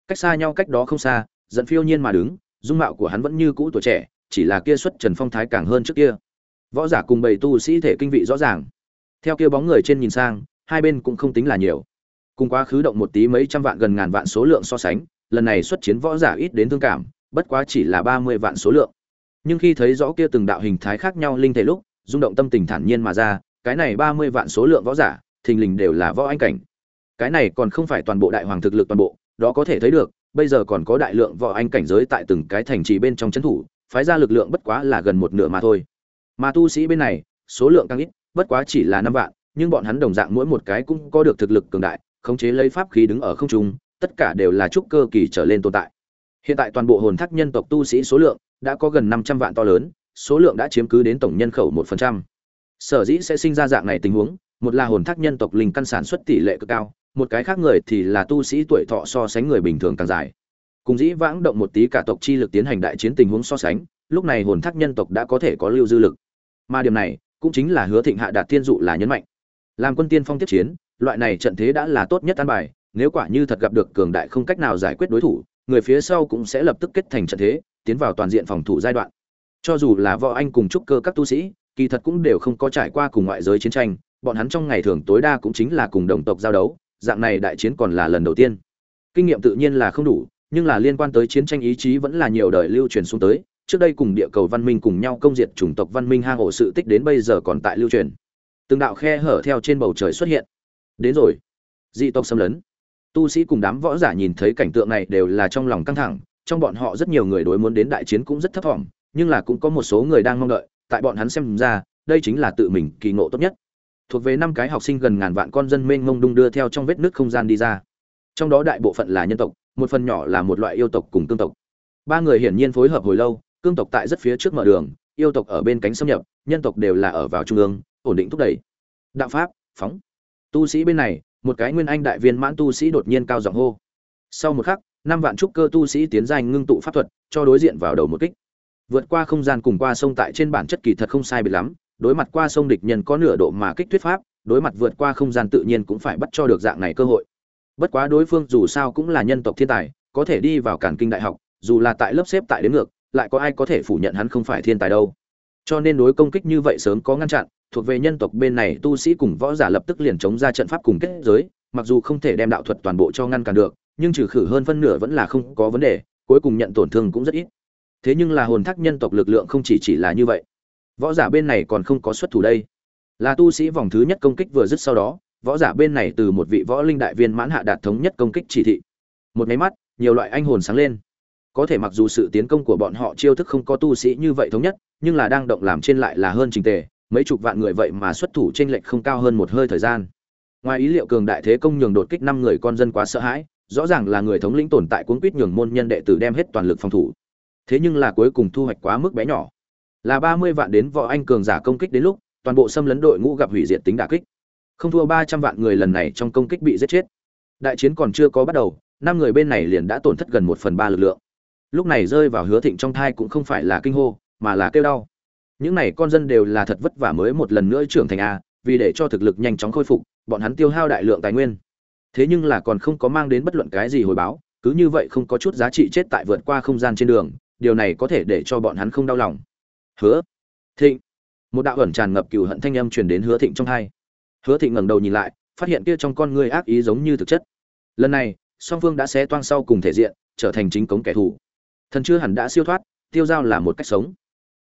Cách xa nhau cách đó không xa dẫn phiêu nhiên mà đứng, dung mạo của hắn vẫn như cũ tuổi trẻ, chỉ là kia xuất trần phong thái càng hơn trước kia. Võ giả cùng bầy tu sĩ thể kinh vị rõ ràng. Theo kia bóng người trên nhìn sang, hai bên cũng không tính là nhiều. Cùng quá khứ động một tí mấy trăm vạn gần ngàn vạn số lượng so sánh lần này xuất chiến võ giả ít đến thương cảm, bất quá chỉ là ba mươi vạn số lượng. Nhưng khi thấy rõ kia từng đạo hình thái khác nhau linh thể lúc, rung động tâm tình thản nhiên mà ra, cái này ba mươi vạn số lượng võ giả, thình lình đều là võ anh cảnh. Cái này còn không phải toàn bộ đại hoàng thực lực toàn bộ, đó có thể thấy được, bây giờ còn có đại lượng võ anh cảnh giới tại từng cái thành trì bên trong trấn thủ, phái ra lực lượng bất quá là gần một nửa mà thôi. Mà tu sĩ bên này, số lượng càng ít, bất quá chỉ là năm vạn, nhưng bọn hắn đồng dạng mỗi một cái cũng có được thực lực cường đại, khống chế lấy pháp khí đứng ở không trung tất cả đều là trúc cơ kỳ trở lên tồn tại. Hiện tại toàn bộ hồn thác nhân tộc tu sĩ số lượng đã có gần năm trăm vạn to lớn, số lượng đã chiếm cứ đến tổng nhân khẩu một phần trăm. Sở dĩ sẽ sinh ra dạng này tình huống, một là hồn thác nhân tộc linh căn sản xuất tỷ lệ cực cao, một cái khác người thì là tu sĩ tuổi thọ so sánh người bình thường càng dài. Cùng dĩ vãng động một tí cả tộc chi lực tiến hành đại chiến tình huống so sánh, lúc này hồn thác nhân tộc đã có thể có lưu dư lực. Mà điểm này cũng chính là hứa thịnh hạ đạt tiên dụ là nhấn mạnh. Làm quân tiên phong tiếp chiến, loại này trận thế đã là tốt nhất an bài nếu quả như thật gặp được cường đại không cách nào giải quyết đối thủ, người phía sau cũng sẽ lập tức kết thành trận thế, tiến vào toàn diện phòng thủ giai đoạn. Cho dù là võ anh cùng trúc cơ các tu sĩ, kỳ thật cũng đều không có trải qua cùng ngoại giới chiến tranh, bọn hắn trong ngày thường tối đa cũng chính là cùng đồng tộc giao đấu, dạng này đại chiến còn là lần đầu tiên. Kinh nghiệm tự nhiên là không đủ, nhưng là liên quan tới chiến tranh ý chí vẫn là nhiều đời lưu truyền xuống tới, trước đây cùng địa cầu văn minh cùng nhau công diệt chủng tộc văn minh hang ổ sự tích đến bây giờ còn tại lưu truyền. Từng đạo khe hở theo trên bầu trời xuất hiện. Đến rồi. Dị tộc xâm lấn tu sĩ cùng đám võ giả nhìn thấy cảnh tượng này đều là trong lòng căng thẳng, trong bọn họ rất nhiều người đối muốn đến đại chiến cũng rất thấp thỏm, nhưng là cũng có một số người đang mong đợi, tại bọn hắn xem ra, đây chính là tự mình kỳ ngộ tốt nhất. Thuộc về năm cái học sinh gần ngàn vạn con dân mênh mông đung đưa theo trong vết nước không gian đi ra. Trong đó đại bộ phận là nhân tộc, một phần nhỏ là một loại yêu tộc cùng tương tộc. Ba người hiển nhiên phối hợp hồi lâu, cương tộc tại rất phía trước mở đường, yêu tộc ở bên cánh xâm nhập, nhân tộc đều là ở vào trung ương, ổn định thúc đẩy. Đạo pháp, phóng. Tu sĩ bên này một cái nguyên anh đại viên mãn tu sĩ đột nhiên cao giọng hô. Sau một khắc, năm vạn trúc cơ tu sĩ tiến danh ngưng tụ pháp thuật, cho đối diện vào đầu một kích. Vượt qua không gian cùng qua sông tại trên bản chất kỳ thật không sai biệt lắm, đối mặt qua sông địch nhân có nửa độ mà kích thuyết pháp, đối mặt vượt qua không gian tự nhiên cũng phải bắt cho được dạng này cơ hội. Bất quá đối phương dù sao cũng là nhân tộc thiên tài, có thể đi vào cản kinh đại học, dù là tại lớp xếp tại đến ngược, lại có ai có thể phủ nhận hắn không phải thiên tài đâu cho nên đối công kích như vậy sớm có ngăn chặn, thuộc về nhân tộc bên này tu sĩ cùng võ giả lập tức liền chống ra trận pháp cùng kết giới, mặc dù không thể đem đạo thuật toàn bộ cho ngăn cản được, nhưng trừ khử hơn phân nửa vẫn là không có vấn đề, cuối cùng nhận tổn thương cũng rất ít. Thế nhưng là hồn thác nhân tộc lực lượng không chỉ chỉ là như vậy. Võ giả bên này còn không có xuất thủ đây. Là tu sĩ vòng thứ nhất công kích vừa dứt sau đó, võ giả bên này từ một vị võ linh đại viên mãn hạ đạt thống nhất công kích chỉ thị. Một máy mắt, nhiều loại anh hồn sáng lên. Có thể mặc dù sự tiến công của bọn họ chiêu thức không có tu sĩ như vậy thống nhất nhưng là đang động làm trên lại là hơn trình tề, mấy chục vạn người vậy mà xuất thủ trên lệch không cao hơn một hơi thời gian. Ngoài ý liệu cường đại thế công nhường đột kích năm người con dân quá sợ hãi, rõ ràng là người thống lĩnh tồn tại cuốn quýt nhường môn nhân đệ tử đem hết toàn lực phòng thủ. Thế nhưng là cuối cùng thu hoạch quá mức bé nhỏ. Là ba mươi vạn đến võ anh cường giả công kích đến lúc, toàn bộ xâm lấn đội ngũ gặp hủy diệt tính đả kích. Không thua ba trăm vạn người lần này trong công kích bị giết chết. Đại chiến còn chưa có bắt đầu, năm người bên này liền đã tổn thất gần một phần ba lực lượng. Lúc này rơi vào hứa thịnh trong thai cũng không phải là kinh hô mà là kêu đau. Những này con dân đều là thật vất vả mới một lần nữa trưởng thành a, vì để cho thực lực nhanh chóng khôi phục, bọn hắn tiêu hao đại lượng tài nguyên. Thế nhưng là còn không có mang đến bất luận cái gì hồi báo, cứ như vậy không có chút giá trị chết tại vượt qua không gian trên đường, điều này có thể để cho bọn hắn không đau lòng. Hứa thịnh. Một đạo ẩn tràn ngập cừu hận thanh âm truyền đến hứa thịnh trong hai. Hứa thịnh ngẩng đầu nhìn lại, phát hiện kia trong con người ác ý giống như thực chất. Lần này, song phương đã xé toang sau cùng thể diện, trở thành chính cống kẻ thù. Thần chưa hẳn đã siêu thoát, tiêu giao là một cách sống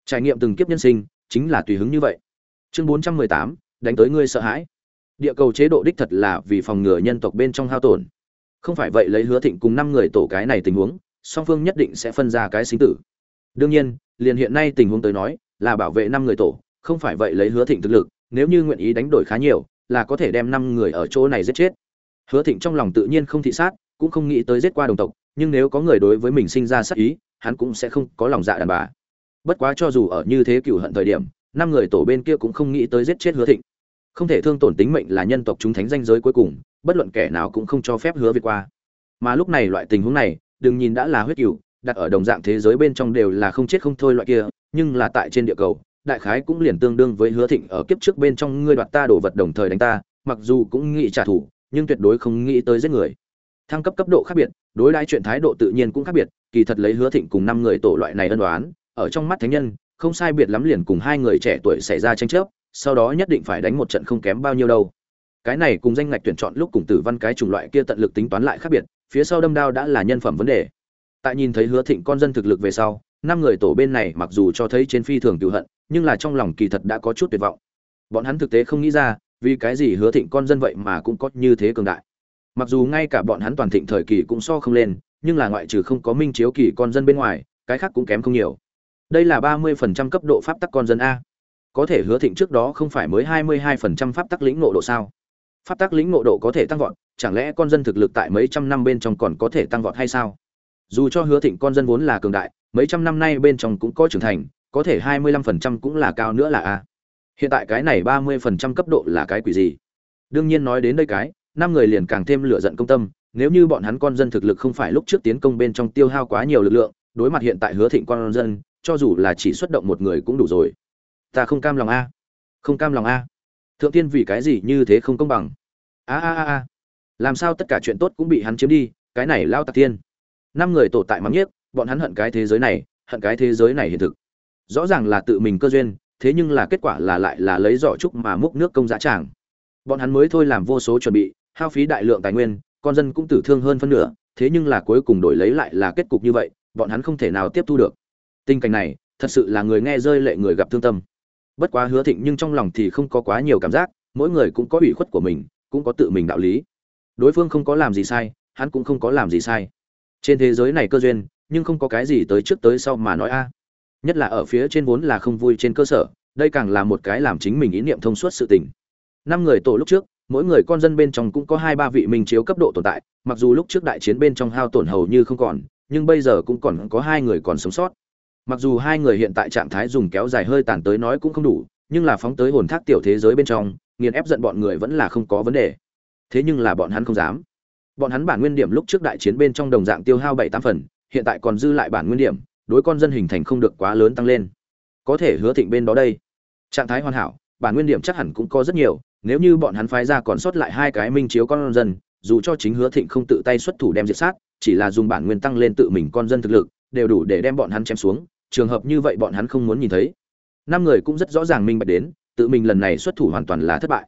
trải nghiệm từng kiếp nhân sinh, chính là tùy hứng như vậy. Chương bốn trăm mười tám, đánh tới ngươi sợ hãi. Địa cầu chế độ đích thật là vì phòng ngừa nhân tộc bên trong hao tổn. Không phải vậy lấy hứa thịnh cùng năm người tổ cái này tình huống, song phương nhất định sẽ phân ra cái sinh tử. Đương nhiên, liền hiện nay tình huống tới nói, là bảo vệ năm người tổ, không phải vậy lấy hứa thịnh thực lực, nếu như nguyện ý đánh đổi khá nhiều, là có thể đem năm người ở chỗ này giết chết. Hứa thịnh trong lòng tự nhiên không thị sát, cũng không nghĩ tới giết qua đồng tộc, nhưng nếu có người đối với mình sinh ra sát ý, hắn cũng sẽ không có lòng dạ đàn bà bất quá cho dù ở như thế cựu hận thời điểm, năm người tổ bên kia cũng không nghĩ tới giết chết hứa thịnh. Không thể thương tổn tính mệnh là nhân tộc chúng thánh danh giới cuối cùng, bất luận kẻ nào cũng không cho phép hứa việt qua. Mà lúc này loại tình huống này, đừng nhìn đã là huyết cựu đặt ở đồng dạng thế giới bên trong đều là không chết không thôi loại kia, nhưng là tại trên địa cầu, đại khái cũng liền tương đương với hứa thịnh ở kiếp trước bên trong ngươi đoạt ta đổ vật đồng thời đánh ta, mặc dù cũng nghĩ trả thù, nhưng tuyệt đối không nghĩ tới giết người. Thăng cấp cấp độ khác biệt, đối đãi chuyện thái độ tự nhiên cũng khác biệt, kỳ thật lấy hứa thịnh cùng năm người tổ loại này ân đoán ở trong mắt thánh nhân, không sai biệt lắm liền cùng hai người trẻ tuổi xảy ra tranh chấp, sau đó nhất định phải đánh một trận không kém bao nhiêu đâu. Cái này cùng danh ngạch tuyển chọn lúc cùng tử văn cái chủng loại kia tận lực tính toán lại khác biệt, phía sau đâm đao đã là nhân phẩm vấn đề. Tại nhìn thấy hứa thịnh con dân thực lực về sau, năm người tổ bên này mặc dù cho thấy trên phi thường cựu hận, nhưng là trong lòng kỳ thật đã có chút tuyệt vọng. Bọn hắn thực tế không nghĩ ra, vì cái gì hứa thịnh con dân vậy mà cũng có như thế cường đại. Mặc dù ngay cả bọn hắn toàn thịnh thời kỳ cũng so không lên, nhưng là ngoại trừ không có minh chiếu kỳ con dân bên ngoài, cái khác cũng kém không nhiều đây là ba mươi phần trăm cấp độ pháp tắc con dân a. Có thể hứa thịnh trước đó không phải mới hai mươi hai phần trăm pháp tắc lĩnh nộ độ sao? Pháp tắc lĩnh nộ độ có thể tăng vọt, chẳng lẽ con dân thực lực tại mấy trăm năm bên trong còn có thể tăng vọt hay sao? Dù cho hứa thịnh con dân vốn là cường đại, mấy trăm năm nay bên trong cũng có trưởng thành, có thể hai mươi lăm phần trăm cũng là cao nữa là a. Hiện tại cái này ba mươi phần trăm cấp độ là cái quỷ gì? Đương nhiên nói đến đây cái, năm người liền càng thêm lửa giận công tâm, nếu như bọn hắn con dân thực lực không phải lúc trước tiến công bên trong tiêu hao quá nhiều lực lượng, đối mặt hiện tại hứa thịnh con dân cho dù là chỉ xuất động một người cũng đủ rồi. Ta không cam lòng a. Không cam lòng a. Thượng tiên vì cái gì như thế không công bằng? A a a a. Làm sao tất cả chuyện tốt cũng bị hắn chiếm đi, cái này lao tạc tiên năm người tổ tại mắng nhiếc, bọn hắn hận cái thế giới này, hận cái thế giới này hiện thực. Rõ ràng là tự mình cơ duyên, thế nhưng là kết quả là lại là lấy giỏ trúc mà múc nước công giá tràng. Bọn hắn mới thôi làm vô số chuẩn bị, hao phí đại lượng tài nguyên, con dân cũng tử thương hơn phân nửa, thế nhưng là cuối cùng đổi lấy lại là kết cục như vậy, bọn hắn không thể nào tiếp thu được tình cảnh này, thật sự là người nghe rơi lệ người gặp thương tâm. Bất quá hứa thịnh nhưng trong lòng thì không có quá nhiều cảm giác, mỗi người cũng có ủy khuất của mình, cũng có tự mình đạo lý. Đối phương không có làm gì sai, hắn cũng không có làm gì sai. Trên thế giới này cơ duyên, nhưng không có cái gì tới trước tới sau mà nói a. Nhất là ở phía trên vốn là không vui trên cơ sở, đây càng là một cái làm chính mình ý niệm thông suốt sự tình. Năm người tổ lúc trước, mỗi người con dân bên trong cũng có hai ba vị minh chiếu cấp độ tồn tại, mặc dù lúc trước đại chiến bên trong hao tổn hầu như không còn, nhưng bây giờ cũng còn có hai người còn sống sót mặc dù hai người hiện tại trạng thái dùng kéo dài hơi tàn tới nói cũng không đủ, nhưng là phóng tới hồn thác tiểu thế giới bên trong, nghiền ép giận bọn người vẫn là không có vấn đề. Thế nhưng là bọn hắn không dám. Bọn hắn bản nguyên điểm lúc trước đại chiến bên trong đồng dạng tiêu hao bảy tám phần, hiện tại còn dư lại bản nguyên điểm, đối con dân hình thành không được quá lớn tăng lên. Có thể hứa thịnh bên đó đây. Trạng thái hoàn hảo, bản nguyên điểm chắc hẳn cũng có rất nhiều, nếu như bọn hắn phái ra còn sót lại hai cái minh chiếu con dân, dù cho chính hứa thịnh không tự tay xuất thủ đem diệt sát, chỉ là dùng bản nguyên tăng lên tự mình con dân thực lực, đều đủ để đem bọn hắn chém xuống trường hợp như vậy bọn hắn không muốn nhìn thấy. Năm người cũng rất rõ ràng minh bạch đến, tự mình lần này xuất thủ hoàn toàn là thất bại.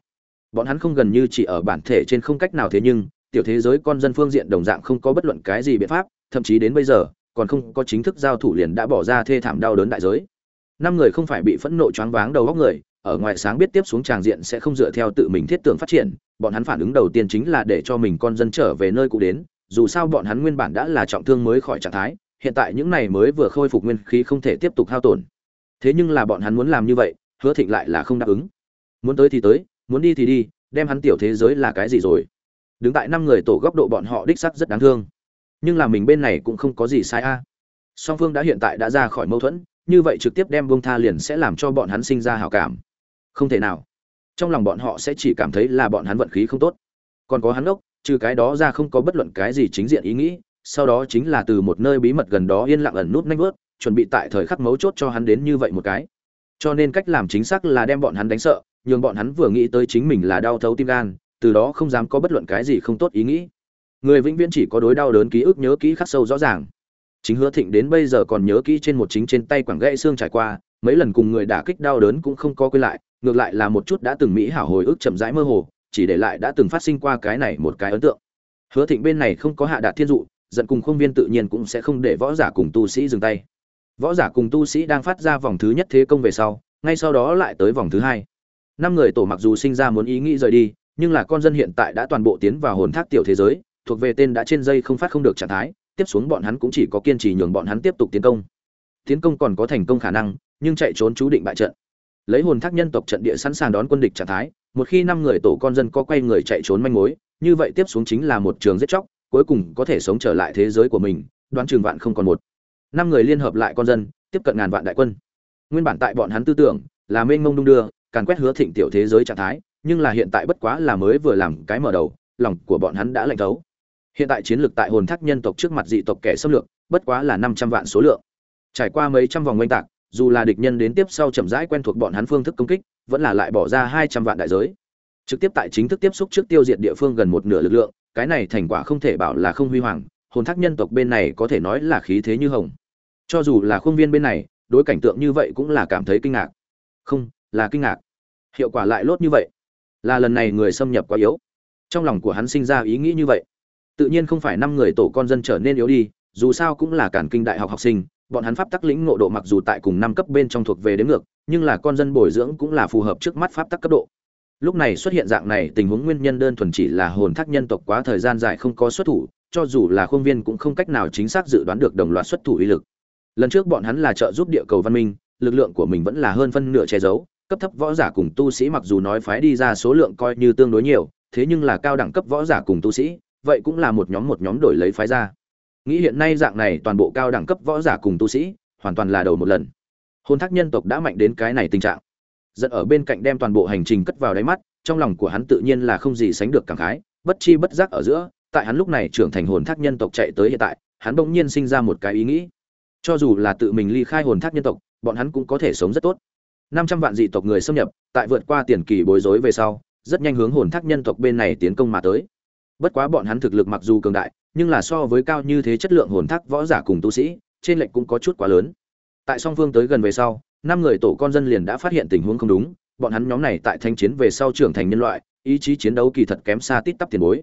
Bọn hắn không gần như chỉ ở bản thể trên không cách nào thế nhưng, tiểu thế giới con dân phương diện đồng dạng không có bất luận cái gì biện pháp, thậm chí đến bây giờ, còn không có chính thức giao thủ liền đã bỏ ra thê thảm đau đớn đại giới. Năm người không phải bị phẫn nộ choáng váng đầu góc người, ở ngoài sáng biết tiếp xuống tràng diện sẽ không dựa theo tự mình thiết tưởng phát triển, bọn hắn phản ứng đầu tiên chính là để cho mình con dân trở về nơi cũ đến, dù sao bọn hắn nguyên bản đã là trọng thương mới khỏi trạng thái hiện tại những này mới vừa khôi phục nguyên khí không thể tiếp tục hao tổn. Thế nhưng là bọn hắn muốn làm như vậy, hứa thịnh lại là không đáp ứng. Muốn tới thì tới, muốn đi thì đi, đem hắn tiểu thế giới là cái gì rồi? Đứng tại năm người tổ góc độ bọn họ đích sắc rất đáng thương. Nhưng là mình bên này cũng không có gì sai a. Song phương đã hiện tại đã ra khỏi mâu thuẫn, như vậy trực tiếp đem bông tha liền sẽ làm cho bọn hắn sinh ra hảo cảm. Không thể nào. Trong lòng bọn họ sẽ chỉ cảm thấy là bọn hắn vận khí không tốt. Còn có hắn ốc, trừ cái đó ra không có bất luận cái gì chính diện ý nghĩ sau đó chính là từ một nơi bí mật gần đó yên lặng ẩn nút nanh vớt, chuẩn bị tại thời khắc mấu chốt cho hắn đến như vậy một cái. Cho nên cách làm chính xác là đem bọn hắn đánh sợ, nhường bọn hắn vừa nghĩ tới chính mình là đau thấu tim gan, từ đó không dám có bất luận cái gì không tốt ý nghĩ. Người vĩnh viễn chỉ có đối đau đớn ký ức nhớ kỹ khắc sâu rõ ràng. Chính hứa thịnh đến bây giờ còn nhớ kỹ trên một chính trên tay quảng gãy xương trải qua, mấy lần cùng người đả kích đau đớn cũng không có quên lại, ngược lại là một chút đã từng mỹ hảo hồi ức chậm rãi mơ hồ, chỉ để lại đã từng phát sinh qua cái này một cái ấn tượng. Hứa thịnh bên này không có hạ đạt thiên dụ giận cùng không viên tự nhiên cũng sẽ không để võ giả cùng tu sĩ dừng tay. Võ giả cùng tu sĩ đang phát ra vòng thứ nhất thế công về sau, ngay sau đó lại tới vòng thứ hai. Năm người tổ mặc dù sinh ra muốn ý nghĩ rời đi, nhưng là con dân hiện tại đã toàn bộ tiến vào hồn thác tiểu thế giới, thuộc về tên đã trên dây không phát không được trạng thái, tiếp xuống bọn hắn cũng chỉ có kiên trì nhường bọn hắn tiếp tục tiến công. Tiến công còn có thành công khả năng, nhưng chạy trốn chú định bại trận. Lấy hồn thác nhân tộc trận địa sẵn sàng đón quân địch trạng thái, một khi năm người tổ con dân có quay người chạy trốn manh mối, như vậy tiếp xuống chính là một trường giết chóc cuối cùng có thể sống trở lại thế giới của mình, đoán trường vạn không còn một. Năm người liên hợp lại con dân, tiếp cận ngàn vạn đại quân. Nguyên bản tại bọn hắn tư tưởng là mênh mông đung đưa, càn quét hứa thịnh tiểu thế giới trạng thái, nhưng là hiện tại bất quá là mới vừa làm cái mở đầu, lòng của bọn hắn đã lạnh thấu. Hiện tại chiến lược tại hồn thác nhân tộc trước mặt dị tộc kẻ xâm lược, bất quá là năm trăm vạn số lượng. Trải qua mấy trăm vòng oanh tạc, dù là địch nhân đến tiếp sau chậm rãi quen thuộc bọn hắn phương thức công kích, vẫn là lại bỏ ra hai trăm vạn đại giới trực tiếp tại chính thức tiếp xúc trước tiêu diệt địa phương gần một nửa lực lượng, cái này thành quả không thể bảo là không huy hoàng, hồn thác nhân tộc bên này có thể nói là khí thế như hồng. Cho dù là khuôn viên bên này, đối cảnh tượng như vậy cũng là cảm thấy kinh ngạc. Không, là kinh ngạc. Hiệu quả lại lốt như vậy. Là lần này người xâm nhập quá yếu. Trong lòng của hắn sinh ra ý nghĩ như vậy. Tự nhiên không phải năm người tổ con dân trở nên yếu đi, dù sao cũng là cản kinh đại học học sinh, bọn hắn pháp tắc lĩnh ngộ độ mặc dù tại cùng năm cấp bên trong thuộc về đến ngược, nhưng là con dân bồi dưỡng cũng là phù hợp trước mắt pháp tắc cấp độ lúc này xuất hiện dạng này, tình huống nguyên nhân đơn thuần chỉ là hồn thác nhân tộc quá thời gian dài không có xuất thủ, cho dù là khuôn viên cũng không cách nào chính xác dự đoán được đồng loạt xuất thủ uy lực. Lần trước bọn hắn là trợ giúp địa cầu văn minh, lực lượng của mình vẫn là hơn phân nửa che giấu, cấp thấp võ giả cùng tu sĩ mặc dù nói phái đi ra số lượng coi như tương đối nhiều, thế nhưng là cao đẳng cấp võ giả cùng tu sĩ, vậy cũng là một nhóm một nhóm đổi lấy phái ra. Nghĩ hiện nay dạng này, toàn bộ cao đẳng cấp võ giả cùng tu sĩ, hoàn toàn là đầu một lần. Hôn thác nhân tộc đã mạnh đến cái này tình trạng giận ở bên cạnh đem toàn bộ hành trình cất vào đáy mắt, trong lòng của hắn tự nhiên là không gì sánh được cảm khái, bất chi bất giác ở giữa, tại hắn lúc này trưởng thành hồn thác nhân tộc chạy tới hiện tại, hắn bỗng nhiên sinh ra một cái ý nghĩ. Cho dù là tự mình ly khai hồn thác nhân tộc, bọn hắn cũng có thể sống rất tốt. Năm trăm vạn dị tộc người xâm nhập, tại vượt qua tiền kỳ bối rối về sau, rất nhanh hướng hồn thác nhân tộc bên này tiến công mà tới. Bất quá bọn hắn thực lực mặc dù cường đại, nhưng là so với cao như thế chất lượng hồn thác võ giả cùng tu sĩ, trên lệnh cũng có chút quá lớn. Tại song phương tới gần về sau năm người tổ con dân liền đã phát hiện tình huống không đúng, bọn hắn nhóm này tại thanh chiến về sau trưởng thành nhân loại, ý chí chiến đấu kỳ thật kém xa tít tắp tiền bối.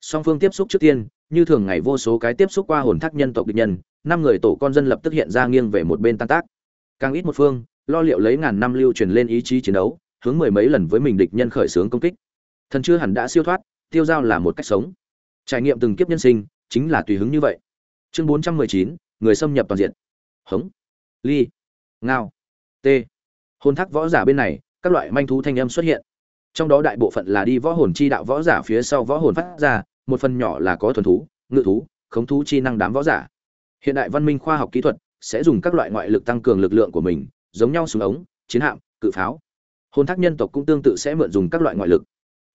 Song phương tiếp xúc trước tiên, như thường ngày vô số cái tiếp xúc qua hồn thác nhân tộc địch nhân, năm người tổ con dân lập tức hiện ra nghiêng về một bên tan tác. Càng ít một phương, lo liệu lấy ngàn năm lưu truyền lên ý chí chiến đấu, hướng mười mấy lần với mình địch nhân khởi xướng công kích. Thần chưa hẳn đã siêu thoát, tiêu giao là một cách sống. Trải nghiệm từng kiếp nhân sinh, chính là tùy hứng như vậy. Chương bốn trăm mười chín, người xâm nhập toàn diện. Hống. Ly. Ngao t. Hồn thác võ giả bên này, các loại manh thú thanh âm xuất hiện. Trong đó đại bộ phận là đi võ hồn chi đạo võ giả phía sau võ hồn phát ra, một phần nhỏ là có thuần thú, ngự thú, khống thú chi năng đám võ giả. Hiện đại văn minh khoa học kỹ thuật sẽ dùng các loại ngoại lực tăng cường lực lượng của mình, giống nhau súng ống, chiến hạm, cự pháo. Hồn thác nhân tộc cũng tương tự sẽ mượn dùng các loại ngoại lực.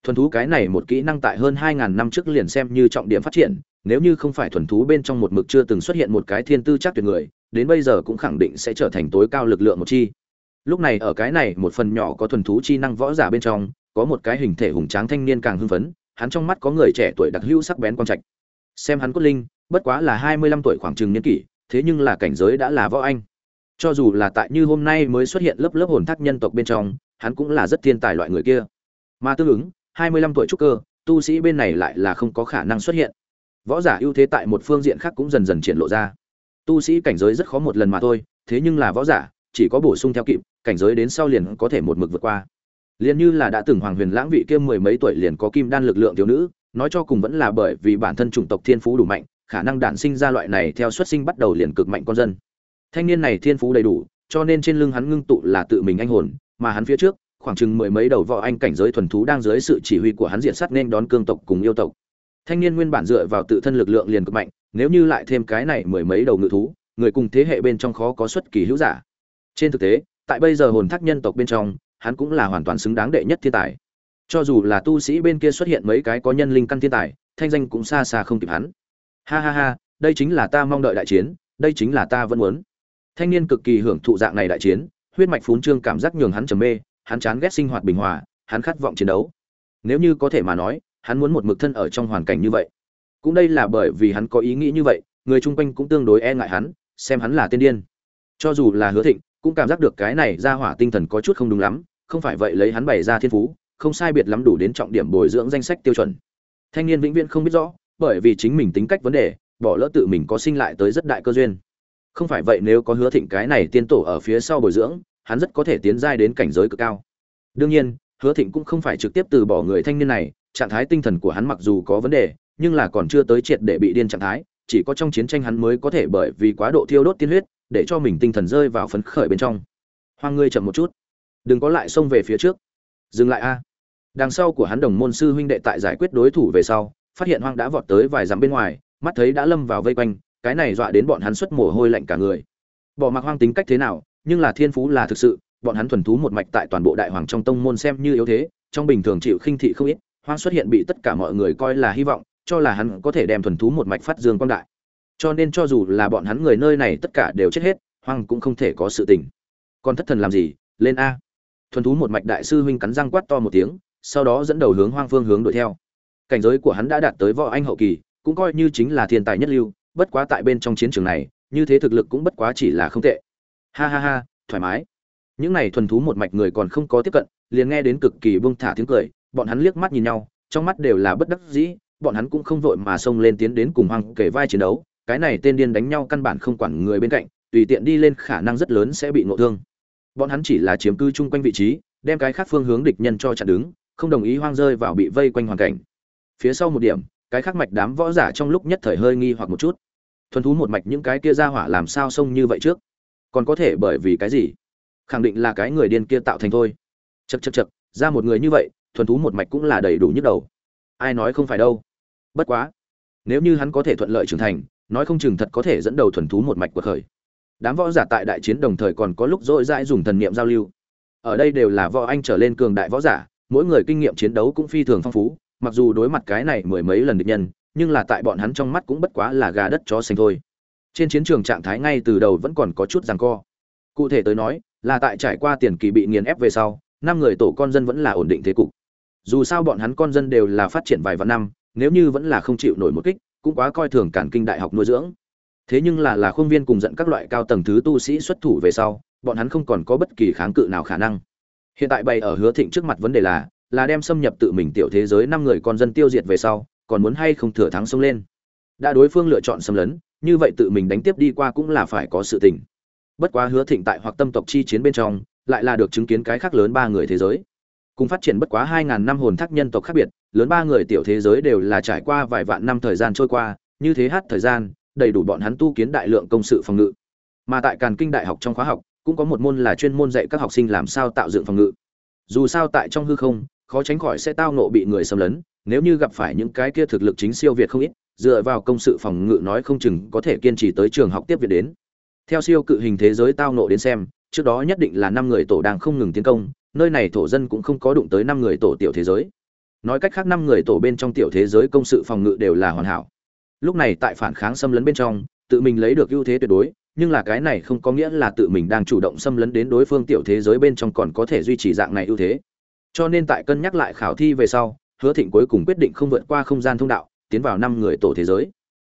Thuần thú cái này một kỹ năng tại hơn 2.000 năm trước liền xem như trọng điểm phát triển, nếu như không phải thuần thú bên trong một mực chưa từng xuất hiện một cái thiên tư chắc tuyệt người đến bây giờ cũng khẳng định sẽ trở thành tối cao lực lượng một chi. Lúc này ở cái này một phần nhỏ có thuần thú chi năng võ giả bên trong, có một cái hình thể hùng tráng thanh niên càng hưng phấn, hắn trong mắt có người trẻ tuổi đặc hữu sắc bén quan trạch. Xem hắn cốt linh, bất quá là hai mươi lăm tuổi khoảng chừng niên kỷ, thế nhưng là cảnh giới đã là võ anh. Cho dù là tại như hôm nay mới xuất hiện lớp lớp hồn thác nhân tộc bên trong, hắn cũng là rất thiên tài loại người kia. Mà tương ứng, hai mươi lăm tuổi trúc cơ, tu sĩ bên này lại là không có khả năng xuất hiện. Võ giả ưu thế tại một phương diện khác cũng dần dần triển lộ ra tu sĩ cảnh giới rất khó một lần mà thôi, thế nhưng là võ giả, chỉ có bổ sung theo kịp, cảnh giới đến sau liền có thể một mực vượt qua. Liền như là đã từng hoàng huyền lãng vị kia mười mấy tuổi liền có kim đan lực lượng thiếu nữ, nói cho cùng vẫn là bởi vì bản thân chủng tộc thiên phú đủ mạnh, khả năng đản sinh ra loại này theo xuất sinh bắt đầu liền cực mạnh con dân. Thanh niên này thiên phú đầy đủ, cho nên trên lưng hắn ngưng tụ là tự mình anh hồn, mà hắn phía trước, khoảng chừng mười mấy đầu võ anh cảnh giới thuần thú đang dưới sự chỉ huy của hắn diện sát nên đón cương tộc cùng yêu tộc thanh niên nguyên bản dựa vào tự thân lực lượng liền cực mạnh, nếu như lại thêm cái này mười mấy đầu ngự thú, người cùng thế hệ bên trong khó có xuất kỳ hữu giả. Trên thực tế, tại bây giờ hồn thác nhân tộc bên trong, hắn cũng là hoàn toàn xứng đáng đệ nhất thiên tài. Cho dù là tu sĩ bên kia xuất hiện mấy cái có nhân linh căn thiên tài, thanh danh cũng xa xa không kịp hắn. Ha ha ha, đây chính là ta mong đợi đại chiến, đây chính là ta vẫn muốn. Thanh niên cực kỳ hưởng thụ dạng này đại chiến, huyết mạch phún trương cảm giác nhường hắn trầm mê, hắn chán ghét sinh hoạt bình hòa, hắn khát vọng chiến đấu. Nếu như có thể mà nói hắn muốn một mực thân ở trong hoàn cảnh như vậy. Cũng đây là bởi vì hắn có ý nghĩ như vậy, người chung quanh cũng tương đối e ngại hắn, xem hắn là tiên điên. Cho dù là hứa thịnh, cũng cảm giác được cái này ra hỏa tinh thần có chút không đúng lắm, không phải vậy lấy hắn bày ra thiên phú, không sai biệt lắm đủ đến trọng điểm bồi dưỡng danh sách tiêu chuẩn. Thanh niên vĩnh viễn không biết rõ, bởi vì chính mình tính cách vấn đề, bỏ lỡ tự mình có sinh lại tới rất đại cơ duyên. Không phải vậy nếu có hứa thịnh cái này tiên tổ ở phía sau bồi dưỡng, hắn rất có thể tiến giai đến cảnh giới cực cao. Đương nhiên, hứa thịnh cũng không phải trực tiếp từ bỏ người thanh niên này trạng thái tinh thần của hắn mặc dù có vấn đề, nhưng là còn chưa tới triệt để bị điên trạng thái, chỉ có trong chiến tranh hắn mới có thể bởi vì quá độ thiêu đốt tiên huyết, để cho mình tinh thần rơi vào phấn khởi bên trong. Hoang ngươi chậm một chút. Đừng có lại xông về phía trước. Dừng lại a. Đằng sau của hắn đồng môn sư huynh đệ tại giải quyết đối thủ về sau, phát hiện hoang đã vọt tới vài dặm bên ngoài, mắt thấy đã lâm vào vây quanh, cái này dọa đến bọn hắn xuất mồ hôi lạnh cả người. Bỏ mặc hoang tính cách thế nào, nhưng là thiên phú là thực sự, bọn hắn thuần thú một mạch tại toàn bộ đại hoàng trong tông môn xem như yếu thế, trong bình thường chịu khinh thị không ít hoang xuất hiện bị tất cả mọi người coi là hy vọng, cho là hắn có thể đem thuần thú một mạch phát dương quang đại. Cho nên cho dù là bọn hắn người nơi này tất cả đều chết hết, hoang cũng không thể có sự tình. Còn thất thần làm gì? Lên a. Thuần thú một mạch đại sư huynh cắn răng quát to một tiếng, sau đó dẫn đầu hướng hoang phương hướng đuổi theo. Cảnh giới của hắn đã đạt tới võ anh hậu kỳ, cũng coi như chính là thiên tài nhất lưu, bất quá tại bên trong chiến trường này, như thế thực lực cũng bất quá chỉ là không tệ. Ha ha ha, thoải mái. Những này thuần thú một mạch người còn không có tiếp cận, liền nghe đến cực kỳ buông thả tiếng cười bọn hắn liếc mắt nhìn nhau, trong mắt đều là bất đắc dĩ, bọn hắn cũng không vội mà xông lên tiến đến cùng hoang kể vai chiến đấu, cái này tên điên đánh nhau căn bản không quản người bên cạnh, tùy tiện đi lên khả năng rất lớn sẽ bị ngộ thương. Bọn hắn chỉ là chiếm cư chung quanh vị trí, đem cái khác phương hướng địch nhân cho chặn đứng, không đồng ý hoang rơi vào bị vây quanh hoàn cảnh. Phía sau một điểm, cái khác mạch đám võ giả trong lúc nhất thời hơi nghi hoặc một chút. Thuần thú một mạch những cái kia ra hỏa làm sao xông như vậy trước? Còn có thể bởi vì cái gì? Khẳng định là cái người điên kia tạo thành thôi. Chật chật chật ra một người như vậy thuần thú một mạch cũng là đầy đủ nhức đầu. Ai nói không phải đâu. Bất quá, nếu như hắn có thể thuận lợi trưởng thành, nói không chừng thật có thể dẫn đầu thuần thú một mạch của khởi. Đám võ giả tại đại chiến đồng thời còn có lúc dội dãi dùng thần niệm giao lưu. Ở đây đều là võ anh trở lên cường đại võ giả, mỗi người kinh nghiệm chiến đấu cũng phi thường phong phú, mặc dù đối mặt cái này mười mấy lần địch nhân, nhưng là tại bọn hắn trong mắt cũng bất quá là gà đất chó xanh thôi. Trên chiến trường trạng thái ngay từ đầu vẫn còn có chút giằng co. Cụ thể tới nói, là tại trải qua tiền kỳ bị nghiền ép về sau, năm người tổ con dân vẫn là ổn định thế cục dù sao bọn hắn con dân đều là phát triển vài vạn năm, nếu như vẫn là không chịu nổi một kích, cũng quá coi thường cản kinh đại học nuôi dưỡng. Thế nhưng là là khuôn viên cùng dẫn các loại cao tầng thứ tu sĩ xuất thủ về sau, bọn hắn không còn có bất kỳ kháng cự nào khả năng. Hiện tại bày ở hứa thịnh trước mặt vấn đề là là đem xâm nhập tự mình tiểu thế giới năm người con dân tiêu diệt về sau, còn muốn hay không thừa thắng xông lên. Đã đối phương lựa chọn xâm lấn, như vậy tự mình đánh tiếp đi qua cũng là phải có sự tình. Bất quá hứa thịnh tại hoặc tâm tộc chi chiến bên trong, lại là được chứng kiến cái khác lớn ba người thế giới cùng phát triển bất quá hai ngàn năm hồn thác nhân tộc khác biệt, lớn ba người tiểu thế giới đều là trải qua vài vạn năm thời gian trôi qua, như thế hát thời gian, đầy đủ bọn hắn tu kiến đại lượng công sự phòng ngự. Mà tại càn kinh đại học trong khóa học, cũng có một môn là chuyên môn dạy các học sinh làm sao tạo dựng phòng ngự. Dù sao tại trong hư không, khó tránh khỏi sẽ tao nộ bị người xâm lấn, nếu như gặp phải những cái kia thực lực chính siêu việt không ít, dựa vào công sự phòng ngự nói không chừng có thể kiên trì tới trường học tiếp viện đến. Theo siêu cự hình thế giới tao nộ đến xem trước đó nhất định là năm người tổ đang không ngừng tiến công, nơi này thổ dân cũng không có đụng tới năm người tổ tiểu thế giới. Nói cách khác năm người tổ bên trong tiểu thế giới công sự phòng ngự đều là hoàn hảo. Lúc này tại phản kháng xâm lấn bên trong, tự mình lấy được ưu thế tuyệt đối, nhưng là cái này không có nghĩa là tự mình đang chủ động xâm lấn đến đối phương tiểu thế giới bên trong còn có thể duy trì dạng này ưu thế. Cho nên tại cân nhắc lại khảo thi về sau, hứa thịnh cuối cùng quyết định không vượt qua không gian thông đạo, tiến vào năm người tổ thế giới.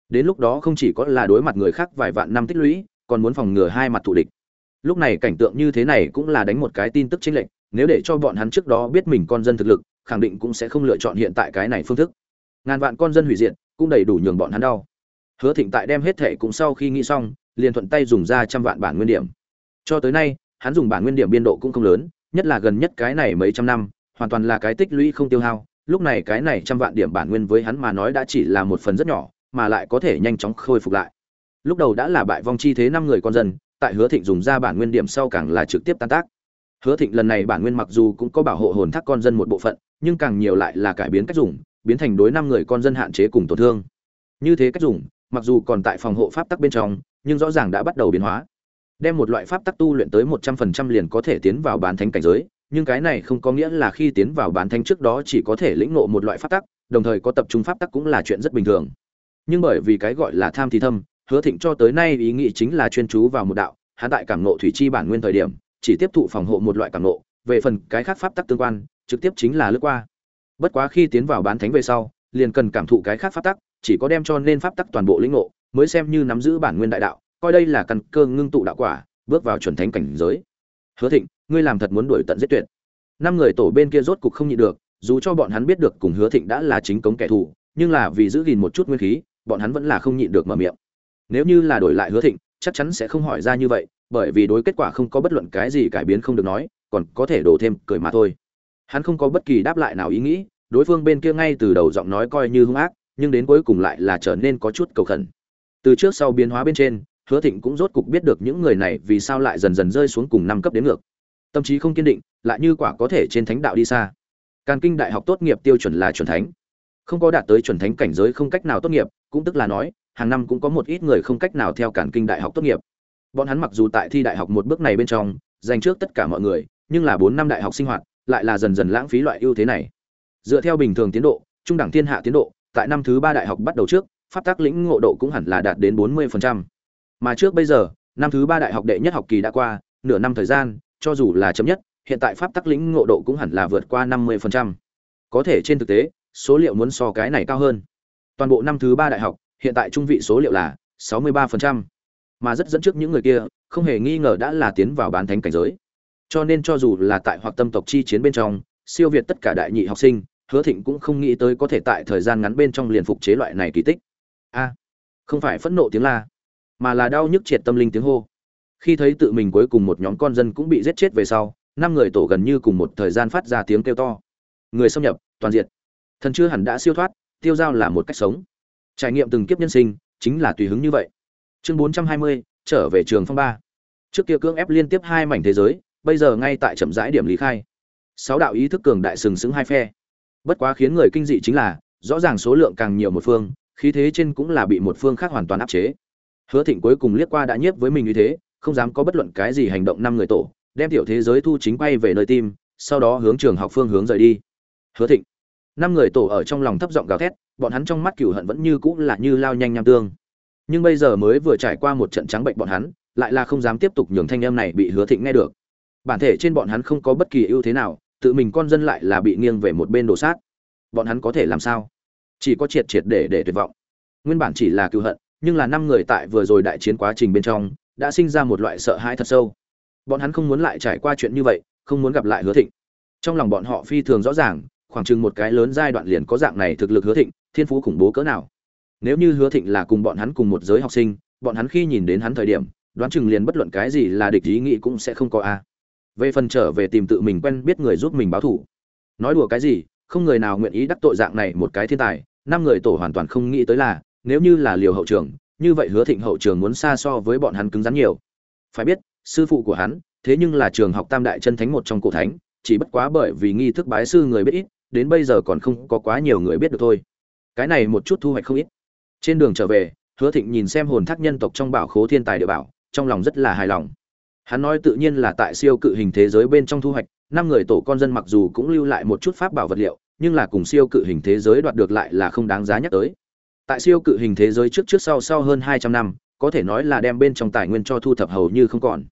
Đến lúc đó không chỉ có là đối mặt người khác vài vạn năm tích lũy, còn muốn phòng ngừa hai mặt thù địch lúc này cảnh tượng như thế này cũng là đánh một cái tin tức chính lệnh nếu để cho bọn hắn trước đó biết mình con dân thực lực, khẳng định cũng sẽ không lựa chọn hiện tại cái này phương thức. Ngàn vạn con dân hủy diệt, cũng đầy đủ nhường bọn hắn đau. Hứa thịnh tại đem hết thẻ cũng sau khi nghĩ xong, liền thuận tay dùng ra trăm vạn bản nguyên điểm. Cho tới nay, hắn dùng bản nguyên điểm biên độ cũng không lớn, nhất là gần nhất cái này mấy trăm năm, hoàn toàn là cái tích lũy không tiêu hao. Lúc này cái này trăm vạn điểm bản nguyên với hắn mà nói đã chỉ là một phần rất nhỏ, mà lại có thể nhanh chóng khôi phục lại. Lúc đầu đã là bại vong chi thế năm người con dân tại hứa thịnh dùng ra bản nguyên điểm sau càng là trực tiếp tan tác. Hứa thịnh lần này bản nguyên mặc dù cũng có bảo hộ hồn thác con dân một bộ phận, nhưng càng nhiều lại là cải biến cách dùng, biến thành đối năm người con dân hạn chế cùng tổn thương. Như thế cách dùng, mặc dù còn tại phòng hộ pháp tắc bên trong, nhưng rõ ràng đã bắt đầu biến hóa. Đem một loại pháp tắc tu luyện tới một trăm phần trăm liền có thể tiến vào bán thánh cảnh giới, nhưng cái này không có nghĩa là khi tiến vào bán thánh trước đó chỉ có thể lĩnh ngộ một loại pháp tắc, đồng thời có tập trung pháp tắc cũng là chuyện rất bình thường. Nhưng bởi vì cái gọi là tham thì thâm hứa thịnh cho tới nay ý nghĩ chính là chuyên chú vào một đạo, hắn tại cảm ngộ thủy chi bản nguyên thời điểm, chỉ tiếp thụ phòng hộ một loại cảm ngộ, về phần cái khác pháp tắc tương quan, trực tiếp chính là lướt qua. Bất quá khi tiến vào bán thánh về sau, liền cần cảm thụ cái khác pháp tắc, chỉ có đem cho nên pháp tắc toàn bộ lĩnh ngộ, mới xem như nắm giữ bản nguyên đại đạo, coi đây là căn cơ ngưng tụ đạo quả, bước vào chuẩn thánh cảnh giới. Hứa thịnh, ngươi làm thật muốn đuổi tận giết tuyệt. Năm người tổ bên kia rốt cục không nhịn được, dù cho bọn hắn biết được cùng hứa thịnh đã là chính cống kẻ thù, nhưng là vì giữ gìn một chút nguyên khí, bọn hắn vẫn là không nhịn được mở miệng nếu như là đổi lại hứa thịnh, chắc chắn sẽ không hỏi ra như vậy, bởi vì đối kết quả không có bất luận cái gì cải biến không được nói, còn có thể đổ thêm cười mà thôi. Hắn không có bất kỳ đáp lại nào ý nghĩ, đối phương bên kia ngay từ đầu giọng nói coi như hung ác, nhưng đến cuối cùng lại là trở nên có chút cầu khẩn. Từ trước sau biến hóa bên trên, hứa thịnh cũng rốt cục biết được những người này vì sao lại dần dần rơi xuống cùng năm cấp đến ngược. Tâm trí không kiên định, lại như quả có thể trên thánh đạo đi xa. Càn kinh đại học tốt nghiệp tiêu chuẩn là chuẩn thánh. Không có đạt tới chuẩn thánh cảnh giới không cách nào tốt nghiệp, cũng tức là nói hàng năm cũng có một ít người không cách nào theo cản kinh đại học tốt nghiệp. Bọn hắn mặc dù tại thi đại học một bước này bên trong, dành trước tất cả mọi người, nhưng là bốn năm đại học sinh hoạt, lại là dần dần lãng phí loại ưu thế này. Dựa theo bình thường tiến độ, trung đẳng thiên hạ tiến độ, tại năm thứ ba đại học bắt đầu trước, pháp tác lĩnh ngộ độ cũng hẳn là đạt đến bốn mươi mà trước bây giờ, năm thứ ba đại học đệ nhất học kỳ đã qua, nửa năm thời gian, cho dù là chấm nhất, hiện tại pháp tắc lĩnh ngộ độ cũng hẳn là vượt qua năm mươi có thể trên thực tế, số liệu muốn so cái này cao hơn. Toàn bộ năm thứ ba đại học hiện tại trung vị số liệu là sáu mươi ba mà rất dẫn trước những người kia, không hề nghi ngờ đã là tiến vào bán thánh cảnh giới. Cho nên cho dù là tại hoặc tâm tộc chi chiến bên trong, siêu việt tất cả đại nhị học sinh, hứa thịnh cũng không nghĩ tới có thể tại thời gian ngắn bên trong liền phục chế loại này kỳ tích. A, không phải phẫn nộ tiếng la, mà là đau nhức triệt tâm linh tiếng hô. Khi thấy tự mình cuối cùng một nhóm con dân cũng bị giết chết về sau, năm người tổ gần như cùng một thời gian phát ra tiếng kêu to. Người xâm nhập, toàn diện thần chưa hẳn đã siêu thoát, tiêu giao là một cách sống trải nghiệm từng kiếp nhân sinh, chính là tùy hứng như vậy. Chương bốn trăm hai mươi, trở về trường phong ba. Trước kia cưỡng ép liên tiếp hai mảnh thế giới, bây giờ ngay tại chậm rãi điểm lý khai. Sáu đạo ý thức cường đại sừng sững hai phe. Bất quá khiến người kinh dị chính là, rõ ràng số lượng càng nhiều một phương, khí thế trên cũng là bị một phương khác hoàn toàn áp chế. Hứa thịnh cuối cùng liếc qua đã nhiếp với mình như thế, không dám có bất luận cái gì hành động năm người tổ, đem tiểu thế giới thu chính bay về nơi tim, sau đó hướng trường học phương hướng rời đi. Hứa thịnh năm người tổ ở trong lòng thấp giọng gào thét, bọn hắn trong mắt cửu hận vẫn như cũ là như lao nhanh nham tương. Nhưng bây giờ mới vừa trải qua một trận trắng bệnh bọn hắn, lại là không dám tiếp tục nhường thanh âm này bị hứa thịnh nghe được. Bản thể trên bọn hắn không có bất kỳ ưu thế nào, tự mình con dân lại là bị nghiêng về một bên đổ sát. Bọn hắn có thể làm sao? Chỉ có triệt triệt để để tuyệt vọng. Nguyên bản chỉ là cựu hận, nhưng là năm người tại vừa rồi đại chiến quá trình bên trong, đã sinh ra một loại sợ hãi thật sâu. Bọn hắn không muốn lại trải qua chuyện như vậy, không muốn gặp lại hứa thịnh. Trong lòng bọn họ phi thường rõ ràng khoảng chừng một cái lớn giai đoạn liền có dạng này thực lực hứa thịnh, thiên phú khủng bố cỡ nào. Nếu như hứa thịnh là cùng bọn hắn cùng một giới học sinh, bọn hắn khi nhìn đến hắn thời điểm, đoán chừng liền bất luận cái gì là địch ý nghĩ cũng sẽ không có a. Về phần trở về tìm tự mình quen biết người giúp mình báo thủ nói đùa cái gì, không người nào nguyện ý đắc tội dạng này một cái thiên tài, năm người tổ hoàn toàn không nghĩ tới là, nếu như là liều hậu trường, như vậy hứa thịnh hậu trường muốn xa so với bọn hắn cứng rắn nhiều. Phải biết, sư phụ của hắn, thế nhưng là trường học tam đại chân thánh một trong cổ thánh, chỉ bất quá bởi vì nghi thức bái sư người biết ít đến bây giờ còn không có quá nhiều người biết được thôi. Cái này một chút thu hoạch không ít. Trên đường trở về, hứa thịnh nhìn xem hồn thác nhân tộc trong bảo khố thiên tài địa bảo, trong lòng rất là hài lòng. Hắn nói tự nhiên là tại siêu cự hình thế giới bên trong thu hoạch, năm người tổ con dân mặc dù cũng lưu lại một chút pháp bảo vật liệu, nhưng là cùng siêu cự hình thế giới đoạt được lại là không đáng giá nhắc tới. Tại siêu cự hình thế giới trước trước sau sau hơn hai trăm năm, có thể nói là đem bên trong tài nguyên cho thu thập hầu như không còn.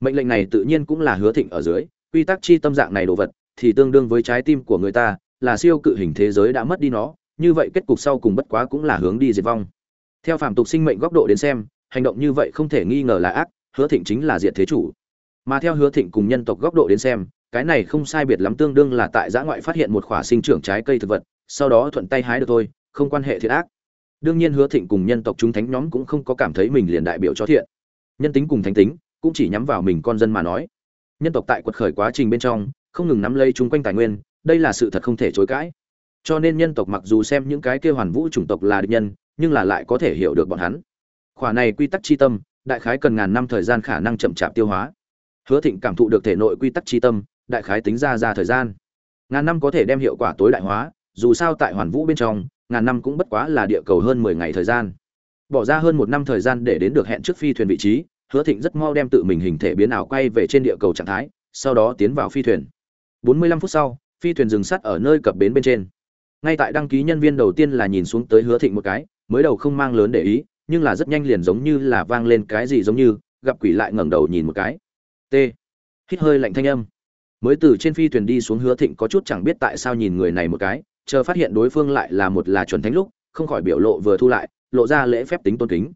Mệnh lệnh này tự nhiên cũng là hứa thịnh ở dưới, quy tắc chi tâm dạng này đồ vật thì tương đương với trái tim của người ta, là siêu cự hình thế giới đã mất đi nó, như vậy kết cục sau cùng bất quá cũng là hướng đi diệt vong. Theo phạm tục sinh mệnh góc độ đến xem, hành động như vậy không thể nghi ngờ là ác, hứa thịnh chính là diệt thế chủ. Mà theo hứa thịnh cùng nhân tộc góc độ đến xem, cái này không sai biệt lắm tương đương là tại giã ngoại phát hiện một khỏa sinh trưởng trái cây thực vật, sau đó thuận tay hái được thôi, không quan hệ thiệt ác. Đương nhiên hứa thịnh cùng nhân tộc chúng thánh nhóm cũng không có cảm thấy mình liền đại biểu cho thiện. Nhân tính cùng thánh tính, cũng chỉ nhắm vào mình con dân mà nói. Nhân tộc tại quật khởi quá trình bên trong không ngừng nắm lấy chúng quanh tài nguyên, đây là sự thật không thể chối cãi. Cho nên nhân tộc mặc dù xem những cái kia hoàn vũ chủng tộc là địch nhân, nhưng là lại có thể hiểu được bọn hắn. Khỏa này quy tắc chi tâm, đại khái cần ngàn năm thời gian khả năng chậm chạp tiêu hóa. Hứa thịnh cảm thụ được thể nội quy tắc chi tâm, đại khái tính ra ra thời gian. Ngàn năm có thể đem hiệu quả tối đại hóa, dù sao tại hoàn vũ bên trong, ngàn năm cũng bất quá là địa cầu hơn mười ngày thời gian. Bỏ ra hơn một năm thời gian để đến được hẹn trước phi thuyền vị trí, hứa thịnh rất mau đem tự mình hình thể biến ảo quay về trên địa cầu trạng thái, sau đó tiến vào phi thuyền bốn mươi lăm phút sau, phi thuyền dừng sắt ở nơi cập bến bên trên. Ngay tại đăng ký nhân viên đầu tiên là nhìn xuống tới hứa thịnh một cái, mới đầu không mang lớn để ý, nhưng là rất nhanh liền giống như là vang lên cái gì giống như, gặp quỷ lại ngẩng đầu nhìn một cái. T. Hít hơi lạnh thanh âm. Mới từ trên phi thuyền đi xuống hứa thịnh có chút chẳng biết tại sao nhìn người này một cái, chờ phát hiện đối phương lại là một là chuẩn thánh lúc, không khỏi biểu lộ vừa thu lại, lộ ra lễ phép tính tôn kính.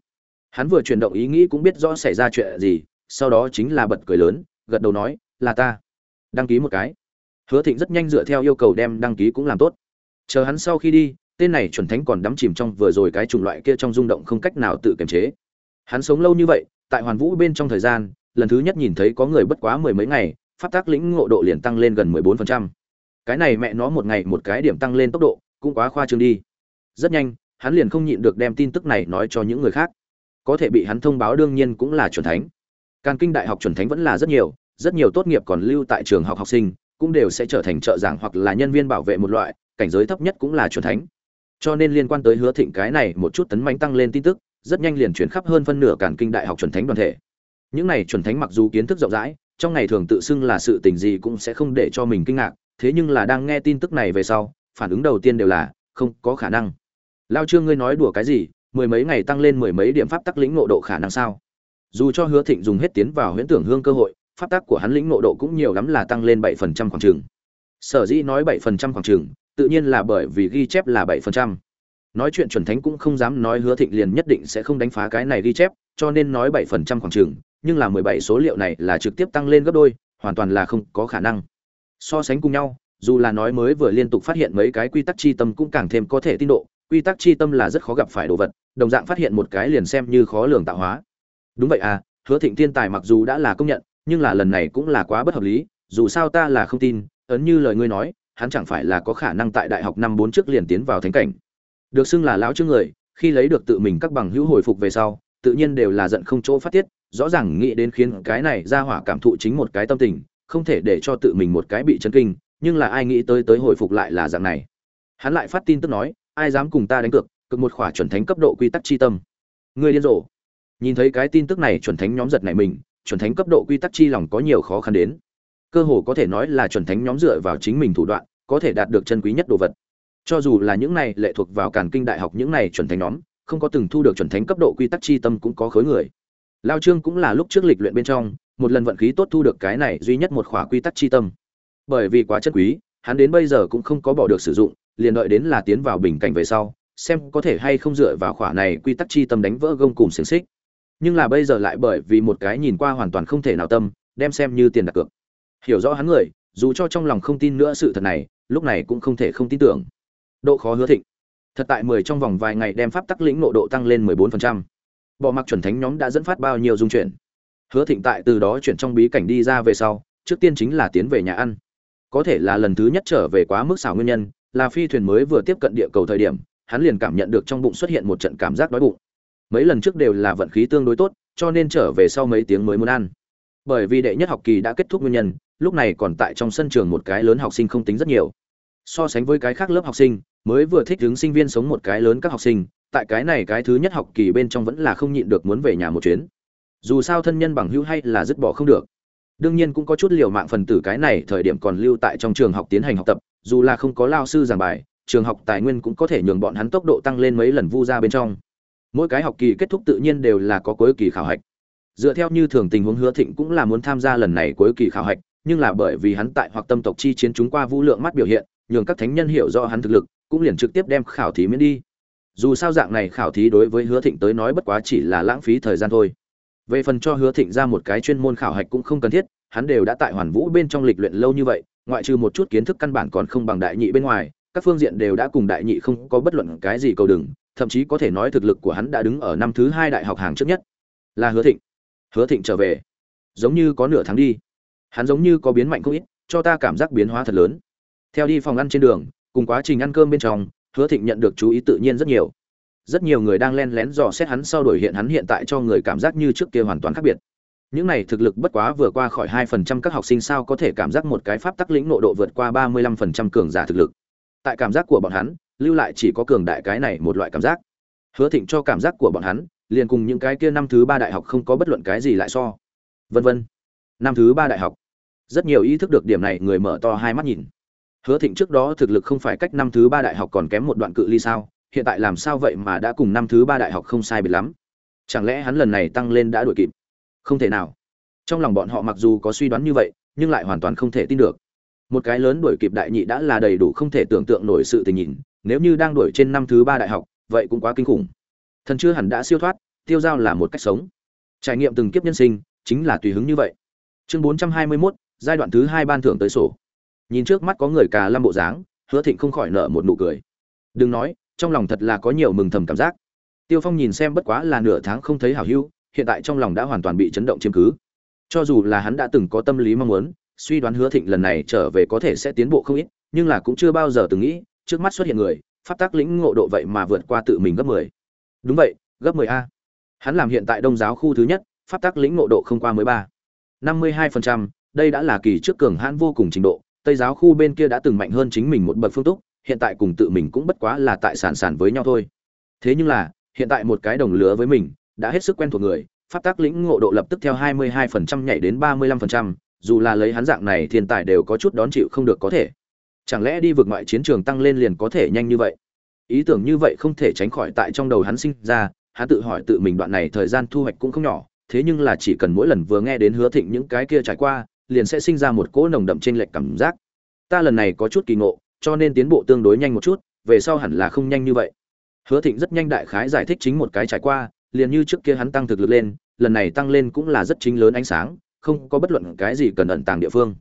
Hắn vừa chuyển động ý nghĩ cũng biết rõ xảy ra chuyện gì, sau đó chính là bật cười lớn, gật đầu nói, là ta. Đăng ký một cái hứa thịnh rất nhanh dựa theo yêu cầu đem đăng ký cũng làm tốt. Chờ hắn sau khi đi, tên này chuẩn thánh còn đắm chìm trong vừa rồi cái chủng loại kia trong rung động không cách nào tự kiềm chế. Hắn sống lâu như vậy, tại hoàn vũ bên trong thời gian, lần thứ nhất nhìn thấy có người bất quá mười mấy ngày, pháp tác lĩnh ngộ độ liền tăng lên gần mười bốn phần trăm. Cái này mẹ nó một ngày một cái điểm tăng lên tốc độ, cũng quá khoa trương đi. Rất nhanh, hắn liền không nhịn được đem tin tức này nói cho những người khác. Có thể bị hắn thông báo đương nhiên cũng là chuẩn thánh. Càn kinh đại học chuẩn thánh vẫn là rất nhiều rất nhiều tốt nghiệp còn lưu tại trường học học sinh cũng đều sẽ trở thành trợ giảng hoặc là nhân viên bảo vệ một loại, cảnh giới thấp nhất cũng là chuẩn thánh. Cho nên liên quan tới hứa thịnh cái này một chút tấn mánh tăng lên tin tức, rất nhanh liền chuyển khắp hơn phân nửa cản kinh đại học chuẩn thánh đoàn thể. Những này chuẩn thánh mặc dù kiến thức rộng rãi, trong ngày thường tự xưng là sự tình gì cũng sẽ không để cho mình kinh ngạc, thế nhưng là đang nghe tin tức này về sau, phản ứng đầu tiên đều là, không có khả năng. Lao trương ngươi nói đùa cái gì, mười mấy ngày tăng lên mười mấy điểm pháp tắc lĩnh ngộ độ khả năng sao? Dù cho hứa thịnh dùng hết tiến vào huyễn tưởng hương cơ hội pháp tắc của hắn lĩnh ngộ độ cũng nhiều lắm là tăng lên bảy phần trăm khoảng trường sở dĩ nói bảy phần trăm khoảng trường tự nhiên là bởi vì ghi chép là bảy phần trăm. Nói chuyện chuẩn thánh cũng không dám nói hứa thịnh liền nhất định sẽ không đánh phá cái này ghi chép, cho nên nói bảy phần trăm khoảng trường nhưng là mười bảy số liệu này là trực tiếp tăng lên gấp đôi, hoàn toàn là không có khả năng. So sánh cùng nhau, dù là nói mới vừa liên tục phát hiện mấy cái quy tắc chi tâm cũng càng thêm có thể tin độ, quy tắc chi tâm là rất khó gặp phải đồ vật, đồng dạng phát hiện một cái liền xem như khó lường tạo hóa. Đúng vậy à hứa thịnh thiên tài mặc dù đã là công nhận nhưng là lần này cũng là quá bất hợp lý, dù sao ta là không tin, ấn như lời ngươi nói, hắn chẳng phải là có khả năng tại đại học năm bốn trước liền tiến vào thánh cảnh. Được xưng là lão chương người, khi lấy được tự mình các bằng hữu hồi phục về sau, tự nhiên đều là giận không chỗ phát tiết, rõ ràng nghĩ đến khiến cái này ra hỏa cảm thụ chính một cái tâm tình, không thể để cho tự mình một cái bị chấn kinh, nhưng là ai nghĩ tới tới hồi phục lại là dạng này. Hắn lại phát tin tức nói, ai dám cùng ta đánh cược cực một khỏa chuẩn thánh cấp độ quy tắc chi tâm. Người điên rồ. Nhìn thấy cái tin tức này, chuẩn thánh nhóm giật này mình chuẩn thánh cấp độ quy tắc chi lòng có nhiều khó khăn đến. Cơ hồ có thể nói là chuẩn thánh nhóm dựa vào chính mình thủ đoạn, có thể đạt được chân quý nhất đồ vật. Cho dù là những này lệ thuộc vào càn kinh đại học những này chuẩn thánh nhóm, không có từng thu được chuẩn thánh cấp độ quy tắc chi tâm cũng có khối người. Lao trương cũng là lúc trước lịch luyện bên trong, một lần vận khí tốt thu được cái này duy nhất một khỏa quy tắc chi tâm. Bởi vì quá chất quý, hắn đến bây giờ cũng không có bỏ được sử dụng, liền đợi đến là tiến vào bình cảnh về sau, xem có thể hay không dựa vào khỏa này quy tắc chi tâm đánh vỡ gông cùng xiềng xích nhưng là bây giờ lại bởi vì một cái nhìn qua hoàn toàn không thể nào tâm, đem xem như tiền đặt cược. Hiểu rõ hắn người, dù cho trong lòng không tin nữa sự thật này, lúc này cũng không thể không tin tưởng. Độ khó hứa thịnh. Thật tại mười trong vòng vài ngày đem pháp tắc lĩnh nộ độ tăng lên mười bốn phần trăm. Bỏ mặc chuẩn thánh nhóm đã dẫn phát bao nhiêu dung chuyển. Hứa thịnh tại từ đó chuyển trong bí cảnh đi ra về sau, trước tiên chính là tiến về nhà ăn. Có thể là lần thứ nhất trở về quá mức xảo nguyên nhân, là phi thuyền mới vừa tiếp cận địa cầu thời điểm, hắn liền cảm nhận được trong bụng xuất hiện một trận cảm giác đói bụng mấy lần trước đều là vận khí tương đối tốt, cho nên trở về sau mấy tiếng mới muốn ăn. Bởi vì đệ nhất học kỳ đã kết thúc nguyên nhân, lúc này còn tại trong sân trường một cái lớn học sinh không tính rất nhiều. So sánh với cái khác lớp học sinh, mới vừa thích đứng sinh viên sống một cái lớn các học sinh, tại cái này cái thứ nhất học kỳ bên trong vẫn là không nhịn được muốn về nhà một chuyến. Dù sao thân nhân bằng hữu hay là dứt bỏ không được. Đương nhiên cũng có chút liều mạng phần tử cái này thời điểm còn lưu tại trong trường học tiến hành học tập, dù là không có lao sư giảng bài, trường học tài nguyên cũng có thể nhường bọn hắn tốc độ tăng lên mấy lần vu ra bên trong mỗi cái học kỳ kết thúc tự nhiên đều là có cuối kỳ khảo hạch. Dựa theo như thường tình huống hứa thịnh cũng là muốn tham gia lần này cuối kỳ khảo hạch, nhưng là bởi vì hắn tại hoặc tâm tộc chi chiến chúng qua vũ lượng mắt biểu hiện, nhường các thánh nhân hiểu rõ hắn thực lực, cũng liền trực tiếp đem khảo thí miễn đi. Dù sao dạng này khảo thí đối với hứa thịnh tới nói bất quá chỉ là lãng phí thời gian thôi. Về phần cho hứa thịnh ra một cái chuyên môn khảo hạch cũng không cần thiết, hắn đều đã tại hoàn vũ bên trong lịch luyện lâu như vậy, ngoại trừ một chút kiến thức căn bản còn không bằng đại nhị bên ngoài, các phương diện đều đã cùng đại nhị không có bất luận cái gì cầu đừng thậm chí có thể nói thực lực của hắn đã đứng ở năm thứ hai đại học hàng trước nhất. Là hứa thịnh. Hứa thịnh trở về. Giống như có nửa tháng đi. Hắn giống như có biến mạnh không ít, cho ta cảm giác biến hóa thật lớn. Theo đi phòng ăn trên đường, cùng quá trình ăn cơm bên trong, hứa thịnh nhận được chú ý tự nhiên rất nhiều. Rất nhiều người đang len lén dò xét hắn sau đổi hiện hắn hiện tại cho người cảm giác như trước kia hoàn toàn khác biệt. Những này thực lực bất quá vừa qua khỏi hai phần trăm các học sinh sao có thể cảm giác một cái pháp tắc lĩnh nộ độ vượt qua ba mươi lăm phần trăm cường giả thực lực tại cảm giác của bọn hắn, lưu lại chỉ có cường đại cái này một loại cảm giác. Hứa thịnh cho cảm giác của bọn hắn, liền cùng những cái kia năm thứ ba đại học không có bất luận cái gì lại so. Vân vân. Năm thứ ba đại học. Rất nhiều ý thức được điểm này, người mở to hai mắt nhìn. Hứa thịnh trước đó thực lực không phải cách năm thứ ba đại học còn kém một đoạn cự ly sao? Hiện tại làm sao vậy mà đã cùng năm thứ ba đại học không sai biệt lắm? Chẳng lẽ hắn lần này tăng lên đã đuổi kịp? Không thể nào. Trong lòng bọn họ mặc dù có suy đoán như vậy, nhưng lại hoàn toàn không thể tin được một cái lớn đuổi kịp đại nhị đã là đầy đủ không thể tưởng tượng nổi sự tình nhìn nếu như đang đuổi trên năm thứ ba đại học vậy cũng quá kinh khủng. Thần chưa hẳn đã siêu thoát tiêu giao là một cách sống. Trải nghiệm từng kiếp nhân sinh chính là tùy hứng như vậy. Chương bốn trăm hai mươi 421, giai đoạn thứ hai ban thưởng tới sổ. Nhìn trước mắt có người cà lâm bộ dáng hứa thịnh không khỏi nở một nụ cười. Đừng nói trong lòng thật là có nhiều mừng thầm cảm giác. Tiêu phong nhìn xem bất quá là nửa tháng không thấy hảo hưu hiện tại trong lòng đã hoàn toàn bị chấn động chiếm cứ. Cho dù là hắn đã từng có tâm lý mong muốn suy đoán hứa thịnh lần này trở về có thể sẽ tiến bộ không ít nhưng là cũng chưa bao giờ từng nghĩ trước mắt xuất hiện người pháp tác lĩnh ngộ độ vậy mà vượt qua tự mình gấp 10. đúng vậy gấp 10 a hắn làm hiện tại đông giáo khu thứ nhất pháp tác lĩnh ngộ độ không qua 13. 52%, đây đã là kỳ trước cường hãn vô cùng trình độ tây giáo khu bên kia đã từng mạnh hơn chính mình một bậc phương túc hiện tại cùng tự mình cũng bất quá là tại sản sản với nhau thôi thế nhưng là hiện tại một cái đồng lứa với mình đã hết sức quen thuộc người pháp tác lĩnh ngộ độ lập tức theo 22% nhảy đến 35%, dù là lấy hắn dạng này, thiên tài đều có chút đón chịu không được có thể. Chẳng lẽ đi vượt ngoại chiến trường tăng lên liền có thể nhanh như vậy? Ý tưởng như vậy không thể tránh khỏi tại trong đầu hắn sinh ra, hắn tự hỏi tự mình đoạn này thời gian thu hoạch cũng không nhỏ, thế nhưng là chỉ cần mỗi lần vừa nghe đến hứa thịnh những cái kia trải qua, liền sẽ sinh ra một cỗ nồng đậm trên lệch cảm giác. Ta lần này có chút kỳ ngộ, cho nên tiến bộ tương đối nhanh một chút, về sau hẳn là không nhanh như vậy. Hứa thịnh rất nhanh đại khái giải thích chính một cái trải qua, liền như trước kia hắn tăng thực lực lên, lần này tăng lên cũng là rất chính lớn ánh sáng không có bất luận cái gì cần ẩn tàng địa phương.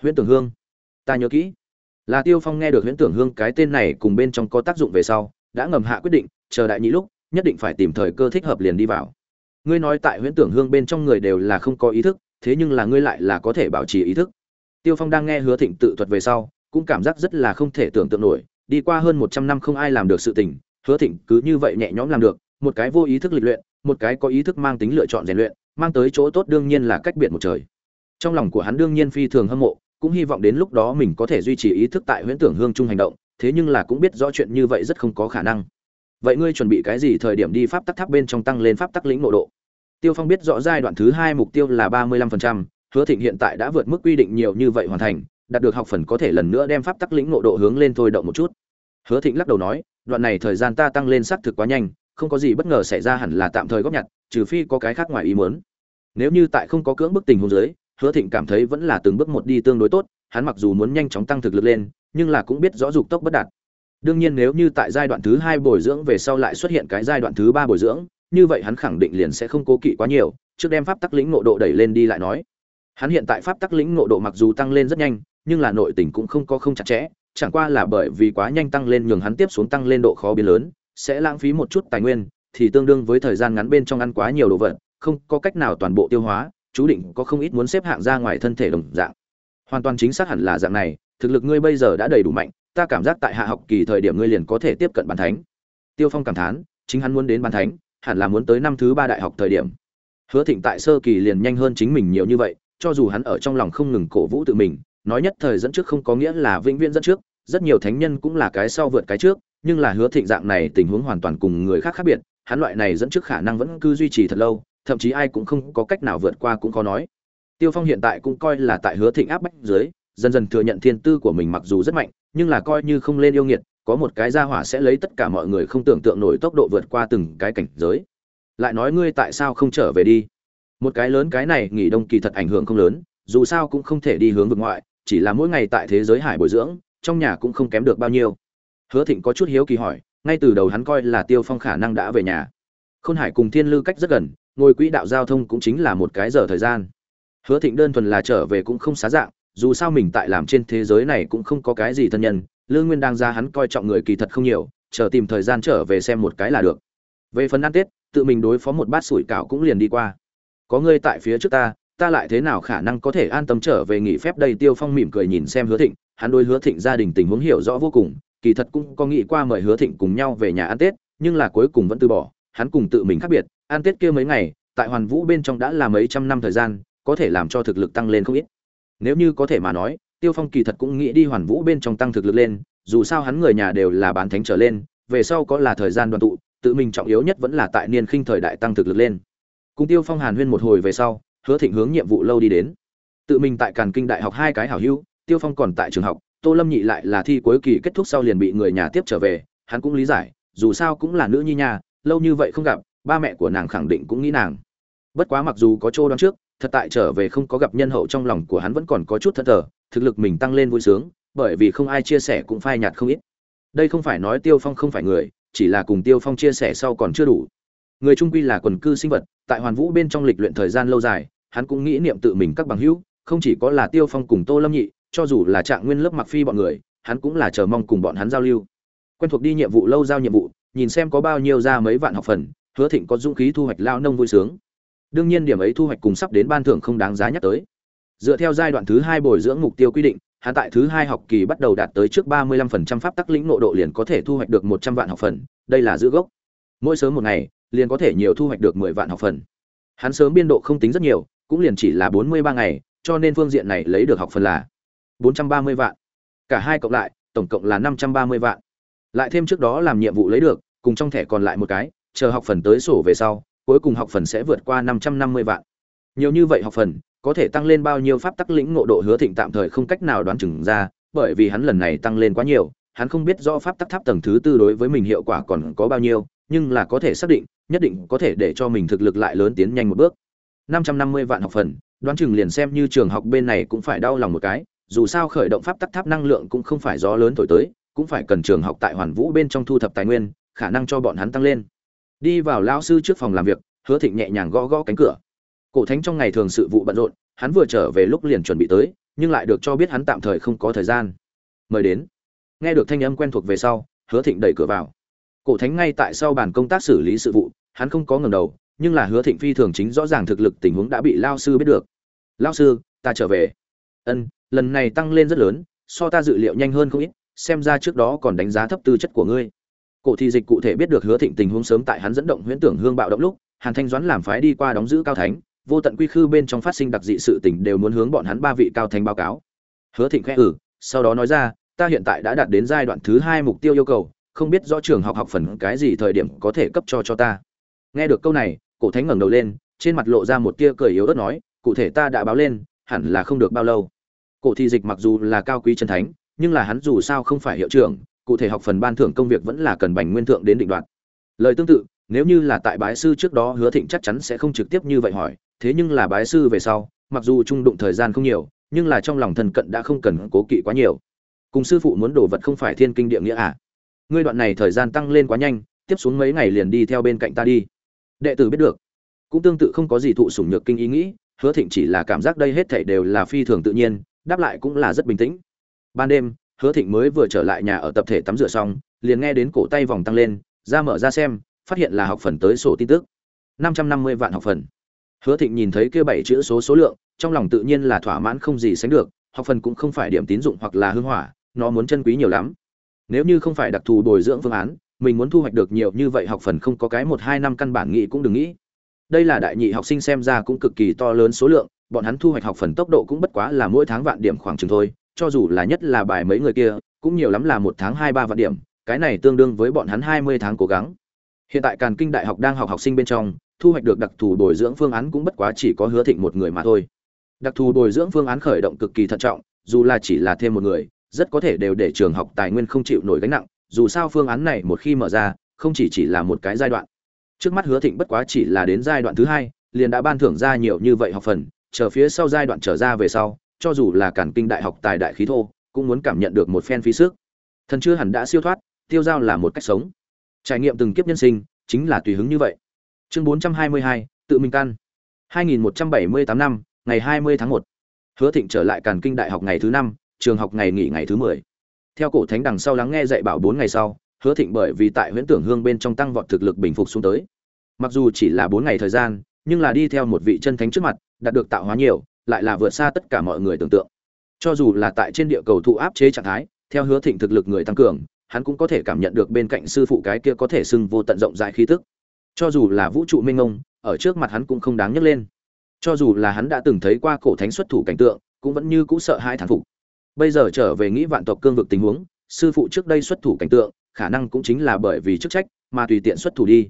Huyễn tưởng hương, ta nhớ kỹ. Là tiêu phong nghe được huyễn tưởng hương cái tên này cùng bên trong có tác dụng về sau, đã ngầm hạ quyết định, chờ đại nhị lúc, nhất định phải tìm thời cơ thích hợp liền đi vào. Ngươi nói tại huyễn tưởng hương bên trong người đều là không có ý thức, thế nhưng là ngươi lại là có thể bảo trì ý thức. Tiêu phong đang nghe hứa thịnh tự thuật về sau, cũng cảm giác rất là không thể tưởng tượng nổi, đi qua hơn một trăm năm không ai làm được sự tình, hứa thịnh cứ như vậy nhẹ nhõm làm được, một cái vô ý thức lịch luyện, một cái có ý thức mang tính lựa chọn rèn luyện mang tới chỗ tốt đương nhiên là cách biệt một trời. Trong lòng của hắn đương nhiên phi thường hâm mộ, cũng hy vọng đến lúc đó mình có thể duy trì ý thức tại huyễn tưởng hương chung hành động, thế nhưng là cũng biết rõ chuyện như vậy rất không có khả năng. Vậy ngươi chuẩn bị cái gì thời điểm đi pháp tắc tháp bên trong tăng lên pháp tắc lĩnh nội độ? Tiêu phong biết rõ giai đoạn thứ hai mục tiêu là ba mươi lăm phần trăm, hứa thịnh hiện tại đã vượt mức quy định nhiều như vậy hoàn thành, đạt được học phần có thể lần nữa đem pháp tắc lĩnh nội độ hướng lên thôi động một chút. Hứa thịnh lắc đầu nói, đoạn này thời gian ta tăng lên xác thực quá nhanh, không có gì bất ngờ xảy ra hẳn là tạm thời góp nhặt, trừ phi có cái khác ngoài ý muốn nếu như tại không có cưỡng bức tình huống dưới, hứa thịnh cảm thấy vẫn là từng bước một đi tương đối tốt, hắn mặc dù muốn nhanh chóng tăng thực lực lên, nhưng là cũng biết rõ dục tốc bất đạt. Đương nhiên nếu như tại giai đoạn thứ hai bồi dưỡng về sau lại xuất hiện cái giai đoạn thứ ba bồi dưỡng, như vậy hắn khẳng định liền sẽ không cố kỵ quá nhiều, trước đem pháp tắc lĩnh ngộ độ đẩy lên đi lại nói. Hắn hiện tại pháp tắc lĩnh ngộ độ mặc dù tăng lên rất nhanh, nhưng là nội tình cũng không có không chặt chẽ, chẳng qua là bởi vì quá nhanh tăng lên nhường hắn tiếp xuống tăng lên độ khó biến lớn, sẽ lãng phí một chút tài nguyên, thì tương đương với thời gian ngắn bên trong ăn quá nhiều đồ vật không có cách nào toàn bộ tiêu hóa, chú định có không ít muốn xếp hạng ra ngoài thân thể đồng dạng. Hoàn toàn chính xác hẳn là dạng này, thực lực ngươi bây giờ đã đầy đủ mạnh, ta cảm giác tại hạ học kỳ thời điểm ngươi liền có thể tiếp cận bàn thánh. Tiêu phong cảm thán, chính hắn muốn đến bàn thánh, hẳn là muốn tới năm thứ ba đại học thời điểm. Hứa thịnh tại sơ kỳ liền nhanh hơn chính mình nhiều như vậy, cho dù hắn ở trong lòng không ngừng cổ vũ tự mình, nói nhất thời dẫn trước không có nghĩa là vĩnh viễn dẫn trước, rất nhiều thánh nhân cũng là cái sau vượt cái trước, nhưng là hứa thịnh dạng này tình huống hoàn toàn cùng người khác khác biệt, hắn loại này dẫn trước khả năng vẫn cứ duy trì thật lâu thậm chí ai cũng không có cách nào vượt qua cũng khó nói. Tiêu phong hiện tại cũng coi là tại hứa thịnh áp bách dưới, dần dần thừa nhận thiên tư của mình mặc dù rất mạnh, nhưng là coi như không lên yêu nghiệt, có một cái gia hỏa sẽ lấy tất cả mọi người không tưởng tượng nổi tốc độ vượt qua từng cái cảnh giới. Lại nói ngươi tại sao không trở về đi? Một cái lớn cái này nghỉ đông kỳ thật ảnh hưởng không lớn, dù sao cũng không thể đi hướng vực ngoại, chỉ là mỗi ngày tại thế giới hải bồi dưỡng, trong nhà cũng không kém được bao nhiêu. Hứa thịnh có chút hiếu kỳ hỏi, ngay từ đầu hắn coi là tiêu phong khả năng đã về nhà. Khôn hải cùng thiên lư cách rất gần ngồi quỹ đạo giao thông cũng chính là một cái giờ thời gian. Hứa thịnh đơn thuần là trở về cũng không xá dạng, dù sao mình tại làm trên thế giới này cũng không có cái gì thân nhân, lương nguyên đang ra hắn coi trọng người kỳ thật không nhiều, chờ tìm thời gian trở về xem một cái là được. Về phần ăn tết, tự mình đối phó một bát sủi cảo cũng liền đi qua. Có ngươi tại phía trước ta ta lại thế nào khả năng có thể an tâm trở về nghỉ phép đây? Tiêu phong mỉm cười nhìn xem hứa thịnh, hắn đối hứa thịnh gia đình tình huống hiểu rõ vô cùng, kỳ thật cũng có nghĩ qua mời hứa thịnh cùng nhau về nhà ăn tết, nhưng là cuối cùng vẫn từ bỏ hắn cùng tự mình khác biệt an tết kia mấy ngày, tại hoàn vũ bên trong đã là mấy trăm năm thời gian, có thể làm cho thực lực tăng lên không ít. Nếu như có thể mà nói, tiêu phong kỳ thật cũng nghĩ đi hoàn vũ bên trong tăng thực lực lên, dù sao hắn người nhà đều là bán thánh trở lên, về sau có là thời gian đoàn tụ, tự mình trọng yếu nhất vẫn là tại niên khinh thời đại tăng thực lực lên. Cùng tiêu phong hàn huyên một hồi về sau, hứa thịnh hướng nhiệm vụ lâu đi đến. Tự mình tại càn kinh đại học hai cái hảo hữu, tiêu phong còn tại trường học, tô lâm nhị lại là thi cuối kỳ kết thúc sau liền bị người nhà tiếp trở về, hắn cũng lý giải, dù sao cũng là nữ nhi nhà lâu như vậy không gặp, ba mẹ của nàng khẳng định cũng nghĩ nàng. Bất quá mặc dù có chỗ đoán trước, thật tại trở về không có gặp nhân hậu trong lòng của hắn vẫn còn có chút thất thờ, thực lực mình tăng lên vui sướng, bởi vì không ai chia sẻ cũng phai nhạt không ít. Đây không phải nói tiêu phong không phải người, chỉ là cùng tiêu phong chia sẻ sau còn chưa đủ. Người trung quy là quần cư sinh vật, tại hoàn vũ bên trong lịch luyện thời gian lâu dài, hắn cũng nghĩ niệm tự mình các bằng hữu, không chỉ có là tiêu phong cùng tô lâm nhị, cho dù là trạng nguyên lớp mặc phi bọn người, hắn cũng là chờ mong cùng bọn hắn giao lưu. Quen thuộc đi nhiệm vụ lâu giao nhiệm vụ nhìn xem có bao nhiêu ra mấy vạn học phần, hứa thịnh có dũng khí thu hoạch lao nông vui sướng. Đương nhiên điểm ấy thu hoạch cùng sắp đến ban thưởng không đáng giá nhắc tới. Dựa theo giai đoạn thứ hai bồi dưỡng mục tiêu quy định, hạ tại thứ hai học kỳ bắt đầu đạt tới trước ba mươi lăm phần trăm pháp tắc lĩnh nộ độ liền có thể thu hoạch được một trăm vạn học phần, đây là giữ gốc. Mỗi sớm một ngày, liền có thể nhiều thu hoạch được mười vạn học phần. Hắn sớm biên độ không tính rất nhiều, cũng liền chỉ là bốn mươi ba ngày, cho nên phương diện này lấy được học phần là bốn trăm ba mươi vạn. Cả hai cộng lại, tổng cộng là năm trăm ba mươi vạn lại thêm trước đó làm nhiệm vụ lấy được, cùng trong thẻ còn lại một cái, chờ học phần tới sổ về sau, cuối cùng học phần sẽ vượt qua năm trăm năm mươi vạn. Nhiều như vậy học phần, có thể tăng lên bao nhiêu pháp tắc lĩnh ngộ độ hứa thịnh tạm thời không cách nào đoán chừng ra, bởi vì hắn lần này tăng lên quá nhiều, hắn không biết rõ pháp tắc tháp tầng thứ tư đối với mình hiệu quả còn có bao nhiêu, nhưng là có thể xác định, nhất định có thể để cho mình thực lực lại lớn tiến nhanh một bước. năm trăm năm mươi vạn học phần, đoán chừng liền xem như trường học bên này cũng phải đau lòng một cái, dù sao khởi động pháp tắc tháp năng lượng cũng không phải gió lớn thổi tới cũng phải cần trường học tại hoàn vũ bên trong thu thập tài nguyên, khả năng cho bọn hắn tăng lên. Đi vào lao sư trước phòng làm việc, hứa thịnh nhẹ nhàng gõ gõ cánh cửa. Cổ thánh trong ngày thường sự vụ bận rộn, hắn vừa trở về lúc liền chuẩn bị tới, nhưng lại được cho biết hắn tạm thời không có thời gian. Mời đến. Nghe được thanh âm quen thuộc về sau, hứa thịnh đẩy cửa vào. Cổ thánh ngay tại sau bàn công tác xử lý sự vụ, hắn không có ngầm đầu, nhưng là hứa thịnh phi thường chính rõ ràng thực lực tình huống đã bị lao sư biết được. Lao sư, ta trở về. Ân, lần này tăng lên rất lớn, so ta dự liệu nhanh hơn không ít xem ra trước đó còn đánh giá thấp tư chất của ngươi. Cổ thị dịch cụ thể biết được hứa thịnh tình huống sớm tại hắn dẫn động huyễn tưởng hương bạo động lúc, hàn thanh doãn làm phái đi qua đóng giữ cao thánh, vô tận quy khư bên trong phát sinh đặc dị sự tình đều muốn hướng bọn hắn ba vị cao thánh báo cáo. Hứa thịnh khẽ ử sau đó nói ra, ta hiện tại đã đạt đến giai đoạn thứ hai mục tiêu yêu cầu, không biết rõ trường học học phần cái gì thời điểm có thể cấp cho cho ta. Nghe được câu này, cổ thánh ngẩng đầu lên, trên mặt lộ ra một tia cười yếu ớt nói, cụ thể ta đã báo lên, hẳn là không được bao lâu. Cổ thị dịch mặc dù là cao quý chân thánh nhưng là hắn dù sao không phải hiệu trưởng, cụ thể học phần ban thưởng công việc vẫn là cần bành nguyên thượng đến định đoạt. Lời tương tự, nếu như là tại bái sư trước đó hứa thịnh chắc chắn sẽ không trực tiếp như vậy hỏi, thế nhưng là bái sư về sau, mặc dù trung đụng thời gian không nhiều, nhưng là trong lòng thần cận đã không cần cố kỵ quá nhiều. Cùng sư phụ muốn đổ vật không phải thiên kinh địa nghĩa à? Ngươi đoạn này thời gian tăng lên quá nhanh, tiếp xuống mấy ngày liền đi theo bên cạnh ta đi. Đệ tử biết được. Cũng tương tự không có gì thụ sủng nhược kinh ý nghĩ, hứa thịnh chỉ là cảm giác đây hết thảy đều là phi thường tự nhiên, đáp lại cũng là rất bình tĩnh ban đêm, hứa thịnh mới vừa trở lại nhà ở tập thể tắm rửa xong, liền nghe đến cổ tay vòng tăng lên, ra mở ra xem, phát hiện là học phần tới sổ tin tức. Năm trăm năm mươi vạn học phần. Hứa thịnh nhìn thấy kia bảy chữ số số lượng, trong lòng tự nhiên là thỏa mãn không gì sánh được, học phần cũng không phải điểm tín dụng hoặc là hưng hỏa, nó muốn chân quý nhiều lắm. Nếu như không phải đặc thù bồi dưỡng phương án, mình muốn thu hoạch được nhiều như vậy học phần không có cái một hai năm căn bản nghĩ cũng đừng nghĩ. Đây là đại nhị học sinh xem ra cũng cực kỳ to lớn số lượng, bọn hắn thu hoạch học phần tốc độ cũng bất quá là mỗi tháng vạn điểm khoảng chừng thôi cho dù là nhất là bài mấy người kia, cũng nhiều lắm là một tháng hai ba vạn điểm, cái này tương đương với bọn hắn hai mươi tháng cố gắng. Hiện tại càn kinh đại học đang học học sinh bên trong, thu hoạch được đặc thù bồi dưỡng phương án cũng bất quá chỉ có hứa thịnh một người mà thôi. Đặc thù bồi dưỡng phương án khởi động cực kỳ thận trọng, dù là chỉ là thêm một người, rất có thể đều để trường học tài nguyên không chịu nổi gánh nặng, dù sao phương án này một khi mở ra, không chỉ chỉ là một cái giai đoạn. Trước mắt hứa thịnh bất quá chỉ là đến giai đoạn thứ hai, liền đã ban thưởng ra nhiều như vậy học phần, chờ phía sau giai đoạn trở ra về sau cho dù là cản kinh đại học tài đại khí thô cũng muốn cảm nhận được một phen phí sức. Thần chưa hẳn đã siêu thoát tiêu dao là một cách sống. Trải nghiệm từng kiếp nhân sinh chính là tùy hứng như vậy. Chương 422, tự mình căn. 2178 năm ngày 20 tháng 1. hứa thịnh trở lại càn kinh đại học ngày thứ năm trường học ngày nghỉ ngày thứ 10. theo cổ thánh đằng sau lắng nghe dạy bảo bốn ngày sau hứa thịnh bởi vì tại huyễn tưởng hương bên trong tăng vọt thực lực bình phục xuống tới. Mặc dù chỉ là bốn ngày thời gian nhưng là đi theo một vị chân thánh trước mặt đạt được tạo hóa nhiều lại là vượt xa tất cả mọi người tưởng tượng. Cho dù là tại trên địa cầu thụ áp chế trạng thái, theo hứa thịnh thực lực người tăng cường, hắn cũng có thể cảm nhận được bên cạnh sư phụ cái kia có thể xưng vô tận rộng rãi khí tức. Cho dù là vũ trụ minh ngông ở trước mặt hắn cũng không đáng nhắc lên. Cho dù là hắn đã từng thấy qua cổ thánh xuất thủ cảnh tượng, cũng vẫn như cũ sợ hai thán phục. Bây giờ trở về nghĩ vạn tộc cương vực tình huống, sư phụ trước đây xuất thủ cảnh tượng, khả năng cũng chính là bởi vì chức trách mà tùy tiện xuất thủ đi.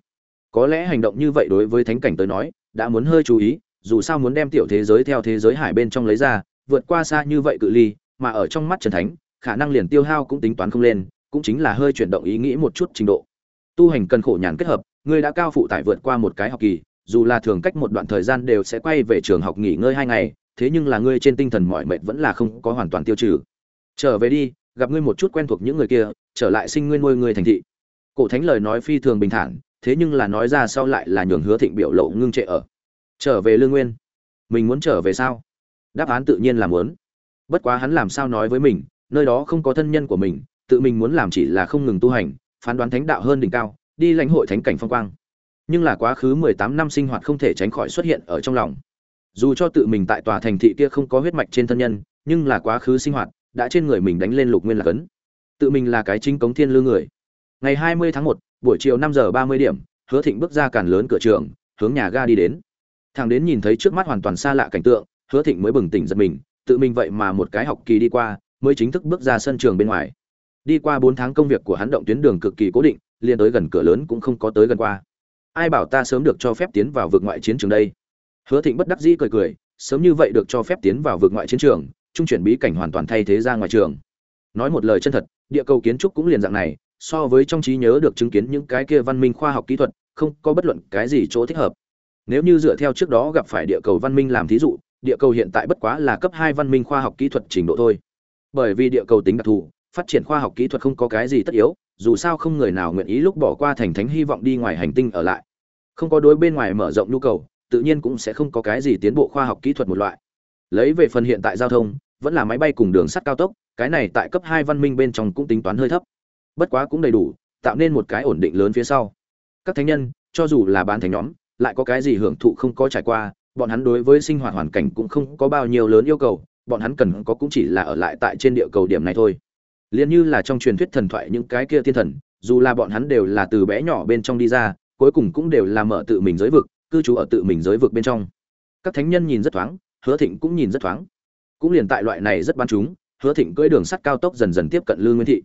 Có lẽ hành động như vậy đối với thánh cảnh tới nói, đã muốn hơi chú ý dù sao muốn đem tiểu thế giới theo thế giới hải bên trong lấy ra, vượt qua xa như vậy cự ly, mà ở trong mắt trần thánh, khả năng liền tiêu hao cũng tính toán không lên, cũng chính là hơi chuyển động ý nghĩ một chút trình độ. Tu hành cần khổ nhàn kết hợp, ngươi đã cao phụ tải vượt qua một cái học kỳ, dù là thường cách một đoạn thời gian đều sẽ quay về trường học nghỉ ngơi hai ngày, thế nhưng là ngươi trên tinh thần mỏi mệt vẫn là không có hoàn toàn tiêu trừ. Trở về đi, gặp ngươi một chút quen thuộc những người kia, trở lại sinh nguyên nuôi người thành thị. Cổ thánh lời nói phi thường bình thản, thế nhưng là nói ra sau lại là nhường hứa thịnh biểu lộ ngưng trệ ở trở về lương nguyên. Mình muốn trở về sao? Đáp án tự nhiên là muốn. Bất quá hắn làm sao nói với mình, nơi đó không có thân nhân của mình, tự mình muốn làm chỉ là không ngừng tu hành, phán đoán thánh đạo hơn đỉnh cao, đi lãnh hội thánh cảnh phong quang. Nhưng là quá khứ mười tám năm sinh hoạt không thể tránh khỏi xuất hiện ở trong lòng. Dù cho tự mình tại tòa thành thị kia không có huyết mạch trên thân nhân, nhưng là quá khứ sinh hoạt đã trên người mình đánh lên lục nguyên là cấn tự mình là cái chính cống thiên lương người. Ngày hai mươi tháng một, buổi chiều năm giờ ba mươi điểm, hứa thịnh bước ra cản lớn cửa trường, hướng nhà ga đi đến thằng đến nhìn thấy trước mắt hoàn toàn xa lạ cảnh tượng, hứa thịnh mới bừng tỉnh giật mình, tự mình vậy mà một cái học kỳ đi qua, mới chính thức bước ra sân trường bên ngoài. Đi qua bốn tháng công việc của hắn động tuyến đường cực kỳ cố định, liền tới gần cửa lớn cũng không có tới gần qua. Ai bảo ta sớm được cho phép tiến vào vực ngoại chiến trường đây? Hứa thịnh bất đắc dĩ cười cười, sớm như vậy được cho phép tiến vào vực ngoại chiến trường, trung chuyển bí cảnh hoàn toàn thay thế ra ngoài trường. Nói một lời chân thật, địa cầu kiến trúc cũng liền dạng này, so với trong trí nhớ được chứng kiến những cái kia văn minh khoa học kỹ thuật, không có bất luận cái gì chỗ thích hợp nếu như dựa theo trước đó gặp phải địa cầu văn minh làm thí dụ, địa cầu hiện tại bất quá là cấp hai văn minh khoa học kỹ thuật trình độ thôi. Bởi vì địa cầu tính đặc thù, phát triển khoa học kỹ thuật không có cái gì tất yếu, dù sao không người nào nguyện ý lúc bỏ qua thành thánh hy vọng đi ngoài hành tinh ở lại. Không có đối bên ngoài mở rộng nhu cầu, tự nhiên cũng sẽ không có cái gì tiến bộ khoa học kỹ thuật một loại. Lấy về phần hiện tại giao thông, vẫn là máy bay cùng đường sắt cao tốc, cái này tại cấp hai văn minh bên trong cũng tính toán hơi thấp. Bất quá cũng đầy đủ, tạo nên một cái ổn định lớn phía sau. Các thánh nhân, cho dù là bán thành nhóm lại có cái gì hưởng thụ không có trải qua, bọn hắn đối với sinh hoạt hoàn cảnh cũng không có bao nhiêu lớn yêu cầu, bọn hắn cần có cũng chỉ là ở lại tại trên địa cầu điểm này thôi. Liền như là trong truyền thuyết thần thoại những cái kia thiên thần, dù là bọn hắn đều là từ bé nhỏ bên trong đi ra, cuối cùng cũng đều là mở tự mình giới vực, cư trú ở tự mình giới vực bên trong. Các thánh nhân nhìn rất thoáng, hứa thịnh cũng nhìn rất thoáng. Cũng liền tại loại này rất bắn chúng, hứa thịnh cưỡi đường sắt cao tốc dần dần tiếp cận lương nguyên thị.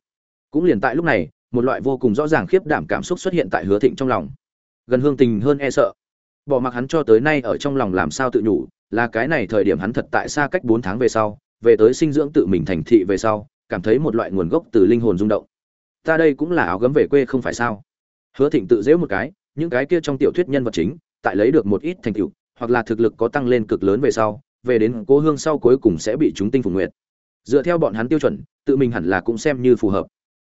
Cũng liền tại lúc này, một loại vô cùng rõ ràng khiếp đảm cảm xúc xuất hiện tại hứa thịnh trong lòng. Gần hương tình hơn e sợ bỏ mặc hắn cho tới nay ở trong lòng làm sao tự nhủ, là cái này thời điểm hắn thật tại xa cách bốn tháng về sau, về tới sinh dưỡng tự mình thành thị về sau, cảm thấy một loại nguồn gốc từ linh hồn rung động. Ta đây cũng là áo gấm về quê không phải sao? Hứa thịnh tự dễu một cái, những cái kia trong tiểu thuyết nhân vật chính, tại lấy được một ít thành tựu, hoặc là thực lực có tăng lên cực lớn về sau, về đến cố hương sau cuối cùng sẽ bị chúng tinh phục nguyệt. Dựa theo bọn hắn tiêu chuẩn, tự mình hẳn là cũng xem như phù hợp.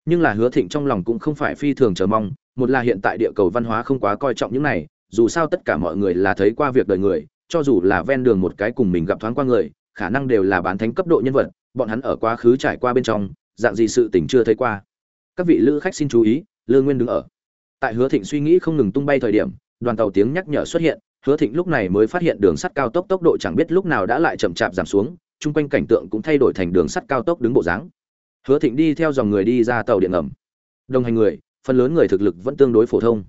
Nhưng là hứa thịnh trong lòng cũng không phải phi thường chờ mong, một là hiện tại địa cầu văn hóa không quá coi trọng những này dù sao tất cả mọi người là thấy qua việc đời người, cho dù là ven đường một cái cùng mình gặp thoáng qua người, khả năng đều là bán thánh cấp độ nhân vật, bọn hắn ở quá khứ trải qua bên trong, dạng gì sự tình chưa thấy qua. Các vị lữ khách xin chú ý lương nguyên đứng ở. Tại hứa thịnh suy nghĩ không ngừng tung bay thời điểm, đoàn tàu tiếng nhắc nhở xuất hiện, hứa thịnh lúc này mới phát hiện đường sắt cao tốc tốc độ chẳng biết lúc nào đã lại chậm chạp giảm xuống, chung quanh cảnh tượng cũng thay đổi thành đường sắt cao tốc đứng bộ dáng. Hứa thịnh đi theo dòng người đi ra tàu điện ngầm. Đồng hành người, phần lớn người thực lực vẫn tương đối phổ thông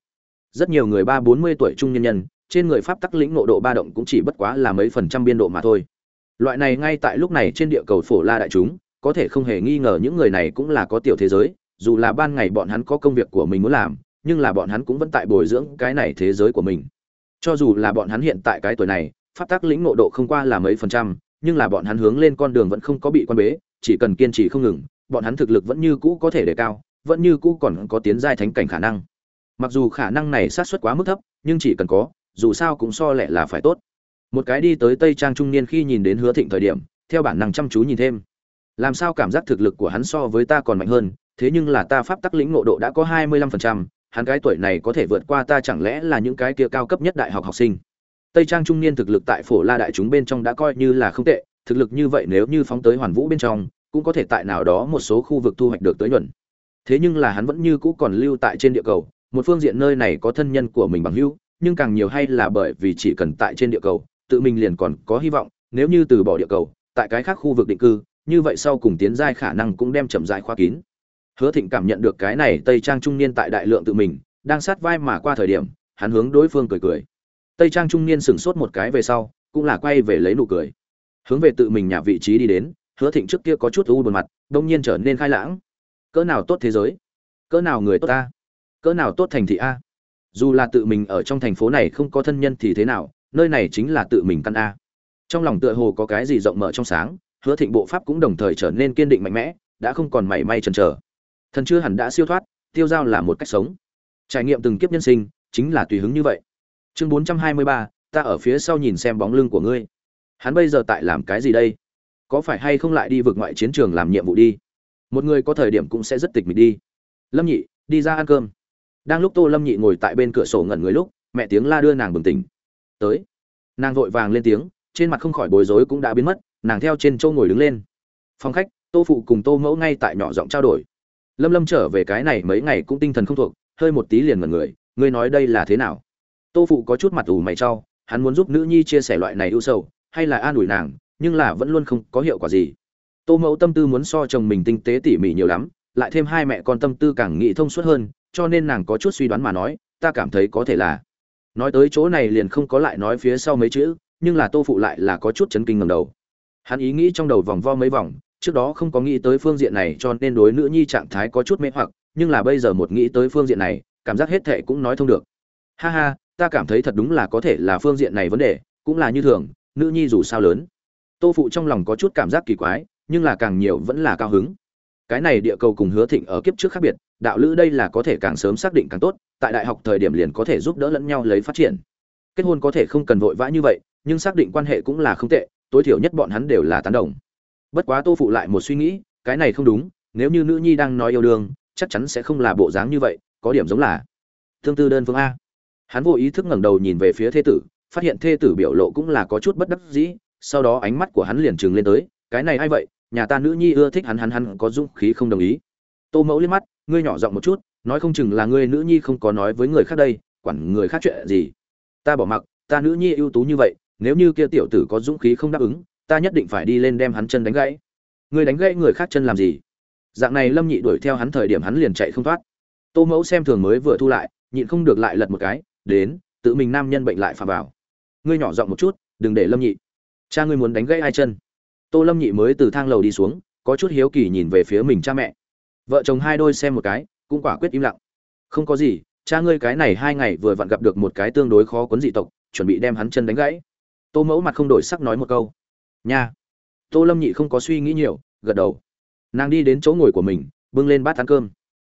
rất nhiều người ba bốn mươi tuổi trung nhân nhân, trên người pháp tắc lĩnh nộ độ ba động cũng chỉ bất quá là mấy phần trăm biên độ mà thôi. Loại này ngay tại lúc này trên địa cầu phổ la đại chúng, có thể không hề nghi ngờ những người này cũng là có tiểu thế giới, dù là ban ngày bọn hắn có công việc của mình muốn làm, nhưng là bọn hắn cũng vẫn tại bồi dưỡng cái này thế giới của mình. Cho dù là bọn hắn hiện tại cái tuổi này, pháp tắc lĩnh nộ độ không qua là mấy phần trăm, nhưng là bọn hắn hướng lên con đường vẫn không có bị quan bế, chỉ cần kiên trì không ngừng, bọn hắn thực lực vẫn như cũ có thể đề cao, vẫn như cũ còn có tiến giai thánh cảnh khả năng mặc dù khả năng này sát xuất quá mức thấp, nhưng chỉ cần có, dù sao cũng so lẹ là phải tốt. Một cái đi tới tây trang trung niên khi nhìn đến hứa thịnh thời điểm, theo bản năng chăm chú nhìn thêm. Làm sao cảm giác thực lực của hắn so với ta còn mạnh hơn, thế nhưng là ta pháp tắc lĩnh ngộ độ đã có hai mươi lăm phần trăm, hắn cái tuổi này có thể vượt qua ta chẳng lẽ là những cái kia cao cấp nhất đại học học sinh. Tây trang trung niên thực lực tại phổ la đại chúng bên trong đã coi như là không tệ, thực lực như vậy nếu như phóng tới hoàn vũ bên trong, cũng có thể tại nào đó một số khu vực thu hoạch được tới nhuận. Thế nhưng là hắn vẫn như cũ còn lưu tại trên địa cầu một phương diện nơi này có thân nhân của mình bằng hữu, nhưng càng nhiều hay là bởi vì chỉ cần tại trên địa cầu, tự mình liền còn có hy vọng, nếu như từ bỏ địa cầu, tại cái khác khu vực định cư, như vậy sau cùng tiến giai khả năng cũng đem chậm rãi khóa kín. Hứa thịnh cảm nhận được cái này tây trang trung niên tại đại lượng tự mình, đang sát vai mà qua thời điểm, hắn hướng đối phương cười cười. Tây trang trung niên sửng sốt một cái về sau, cũng là quay về lấy nụ cười. Hướng về tự mình nhà vị trí đi đến, hứa thịnh trước kia có chút u buồn mặt, đông nhiên trở nên khai lãng. Cỡ nào tốt thế giới? Cỡ nào người tốt ta? Cỡ nào tốt thành thị a? Dù là tự mình ở trong thành phố này không có thân nhân thì thế nào, nơi này chính là tự mình căn a. Trong lòng tựa hồ có cái gì rộng mở trong sáng, hứa thịnh bộ pháp cũng đồng thời trở nên kiên định mạnh mẽ, đã không còn mảy may chần chờ. Thần chưa hẳn đã siêu thoát, tiêu giao là một cách sống. Trải nghiệm từng kiếp nhân sinh, chính là tùy hứng như vậy. Chương bốn trăm hai mươi ba, ta ở phía sau nhìn xem bóng lưng của ngươi. Hắn bây giờ tại làm cái gì đây? Có phải hay không lại đi vượt ngoại chiến trường làm nhiệm vụ đi? Một người có thời điểm cũng sẽ rất tịch mịch đi. Lâm nhị, đi ra ăn cơm đang lúc tô lâm nhị ngồi tại bên cửa sổ ngẩn người lúc, mẹ tiếng la đưa nàng bừng tỉnh. Tới. Nàng vội vàng lên tiếng, trên mặt không khỏi bối rối cũng đã biến mất, nàng theo trên châu ngồi đứng lên. Phòng khách, tô phụ cùng tô mẫu ngay tại nhỏ giọng trao đổi. Lâm lâm trở về cái này mấy ngày cũng tinh thần không thuộc, hơi một tí liền ngẩn người, ngươi nói đây là thế nào? Tô phụ có chút mặt ủ mày cho, hắn muốn giúp nữ nhi chia sẻ loại này ưu sầu, hay là an ủi nàng, nhưng là vẫn luôn không có hiệu quả gì. Tô mẫu tâm tư muốn so chồng mình tinh tế tỉ mỉ nhiều lắm, lại thêm hai mẹ con tâm tư càng nghĩ thông suốt hơn cho nên nàng có chút suy đoán mà nói, ta cảm thấy có thể là. Nói tới chỗ này liền không có lại nói phía sau mấy chữ, nhưng là tô phụ lại là có chút chấn kinh ngầm đầu. Hắn ý nghĩ trong đầu vòng vo mấy vòng, trước đó không có nghĩ tới phương diện này cho nên đối nữ nhi trạng thái có chút mê hoặc, nhưng là bây giờ một nghĩ tới phương diện này, cảm giác hết thệ cũng nói thông được. Ha ha, ta cảm thấy thật đúng là có thể là phương diện này vấn đề, cũng là như thường, nữ nhi dù sao lớn. Tô phụ trong lòng có chút cảm giác kỳ quái, nhưng là càng nhiều vẫn là cao hứng. Cái này địa cầu cùng hứa thịnh ở kiếp trước khác biệt đạo lữ đây là có thể càng sớm xác định càng tốt, tại đại học thời điểm liền có thể giúp đỡ lẫn nhau lấy phát triển. Kết hôn có thể không cần vội vã như vậy, nhưng xác định quan hệ cũng là không tệ, tối thiểu nhất bọn hắn đều là tán đồng. Bất quá tô phụ lại một suy nghĩ, cái này không đúng, nếu như nữ nhi đang nói yêu đương, chắc chắn sẽ không là bộ dáng như vậy, có điểm giống là thương tư đơn phương a. Hắn vô ý thức ngẩng đầu nhìn về phía thê tử, phát hiện thê tử biểu lộ cũng là có chút bất đắc dĩ, sau đó ánh mắt của hắn liền trừng lên tới, cái này ai vậy, nhà ta nữ nhi ưa thích hắn hắn hắn có dũng khí không đồng ý. Tô mẫu liếc mắt ngươi nhỏ giọng một chút, nói không chừng là ngươi nữ nhi không có nói với người khác đây, quản người khác chuyện gì. Ta bỏ mặc, ta nữ nhi ưu tú như vậy, nếu như kia tiểu tử có dũng khí không đáp ứng, ta nhất định phải đi lên đem hắn chân đánh gãy. Ngươi đánh gãy người khác chân làm gì? Dạng này lâm nhị đuổi theo hắn thời điểm hắn liền chạy không thoát. Tô mẫu xem thường mới vừa thu lại, nhịn không được lại lật một cái, đến, tự mình nam nhân bệnh lại phà vào. Ngươi nhỏ giọng một chút, đừng để lâm nhị. Cha ngươi muốn đánh gãy hai chân? Tô lâm nhị mới từ thang lầu đi xuống, có chút hiếu kỳ nhìn về phía mình cha mẹ vợ chồng hai đôi xem một cái, cũng quả quyết im lặng. Không có gì, cha ngươi cái này hai ngày vừa vặn gặp được một cái tương đối khó quấn dị tộc, chuẩn bị đem hắn chân đánh gãy. Tô mẫu mặt không đổi sắc nói một câu. Nha. Tô lâm nhị không có suy nghĩ nhiều, gật đầu. Nàng đi đến chỗ ngồi của mình, bưng lên bát ăn cơm.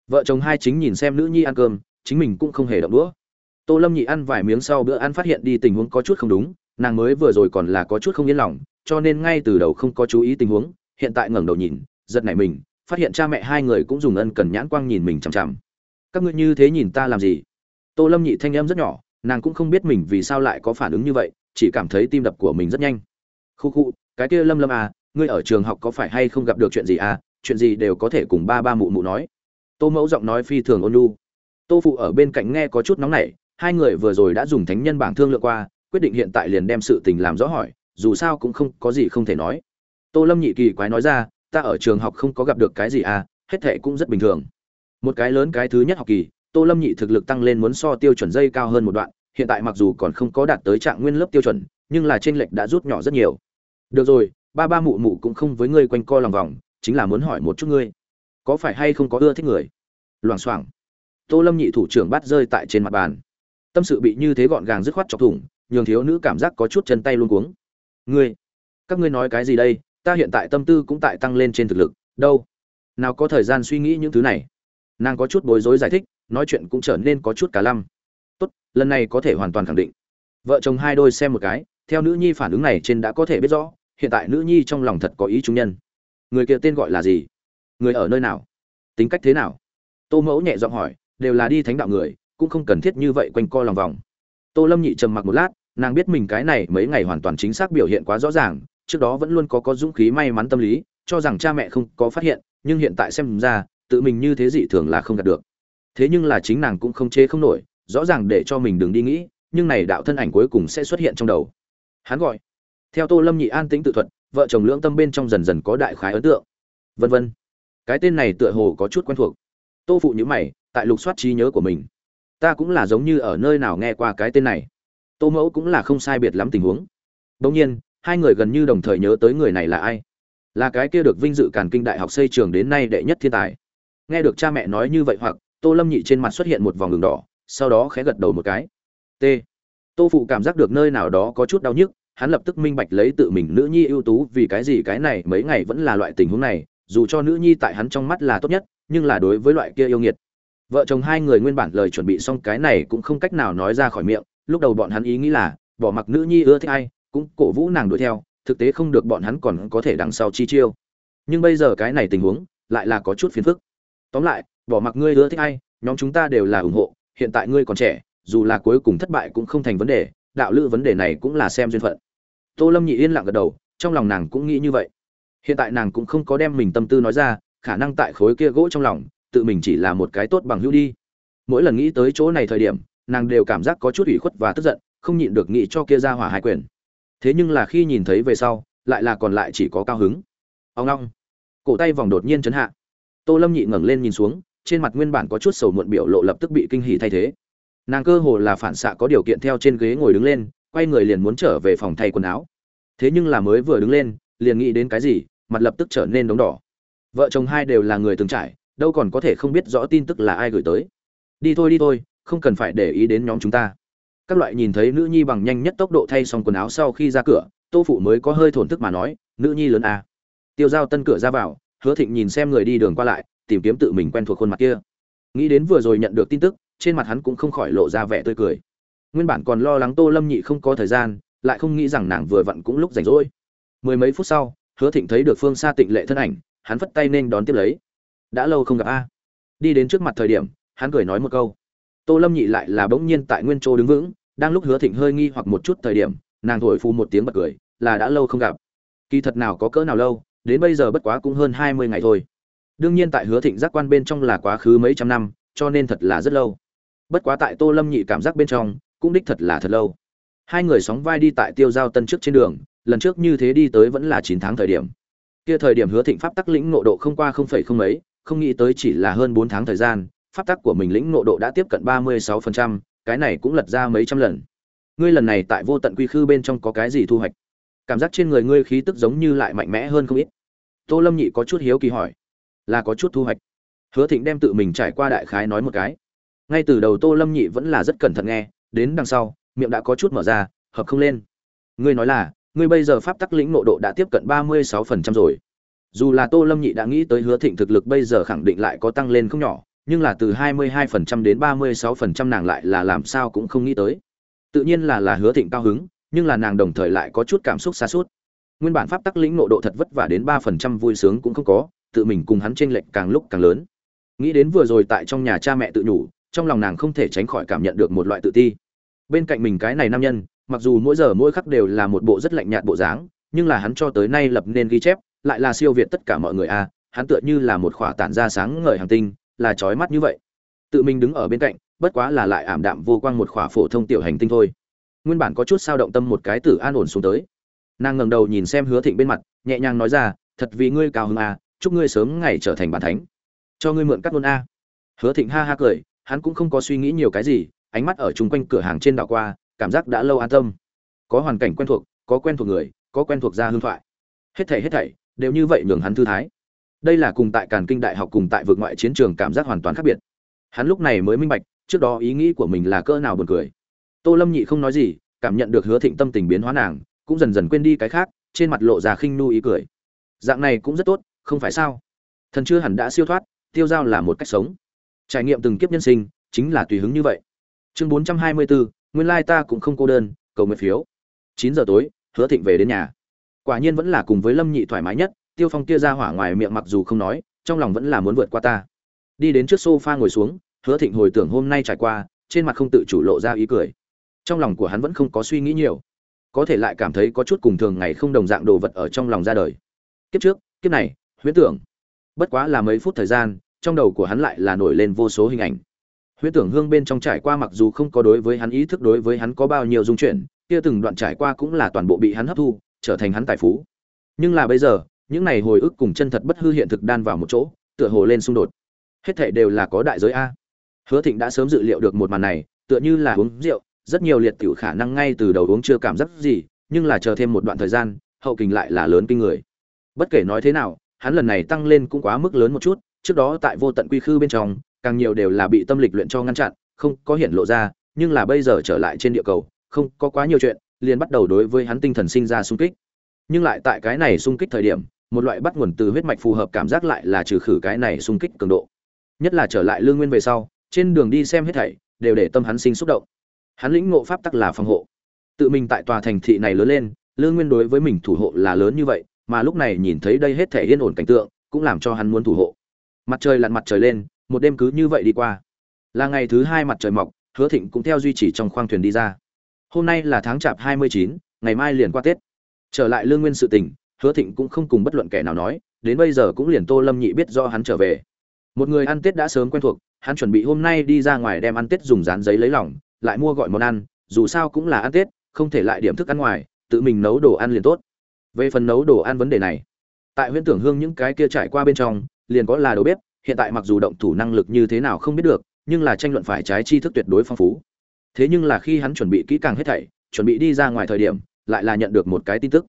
Vợ chồng hai chính nhìn xem nữ nhi ăn cơm, chính mình cũng không hề động đũa. Tô lâm nhị ăn vài miếng sau bữa ăn phát hiện đi tình huống có chút không đúng, nàng mới vừa rồi còn là có chút không yên lòng, cho nên ngay từ đầu không có chú ý tình huống, hiện tại ngẩng đầu nhìn, giật nảy mình phát hiện cha mẹ hai người cũng dùng ân cần nhãn quang nhìn mình chằm chằm. Các ngươi như thế nhìn ta làm gì? Tô lâm nhị thanh em rất nhỏ, nàng cũng không biết mình vì sao lại có phản ứng như vậy, chỉ cảm thấy tim đập của mình rất nhanh. Khu khu, cái kia lâm lâm à ngươi ở trường học có phải hay không gặp được chuyện gì à? Chuyện gì đều có thể cùng ba ba mụ mụ nói. Tô mẫu giọng nói phi thường ôn lu tô phụ ở bên cạnh nghe có chút nóng nảy, hai người vừa rồi đã dùng thánh nhân bảng thương lượng qua, quyết định hiện tại liền đem sự tình làm rõ hỏi, dù sao cũng không có gì không thể nói. Tô lâm nhị kỳ quái nói ra ta ở trường học không có gặp được cái gì à hết thệ cũng rất bình thường. Một cái lớn cái thứ nhất học kỳ, tô lâm nhị thực lực tăng lên muốn so tiêu chuẩn dây cao hơn một đoạn, hiện tại mặc dù còn không có đạt tới trạng nguyên lớp tiêu chuẩn, nhưng là trên lệch đã rút nhỏ rất nhiều. Được rồi, ba ba mụ mụ cũng không với ngươi quanh co lòng vòng, chính là muốn hỏi một chút ngươi. Có phải hay không có ưa thích người? Loảng xoảng. Tô lâm nhị thủ trưởng bắt rơi tại trên mặt bàn. Tâm sự bị như thế gọn gàng dứt khoát chọc thủng, nhường thiếu nữ cảm giác có chút chân tay luôn cuống. Ngươi, các ngươi nói cái gì đây? Ta hiện tại tâm tư cũng tại tăng lên trên thực lực, đâu? Nào có thời gian suy nghĩ những thứ này? Nàng có chút bối rối giải thích, nói chuyện cũng trở nên có chút cả lăm. Tốt, lần này có thể hoàn toàn khẳng định. Vợ chồng hai đôi xem một cái, theo nữ nhi phản ứng này trên đã có thể biết rõ, hiện tại nữ nhi trong lòng thật có ý chúng nhân. Người kia tên gọi là gì? Người ở nơi nào? Tính cách thế nào? Tô mẫu nhẹ giọng hỏi, đều là đi thánh đạo người, cũng không cần thiết như vậy quanh co lòng vòng. Tô lâm nhị trầm mặc một lát, nàng biết mình cái này mấy ngày hoàn toàn chính xác biểu hiện quá rõ ràng trước đó vẫn luôn có có dũng khí may mắn tâm lý, cho rằng cha mẹ không có phát hiện, nhưng hiện tại xem ra, tự mình như thế dị thường là không đạt được. Thế nhưng là chính nàng cũng không chế không nổi, rõ ràng để cho mình đừng đi nghĩ, nhưng này đạo thân ảnh cuối cùng sẽ xuất hiện trong đầu. Hắn gọi, theo tô lâm nhị an tĩnh tự thuật, vợ chồng lưỡng tâm bên trong dần dần có đại khái ấn tượng. Vân vân. Cái tên này tựa hồ có chút quen thuộc. Tô phụ nhữ mày, tại lục soát trí nhớ của mình. Ta cũng là giống như ở nơi nào nghe qua cái tên này. Tô mẫu cũng là không sai biệt lắm tình huống. Đông nhiên hai người gần như đồng thời nhớ tới người này là ai. Là cái kia được vinh dự càn kinh đại học xây trường đến nay đệ nhất thiên tài. Nghe được cha mẹ nói như vậy hoặc, tô lâm nhị trên mặt xuất hiện một vòng đường đỏ, sau đó khẽ gật đầu một cái. T. Tô phụ cảm giác được nơi nào đó có chút đau nhức, hắn lập tức minh bạch lấy tự mình nữ nhi ưu tú vì cái gì cái này mấy ngày vẫn là loại tình huống này, dù cho nữ nhi tại hắn trong mắt là tốt nhất, nhưng là đối với loại kia yêu nghiệt. Vợ chồng hai người nguyên bản lời chuẩn bị xong cái này cũng không cách nào nói ra khỏi miệng, lúc đầu bọn hắn ý nghĩ là, bỏ mặc nữ nhi ưa thích ai cũng cổ vũ nàng đuổi theo, thực tế không được bọn hắn còn có thể đằng sau chi chiêu. Nhưng bây giờ cái này tình huống lại là có chút phiền phức. Tóm lại, bỏ mặc ngươi ưa thích ai, nhóm chúng ta đều là ủng hộ, hiện tại ngươi còn trẻ, dù là cuối cùng thất bại cũng không thành vấn đề, đạo lữ vấn đề này cũng là xem duyên phận. Tô lâm nhị yên lặng gật đầu, trong lòng nàng cũng nghĩ như vậy. Hiện tại nàng cũng không có đem mình tâm tư nói ra, khả năng tại khối kia gỗ trong lòng, tự mình chỉ là một cái tốt bằng hữu đi. Mỗi lần nghĩ tới chỗ này thời điểm, nàng đều cảm giác có chút ủy khuất và tức giận, không nhịn được nghĩ cho kia ra hỏa hai quyền thế nhưng là khi nhìn thấy về sau, lại là còn lại chỉ có cao hứng. Ông long cổ tay vòng đột nhiên chấn hạ. Tô lâm nhị ngẩng lên nhìn xuống, trên mặt nguyên bản có chút sầu muộn biểu lộ lập tức bị kinh hỉ thay thế. Nàng cơ hồ là phản xạ có điều kiện theo trên ghế ngồi đứng lên, quay người liền muốn trở về phòng thay quần áo. Thế nhưng là mới vừa đứng lên, liền nghĩ đến cái gì, mặt lập tức trở nên đống đỏ. Vợ chồng hai đều là người từng trải, đâu còn có thể không biết rõ tin tức là ai gửi tới. Đi thôi đi thôi, không cần phải để ý đến nhóm chúng ta các loại nhìn thấy nữ nhi bằng nhanh nhất tốc độ thay xong quần áo sau khi ra cửa, tô phụ mới có hơi thổn thức mà nói, nữ nhi lớn à. tiêu giao tân cửa ra vào, hứa thịnh nhìn xem người đi đường qua lại, tìm kiếm tự mình quen thuộc khuôn mặt kia. Nghĩ đến vừa rồi nhận được tin tức, trên mặt hắn cũng không khỏi lộ ra vẻ tươi cười. Nguyên bản còn lo lắng tô lâm nhị không có thời gian, lại không nghĩ rằng nàng vừa vặn cũng lúc rảnh rỗi. Mười mấy phút sau, hứa thịnh thấy được phương xa tịnh lệ thân ảnh, hắn phất tay nên đón tiếp lấy. Đã lâu không gặp a. Đi đến trước mặt thời điểm, hắn cười nói một câu tô lâm nhị lại là bỗng nhiên tại nguyên chỗ đứng vững, đang lúc hứa thịnh hơi nghi hoặc một chút thời điểm, nàng thổi phù một tiếng bật cười, là đã lâu không gặp. Kỳ thật nào có cỡ nào lâu, đến bây giờ bất quá cũng hơn hai mươi ngày thôi. Đương nhiên tại hứa thịnh giác quan bên trong là quá khứ mấy trăm năm, cho nên thật là rất lâu. Bất quá tại tô lâm nhị cảm giác bên trong, cũng đích thật là thật lâu. Hai người sóng vai đi tại tiêu giao tân trước trên đường, lần trước như thế đi tới vẫn là chín tháng thời điểm. Kia thời điểm hứa thịnh pháp tắc lĩnh ngộ độ không qua không phẩy không mấy, không nghĩ tới chỉ là hơn bốn tháng thời gian pháp tắc của mình lĩnh ngộ độ đã tiếp cận ba mươi sáu phần trăm, cái này cũng lật ra mấy trăm lần. Ngươi lần này tại vô tận quy khư bên trong có cái gì thu hoạch? Cảm giác trên người ngươi khí tức giống như lại mạnh mẽ hơn không ít. Tô lâm nhị có chút hiếu kỳ hỏi. Là có chút thu hoạch. Hứa thịnh đem tự mình trải qua đại khái nói một cái. Ngay từ đầu tô lâm nhị vẫn là rất cẩn thận nghe, đến đằng sau, miệng đã có chút mở ra, hợp không lên. Ngươi nói là, ngươi bây giờ pháp tắc lĩnh ngộ độ đã tiếp cận ba mươi sáu phần trăm rồi. Dù là tô lâm nhị đã nghĩ tới hứa thịnh thực lực bây giờ khẳng định lại có tăng lên không nhỏ nhưng là từ hai mươi hai phần trăm đến ba mươi sáu phần trăm nàng lại là làm sao cũng không nghĩ tới. Tự nhiên là là hứa thịnh cao hứng, nhưng là nàng đồng thời lại có chút cảm xúc xa sút. nguyên bản pháp tắc lĩnh nộ độ thật vất vả đến ba phần trăm vui sướng cũng không có, tự mình cùng hắn chênh lệch càng lúc càng lớn. Nghĩ đến vừa rồi tại trong nhà cha mẹ tự nhủ, trong lòng nàng không thể tránh khỏi cảm nhận được một loại tự ti. Bên cạnh mình cái này nam nhân, mặc dù mỗi giờ mỗi khắc đều là một bộ rất lạnh nhạt bộ dáng, nhưng là hắn cho tới nay lập nên ghi chép, lại là siêu việt tất cả mọi người a, hắn tựa như là một khỏa tản ra sáng ngời hàng tinh là trói mắt như vậy. Tự mình đứng ở bên cạnh, bất quá là lại ảm đạm vô quang một khỏa phổ thông tiểu hành tinh thôi. Nguyên bản có chút sao động tâm một cái tử an ổn xuống tới. Nàng ngẩng đầu nhìn xem hứa thịnh bên mặt, nhẹ nhàng nói ra, thật vì ngươi cao hứng à? chúc ngươi sớm ngày trở thành bản thánh. Cho ngươi mượn cắt ngôn a. Hứa thịnh ha ha cười, hắn cũng không có suy nghĩ nhiều cái gì, ánh mắt ở chung quanh cửa hàng trên đảo qua, cảm giác đã lâu an tâm. Có hoàn cảnh quen thuộc, có quen thuộc người, có quen thuộc gia hương thoại. Hết thảy hết thảy, đều như vậy nhường hắn thư thái đây là cùng tại càn kinh đại học cùng tại vượt ngoại chiến trường cảm giác hoàn toàn khác biệt. Hắn lúc này mới minh bạch, trước đó ý nghĩ của mình là cỡ nào buồn cười. Tô lâm nhị không nói gì, cảm nhận được hứa thịnh tâm tình biến hóa nàng, cũng dần dần quên đi cái khác, trên mặt lộ ra khinh nu ý cười. Dạng này cũng rất tốt, không phải sao? Thần chưa hẳn đã siêu thoát, tiêu dao là một cách sống. Trải nghiệm từng kiếp nhân sinh, chính là tùy hứng như vậy. Chương bốn trăm hai mươi bốn nguyên lai ta cũng không cô đơn, cầu nguyện phiếu. Chín giờ tối, hứa thịnh về đến nhà. Quả nhiên vẫn là cùng với lâm nhị thoải mái nhất tiêu phong kia ra hỏa ngoài miệng mặc dù không nói, trong lòng vẫn là muốn vượt qua ta. Đi đến trước sofa ngồi xuống, hứa thịnh hồi tưởng hôm nay trải qua, trên mặt không tự chủ lộ ra ý cười. Trong lòng của hắn vẫn không có suy nghĩ nhiều. Có thể lại cảm thấy có chút cùng thường ngày không đồng dạng đồ vật ở trong lòng ra đời. Kiếp trước, kiếp này, huyễn tưởng. Bất quá là mấy phút thời gian, trong đầu của hắn lại là nổi lên vô số hình ảnh. Huyễn tưởng hương bên trong trải qua mặc dù không có đối với hắn ý thức, đối với hắn có bao nhiêu dung chuyển, kia từng đoạn trải qua cũng là toàn bộ bị hắn hấp thu, trở thành hắn tài phú. Nhưng là bây giờ những này hồi ức cùng chân thật bất hư hiện thực đan vào một chỗ, tựa hồ lên xung đột. Hết thảy đều là có đại giới a. Hứa thịnh đã sớm dự liệu được một màn này, tựa như là uống rượu, rất nhiều liệt tiểu khả năng ngay từ đầu uống chưa cảm giác gì, nhưng là chờ thêm một đoạn thời gian, hậu kình lại là lớn kinh người. Bất kể nói thế nào, hắn lần này tăng lên cũng quá mức lớn một chút, trước đó tại vô tận quy khư bên trong, càng nhiều đều là bị tâm lịch luyện cho ngăn chặn, không có hiện lộ ra, nhưng là bây giờ trở lại trên địa cầu, không có quá nhiều chuyện, liền bắt đầu đối với hắn tinh thần sinh ra sung kích. Nhưng lại tại cái này sung kích thời điểm một loại bắt nguồn từ huyết mạch phù hợp cảm giác lại là trừ khử cái này xung kích cường độ. Nhất là trở lại lương nguyên về sau, trên đường đi xem hết thảy, đều để tâm hắn sinh xúc động. Hắn lĩnh ngộ pháp tắc là phòng hộ. Tự mình tại tòa thành thị này lớn lên, lương nguyên đối với mình thủ hộ là lớn như vậy, mà lúc này nhìn thấy đây hết thể yên ổn cảnh tượng, cũng làm cho hắn muốn thủ hộ. Mặt trời lặn mặt trời lên, một đêm cứ như vậy đi qua. Là ngày thứ hai mặt trời mọc, hứa thịnh cũng theo duy trì trong khoang thuyền đi ra. Hôm nay là tháng chạp hai mươi chín, ngày mai liền qua tết. Trở lại lương nguyên sự tỉnh hứa thịnh cũng không cùng bất luận kẻ nào nói, đến bây giờ cũng liền tô lâm nhị biết do hắn trở về. Một người ăn tết đã sớm quen thuộc, hắn chuẩn bị hôm nay đi ra ngoài đem ăn tết dùng dán giấy lấy lỏng lại mua gọi món ăn, dù sao cũng là ăn tết, không thể lại điểm thức ăn ngoài, tự mình nấu đồ ăn liền tốt. Về phần nấu đồ ăn vấn đề này, tại huyện tưởng hương những cái kia trải qua bên trong, liền có là đầu bếp, hiện tại mặc dù động thủ năng lực như thế nào không biết được, nhưng là tranh luận phải trái tri thức tuyệt đối phong phú. Thế nhưng là khi hắn chuẩn bị kỹ càng hết thảy, chuẩn bị đi ra ngoài thời điểm, lại là nhận được một cái tin tức.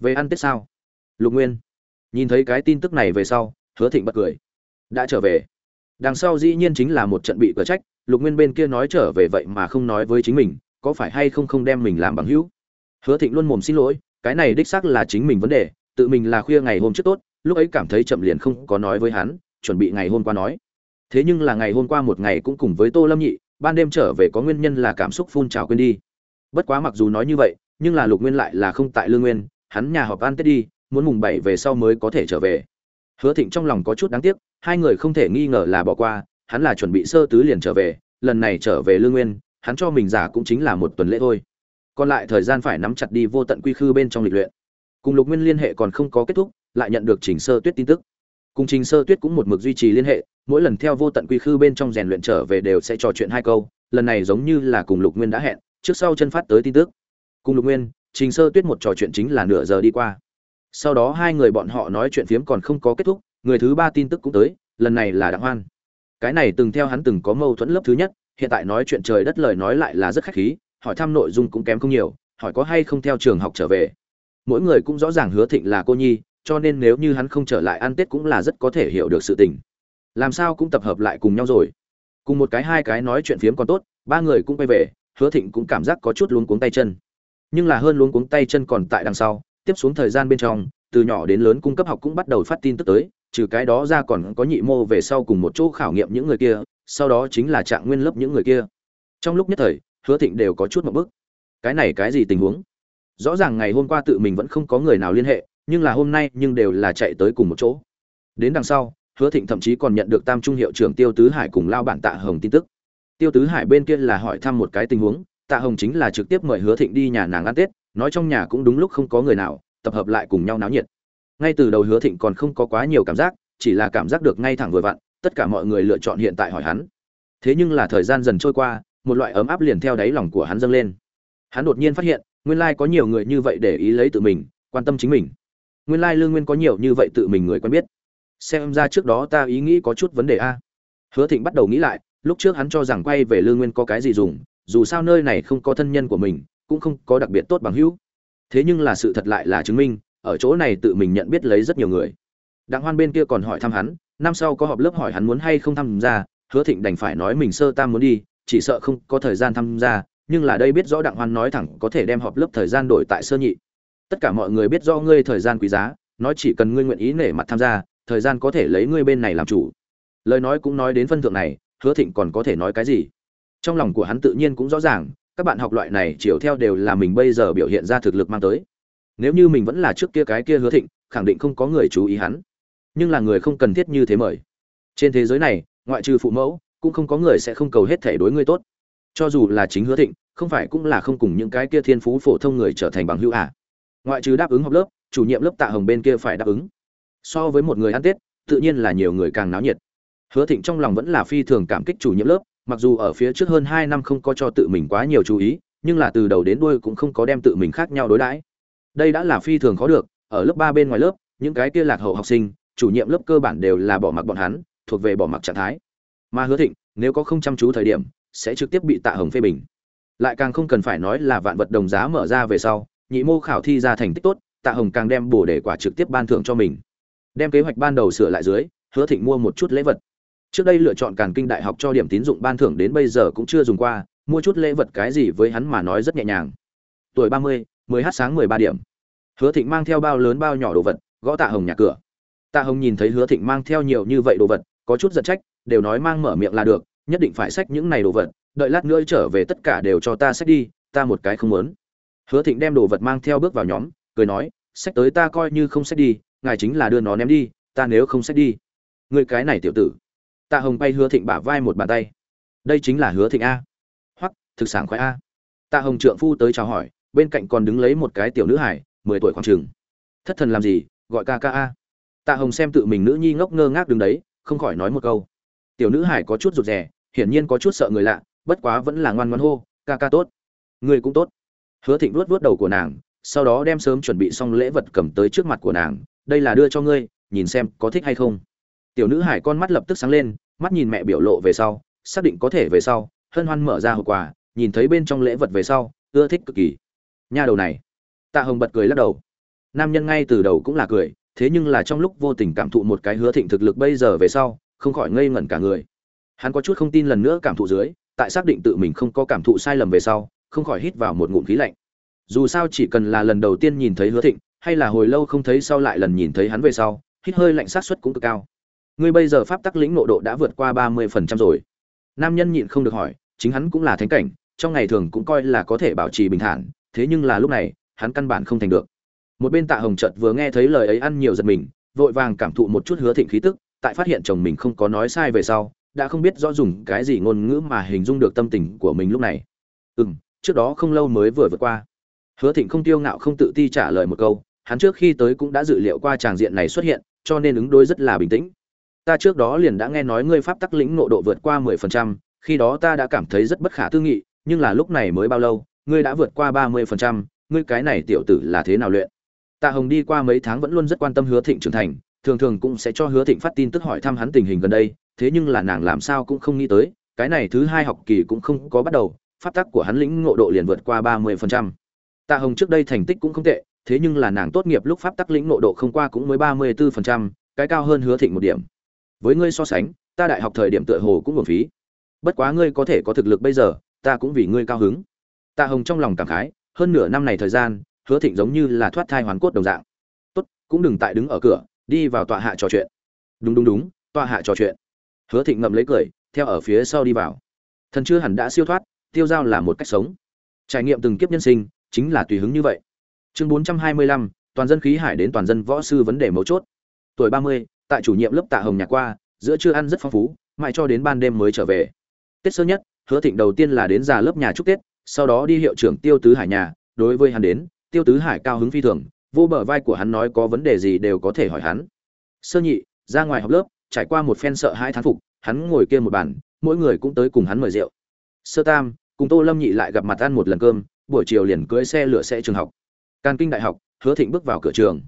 Về ăn tết sao? Lục nguyên. Nhìn thấy cái tin tức này về sau, hứa thịnh bật cười. Đã trở về. Đằng sau dĩ nhiên chính là một trận bị cờ trách, lục nguyên bên kia nói trở về vậy mà không nói với chính mình, có phải hay không không đem mình làm bằng hữu? Hứa thịnh luôn mồm xin lỗi, cái này đích xác là chính mình vấn đề, tự mình là khuya ngày hôm trước tốt, lúc ấy cảm thấy chậm liền không có nói với hắn, chuẩn bị ngày hôm qua nói. Thế nhưng là ngày hôm qua một ngày cũng cùng với tô lâm nhị, ban đêm trở về có nguyên nhân là cảm xúc phun trào quên đi. Bất quá mặc dù nói như vậy, nhưng là lục nguyên lại là không tại lương nguyên, hắn nhà họp ăn tết đi muốn mùng bảy về sau mới có thể trở về. Hứa thịnh trong lòng có chút đáng tiếc, hai người không thể nghi ngờ là bỏ qua, hắn là chuẩn bị sơ tứ liền trở về, lần này trở về lương nguyên, hắn cho mình giả cũng chính là một tuần lễ thôi. Còn lại thời gian phải nắm chặt đi vô tận quy khư bên trong lịch luyện. Cùng lục nguyên liên hệ còn không có kết thúc, lại nhận được trình sơ tuyết tin tức. Cùng trình sơ tuyết cũng một mực duy trì liên hệ, mỗi lần theo vô tận quy khư bên trong rèn luyện trở về đều sẽ trò chuyện hai câu, lần này giống như là cùng lục nguyên đã hẹn, trước sau chân phát tới tin tức. Cùng lục nguyên, trình sơ tuyết một trò chuyện chính là nửa giờ đi qua sau đó hai người bọn họ nói chuyện phiếm còn không có kết thúc, người thứ ba tin tức cũng tới, lần này là đặng hoan. Cái này từng theo hắn từng có mâu thuẫn lớp thứ nhất, hiện tại nói chuyện trời đất lời nói lại là rất khách khí, hỏi thăm nội dung cũng kém không nhiều, hỏi có hay không theo trường học trở về. Mỗi người cũng rõ ràng hứa thịnh là cô nhi, cho nên nếu như hắn không trở lại ăn tết cũng là rất có thể hiểu được sự tình. Làm sao cũng tập hợp lại cùng nhau rồi. Cùng một cái hai cái nói chuyện phiếm còn tốt, ba người cũng quay về, hứa thịnh cũng cảm giác có chút luống cuống tay chân. Nhưng là hơn luống cuống tay chân còn tại đằng sau tiếp xuống thời gian bên trong, từ nhỏ đến lớn cung cấp học cũng bắt đầu phát tin tức tới, trừ cái đó ra còn có nhị mô về sau cùng một chỗ khảo nghiệm những người kia, sau đó chính là trạng nguyên lớp những người kia. Trong lúc nhất thời, hứa thịnh đều có chút một bức cái này cái gì tình huống? Rõ ràng ngày hôm qua tự mình vẫn không có người nào liên hệ, nhưng là hôm nay nhưng đều là chạy tới cùng một chỗ. Đến đằng sau, hứa thịnh thậm chí còn nhận được tam trung hiệu trưởng tiêu tứ hải cùng lao bản tạ hồng tin tức. Tiêu tứ hải bên kia là hỏi thăm một cái tình huống, tạ hồng chính là trực tiếp mời hứa thịnh đi nhà nàng ăn tết nói trong nhà cũng đúng lúc không có người nào, tập hợp lại cùng nhau náo nhiệt. Ngay từ đầu hứa thịnh còn không có quá nhiều cảm giác, chỉ là cảm giác được ngay thẳng vừa vặn, tất cả mọi người lựa chọn hiện tại hỏi hắn. Thế nhưng là thời gian dần trôi qua, một loại ấm áp liền theo đáy lòng của hắn dâng lên. Hắn đột nhiên phát hiện, nguyên lai có nhiều người như vậy để ý lấy tự mình, quan tâm chính mình. Nguyên lai lương nguyên có nhiều như vậy tự mình người quen biết. Xem ra trước đó ta ý nghĩ có chút vấn đề a. Hứa thịnh bắt đầu nghĩ lại, lúc trước hắn cho rằng quay về lương nguyên có cái gì dùng, dù sao nơi này không có thân nhân của mình cũng không có đặc biệt tốt bằng hữu. Thế nhưng là sự thật lại là chứng minh, ở chỗ này tự mình nhận biết lấy rất nhiều người. Đặng hoan bên kia còn hỏi thăm hắn, năm sau có họp lớp hỏi hắn muốn hay không tham gia, hứa thịnh đành phải nói mình sơ tam muốn đi, chỉ sợ không có thời gian tham gia, nhưng là đây biết rõ đặng hoan nói thẳng có thể đem họp lớp thời gian đổi tại sơ nhị. Tất cả mọi người biết rõ ngươi thời gian quý giá, nói chỉ cần ngươi nguyện ý nể mặt tham gia, thời gian có thể lấy ngươi bên này làm chủ. Lời nói cũng nói đến phân thượng này, hứa thịnh còn có thể nói cái gì? Trong lòng của hắn tự nhiên cũng rõ ràng các bạn học loại này chiều theo đều là mình bây giờ biểu hiện ra thực lực mang tới. Nếu như mình vẫn là trước kia cái kia hứa thịnh, khẳng định không có người chú ý hắn. Nhưng là người không cần thiết như thế mời. Trên thế giới này, ngoại trừ phụ mẫu, cũng không có người sẽ không cầu hết thể đối ngươi tốt. Cho dù là chính hứa thịnh, không phải cũng là không cùng những cái kia thiên phú phổ thông người trở thành bằng hữu à. ngoại trừ đáp ứng học lớp, chủ nhiệm lớp tạ hồng bên kia phải đáp ứng. So với một người ăn tết, tự nhiên là nhiều người càng náo nhiệt. Hứa thịnh trong lòng vẫn là phi thường cảm kích chủ nhiệm lớp mặc dù ở phía trước hơn hai năm không có cho tự mình quá nhiều chú ý, nhưng là từ đầu đến đuôi cũng không có đem tự mình khác nhau đối đãi. Đây đã là phi thường khó được, ở lớp ba bên ngoài lớp, những cái kia lạc hậu học sinh, chủ nhiệm lớp cơ bản đều là bỏ mặc bọn hắn, thuộc về bỏ mặc trạng thái. Mà hứa thịnh, nếu có không chăm chú thời điểm, sẽ trực tiếp bị tạ hồng phê bình. Lại càng không cần phải nói là vạn vật đồng giá mở ra về sau, nhị mô khảo thi ra thành tích tốt, tạ hồng càng đem bổ để quả trực tiếp ban thưởng cho mình. Đem kế hoạch ban đầu sửa lại dưới, hứa thịnh mua một chút lễ vật trước đây lựa chọn càn kinh đại học cho điểm tín dụng ban thưởng đến bây giờ cũng chưa dùng qua, mua chút lễ vật cái gì với hắn mà nói rất nhẹ nhàng. Tuổi ba mươi, mười h sáng mười ba điểm. Hứa thịnh mang theo bao lớn bao nhỏ đồ vật, gõ tạ hồng nhà cửa. Tạ hồng nhìn thấy hứa thịnh mang theo nhiều như vậy đồ vật, có chút giật trách, đều nói mang mở miệng là được, nhất định phải xách những này đồ vật, đợi lát nữa trở về tất cả đều cho ta xách đi, ta một cái không muốn. Hứa thịnh đem đồ vật mang theo bước vào nhóm, cười nói, xách tới ta coi như không xách đi, ngài chính là đưa nó ném đi, ta nếu không xách đi. Người cái này tiểu tử tạ hồng bay hứa thịnh bả vai một bàn tay. Đây chính là hứa thịnh a. Hoặc thực sản khoái a. Tạ hồng trượng phu tới chào hỏi, bên cạnh còn đứng lấy một cái tiểu nữ hải mười tuổi khoảng chừng thất thần làm gì, gọi ca ca a. Tạ hồng xem tự mình nữ nhi ngốc ngơ ngác đứng đấy, không khỏi nói một câu. Tiểu nữ hải có chút rụt rè, hiển nhiên có chút sợ người lạ, bất quá vẫn là ngoan ngoan hô, ca ca tốt. Người cũng tốt. Hứa thịnh vuốt vuốt đầu của nàng, sau đó đem sớm chuẩn bị xong lễ vật cầm tới trước mặt của nàng. Đây là đưa cho ngươi, nhìn xem có thích hay không tiểu nữ hải con mắt lập tức sáng lên, mắt nhìn mẹ biểu lộ về sau, xác định có thể về sau, hân hoan mở ra hộp quà, nhìn thấy bên trong lễ vật về sau, ưa thích cực kỳ. Nha đầu này. Tạ hồng bật cười lắc đầu. Nam nhân ngay từ đầu cũng là cười, thế nhưng là trong lúc vô tình cảm thụ một cái hứa thịnh thực lực bây giờ về sau, không khỏi ngây ngẩn cả người. Hắn có chút không tin lần nữa cảm thụ dưới, tại xác định tự mình không có cảm thụ sai lầm về sau, không khỏi hít vào một ngụm khí lạnh. Dù sao chỉ cần là lần đầu tiên nhìn thấy hứa thịnh, hay là hồi lâu không thấy sau lại lần nhìn thấy hắn về sau, hít hơi lạnh sát suất cũng cực cao ngươi bây giờ pháp tắc lĩnh nộ độ đã vượt qua ba mươi phần trăm rồi. Nam nhân nhịn không được hỏi, chính hắn cũng là thánh cảnh, trong ngày thường cũng coi là có thể bảo trì bình thản, thế nhưng là lúc này, hắn căn bản không thành được. Một bên tạ hồng chợt vừa nghe thấy lời ấy ăn nhiều giật mình, vội vàng cảm thụ một chút hứa thịnh khí tức, tại phát hiện chồng mình không có nói sai về sau, đã không biết rõ dùng cái gì ngôn ngữ mà hình dung được tâm tình của mình lúc này. Ừ m trước đó không lâu mới vừa vượt qua. Hứa thịnh không tiêu ngạo không tự ti trả lời một câu, hắn trước khi tới cũng đã dự liệu qua tràng diện này xuất hiện, cho nên ứng đối rất là bình tĩnh ta trước đó liền đã nghe nói ngươi pháp tắc lĩnh nộ độ vượt qua mười phần trăm, khi đó ta đã cảm thấy rất bất khả tư nghị, nhưng là lúc này mới bao lâu, ngươi đã vượt qua ba mươi phần trăm, ngươi cái này tiểu tử là thế nào luyện? Tạ hồng đi qua mấy tháng vẫn luôn rất quan tâm hứa thịnh trưởng thành, thường thường cũng sẽ cho hứa thịnh phát tin tức hỏi thăm hắn tình hình gần đây, thế nhưng là nàng làm sao cũng không nghĩ tới, cái này thứ hai học kỳ cũng không có bắt đầu, pháp tắc của hắn lĩnh ngộ độ liền vượt qua ba mươi phần trăm. Tạ hồng trước đây thành tích cũng không tệ, thế nhưng là nàng tốt nghiệp lúc pháp tắc lĩnh ngộ độ không qua cũng mới ba mươi bốn phần trăm, cái cao hơn hứa thịnh một điểm với ngươi so sánh, ta đại học thời điểm tựa hồ cũng hưởng phí. Bất quá ngươi có thể có thực lực bây giờ, ta cũng vì ngươi cao hứng. Tạ hồng trong lòng cảm khái, hơn nửa năm này thời gian, hứa thịnh giống như là thoát thai hoàn cốt đồng dạng. Tốt, cũng đừng tại đứng ở cửa, đi vào tọa hạ trò chuyện. Đúng đúng đúng, tọa hạ trò chuyện. Hứa thịnh ngậm lấy cười, theo ở phía sau đi vào. Thần chưa hẳn đã siêu thoát, tiêu giao là một cách sống. Trải nghiệm từng kiếp nhân sinh, chính là tùy hứng như vậy. Chương bốn trăm hai mươi lăm, toàn dân khí hải đến toàn dân võ sư vấn đề mấu chốt. Tuổi ba mươi tại chủ nhiệm lớp tạ hồng nhạc qua, giữa trưa ăn rất phong phú, mãi cho đến ban đêm mới trở về. Tết sơ nhất, hứa thịnh đầu tiên là đến già lớp nhà chúc tết, sau đó đi hiệu trưởng tiêu tứ hải nhà, đối với hắn đến, tiêu tứ hải cao hứng phi thường, vô bờ vai của hắn nói có vấn đề gì đều có thể hỏi hắn. Sơ nhị, ra ngoài học lớp, trải qua một phen sợ hai thán phục, hắn ngồi kia một bàn, mỗi người cũng tới cùng hắn mời rượu. Sơ tam, cùng tô lâm nhị lại gặp mặt ăn một lần cơm, buổi chiều liền cưỡi xe lửa xe trường học. Can kinh đại học, hứa thịnh bước vào cửa trường.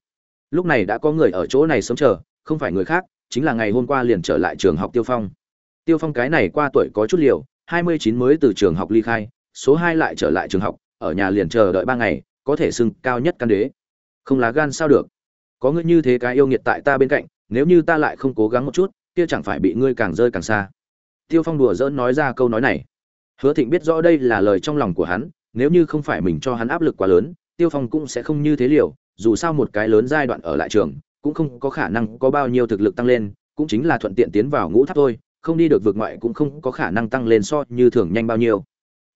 Lúc này đã có người ở chỗ này sống chờ không phải người khác, chính là ngày hôm qua liền trở lại trường học tiêu phong. Tiêu phong cái này qua tuổi có chút liều, hai mươi chín mới từ trường học ly khai, số hai lại trở lại trường học, ở nhà liền chờ đợi ba ngày, có thể sưng cao nhất căn đế. Không lá gan sao được? Có ngươi như thế cái yêu nghiệt tại ta bên cạnh, nếu như ta lại không cố gắng một chút, kia chẳng phải bị ngươi càng rơi càng xa. Tiêu phong đùa dỡn nói ra câu nói này. Hứa thịnh biết rõ đây là lời trong lòng của hắn, nếu như không phải mình cho hắn áp lực quá lớn, tiêu phong cũng sẽ không như thế liều, dù sao một cái lớn giai đoạn ở lại trường cũng không có khả năng có bao nhiêu thực lực tăng lên, cũng chính là thuận tiện tiến vào ngũ tháp thôi, không đi được vượt ngoại cũng không có khả năng tăng lên so như thường nhanh bao nhiêu.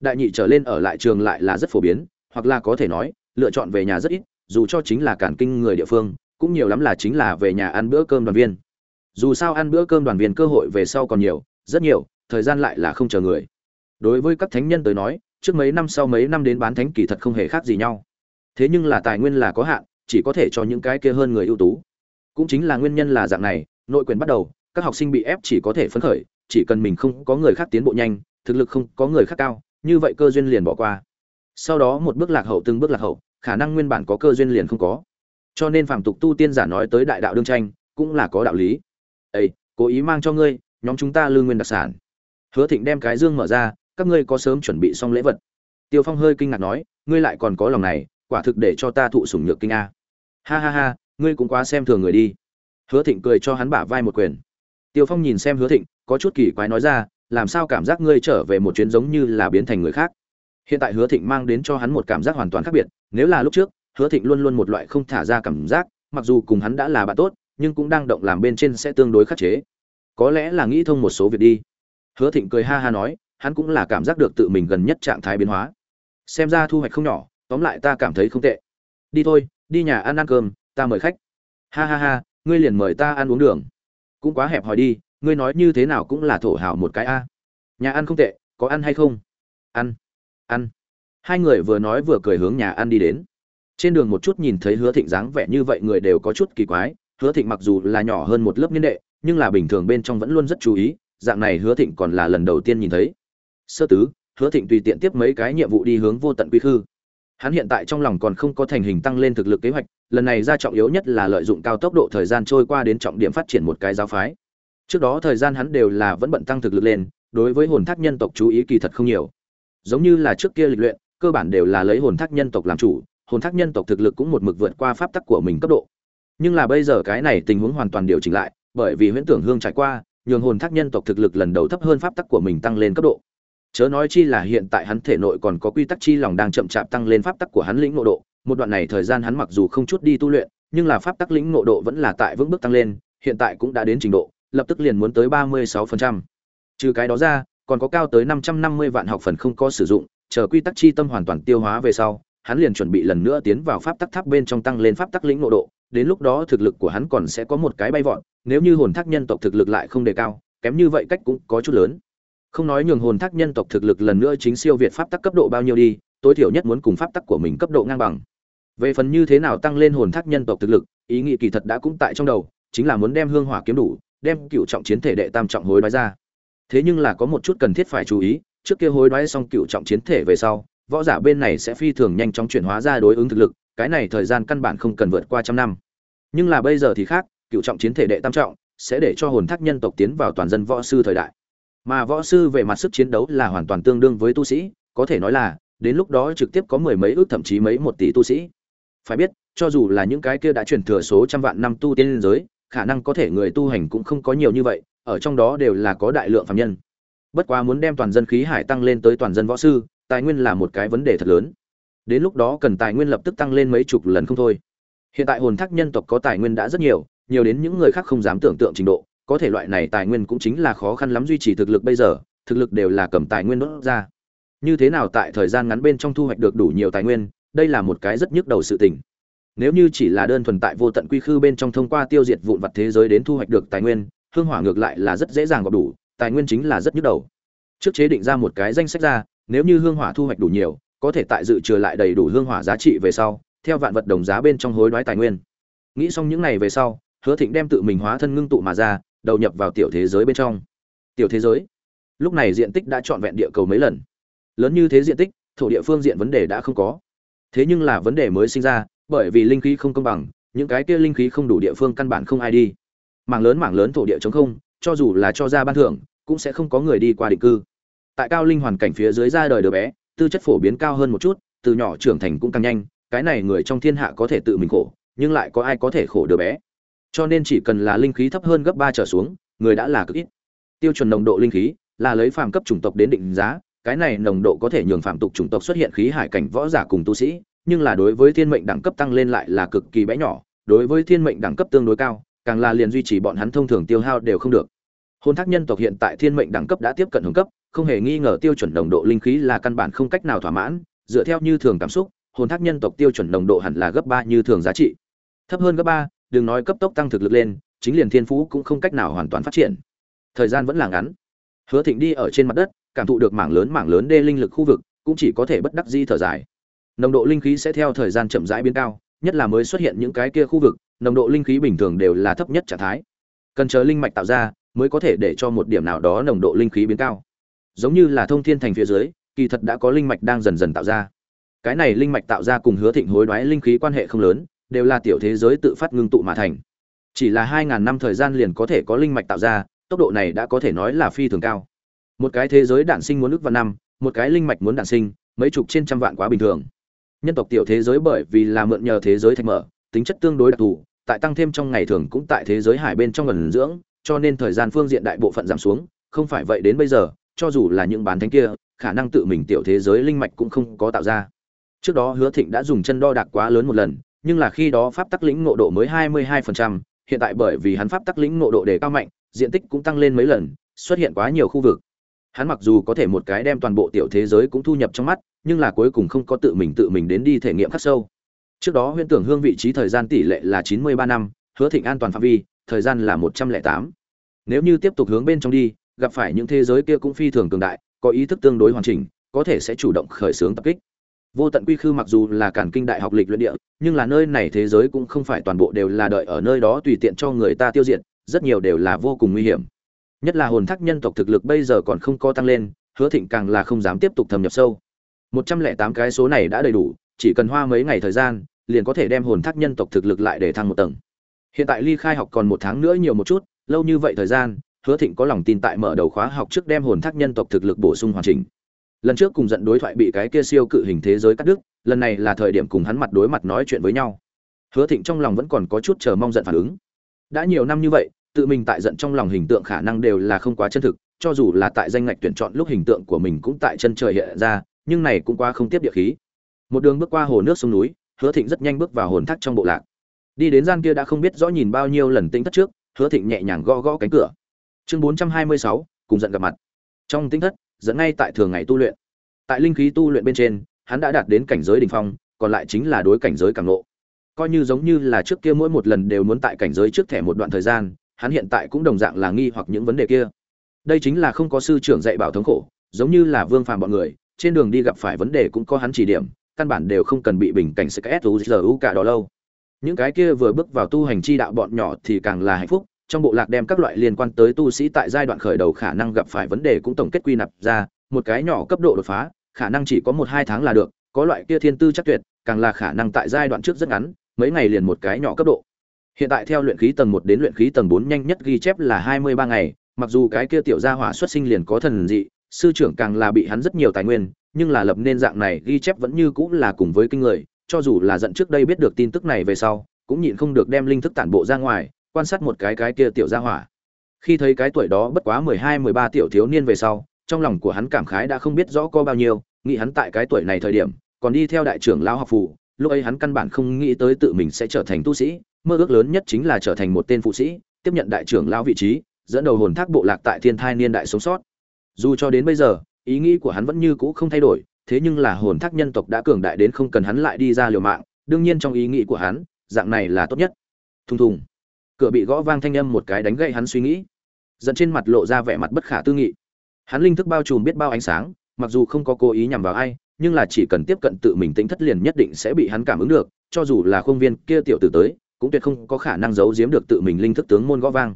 Đại nhị trở lên ở lại trường lại là rất phổ biến, hoặc là có thể nói, lựa chọn về nhà rất ít, dù cho chính là cản kinh người địa phương, cũng nhiều lắm là chính là về nhà ăn bữa cơm đoàn viên. Dù sao ăn bữa cơm đoàn viên cơ hội về sau còn nhiều, rất nhiều, thời gian lại là không chờ người. Đối với các thánh nhân tới nói, trước mấy năm sau mấy năm đến bán thánh kỳ thật không hề khác gì nhau. Thế nhưng là tài nguyên là có hạn, chỉ có thể cho những cái kia hơn người ưu tú cũng chính là nguyên nhân là dạng này, nội quyền bắt đầu, các học sinh bị ép chỉ có thể phấn khởi, chỉ cần mình không có người khác tiến bộ nhanh, thực lực không có người khác cao, như vậy cơ duyên liền bỏ qua. Sau đó một bước lạc hậu từng bước lạc hậu, khả năng nguyên bản có cơ duyên liền không có. Cho nên phàm tục tu tiên giả nói tới đại đạo đương tranh, cũng là có đạo lý. Ấy cố ý mang cho ngươi, nhóm chúng ta lương nguyên đặc sản. Hứa thịnh đem cái dương mở ra, các ngươi có sớm chuẩn bị xong lễ vật? Tiêu phong hơi kinh ngạc nói, ngươi lại còn có lòng này, quả thực để cho ta thụ sủng nhược kinh a. Ha ha ha ngươi cũng quá xem thường người đi. Hứa thịnh cười cho hắn bả vai một quyền. Tiêu phong nhìn xem hứa thịnh, có chút kỳ quái nói ra, làm sao cảm giác ngươi trở về một chuyến giống như là biến thành người khác? Hiện tại hứa thịnh mang đến cho hắn một cảm giác hoàn toàn khác biệt, nếu là lúc trước, hứa thịnh luôn luôn một loại không thả ra cảm giác, mặc dù cùng hắn đã là bạn tốt, nhưng cũng đang động làm bên trên sẽ tương đối khắc chế. Có lẽ là nghĩ thông một số việc đi. Hứa thịnh cười ha ha nói, hắn cũng là cảm giác được tự mình gần nhất trạng thái biến hóa. Xem ra thu hoạch không nhỏ, tóm lại ta cảm thấy không tệ. Đi thôi, đi nhà ăn ăn cơm ta mời khách. Ha ha ha, ngươi liền mời ta ăn uống đường. Cũng quá hẹp hòi đi, ngươi nói như thế nào cũng là thổ hào một cái a. Nhà ăn không tệ, có ăn hay không? Ăn ăn. Hai người vừa nói vừa cười hướng nhà ăn đi đến. Trên đường một chút nhìn thấy hứa thịnh dáng vẻ như vậy người đều có chút kỳ quái. Hứa thịnh mặc dù là nhỏ hơn một lớp niên đệ, nhưng là bình thường bên trong vẫn luôn rất chú ý. Dạng này hứa thịnh còn là lần đầu tiên nhìn thấy. Sơ tứ, hứa thịnh tùy tiện tiếp mấy cái nhiệm vụ đi hướng vô tận quy khư. Hắn hiện tại trong lòng còn không có thành hình tăng lên thực lực kế hoạch lần này ra trọng yếu nhất là lợi dụng cao tốc độ thời gian trôi qua đến trọng điểm phát triển một cái giáo phái. Trước đó thời gian hắn đều là vẫn bận tăng thực lực lên, đối với hồn thác nhân tộc chú ý kỳ thật không nhiều. Giống như là trước kia lịch luyện, cơ bản đều là lấy hồn thác nhân tộc làm chủ, hồn thác nhân tộc thực lực cũng một mực vượt qua pháp tắc của mình cấp độ. Nhưng là bây giờ cái này tình huống hoàn toàn điều chỉnh lại, bởi vì huyễn tưởng hương trải qua, nhường hồn thác nhân tộc thực lực lần đầu thấp hơn pháp tắc của mình tăng lên cấp độ. Chớ nói chi là hiện tại hắn thể nội còn có quy tắc chi lòng đang chậm chạp tăng lên pháp tắc của hắn lĩnh ngộ độ một đoạn này thời gian hắn mặc dù không chút đi tu luyện, nhưng là pháp tắc lĩnh ngộ độ vẫn là tại vững bước tăng lên, hiện tại cũng đã đến trình độ, lập tức liền muốn tới ba mươi sáu phần trăm. Trừ cái đó ra, còn có cao tới năm trăm năm mươi vạn học phần không có sử dụng, chờ quy tắc chi tâm hoàn toàn tiêu hóa về sau, hắn liền chuẩn bị lần nữa tiến vào pháp tắc tháp bên trong tăng lên pháp tắc lĩnh ngộ độ, đến lúc đó thực lực của hắn còn sẽ có một cái bay vọt, nếu như hồn thác nhân tộc thực lực lại không đề cao, kém như vậy cách cũng có chút lớn. Không nói nhường hồn thác nhân tộc thực lực lần nữa chính siêu việt pháp tắc cấp độ bao nhiêu đi tối thiểu nhất muốn cùng pháp tắc của mình cấp độ ngang bằng. Về phần như thế nào tăng lên hồn thác nhân tộc thực lực, ý nghĩ kỳ thật đã cũng tại trong đầu, chính là muốn đem hương hỏa kiếm đủ, đem cựu trọng chiến thể đệ tam trọng hối đoái ra. Thế nhưng là có một chút cần thiết phải chú ý, trước kia hối đoái xong cựu trọng chiến thể về sau, võ giả bên này sẽ phi thường nhanh chóng chuyển hóa ra đối ứng thực lực, cái này thời gian căn bản không cần vượt qua trăm năm. Nhưng là bây giờ thì khác, cựu trọng chiến thể đệ tam trọng sẽ để cho hồn thác nhân tộc tiến vào toàn dân võ sư thời đại. Mà võ sư về mặt sức chiến đấu là hoàn toàn tương đương với tu sĩ, có thể nói là đến lúc đó trực tiếp có mười mấy ước thậm chí mấy một tỷ tu sĩ. Phải biết, cho dù là những cái kia đã truyền thừa số trăm vạn năm tu tiên liên giới, khả năng có thể người tu hành cũng không có nhiều như vậy, ở trong đó đều là có đại lượng phạm nhân. Bất quá muốn đem toàn dân khí hải tăng lên tới toàn dân võ sư, tài nguyên là một cái vấn đề thật lớn. Đến lúc đó cần tài nguyên lập tức tăng lên mấy chục lần không thôi. Hiện tại hồn thác nhân tộc có tài nguyên đã rất nhiều nhiều đến những người khác không dám tưởng tượng trình độ, có thể loại này tài nguyên cũng chính là khó khăn lắm duy trì thực lực bây giờ, thực lực đều là cầm tài nguyên đốt ra như thế nào tại thời gian ngắn bên trong thu hoạch được đủ nhiều tài nguyên, đây là một cái rất nhức đầu sự tình. Nếu như chỉ là đơn thuần tại vô tận quy khư bên trong thông qua tiêu diệt vụn vặt thế giới đến thu hoạch được tài nguyên, hương hỏa ngược lại là rất dễ dàng gọp đủ, tài nguyên chính là rất nhức đầu. Trước chế định ra một cái danh sách ra, nếu như hương hỏa thu hoạch đủ nhiều, có thể tại dự trừ lại đầy đủ hương hỏa giá trị về sau, theo vạn vật đồng giá bên trong hối đoái tài nguyên. Nghĩ xong những này về sau, hứa thịnh đem tự mình hóa thân ngưng tụ mà ra, đầu nhập vào tiểu thế giới bên trong. Tiểu thế giới? Lúc này diện tích đã trọn vẹn địa cầu mấy lần lớn như thế diện tích, thổ địa phương diện vấn đề đã không có. Thế nhưng là vấn đề mới sinh ra, bởi vì linh khí không công bằng, những cái kia linh khí không đủ địa phương căn bản không ai đi. Mảng lớn mảng lớn thổ địa chống không, cho dù là cho ra ban thưởng, cũng sẽ không có người đi qua định cư. Tại cao linh hoàn cảnh phía dưới ra đời đứa bé, tư chất phổ biến cao hơn một chút, từ nhỏ trưởng thành cũng càng nhanh, cái này người trong thiên hạ có thể tự mình khổ, nhưng lại có ai có thể khổ đứa bé. Cho nên chỉ cần là linh khí thấp hơn gấp ba trở xuống, người đã là cực ít. Tiêu chuẩn nồng độ linh khí là lấy phàm cấp chủng tộc đến định giá cái này nồng độ có thể nhường phạm tục chủng tộc xuất hiện khí hải cảnh võ giả cùng tu sĩ, nhưng là đối với thiên mệnh đẳng cấp tăng lên lại là cực kỳ bé nhỏ, đối với thiên mệnh đẳng cấp tương đối cao, càng là liền duy trì bọn hắn thông thường tiêu hao đều không được. Hôn thác nhân tộc hiện tại thiên mệnh đẳng cấp đã tiếp cận hướng cấp, không hề nghi ngờ tiêu chuẩn nồng độ linh khí là căn bản không cách nào thỏa mãn, dựa theo như thường cảm xúc hồn thác nhân tộc tiêu chuẩn nồng độ hẳn là gấp ba như thường giá trị. Thấp hơn gấp ba, đừng nói cấp tốc tăng thực lực lên, chính liền thiên phú cũng không cách nào hoàn toàn phát triển. Thời gian vẫn là ngắn. Hứa thịnh đi ở trên mặt đất cảm thụ được mảng lớn mảng lớn đê linh lực khu vực, cũng chỉ có thể bất đắc di thở dài. Nồng độ linh khí sẽ theo thời gian chậm rãi biến cao, nhất là mới xuất hiện những cái kia khu vực, nồng độ linh khí bình thường đều là thấp nhất trạng thái. Cần chờ linh mạch tạo ra, mới có thể để cho một điểm nào đó nồng độ linh khí biến cao. Giống như là thông thiên thành phía dưới, kỳ thật đã có linh mạch đang dần dần tạo ra. Cái này linh mạch tạo ra cùng hứa thịnh hối đoái linh khí quan hệ không lớn, đều là tiểu thế giới tự phát ngưng tụ mà thành. Chỉ là hai ngàn năm thời gian liền có thể có linh mạch tạo ra, tốc độ này đã có thể nói là phi thường cao một cái thế giới đản sinh muốn ước vạn năm một cái linh mạch muốn đản sinh mấy chục trên trăm vạn quá bình thường. Nhân tộc tiểu thế giới bởi vì là mượn nhờ thế giới thạch mở tính chất tương đối đặc thù tại tăng thêm trong ngày thường cũng tại thế giới hải bên trong gần dưỡng cho nên thời gian phương diện đại bộ phận giảm xuống không phải vậy đến bây giờ cho dù là những bán thánh kia khả năng tự mình tiểu thế giới linh mạch cũng không có tạo ra. Trước đó hứa thịnh đã dùng chân đo đạc quá lớn một lần nhưng là khi đó pháp tắc lĩnh ngộ độ mới hai mươi 22%, hiện tại bởi vì hắn pháp tắc lĩnh ngộ độ đề cao mạnh diện tích cũng tăng lên mấy lần xuất hiện quá nhiều khu vực hắn mặc dù có thể một cái đem toàn bộ tiểu thế giới cũng thu nhập trong mắt, nhưng là cuối cùng không có tự mình tự mình đến đi thể nghiệm khắc sâu. Trước đó huyễn tưởng hương vị trí thời gian tỷ lệ là chín mươi ba năm, hứa thịnh an toàn phạm vi, thời gian là một trăm lẻ tám. Nếu như tiếp tục hướng bên trong đi, gặp phải những thế giới kia cũng phi thường cường đại, có ý thức tương đối hoàn chỉnh, có thể sẽ chủ động khởi xướng tập kích. Vô tận quy khư mặc dù là cản kinh đại học lịch luyện địa, nhưng là nơi này thế giới cũng không phải toàn bộ đều là đợi ở nơi đó tùy tiện cho người ta tiêu diệt, rất nhiều đều là vô cùng nguy hiểm nhất là hồn thác nhân tộc thực lực bây giờ còn không có tăng lên, hứa thịnh càng là không dám tiếp tục thâm nhập sâu. Một trăm lẻ tám cái số này đã đầy đủ, chỉ cần hoa mấy ngày thời gian, liền có thể đem hồn thác nhân tộc thực lực lại để thăng một tầng. Hiện tại ly khai học còn một tháng nữa nhiều một chút, lâu như vậy thời gian, hứa thịnh có lòng tin tại mở đầu khóa học trước đem hồn thác nhân tộc thực lực bổ sung hoàn chỉnh. Lần trước cùng giận đối thoại bị cái kia siêu cự hình thế giới cắt đứt, lần này là thời điểm cùng hắn mặt đối mặt nói chuyện với nhau. Hứa thịnh trong lòng vẫn còn có chút chờ mong giận phản ứng. Đã nhiều năm như vậy tự mình tại giận trong lòng hình tượng khả năng đều là không quá chân thực, cho dù là tại danh ngạch tuyển chọn lúc hình tượng của mình cũng tại chân trời hiện ra, nhưng này cũng quá không tiếp địa khí. Một đường bước qua hồ nước sông núi, hứa thịnh rất nhanh bước vào hồn thác trong bộ lạc. Đi đến gian kia đã không biết rõ nhìn bao nhiêu lần tính thất trước, hứa thịnh nhẹ nhàng gõ gõ cánh cửa. Chương bốn trăm hai mươi sáu, cùng giận gặp mặt. Trong tính thất dẫn ngay tại thường ngày tu luyện. Tại linh khí tu luyện bên trên, hắn đã đạt đến cảnh giới đỉnh phong, còn lại chính là đối cảnh giới càng lộ. Coi như giống như là trước kia mỗi một lần đều muốn tại cảnh giới trước thẻ một đoạn thời gian hắn hiện tại cũng đồng dạng là nghi hoặc những vấn đề kia. Đây chính là không có sư trưởng dạy bảo thống khổ, giống như là vương phàm bọn người, trên đường đi gặp phải vấn đề cũng có hắn chỉ điểm, căn bản đều không cần bị bình cảnh sức cả đó lâu. Những cái kia vừa bước vào tu hành chi đạo bọn nhỏ thì càng là hạnh phúc, trong bộ lạc đem các loại liên quan tới tu sĩ tại giai đoạn khởi đầu khả năng gặp phải vấn đề cũng tổng kết quy nạp ra, một cái nhỏ cấp độ đột phá, khả năng chỉ có một hai tháng là được, có loại kia thiên tư chắc tuyệt, càng là khả năng tại giai đoạn trước rất ngắn, mấy ngày liền một cái nhỏ cấp độ hiện tại theo luyện khí tầng một đến luyện khí tầng bốn nhanh nhất ghi chép là hai mươi ba ngày mặc dù cái kia tiểu gia hỏa xuất sinh liền có thần dị sư trưởng càng là bị hắn rất nhiều tài nguyên nhưng là lập nên dạng này ghi chép vẫn như cũng là cùng với kinh người cho dù là giận trước đây biết được tin tức này về sau cũng nhịn không được đem linh thức tản bộ ra ngoài quan sát một cái cái kia tiểu gia hỏa. Khi thấy cái tuổi đó bất quá mười hai mười ba tiểu thiếu niên về sau trong lòng của hắn cảm khái đã không biết rõ có bao nhiêu nghĩ hắn tại cái tuổi này thời điểm còn đi theo đại trưởng lão học phụ, lúc ấy hắn căn bản không nghĩ tới tự mình sẽ trở thành tu sĩ mơ ước lớn nhất chính là trở thành một tên phụ sĩ, tiếp nhận đại trưởng lão vị trí, dẫn đầu hồn thác bộ lạc tại thiên thai niên đại sống sót. Dù cho đến bây giờ, ý nghĩ của hắn vẫn như cũ không thay đổi, thế nhưng là hồn thác nhân tộc đã cường đại đến không cần hắn lại đi ra liều mạng, đương nhiên trong ý nghĩ của hắn, dạng này là tốt nhất. Thùng thùng. Cửa bị gõ vang thanh âm một cái đánh gậy hắn suy nghĩ. Dẫn trên mặt lộ ra vẻ mặt bất khả tư nghị. Hắn linh thức bao trùm biết bao ánh sáng, mặc dù không có cố ý nhằm vào ai, nhưng là chỉ cần tiếp cận tự mình tính thất liền nhất định sẽ bị hắn cảm ứng được, cho dù là khuôn viên kia tiểu tử tới cũng tuyệt không có khả năng giấu giếm được tự mình linh thức tướng môn gõ vang.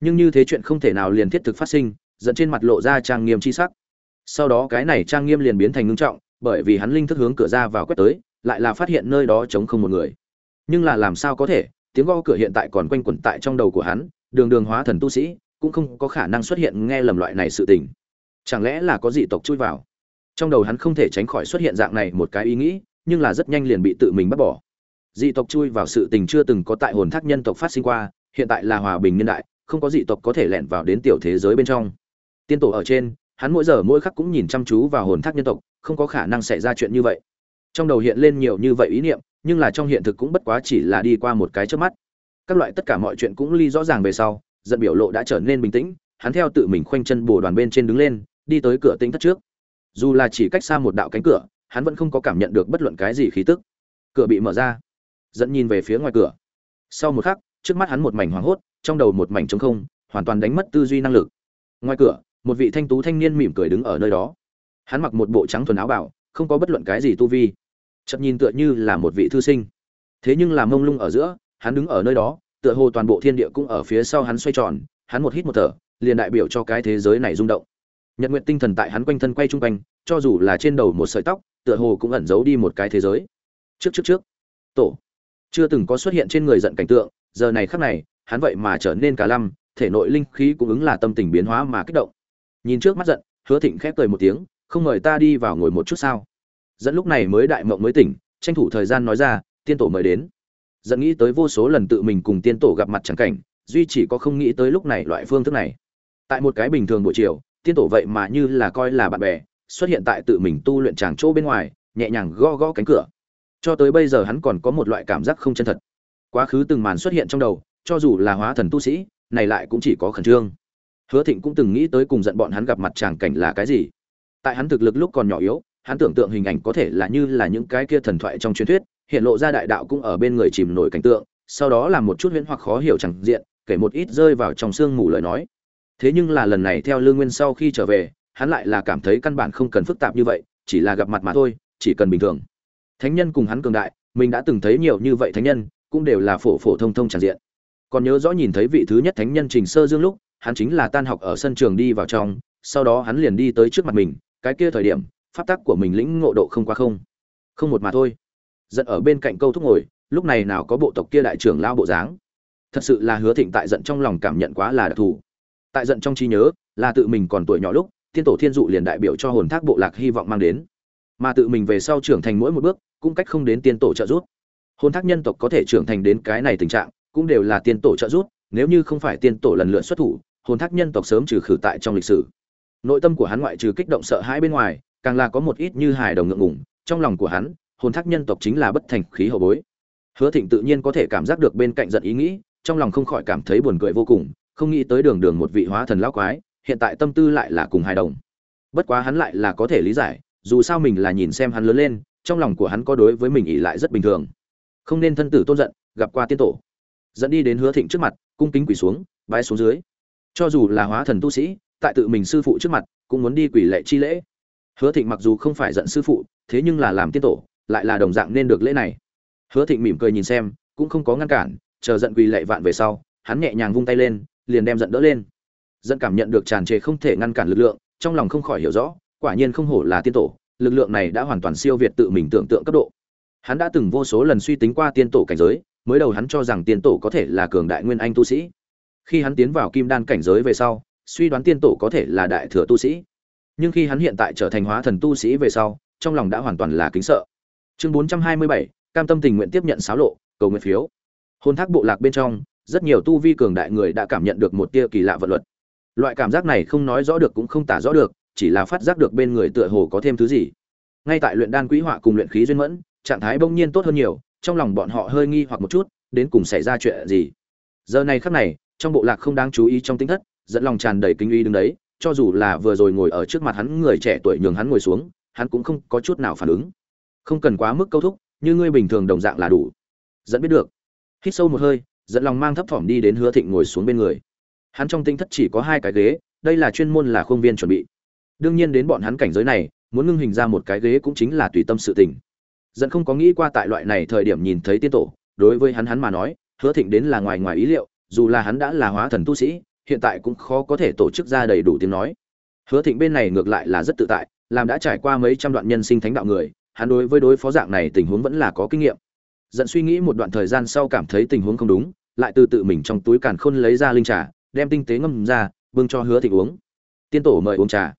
Nhưng như thế chuyện không thể nào liền thiết thực phát sinh, dẫn trên mặt lộ ra trang nghiêm chi sắc. Sau đó cái này trang nghiêm liền biến thành ngưng trọng, bởi vì hắn linh thức hướng cửa ra vào quét tới, lại là phát hiện nơi đó trống không một người. Nhưng là làm sao có thể, tiếng gõ cửa hiện tại còn quanh quẩn tại trong đầu của hắn, đường đường hóa thần tu sĩ, cũng không có khả năng xuất hiện nghe lầm loại này sự tình. Chẳng lẽ là có dị tộc chui vào? Trong đầu hắn không thể tránh khỏi xuất hiện dạng này một cái ý nghĩ, nhưng là rất nhanh liền bị tự mình bắt bỏ dị tộc chui vào sự tình chưa từng có tại hồn thác nhân tộc phát sinh qua, hiện tại là hòa bình niên đại, không có dị tộc có thể lẻn vào đến tiểu thế giới bên trong. Tiên tổ ở trên, hắn mỗi giờ mỗi khắc cũng nhìn chăm chú vào hồn thác nhân tộc, không có khả năng xảy ra chuyện như vậy. Trong đầu hiện lên nhiều như vậy ý niệm, nhưng là trong hiện thực cũng bất quá chỉ là đi qua một cái trước mắt. Các loại tất cả mọi chuyện cũng ly rõ ràng về sau, giận biểu lộ đã trở nên bình tĩnh, hắn theo tự mình khoanh chân bồ đoàn bên trên đứng lên, đi tới cửa tính thất trước. Dù là chỉ cách xa một đạo cánh cửa, hắn vẫn không có cảm nhận được bất luận cái gì khí tức. Cửa bị mở ra dẫn nhìn về phía ngoài cửa. Sau một khắc, trước mắt hắn một mảnh hoảng hốt, trong đầu một mảnh trống không, hoàn toàn đánh mất tư duy năng lực. Ngoài cửa, một vị thanh tú thanh niên mỉm cười đứng ở nơi đó. Hắn mặc một bộ trắng thuần áo bảo không có bất luận cái gì tu vi. Chậm nhìn tựa như là một vị thư sinh. Thế nhưng là mông lung ở giữa, hắn đứng ở nơi đó, tựa hồ toàn bộ thiên địa cũng ở phía sau hắn xoay tròn, hắn một hít một thở, liền đại biểu cho cái thế giới này rung động. Nhật nguyện tinh thần tại hắn quanh thân quay chung quanh, cho dù là trên đầu một sợi tóc, tựa hồ cũng ẩn giấu đi một cái thế giới. Trước trước trước. Tổ chưa từng có xuất hiện trên người giận cảnh tượng, giờ này khắc này, hắn vậy mà trở nên cả lăm thể nội linh khí cũng ứng là tâm tình biến hóa mà kích động. Nhìn trước mắt giận, hứa thịnh khép cười một tiếng, không mời ta đi vào ngồi một chút sao? Dẫn lúc này mới đại mộng mới tỉnh, tranh thủ thời gian nói ra, tiên tổ mời đến. Dẫn nghĩ tới vô số lần tự mình cùng tiên tổ gặp mặt chẳng cảnh, duy chỉ có không nghĩ tới lúc này loại phương thức này. Tại một cái bình thường buổi chiều, tiên tổ vậy mà như là coi là bạn bè, xuất hiện tại tự mình tu luyện tràng chỗ bên ngoài, nhẹ nhàng gõ gõ cánh cửa cho tới bây giờ hắn còn có một loại cảm giác không chân thật. Quá khứ từng màn xuất hiện trong đầu, cho dù là hóa thần tu sĩ, này lại cũng chỉ có khẩn trương. Hứa thịnh cũng từng nghĩ tới cùng giận bọn hắn gặp mặt tràng cảnh là cái gì. Tại hắn thực lực lúc còn nhỏ yếu, hắn tưởng tượng hình ảnh có thể là như là những cái kia thần thoại trong truyền thuyết, hiện lộ ra đại đạo cũng ở bên người chìm nổi cảnh tượng, sau đó làm một chút huyễn hoặc khó hiểu chẳng diện, kể một ít rơi vào trong sương mù lời nói. Thế nhưng là lần này theo lương nguyên sau khi trở về, hắn lại là cảm thấy căn bản không cần phức tạp như vậy, chỉ là gặp mặt mà thôi, chỉ cần bình thường thánh nhân cùng hắn cường đại, mình đã từng thấy nhiều như vậy thánh nhân, cũng đều là phổ phổ thông thông tràn diện. Còn nhớ rõ nhìn thấy vị thứ nhất thánh nhân trình sơ dương lúc, hắn chính là tan học ở sân trường đi vào trong, sau đó hắn liền đi tới trước mặt mình, cái kia thời điểm, pháp tắc của mình lĩnh ngộ độ không qua không. Không một mà thôi. Giận ở bên cạnh câu thúc ngồi, lúc này nào có bộ tộc kia đại trưởng lao bộ dáng. Thật sự là hứa thịnh tại giận trong lòng cảm nhận quá là đặc thù. Tại giận trong trí nhớ, là tự mình còn tuổi nhỏ lúc, thiên tổ thiên dụ liền đại biểu cho hồn thác bộ lạc hy vọng mang đến. Mà tự mình về sau trưởng thành mỗi một bước cũng cách không đến tiên tổ trợ giúp. Hồn thác nhân tộc có thể trưởng thành đến cái này tình trạng, cũng đều là tiên tổ trợ giúp, nếu như không phải tiên tổ lần lượt xuất thủ, hồn thác nhân tộc sớm trừ khử tại trong lịch sử. Nội tâm của hắn ngoại trừ kích động sợ hãi bên ngoài, càng là có một ít như hài đồng ngượng ngùng. trong lòng của hắn, hồn thác nhân tộc chính là bất thành khí hậu bối. Hứa thịnh tự nhiên có thể cảm giác được bên cạnh giận ý nghĩ, trong lòng không khỏi cảm thấy buồn cười vô cùng, không nghĩ tới đường đường một vị hóa thần lão quái, hiện tại tâm tư lại là cùng hài đồng. Bất quá hắn lại là có thể lý giải, dù sao mình là nhìn xem hắn lớn lên trong lòng của hắn có đối với mình ỉ lại rất bình thường. Không nên thân tử tôn giận, gặp qua tiên tổ. Dẫn đi đến hứa thịnh trước mặt, cung kính quỳ xuống, bái xuống dưới. Cho dù là hóa thần tu sĩ, tại tự mình sư phụ trước mặt, cũng muốn đi quỳ lệ chi lễ. Hứa thịnh mặc dù không phải giận sư phụ, thế nhưng là làm tiên tổ, lại là đồng dạng nên được lễ này. Hứa thịnh mỉm cười nhìn xem, cũng không có ngăn cản, chờ giận quỳ lệ vạn về sau, hắn nhẹ nhàng vung tay lên, liền đem giận đỡ lên. Giận cảm nhận được tràn trề không thể ngăn cản lực lượng, trong lòng không khỏi hiểu rõ, quả nhiên không hổ là tiên tổ lực lượng này đã hoàn toàn siêu việt tự mình tưởng tượng cấp độ. Hắn đã từng vô số lần suy tính qua tiên tổ cảnh giới, mới đầu hắn cho rằng tiên tổ có thể là cường đại nguyên anh tu sĩ. Khi hắn tiến vào kim đan cảnh giới về sau, suy đoán tiên tổ có thể là đại thừa tu sĩ. Nhưng khi hắn hiện tại trở thành hóa thần tu sĩ về sau, trong lòng đã hoàn toàn là kính sợ. Chương bốn trăm hai mươi bảy, cam tâm tình nguyện tiếp nhận xáo lộ, cầu nguyện phiếu. Hôn thác bộ lạc bên trong, rất nhiều tu vi cường đại người đã cảm nhận được một tia kỳ lạ vật luật. Loại cảm giác này không nói rõ được cũng không tả rõ được chỉ là phát giác được bên người tựa hồ có thêm thứ gì. Ngay tại luyện đan quý họa cùng luyện khí duyên mẫn, trạng thái bỗng nhiên tốt hơn nhiều, trong lòng bọn họ hơi nghi hoặc một chút, đến cùng xảy ra chuyện gì. Giờ này khắc này, trong bộ lạc không đáng chú ý trong tính thất dẫn lòng tràn đầy kinh uy đứng đấy, cho dù là vừa rồi ngồi ở trước mặt hắn người trẻ tuổi nhường hắn ngồi xuống, hắn cũng không có chút nào phản ứng. Không cần quá mức câu thúc, như ngươi bình thường đồng dạng là đủ. Dẫn biết được. Hít sâu một hơi dẫn lòng mang thấp thỏm đi đến hứa thịnh ngồi xuống bên người. Hắn trong tinh thất chỉ có hai cái ghế, đây là chuyên môn là khuôn viên chuẩn bị đương nhiên đến bọn hắn cảnh giới này, muốn ngưng hình ra một cái ghế cũng chính là tùy tâm sự tình. Dẫn không có nghĩ qua tại loại này thời điểm nhìn thấy tiên tổ, đối với hắn hắn mà nói, hứa thịnh đến là ngoài ngoài ý liệu, dù là hắn đã là hóa thần tu sĩ, hiện tại cũng khó có thể tổ chức ra đầy đủ tiếng nói. Hứa thịnh bên này ngược lại là rất tự tại, làm đã trải qua mấy trăm đoạn nhân sinh thánh đạo người, hắn đối với đối phó dạng này tình huống vẫn là có kinh nghiệm. Dẫn suy nghĩ một đoạn thời gian sau cảm thấy tình huống không đúng, lại từ tự mình trong túi càn khôn lấy ra linh trà, đem tinh tế ngâm ra, bưng cho hứa thịnh uống. Tiên tổ mời uống trà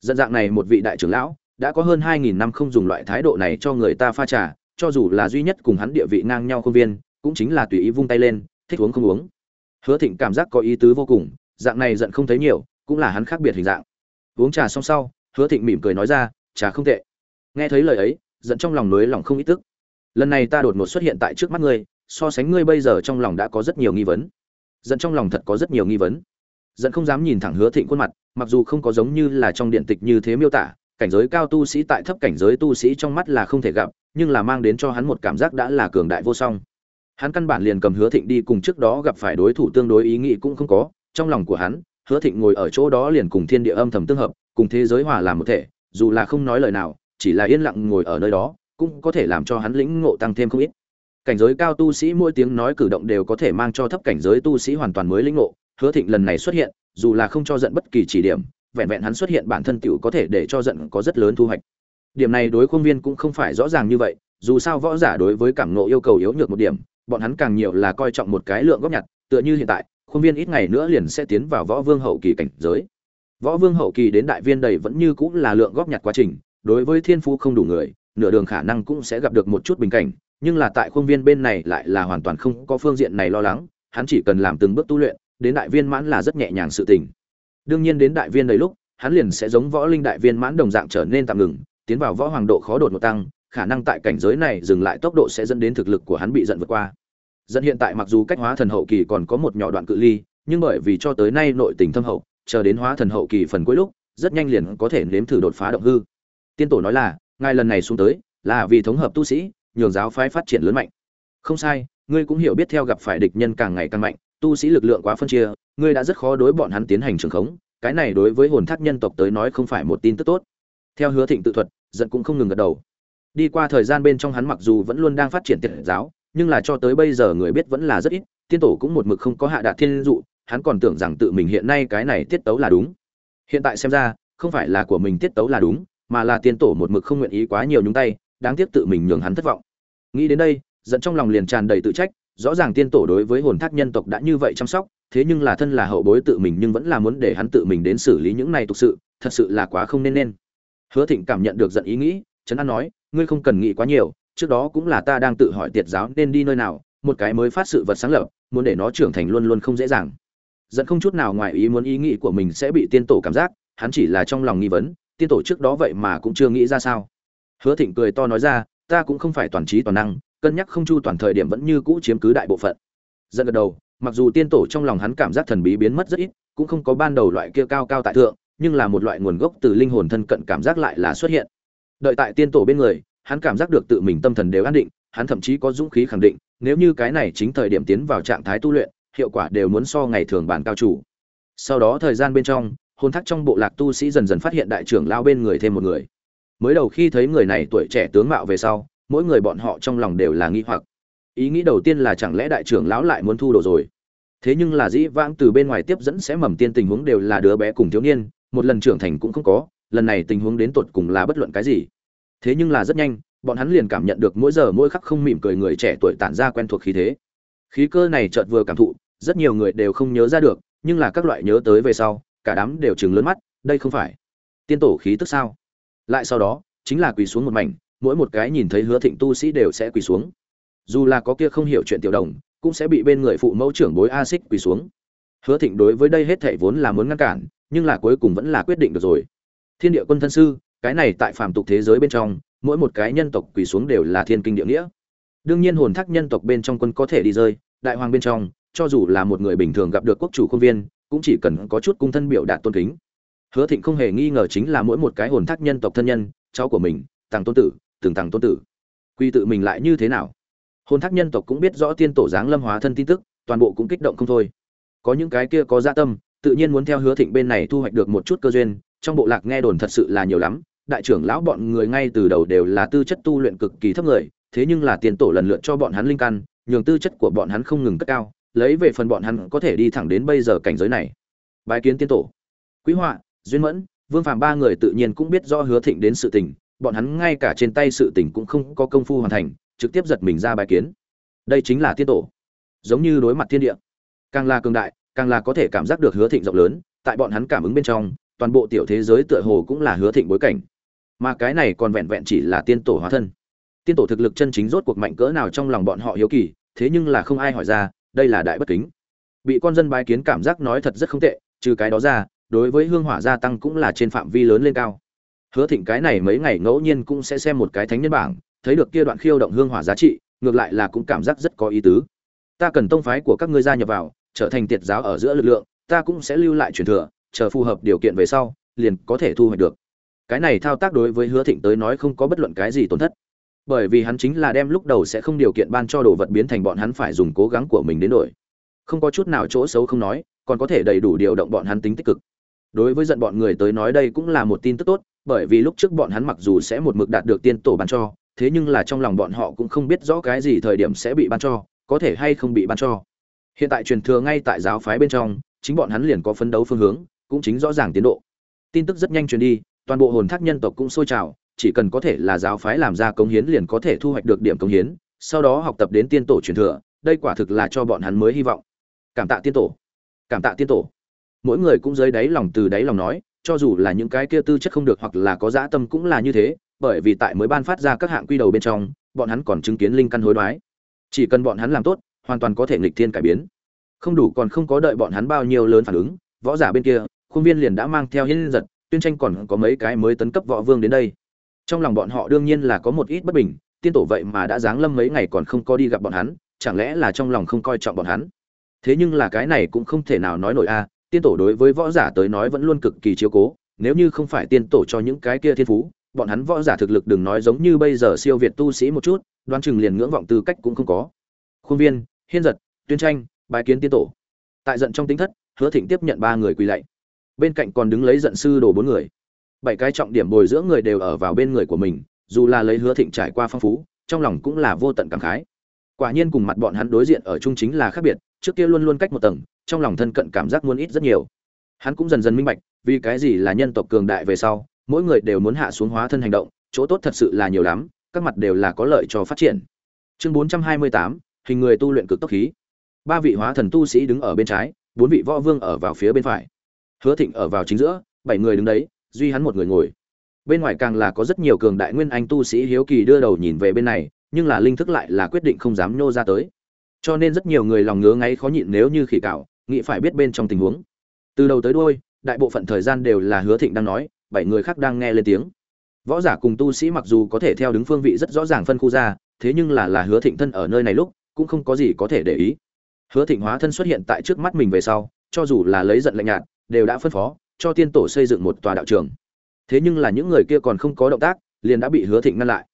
dẫn dạng này một vị đại trưởng lão, đã có hơn hai nghìn năm không dùng loại thái độ này cho người ta pha trà, cho dù là duy nhất cùng hắn địa vị ngang nhau công viên, cũng chính là tùy ý vung tay lên, thích uống không uống. Hứa thịnh cảm giác có ý tứ vô cùng, dạng này giận không thấy nhiều, cũng là hắn khác biệt hình dạng. Uống trà xong sau, hứa thịnh mỉm cười nói ra, trà không tệ. Nghe thấy lời ấy, giận trong lòng núi lòng không ít tức. Lần này ta đột ngột xuất hiện tại trước mắt ngươi, so sánh ngươi bây giờ trong lòng đã có rất nhiều nghi vấn. Giận trong lòng thật có rất nhiều nghi vấn. Dẫn không dám nhìn thẳng hứa thịnh khuôn mặt, mặc dù không có giống như là trong điện tịch như thế miêu tả, cảnh giới cao tu sĩ tại thấp cảnh giới tu sĩ trong mắt là không thể gặp, nhưng là mang đến cho hắn một cảm giác đã là cường đại vô song. Hắn căn bản liền cầm hứa thịnh đi cùng trước đó gặp phải đối thủ tương đối ý nghĩ cũng không có, trong lòng của hắn, hứa thịnh ngồi ở chỗ đó liền cùng thiên địa âm thầm tương hợp, cùng thế giới hòa làm một thể, dù là không nói lời nào, chỉ là yên lặng ngồi ở nơi đó, cũng có thể làm cho hắn lĩnh ngộ tăng thêm không ít. Cảnh giới cao tu sĩ mỗi tiếng nói cử động đều có thể mang cho thấp cảnh giới tu sĩ hoàn toàn mới lĩnh ngộ hứa thịnh lần này xuất hiện, dù là không cho giận bất kỳ chỉ điểm, vẹn vẹn hắn xuất hiện bản thân tiểu có thể để cho giận có rất lớn thu hoạch. Điểm này đối khuôn viên cũng không phải rõ ràng như vậy, dù sao võ giả đối với cảm ngộ yêu cầu yếu nhược một điểm, bọn hắn càng nhiều là coi trọng một cái lượng góp nhặt, tựa như hiện tại, khuôn viên ít ngày nữa liền sẽ tiến vào võ vương hậu kỳ cảnh giới. Võ vương hậu kỳ đến đại viên đầy vẫn như cũng là lượng góp nhặt quá trình, đối với thiên phú không đủ người, nửa đường khả năng cũng sẽ gặp được một chút bình cảnh, nhưng là tại khuôn viên bên này lại là hoàn toàn không có phương diện này lo lắng, hắn chỉ cần làm từng bước tu luyện đến đại viên mãn là rất nhẹ nhàng sự tình. Đương nhiên đến đại viên đầy lúc, hắn liền sẽ giống võ linh đại viên mãn đồng dạng trở nên tạm ngừng, tiến vào võ hoàng độ khó đột một tăng, khả năng tại cảnh giới này dừng lại tốc độ sẽ dẫn đến thực lực của hắn bị giận vượt qua. Dẫn hiện tại mặc dù cách hóa thần hậu kỳ còn có một nhỏ đoạn cự ly, nhưng bởi vì cho tới nay nội tình thâm hậu, chờ đến hóa thần hậu kỳ phần cuối lúc, rất nhanh liền có thể nếm thử đột phá động hư. Tiên tổ nói là, ngài lần này xuống tới, là vì thống hợp tu sĩ, nhường giáo phái phát triển lớn mạnh. Không sai, ngươi cũng hiểu biết theo gặp phải địch nhân càng ngày càng mạnh tu sĩ lực lượng quá phân chia, ngươi đã rất khó đối bọn hắn tiến hành trường khống, cái này đối với hồn thác nhân tộc tới nói không phải một tin tức tốt. Theo hứa thịnh tự thuật, giận cũng không ngừng gật đầu. Đi qua thời gian bên trong hắn mặc dù vẫn luôn đang phát triển tiện giáo, nhưng là cho tới bây giờ người biết vẫn là rất ít, tiên tổ cũng một mực không có hạ đạt thiên dụ, hắn còn tưởng rằng tự mình hiện nay cái này tiết tấu là đúng. Hiện tại xem ra, không phải là của mình tiết tấu là đúng, mà là tiên tổ một mực không nguyện ý quá nhiều nhúng tay, đáng tiếc tự mình nhường hắn thất vọng. Nghĩ đến đây, giận trong lòng liền tràn đầy tự trách rõ ràng tiên tổ đối với hồn thác nhân tộc đã như vậy chăm sóc, thế nhưng là thân là hậu bối tự mình nhưng vẫn là muốn để hắn tự mình đến xử lý những này thực sự, thật sự là quá không nên nên. Hứa thịnh cảm nhận được giận ý nghĩ, trấn an nói, ngươi không cần nghĩ quá nhiều, trước đó cũng là ta đang tự hỏi tiệt giáo nên đi nơi nào, một cái mới phát sự vật sáng lập, muốn để nó trưởng thành luôn luôn không dễ dàng. Giận không chút nào ngoài ý muốn ý nghĩ của mình sẽ bị tiên tổ cảm giác, hắn chỉ là trong lòng nghi vấn, tiên tổ trước đó vậy mà cũng chưa nghĩ ra sao. Hứa thịnh cười to nói ra, ta cũng không phải toàn trí toàn năng cân nhắc không chu toàn thời điểm vẫn như cũ chiếm cứ đại bộ phận. Dần gật đầu, mặc dù tiên tổ trong lòng hắn cảm giác thần bí biến mất rất ít, cũng không có ban đầu loại kia cao cao tại thượng, nhưng là một loại nguồn gốc từ linh hồn thân cận cảm giác lại là xuất hiện. Đợi tại tiên tổ bên người, hắn cảm giác được tự mình tâm thần đều an định, hắn thậm chí có dũng khí khẳng định, nếu như cái này chính thời điểm tiến vào trạng thái tu luyện, hiệu quả đều muốn so ngày thường bản cao chủ. Sau đó thời gian bên trong, hồn thác trong bộ lạc tu sĩ dần dần phát hiện đại trưởng lao bên người thêm một người. Mới đầu khi thấy người này tuổi trẻ tướng mạo về sau mỗi người bọn họ trong lòng đều là nghi hoặc. Ý nghĩ đầu tiên là chẳng lẽ đại trưởng lão lại muốn thu đồ rồi? Thế nhưng là dĩ vãng từ bên ngoài tiếp dẫn sẽ mầm tiên tình huống đều là đứa bé cùng thiếu niên, một lần trưởng thành cũng không có, lần này tình huống đến tột cùng là bất luận cái gì. Thế nhưng là rất nhanh, bọn hắn liền cảm nhận được mỗi giờ mỗi khắc không mỉm cười người trẻ tuổi tản ra quen thuộc khí thế. Khí cơ này chợt vừa cảm thụ, rất nhiều người đều không nhớ ra được, nhưng là các loại nhớ tới về sau, cả đám đều chừng lớn mắt, đây không phải tiên tổ khí tức sao? Lại sau đó, chính là quỳ xuống một mảnh mỗi một cái nhìn thấy hứa thịnh tu sĩ đều sẽ quỳ xuống. Dù là có kia không hiểu chuyện tiểu đồng, cũng sẽ bị bên người phụ mẫu trưởng bối a xích quỳ xuống. Hứa thịnh đối với đây hết thảy vốn là muốn ngăn cản, nhưng là cuối cùng vẫn là quyết định được rồi. Thiên địa quân thân sư, cái này tại phàm tục thế giới bên trong, mỗi một cái nhân tộc quỳ xuống đều là thiên kinh địa nghĩa. Đương nhiên hồn thác nhân tộc bên trong quân có thể đi rơi, đại hoàng bên trong, cho dù là một người bình thường gặp được quốc chủ công viên, cũng chỉ cần có chút cung thân biểu đạt tôn kính. Hứa thịnh không hề nghi ngờ chính là mỗi một cái hồn thác nhân tộc thân nhân, cháu của mình tàng tôn tử từng thằng tôn tử. Quy tự mình lại như thế nào? Hồn thác nhân tộc cũng biết rõ tiên tổ giáng lâm hóa thân tin tức, toàn bộ cũng kích động không thôi. Có những cái kia có dạ tâm, tự nhiên muốn theo hứa thịnh bên này thu hoạch được một chút cơ duyên, trong bộ lạc nghe đồn thật sự là nhiều lắm, đại trưởng lão bọn người ngay từ đầu đều là tư chất tu luyện cực kỳ thấp người, thế nhưng là tiên tổ lần lượt cho bọn hắn linh căn, nhường tư chất của bọn hắn không ngừng cất cao, lấy về phần bọn hắn có thể đi thẳng đến bây giờ cảnh giới này. Bái kiến tiên tổ. Quý họa, duyên mẫn, vương phàm ba người tự nhiên cũng biết do hứa thịnh đến sự tình bọn hắn ngay cả trên tay sự tình cũng không có công phu hoàn thành, trực tiếp giật mình ra bài kiến. Đây chính là tiên tổ. Giống như đối mặt thiên địa. Càng là cường đại, càng là có thể cảm giác được hứa thịnh rộng lớn, tại bọn hắn cảm ứng bên trong, toàn bộ tiểu thế giới tựa hồ cũng là hứa thịnh bối cảnh. Mà cái này còn vẹn vẹn chỉ là tiên tổ hóa thân. Tiên tổ thực lực chân chính rốt cuộc mạnh cỡ nào trong lòng bọn họ hiếu kỳ, thế nhưng là không ai hỏi ra, đây là đại bất kính. Bị con dân bái kiến cảm giác nói thật rất không tệ, trừ cái đó ra, đối với hương hỏa gia tăng cũng là trên phạm vi lớn lên cao hứa thịnh cái này mấy ngày ngẫu nhiên cũng sẽ xem một cái thánh nhân bảng, thấy được kia đoạn khiêu động hương hỏa giá trị, ngược lại là cũng cảm giác rất có ý tứ. Ta cần tông phái của các ngươi gia nhập vào, trở thành tiệt giáo ở giữa lực lượng, ta cũng sẽ lưu lại truyền thừa, chờ phù hợp điều kiện về sau, liền có thể thu hoạch được. Cái này thao tác đối với hứa thịnh tới nói không có bất luận cái gì tổn thất. Bởi vì hắn chính là đem lúc đầu sẽ không điều kiện ban cho đồ vật biến thành bọn hắn phải dùng cố gắng của mình đến đổi. Không có chút nào chỗ xấu không nói, còn có thể đầy đủ điều động bọn hắn tính tích cực đối với giận bọn người tới nói đây cũng là một tin tức tốt, bởi vì lúc trước bọn hắn mặc dù sẽ một mực đạt được tiên tổ ban cho, thế nhưng là trong lòng bọn họ cũng không biết rõ cái gì thời điểm sẽ bị ban cho, có thể hay không bị ban cho. Hiện tại truyền thừa ngay tại giáo phái bên trong, chính bọn hắn liền có phấn đấu phương hướng, cũng chính rõ ràng tiến độ. Tin tức rất nhanh truyền đi, toàn bộ hồn thác nhân tộc cũng sôi trào, chỉ cần có thể là giáo phái làm ra công hiến liền có thể thu hoạch được điểm công hiến, sau đó học tập đến tiên tổ truyền thừa, đây quả thực là cho bọn hắn mới hy vọng. Cảm tạ tiên tổ. Cảm tạ tiên tổ mỗi người cũng dưới đáy lòng từ đáy lòng nói, cho dù là những cái kia tư chất không được hoặc là có dã tâm cũng là như thế, bởi vì tại mới ban phát ra các hạng quy đầu bên trong, bọn hắn còn chứng kiến linh căn hối đoái. Chỉ cần bọn hắn làm tốt, hoàn toàn có thể nghịch thiên cải biến. Không đủ còn không có đợi bọn hắn bao nhiêu lớn phản ứng, võ giả bên kia, khuôn viên liền đã mang theo hiến giật, tuyên tranh còn có mấy cái mới tấn cấp võ vương đến đây. Trong lòng bọn họ đương nhiên là có một ít bất bình, tiên tổ vậy mà đã giáng lâm mấy ngày còn không có đi gặp bọn hắn, chẳng lẽ là trong lòng không coi trọng bọn hắn? Thế nhưng là cái này cũng không thể nào nói nổi a tiên tổ đối với võ giả tới nói vẫn luôn cực kỳ chiếu cố, nếu như không phải tiên tổ cho những cái kia thiên phú, bọn hắn võ giả thực lực đừng nói giống như bây giờ siêu việt tu sĩ một chút đoan chừng liền ngưỡng vọng tư cách cũng không có. Khuôn viên, hiên giật, tuyên tranh bài kiến tiên tổ. Tại giận trong tính thất, hứa thịnh tiếp nhận ba người quỳ lạy. Bên cạnh còn đứng lấy giận sư đồ bốn người. Bảy cái trọng điểm bồi dưỡng người đều ở vào bên người của mình, dù là lấy hứa thịnh trải qua phong phú, trong lòng cũng là vô tận cảm khái quả nhiên cùng mặt bọn hắn đối diện ở chung chính là khác biệt, trước kia luôn luôn cách một tầng, trong lòng thân cận cảm giác muốn ít rất nhiều. Hắn cũng dần dần minh bạch, vì cái gì là nhân tộc cường đại về sau, mỗi người đều muốn hạ xuống hóa thân hành động, chỗ tốt thật sự là nhiều lắm, các mặt đều là có lợi cho phát triển. Chương bốn trăm hai mươi tám, hình người tu luyện cực tốc khí. Ba vị hóa thần tu sĩ đứng ở bên trái, bốn vị võ vương ở vào phía bên phải. Hứa thịnh ở vào chính giữa, bảy người đứng đấy, duy hắn một người ngồi. Bên ngoài càng là có rất nhiều cường đại nguyên anh tu sĩ hiếu kỳ đưa đầu nhìn về bên này nhưng là linh thức lại là quyết định không dám nhô ra tới. Cho nên rất nhiều người lòng ngứa ngáy khó nhịn nếu như khỉ cạo nghĩ phải biết bên trong tình huống. Từ đầu tới đuôi, đại bộ phận thời gian đều là hứa thịnh đang nói, bảy người khác đang nghe lên tiếng. Võ giả cùng tu sĩ mặc dù có thể theo đứng phương vị rất rõ ràng phân khu ra, thế nhưng là là hứa thịnh thân ở nơi này lúc, cũng không có gì có thể để ý. Hứa thịnh hóa thân xuất hiện tại trước mắt mình về sau, cho dù là lấy giận lạnh nhạt, đều đã phân phó, cho tiên tổ xây dựng một tòa đạo trường. Thế nhưng là những người kia còn không có động tác, liền đã bị hứa thịnh ngăn lại.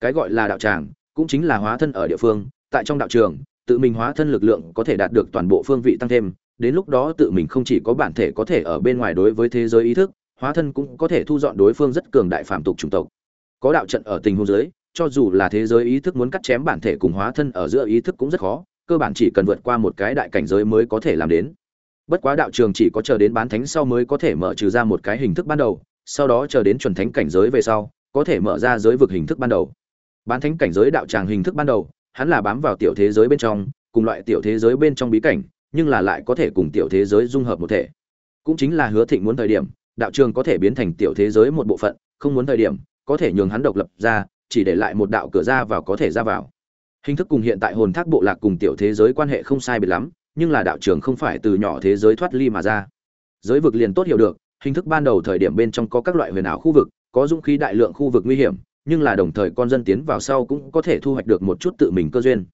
Cái gọi là đạo tràng cũng chính là hóa thân ở địa phương tại trong đạo trường tự mình hóa thân lực lượng có thể đạt được toàn bộ phương vị tăng thêm đến lúc đó tự mình không chỉ có bản thể có thể ở bên ngoài đối với thế giới ý thức hóa thân cũng có thể thu dọn đối phương rất cường đại phạm tục chủng tộc. Có đạo trận ở tình huống dưới, cho dù là thế giới ý thức muốn cắt chém bản thể cùng hóa thân ở giữa ý thức cũng rất khó cơ bản chỉ cần vượt qua một cái đại cảnh giới mới có thể làm đến. Bất quá đạo trường chỉ có chờ đến bán thánh sau mới có thể mở trừ ra một cái hình thức ban đầu sau đó chờ đến chuẩn thánh cảnh giới về sau có thể mở ra giới vực hình thức ban đầu bán thánh cảnh giới đạo tràng hình thức ban đầu, hắn là bám vào tiểu thế giới bên trong, cùng loại tiểu thế giới bên trong bí cảnh, nhưng là lại có thể cùng tiểu thế giới dung hợp một thể. Cũng chính là hứa thịnh muốn thời điểm, đạo trường có thể biến thành tiểu thế giới một bộ phận, không muốn thời điểm, có thể nhường hắn độc lập ra, chỉ để lại một đạo cửa ra vào có thể ra vào. Hình thức cùng hiện tại hồn thác bộ lạc cùng tiểu thế giới quan hệ không sai biệt lắm, nhưng là đạo trường không phải từ nhỏ thế giới thoát ly mà ra. Giới vực liền tốt hiểu được, hình thức ban đầu thời điểm bên trong có các loại huyền ảo khu vực, có dũng khí đại lượng khu vực nguy hiểm nhưng là đồng thời con dân tiến vào sau cũng có thể thu hoạch được một chút tự mình cơ duyên.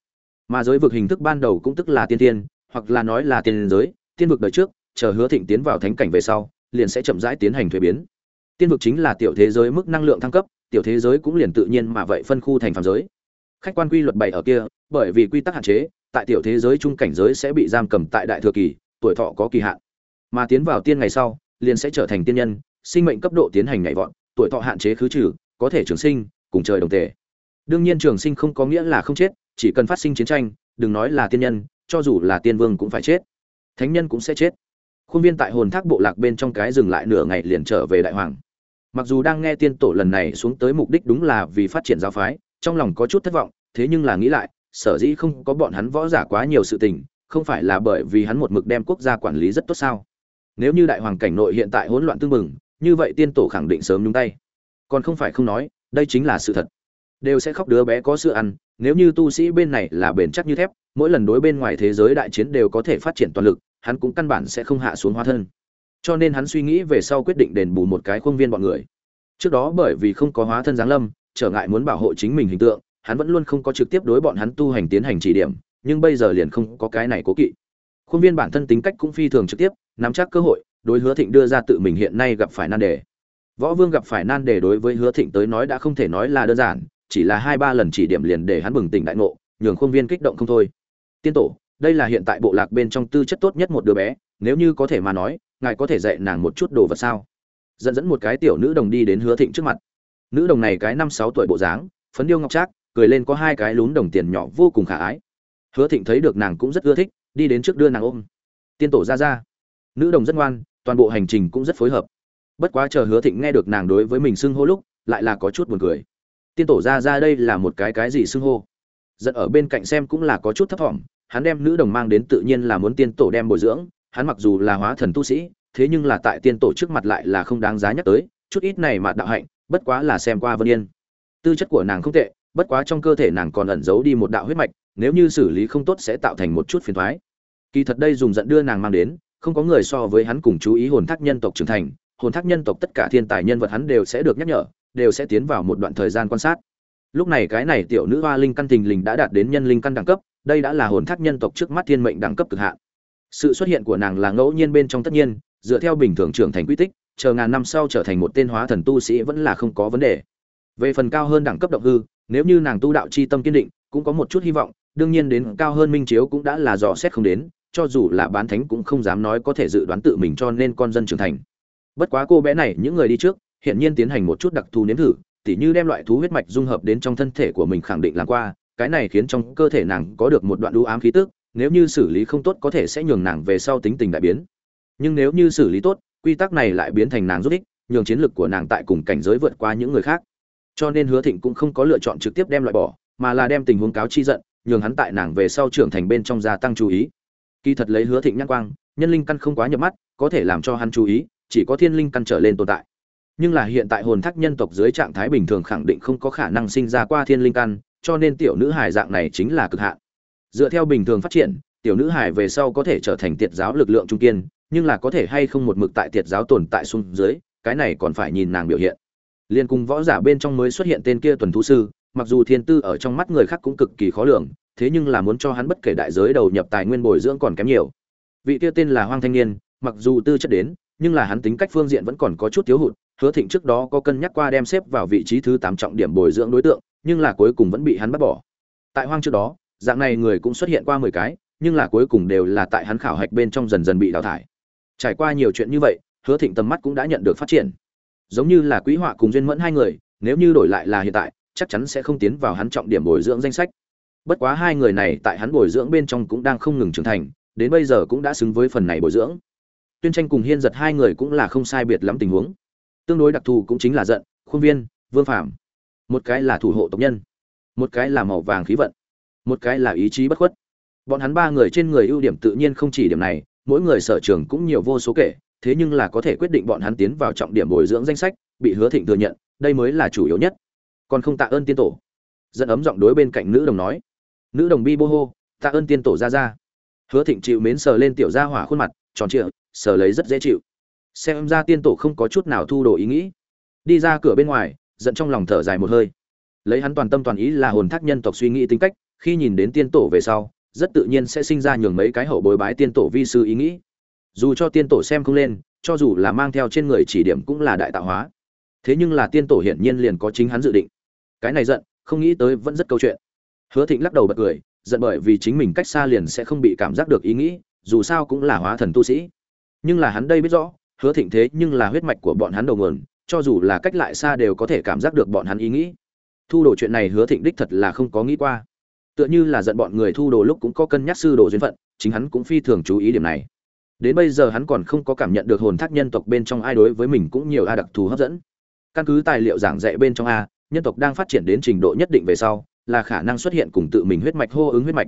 Mà giới vực hình thức ban đầu cũng tức là tiên tiên hoặc là nói là tiên giới, tiên vực đời trước, chờ hứa thịnh tiến vào thánh cảnh về sau, liền sẽ chậm rãi tiến hành thuế biến. Tiên vực chính là tiểu thế giới mức năng lượng thăng cấp, tiểu thế giới cũng liền tự nhiên mà vậy phân khu thành phàm giới. Khách quan quy luật bày ở kia, bởi vì quy tắc hạn chế, tại tiểu thế giới trung cảnh giới sẽ bị giam cầm tại đại thừa kỳ, tuổi thọ có kỳ hạn. Mà tiến vào tiên ngày sau, liền sẽ trở thành tiên nhân, sinh mệnh cấp độ tiến hành nhảy vọt, tuổi thọ hạn chế khứ trừ có thể trường sinh, cùng trời đồng tề. Đương nhiên trường sinh không có nghĩa là không chết, chỉ cần phát sinh chiến tranh, đừng nói là tiên nhân, cho dù là tiên vương cũng phải chết. Thánh nhân cũng sẽ chết. Khuôn viên tại hồn thác bộ lạc bên trong cái dừng lại nửa ngày liền trở về đại hoàng. Mặc dù đang nghe tiên tổ lần này xuống tới mục đích đúng là vì phát triển giáo phái, trong lòng có chút thất vọng, thế nhưng là nghĩ lại, sở dĩ không có bọn hắn võ giả quá nhiều sự tình, không phải là bởi vì hắn một mực đem quốc gia quản lý rất tốt sao? Nếu như đại hoàng cảnh nội hiện tại hỗn loạn tương mừng, như vậy tiên tổ khẳng định sớm nhúng tay còn không phải không nói, đây chính là sự thật. Đều sẽ khóc đứa bé có sữa ăn, nếu như tu sĩ bên này là bền chắc như thép, mỗi lần đối bên ngoài thế giới đại chiến đều có thể phát triển toàn lực, hắn cũng căn bản sẽ không hạ xuống hóa thân. Cho nên hắn suy nghĩ về sau quyết định đền bù một cái khuôn viên bọn người. Trước đó bởi vì không có hóa thân giáng lâm, trở ngại muốn bảo hộ chính mình hình tượng, hắn vẫn luôn không có trực tiếp đối bọn hắn tu hành tiến hành chỉ điểm, nhưng bây giờ liền không có cái này cố kỵ. Khuôn viên bản thân tính cách cũng phi thường trực tiếp, nắm chắc cơ hội, đối hứa thịnh đưa ra tự mình hiện nay gặp phải nan đề võ vương gặp phải nan đề đối với hứa thịnh tới nói đã không thể nói là đơn giản, chỉ là hai ba lần chỉ điểm liền để hắn bừng tỉnh đại ngộ, nhường khuôn viên kích động không thôi. Tiên tổ, đây là hiện tại bộ lạc bên trong tư chất tốt nhất một đứa bé, nếu như có thể mà nói, ngài có thể dạy nàng một chút đồ vật sao? Dẫn dẫn một cái tiểu nữ đồng đi đến hứa thịnh trước mặt. Nữ đồng này cái năm sáu tuổi bộ dáng, phấn điêu ngọc trác, cười lên có hai cái lún đồng tiền nhỏ vô cùng khả ái. Hứa thịnh thấy được nàng cũng rất ưa thích, đi đến trước đưa nàng ôm. Tiên tổ ra ra. Nữ đồng rất ngoan, toàn bộ hành trình cũng rất phối hợp bất quá chờ hứa thịnh nghe được nàng đối với mình xưng hô lúc, lại là có chút buồn cười. Tiên tổ ra ra đây là một cái cái gì xưng hô? Giận ở bên cạnh xem cũng là có chút thấp thỏm, hắn đem nữ đồng mang đến tự nhiên là muốn tiên tổ đem bồi dưỡng, hắn mặc dù là hóa thần tu sĩ, thế nhưng là tại tiên tổ trước mặt lại là không đáng giá nhắc tới, chút ít này mà đạo hạnh, bất quá là xem qua vân yên. Tư chất của nàng không tệ, bất quá trong cơ thể nàng còn ẩn giấu đi một đạo huyết mạch, nếu như xử lý không tốt sẽ tạo thành một chút phiền thoái kỳ thật đây dùng giận đưa nàng mang đến, không có người so với hắn cùng chú ý hồn thác nhân tộc trưởng thành hồn thác nhân tộc tất cả thiên tài nhân vật hắn đều sẽ được nhắc nhở, đều sẽ tiến vào một đoạn thời gian quan sát. Lúc này cái này tiểu nữ hoa linh căn thình lình đã đạt đến nhân linh căn đẳng cấp, đây đã là hồn thác nhân tộc trước mắt thiên mệnh đẳng cấp cực hạn. Sự xuất hiện của nàng là ngẫu nhiên bên trong tất nhiên, dựa theo bình thường trưởng thành quy tích, chờ ngàn năm sau trở thành một tên hóa thần tu sĩ vẫn là không có vấn đề. Về phần cao hơn đẳng cấp động hư, nếu như nàng tu đạo chi tâm kiên định, cũng có một chút hy vọng, đương nhiên đến cao hơn minh chiếu cũng đã là dò xét không đến, cho dù là bán thánh cũng không dám nói có thể dự đoán tự mình cho nên con dân trưởng thành bất quá cô bé này, những người đi trước hiện nhiên tiến hành một chút đặc thù nếm thử, tỉ như đem loại thú huyết mạch dung hợp đến trong thân thể của mình khẳng định làm qua, cái này khiến trong cơ thể nàng có được một đoạn đũ ám khí tức, nếu như xử lý không tốt có thể sẽ nhường nàng về sau tính tình đại biến. Nhưng nếu như xử lý tốt, quy tắc này lại biến thành nàng rút ích nhường chiến lược của nàng tại cùng cảnh giới vượt qua những người khác. Cho nên hứa thịnh cũng không có lựa chọn trực tiếp đem loại bỏ, mà là đem tình huống cáo chi giận, nhường hắn tại nàng về sau trưởng thành bên trong gia tăng chú ý. Kỳ thật lấy hứa thịnh nhãn quang, nhân linh căn không quá nhập mắt, có thể làm cho hắn chú ý chỉ có thiên linh căn trở lên tồn tại. Nhưng là hiện tại hồn thác nhân tộc dưới trạng thái bình thường khẳng định không có khả năng sinh ra qua thiên linh căn, cho nên tiểu nữ hài dạng này chính là cực hạn. Dựa theo bình thường phát triển, tiểu nữ hài về sau có thể trở thành tiệt giáo lực lượng trung kiên, nhưng là có thể hay không một mực tại tiệt giáo tồn tại xuống dưới, cái này còn phải nhìn nàng biểu hiện. Liên cùng võ giả bên trong mới xuất hiện tên kia tuần thú sư, mặc dù thiên tư ở trong mắt người khác cũng cực kỳ khó lường, thế nhưng là muốn cho hắn bất kể đại giới đầu nhập tài nguyên bồi dưỡng còn kém nhiều. Vị kia tên là hoang thanh niên, mặc dù tư chất đến nhưng là hắn tính cách phương diện vẫn còn có chút thiếu hụt, hứa thịnh trước đó có cân nhắc qua đem xếp vào vị trí thứ tám trọng điểm bồi dưỡng đối tượng, nhưng là cuối cùng vẫn bị hắn bắt bỏ. Tại hoang trước đó, dạng này người cũng xuất hiện qua mười cái, nhưng là cuối cùng đều là tại hắn khảo hạch bên trong dần dần bị đào thải. Trải qua nhiều chuyện như vậy, hứa thịnh tầm mắt cũng đã nhận được phát triển. Giống như là quý họa cùng duyên mẫn hai người, nếu như đổi lại là hiện tại, chắc chắn sẽ không tiến vào hắn trọng điểm bồi dưỡng danh sách. Bất quá hai người này tại hắn bồi dưỡng bên trong cũng đang không ngừng trưởng thành, đến bây giờ cũng đã xứng với phần này bồi dưỡng tuyên tranh cùng hiên giật hai người cũng là không sai biệt lắm tình huống. Tương đối đặc thù cũng chính là giận, khuôn viên, vương phạm một cái là thủ hộ tộc nhân, một cái là màu vàng khí vận, một cái là ý chí bất khuất. Bọn hắn ba người trên người ưu điểm tự nhiên không chỉ điểm này, mỗi người sở trường cũng nhiều vô số kể, thế nhưng là có thể quyết định bọn hắn tiến vào trọng điểm bồi dưỡng danh sách, bị hứa thịnh thừa nhận, đây mới là chủ yếu nhất. Còn không tạ ơn tiên tổ. Dẫn ấm giọng đối bên cạnh nữ đồng nói. Nữ đồng bi bô hô, tạ ơn tiên tổ ra ra. Hứa thịnh chịu mến sờ lên tiểu gia hỏa khuôn mặt, tròn trịa sờ lấy rất dễ chịu. Xem ra tiên tổ không có chút nào thu đồ ý nghĩ. Đi ra cửa bên ngoài, giận trong lòng thở dài một hơi. Lấy hắn toàn tâm toàn ý là hồn thác nhân tộc suy nghĩ tính cách, khi nhìn đến tiên tổ về sau, rất tự nhiên sẽ sinh ra nhường mấy cái hậu bối bái tiên tổ vi sư ý nghĩ. Dù cho tiên tổ xem không lên, cho dù là mang theo trên người chỉ điểm cũng là đại tạo hóa. Thế nhưng là tiên tổ hiển nhiên liền có chính hắn dự định. Cái này giận, không nghĩ tới vẫn rất câu chuyện. Hứa thịnh lắc đầu bật cười, giận bởi vì chính mình cách xa liền sẽ không bị cảm giác được ý nghĩ, dù sao cũng là hóa thần tu sĩ nhưng là hắn đây biết rõ, hứa thịnh thế nhưng là huyết mạch của bọn hắn đầu nguồn, cho dù là cách lại xa đều có thể cảm giác được bọn hắn ý nghĩ. Thu đồ chuyện này hứa thịnh đích thật là không có nghĩ qua. Tựa như là giận bọn người thu đồ lúc cũng có cân nhắc sư đồ duyên phận, chính hắn cũng phi thường chú ý điểm này. Đến bây giờ hắn còn không có cảm nhận được hồn thác nhân tộc bên trong ai đối với mình cũng nhiều a đặc thù hấp dẫn. Căn cứ tài liệu giảng dạy bên trong a, nhân tộc đang phát triển đến trình độ nhất định về sau, là khả năng xuất hiện cùng tự mình huyết mạch hô ứng huyết mạch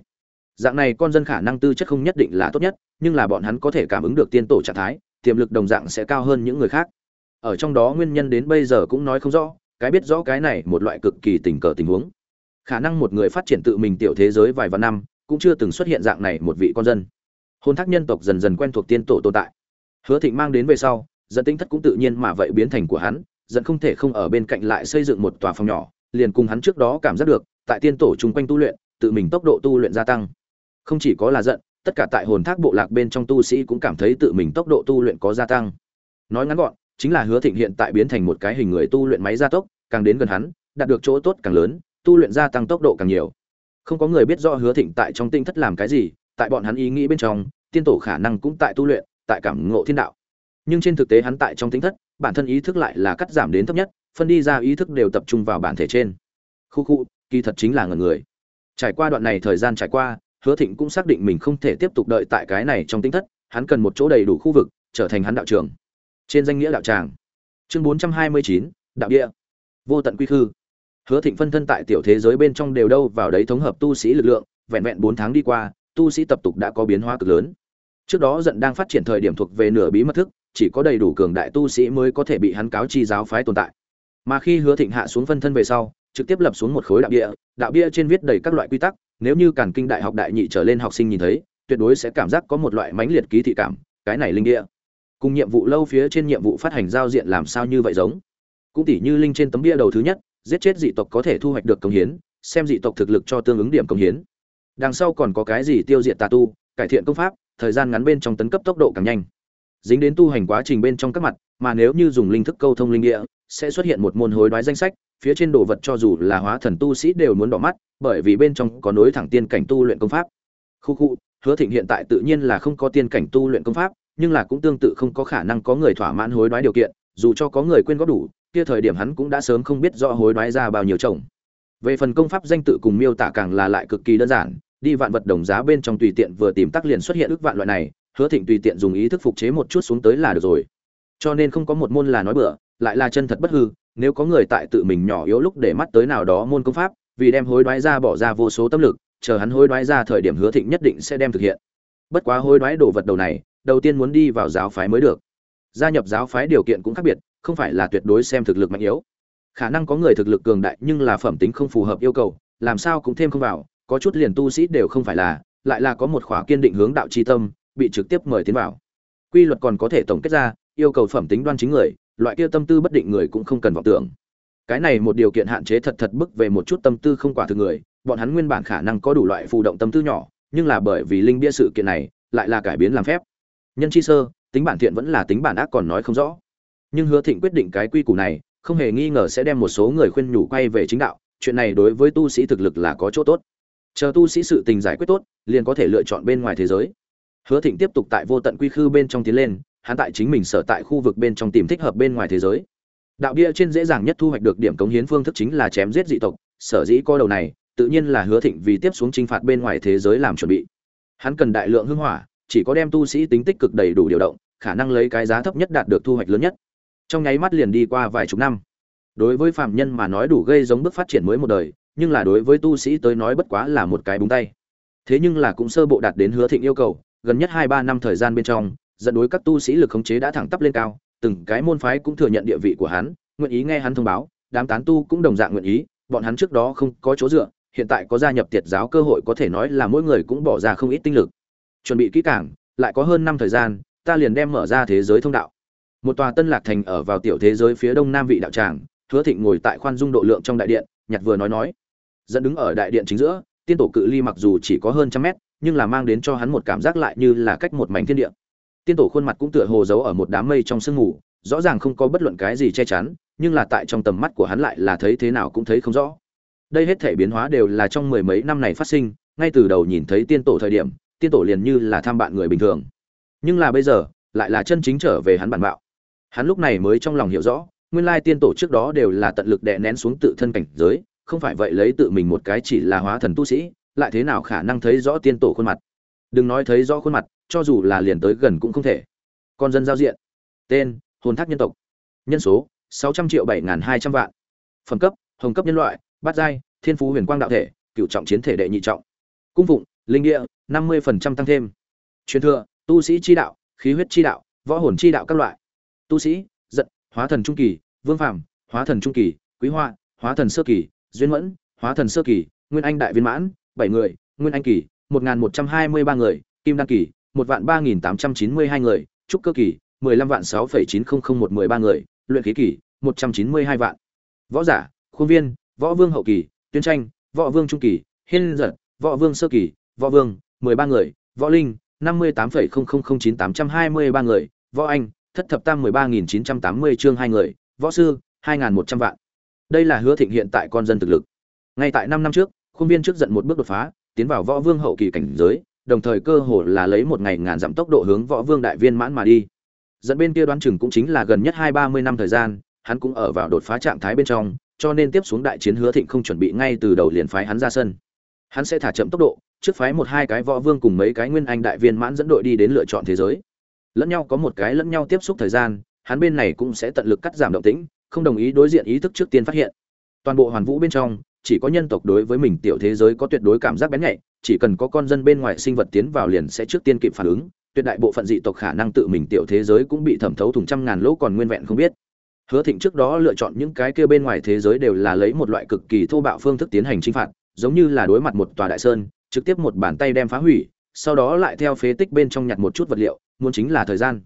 dạng này con dân khả năng tư chất không nhất định là tốt nhất, nhưng là bọn hắn có thể cảm ứng được tiên tổ trạng thái, tiềm lực đồng dạng sẽ cao hơn những người khác. Ở trong đó nguyên nhân đến bây giờ cũng nói không rõ, cái biết rõ cái này một loại cực kỳ tình cờ tình huống. Khả năng một người phát triển tự mình tiểu thế giới vài vạn năm, cũng chưa từng xuất hiện dạng này một vị con dân. Hôn thác nhân tộc dần dần quen thuộc tiên tổ tồn tại. Hứa thịnh mang đến về sau, dẫn tính thất cũng tự nhiên mà vậy biến thành của hắn, dẫn không thể không ở bên cạnh lại xây dựng một tòa phòng nhỏ, liền cùng hắn trước đó cảm giác được, tại tiên tổ chung quanh tu luyện, tự mình tốc độ tu luyện gia tăng không chỉ có là giận, tất cả tại hồn thác bộ lạc bên trong tu sĩ cũng cảm thấy tự mình tốc độ tu luyện có gia tăng. Nói ngắn gọn, chính là hứa thịnh hiện tại biến thành một cái hình người tu luyện máy gia tốc, càng đến gần hắn, đạt được chỗ tốt càng lớn, tu luyện gia tăng tốc độ càng nhiều. Không có người biết rõ hứa thịnh tại trong tinh thất làm cái gì, tại bọn hắn ý nghĩ bên trong, tiên tổ khả năng cũng tại tu luyện, tại cảm ngộ thiên đạo. Nhưng trên thực tế hắn tại trong tinh thất, bản thân ý thức lại là cắt giảm đến thấp nhất, phân đi ra ý thức đều tập trung vào bản thể trên. Khu khu, kỳ thật chính là ngần người. Trải qua đoạn này thời gian trải qua hứa thịnh cũng xác định mình không thể tiếp tục đợi tại cái này trong tinh thất, hắn cần một chỗ đầy đủ khu vực, trở thành hắn đạo trường trên danh nghĩa đạo tràng. Chương bốn trăm hai mươi chín, đạo địa. Vô tận quy khư. Hứa thịnh phân thân tại tiểu thế giới bên trong đều đâu vào đấy thống hợp tu sĩ lực lượng, vẹn vẹn bốn tháng đi qua, tu sĩ tập tục đã có biến hóa cực lớn. Trước đó giận đang phát triển thời điểm thuộc về nửa bí mật thức, chỉ có đầy đủ cường đại tu sĩ mới có thể bị hắn cáo chi giáo phái tồn tại. Mà khi hứa thịnh hạ xuống phân thân về sau, trực tiếp lập xuống một khối đạo bia đạo bia trên viết đầy các loại quy tắc nếu như càn kinh đại học đại nhị trở lên học sinh nhìn thấy, tuyệt đối sẽ cảm giác có một loại mãnh liệt ký thị cảm, cái này linh địa. Cùng nhiệm vụ lâu phía trên nhiệm vụ phát hành giao diện làm sao như vậy giống? Cũng tỉ như linh trên tấm bia đầu thứ nhất, giết chết dị tộc có thể thu hoạch được công hiến, xem dị tộc thực lực cho tương ứng điểm công hiến. Đằng sau còn có cái gì tiêu diệt tà tu, cải thiện công pháp, thời gian ngắn bên trong tấn cấp tốc độ càng nhanh. Dính đến tu hành quá trình bên trong các mặt, mà nếu như dùng linh thức câu thông linh địa, sẽ xuất hiện một môn hối đoái danh sách phía trên đồ vật cho dù là hóa thần tu sĩ đều muốn đỏ mắt, bởi vì bên trong có nối thẳng tiên cảnh tu luyện công pháp. Khu khu, hứa thịnh hiện tại tự nhiên là không có tiên cảnh tu luyện công pháp, nhưng là cũng tương tự không có khả năng có người thỏa mãn hối đoái điều kiện, dù cho có người quên góp đủ, kia thời điểm hắn cũng đã sớm không biết rõ hối đoái ra bao nhiêu chồng. Về phần công pháp danh tự cùng miêu tả càng là lại cực kỳ đơn giản, đi vạn vật đồng giá bên trong tùy tiện vừa tìm tắc liền xuất hiện ức vạn loại này, hứa thịnh tùy tiện dùng ý thức phục chế một chút xuống tới là được rồi. Cho nên không có một môn là nói bừa, lại là chân thật bất hư nếu có người tại tự mình nhỏ yếu lúc để mắt tới nào đó môn công pháp, vì đem hối đoái ra bỏ ra vô số tâm lực, chờ hắn hối đoái ra thời điểm hứa thịnh nhất định sẽ đem thực hiện. Bất quá hối đoái đồ vật đầu này, đầu tiên muốn đi vào giáo phái mới được. Gia nhập giáo phái điều kiện cũng khác biệt, không phải là tuyệt đối xem thực lực mạnh yếu. Khả năng có người thực lực cường đại nhưng là phẩm tính không phù hợp yêu cầu, làm sao cũng thêm không vào, có chút liền tu sĩ đều không phải là, lại là có một khỏa kiên định hướng đạo tri tâm, bị trực tiếp mời tiến vào. Quy luật còn có thể tổng kết ra, yêu cầu phẩm tính đoan chính người loại kia tâm tư bất định người cũng không cần vọng tưởng. Cái này một điều kiện hạn chế thật thật bức về một chút tâm tư không quả thực người, bọn hắn nguyên bản khả năng có đủ loại phù động tâm tư nhỏ, nhưng là bởi vì linh bia sự kiện này, lại là cải biến làm phép. Nhân chi sơ, tính bản thiện vẫn là tính bản ác còn nói không rõ. Nhưng hứa thịnh quyết định cái quy củ này, không hề nghi ngờ sẽ đem một số người khuyên nhủ quay về chính đạo, chuyện này đối với tu sĩ thực lực là có chỗ tốt. Chờ tu sĩ sự tình giải quyết tốt, liền có thể lựa chọn bên ngoài thế giới. Hứa thịnh tiếp tục tại vô tận quy khư bên trong tiến lên hắn tại chính mình sở tại khu vực bên trong tìm thích hợp bên ngoài thế giới. Đạo bia trên dễ dàng nhất thu hoạch được điểm cống hiến phương thức chính là chém giết dị tộc, sở dĩ có đầu này, tự nhiên là hứa thịnh vì tiếp xuống chinh phạt bên ngoài thế giới làm chuẩn bị. Hắn cần đại lượng hưng hỏa, chỉ có đem tu sĩ tính tích cực đầy đủ điều động, khả năng lấy cái giá thấp nhất đạt được thu hoạch lớn nhất. Trong nháy mắt liền đi qua vài chục năm. Đối với phạm nhân mà nói đủ gây giống bước phát triển mới một đời, nhưng là đối với tu sĩ tới nói bất quá là một cái búng tay. Thế nhưng là cũng sơ bộ đạt đến hứa thịnh yêu cầu, gần nhất hai ba năm thời gian bên trong dẫn đối các tu sĩ lực khống chế đã thẳng tắp lên cao, từng cái môn phái cũng thừa nhận địa vị của hắn, nguyện ý nghe hắn thông báo, đám tán tu cũng đồng dạng nguyện ý, bọn hắn trước đó không có chỗ dựa, hiện tại có gia nhập tiệt giáo cơ hội có thể nói là mỗi người cũng bỏ ra không ít tinh lực. Chuẩn bị kỹ càng, lại có hơn năm thời gian, ta liền đem mở ra thế giới thông đạo. Một tòa tân lạc thành ở vào tiểu thế giới phía đông nam vị đạo tràng, hứa thịnh ngồi tại khoan dung độ lượng trong đại điện, nhặt vừa nói nói. Dẫn đứng ở đại điện chính giữa, tiên tổ cự ly mặc dù chỉ có hơn trăm mét, nhưng là mang đến cho hắn một cảm giác lại như là cách một mảnh thiên địa tiên tổ khuôn mặt cũng tựa hồ giấu ở một đám mây trong sương mù, rõ ràng không có bất luận cái gì che chắn, nhưng là tại trong tầm mắt của hắn lại là thấy thế nào cũng thấy không rõ. Đây hết thể biến hóa đều là trong mười mấy năm này phát sinh, ngay từ đầu nhìn thấy tiên tổ thời điểm, tiên tổ liền như là tham bạn người bình thường. Nhưng là bây giờ, lại là chân chính trở về hắn bản bạo. Hắn lúc này mới trong lòng hiểu rõ, nguyên lai tiên tổ trước đó đều là tận lực đè nén xuống tự thân cảnh giới, không phải vậy lấy tự mình một cái chỉ là hóa thần tu sĩ, lại thế nào khả năng thấy rõ tiên tổ khuôn mặt? Đừng nói thấy rõ khuôn mặt cho dù là liền tới gần cũng không thể. Con dân giao diện. Tên, hồn thác nhân tộc. Nhân số, sáu trăm triệu bảy hai trăm vạn. Phẩm cấp, hồng cấp nhân loại, bát giai, thiên phú huyền quang đạo thể cựu trọng chiến thể đệ nhị trọng. Cung phụng, linh địa, năm mươi tăng thêm. Truyền thừa, tu sĩ chi đạo, khí huyết chi đạo, võ hồn chi đạo các loại. Tu sĩ, giận, hóa thần trung kỳ, vương phàm, hóa thần trung kỳ, quý hoa, hóa thần sơ kỳ, duyên mẫn, hóa thần sơ kỳ, nguyên anh đại viên mãn, bảy người, nguyên anh kỳ, một nghìn một trăm hai mươi ba người, kim đăng kỳ một vạn ba nghìn tám trăm chín mươi hai người, trúc cơ kỳ, mười lăm vạn sáu phẩy chín không không một mười ba người, luyện khí kỳ, một trăm chín mươi hai vạn. Võ giả, khuôn viên, võ vương hậu kỳ, tuyên tranh, võ vương trung kỳ, hiên giật, võ vương sơ kỳ, võ vương, mười ba người, võ linh, năm mươi tám phẩy không không không chín tám trăm hai mươi ba người, võ anh, thất thập tam mười ba nghìn chín trăm tám mươi chương hai người, võ sư, hai nghìn một trăm vạn. Đây là hứa thịnh hiện tại con dân thực lực. Ngay tại năm năm trước, khuôn viên trước giận một bước đột phá, tiến vào võ vương hậu kỳ cảnh giới đồng thời cơ hồ là lấy một ngày ngàn dặm tốc độ hướng võ vương đại viên mãn mà đi. Dẫn bên kia đoán chừng cũng chính là gần nhất hai ba mươi năm thời gian, hắn cũng ở vào đột phá trạng thái bên trong, cho nên tiếp xuống đại chiến hứa thịnh không chuẩn bị ngay từ đầu liền phái hắn ra sân. Hắn sẽ thả chậm tốc độ, trước phái một hai cái võ vương cùng mấy cái nguyên anh đại viên mãn dẫn đội đi đến lựa chọn thế giới. Lẫn nhau có một cái lẫn nhau tiếp xúc thời gian, hắn bên này cũng sẽ tận lực cắt giảm động tĩnh, không đồng ý đối diện ý thức trước tiên phát hiện. Toàn bộ hoàn vũ bên trong, chỉ có nhân tộc đối với mình tiểu thế giới có tuyệt đối cảm giác bén nhạy chỉ cần có con dân bên ngoài sinh vật tiến vào liền sẽ trước tiên kịp phản ứng, tuyệt đại bộ phận dị tộc khả năng tự mình tiểu thế giới cũng bị thẩm thấu thùng trăm ngàn lỗ còn nguyên vẹn không biết. Hứa thịnh trước đó lựa chọn những cái kia bên ngoài thế giới đều là lấy một loại cực kỳ thô bạo phương thức tiến hành chinh phạt, giống như là đối mặt một tòa đại sơn, trực tiếp một bàn tay đem phá hủy, sau đó lại theo phế tích bên trong nhặt một chút vật liệu, muốn chính là thời gian.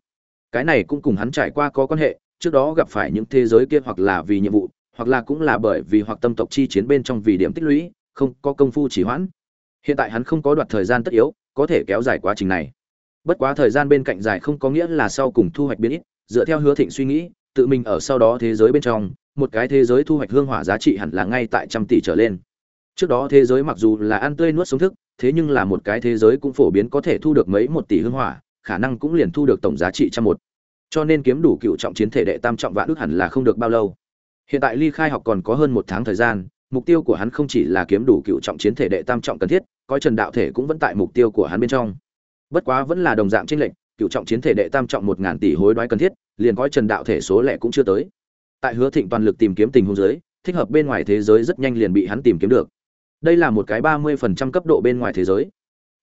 Cái này cũng cùng hắn trải qua có quan hệ, trước đó gặp phải những thế giới kia hoặc là vì nhiệm vụ, hoặc là cũng là bởi vì hoặc tâm tộc chi chiến bên trong vì điểm tích lũy, không có công phu chỉ hoãn hiện tại hắn không có đoạt thời gian tất yếu, có thể kéo dài quá trình này. Bất quá thời gian bên cạnh dài không có nghĩa là sau cùng thu hoạch biến ít, dựa theo hứa thịnh suy nghĩ, tự mình ở sau đó thế giới bên trong, một cái thế giới thu hoạch hương hỏa giá trị hẳn là ngay tại trăm tỷ trở lên. Trước đó thế giới mặc dù là ăn tươi nuốt sống thức, thế nhưng là một cái thế giới cũng phổ biến có thể thu được mấy một tỷ hương hỏa, khả năng cũng liền thu được tổng giá trị trăm một. Cho nên kiếm đủ cựu trọng chiến thể đệ tam trọng vạn ước hẳn là không được bao lâu. Hiện tại ly khai học còn có hơn một tháng thời gian, mục tiêu của hắn không chỉ là kiếm đủ cựu trọng chiến thể đệ tam trọng cần thiết coi trần đạo thể cũng vẫn tại mục tiêu của hắn bên trong. Bất quá vẫn là đồng dạng tranh lệnh cựu trọng chiến thể đệ tam trọng một ngàn tỷ hối đoái cần thiết, liền coi trần đạo thể số lẻ cũng chưa tới. Tại hứa thịnh toàn lực tìm kiếm tình huống giới thích hợp bên ngoài thế giới rất nhanh liền bị hắn tìm kiếm được. Đây là một cái ba mươi phần trăm cấp độ bên ngoài thế giới.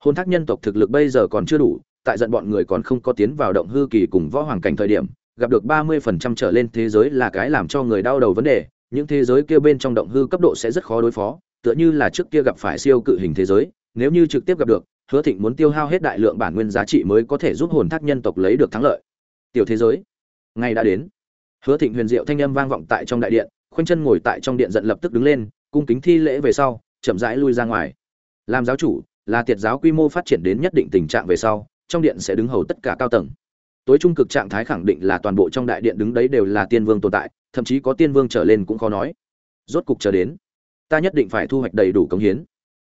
Hôn thác nhân tộc thực lực bây giờ còn chưa đủ, tại giận bọn người còn không có tiến vào động hư kỳ cùng võ hoàng cảnh thời điểm, gặp được ba mươi phần trăm trở lên thế giới là cái làm cho người đau đầu vấn đề, những thế giới kia bên trong động hư cấp độ sẽ rất khó đối phó tựa như là trước kia gặp phải siêu cự hình thế giới, nếu như trực tiếp gặp được, hứa thịnh muốn tiêu hao hết đại lượng bản nguyên giá trị mới có thể giúp hồn thác nhân tộc lấy được thắng lợi. Tiểu thế giới, ngày đã đến. Hứa thịnh huyền diệu thanh âm vang vọng tại trong đại điện, khoanh chân ngồi tại trong điện giận lập tức đứng lên, cung kính thi lễ về sau, chậm rãi lui ra ngoài. Làm giáo chủ, là tiệt giáo quy mô phát triển đến nhất định tình trạng về sau, trong điện sẽ đứng hầu tất cả cao tầng. Tối trung cực trạng thái khẳng định là toàn bộ trong đại điện đứng đấy đều là tiên vương tồn tại, thậm chí có tiên vương trở lên cũng khó nói. Rốt cục chờ đến ta nhất định phải thu hoạch đầy đủ công hiến.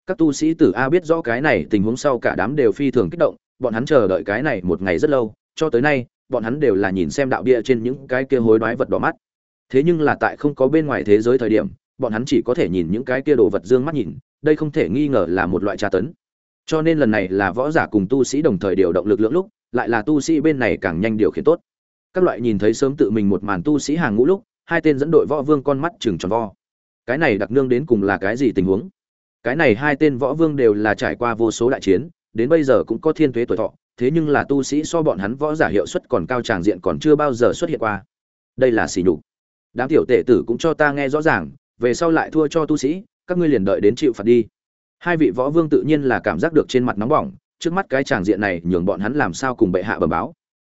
Các tu sĩ tử a biết rõ cái này, tình huống sau cả đám đều phi thường kích động, bọn hắn chờ đợi cái này một ngày rất lâu, cho tới nay, bọn hắn đều là nhìn xem đạo bia trên những cái kia hối đoái vật đỏ mắt. Thế nhưng là tại không có bên ngoài thế giới thời điểm, bọn hắn chỉ có thể nhìn những cái kia đồ vật dương mắt nhìn, đây không thể nghi ngờ là một loại tra tấn. Cho nên lần này là võ giả cùng tu sĩ đồng thời điều động lực lượng lúc, lại là tu sĩ bên này càng nhanh điều khiển tốt. Các loại nhìn thấy sớm tự mình một màn tu sĩ hàng ngũ lúc, hai tên dẫn đội võ vương con mắt chừng tròn vo cái này đặc nương đến cùng là cái gì tình huống? Cái này hai tên võ vương đều là trải qua vô số đại chiến, đến bây giờ cũng có thiên tuế tuổi thọ, thế nhưng là tu sĩ so bọn hắn võ giả hiệu suất còn cao tràng diện còn chưa bao giờ xuất hiện qua. Đây là xỉ nhục. Đám tiểu tể tử cũng cho ta nghe rõ ràng, về sau lại thua cho tu sĩ, các ngươi liền đợi đến chịu phạt đi. Hai vị võ vương tự nhiên là cảm giác được trên mặt nóng bỏng, trước mắt cái tràng diện này nhường bọn hắn làm sao cùng bệ hạ bẩm báo.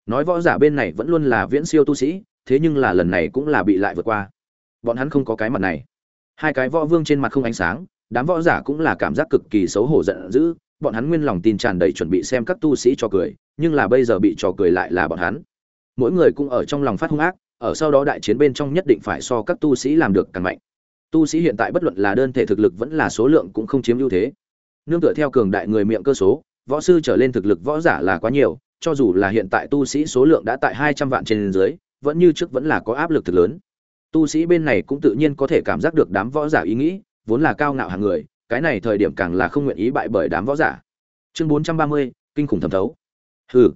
Nói võ giả bên này vẫn luôn là viễn siêu tu sĩ, thế nhưng là lần này cũng là bị lại vượt qua. Bọn hắn không có cái mặt này hai cái võ vương trên mặt không ánh sáng, đám võ giả cũng là cảm giác cực kỳ xấu hổ giận dữ, bọn hắn nguyên lòng tin tràn đầy chuẩn bị xem các tu sĩ cho cười, nhưng là bây giờ bị trò cười lại là bọn hắn. Mỗi người cũng ở trong lòng phát hung ác, ở sau đó đại chiến bên trong nhất định phải so các tu sĩ làm được càng mạnh. Tu sĩ hiện tại bất luận là đơn thể thực lực vẫn là số lượng cũng không chiếm ưu thế. Nương tựa theo cường đại người miệng cơ số, võ sư trở lên thực lực võ giả là quá nhiều, cho dù là hiện tại tu sĩ số lượng đã tại hai trăm vạn trên dưới, vẫn như trước vẫn là có áp lực thực lớn tu sĩ bên này cũng tự nhiên có thể cảm giác được đám võ giả ý nghĩ, vốn là cao ngạo hàng người, cái này thời điểm càng là không nguyện ý bại bởi đám võ giả. Chương bốn trăm ba mươi, kinh khủng thẩm thấu. Hừ.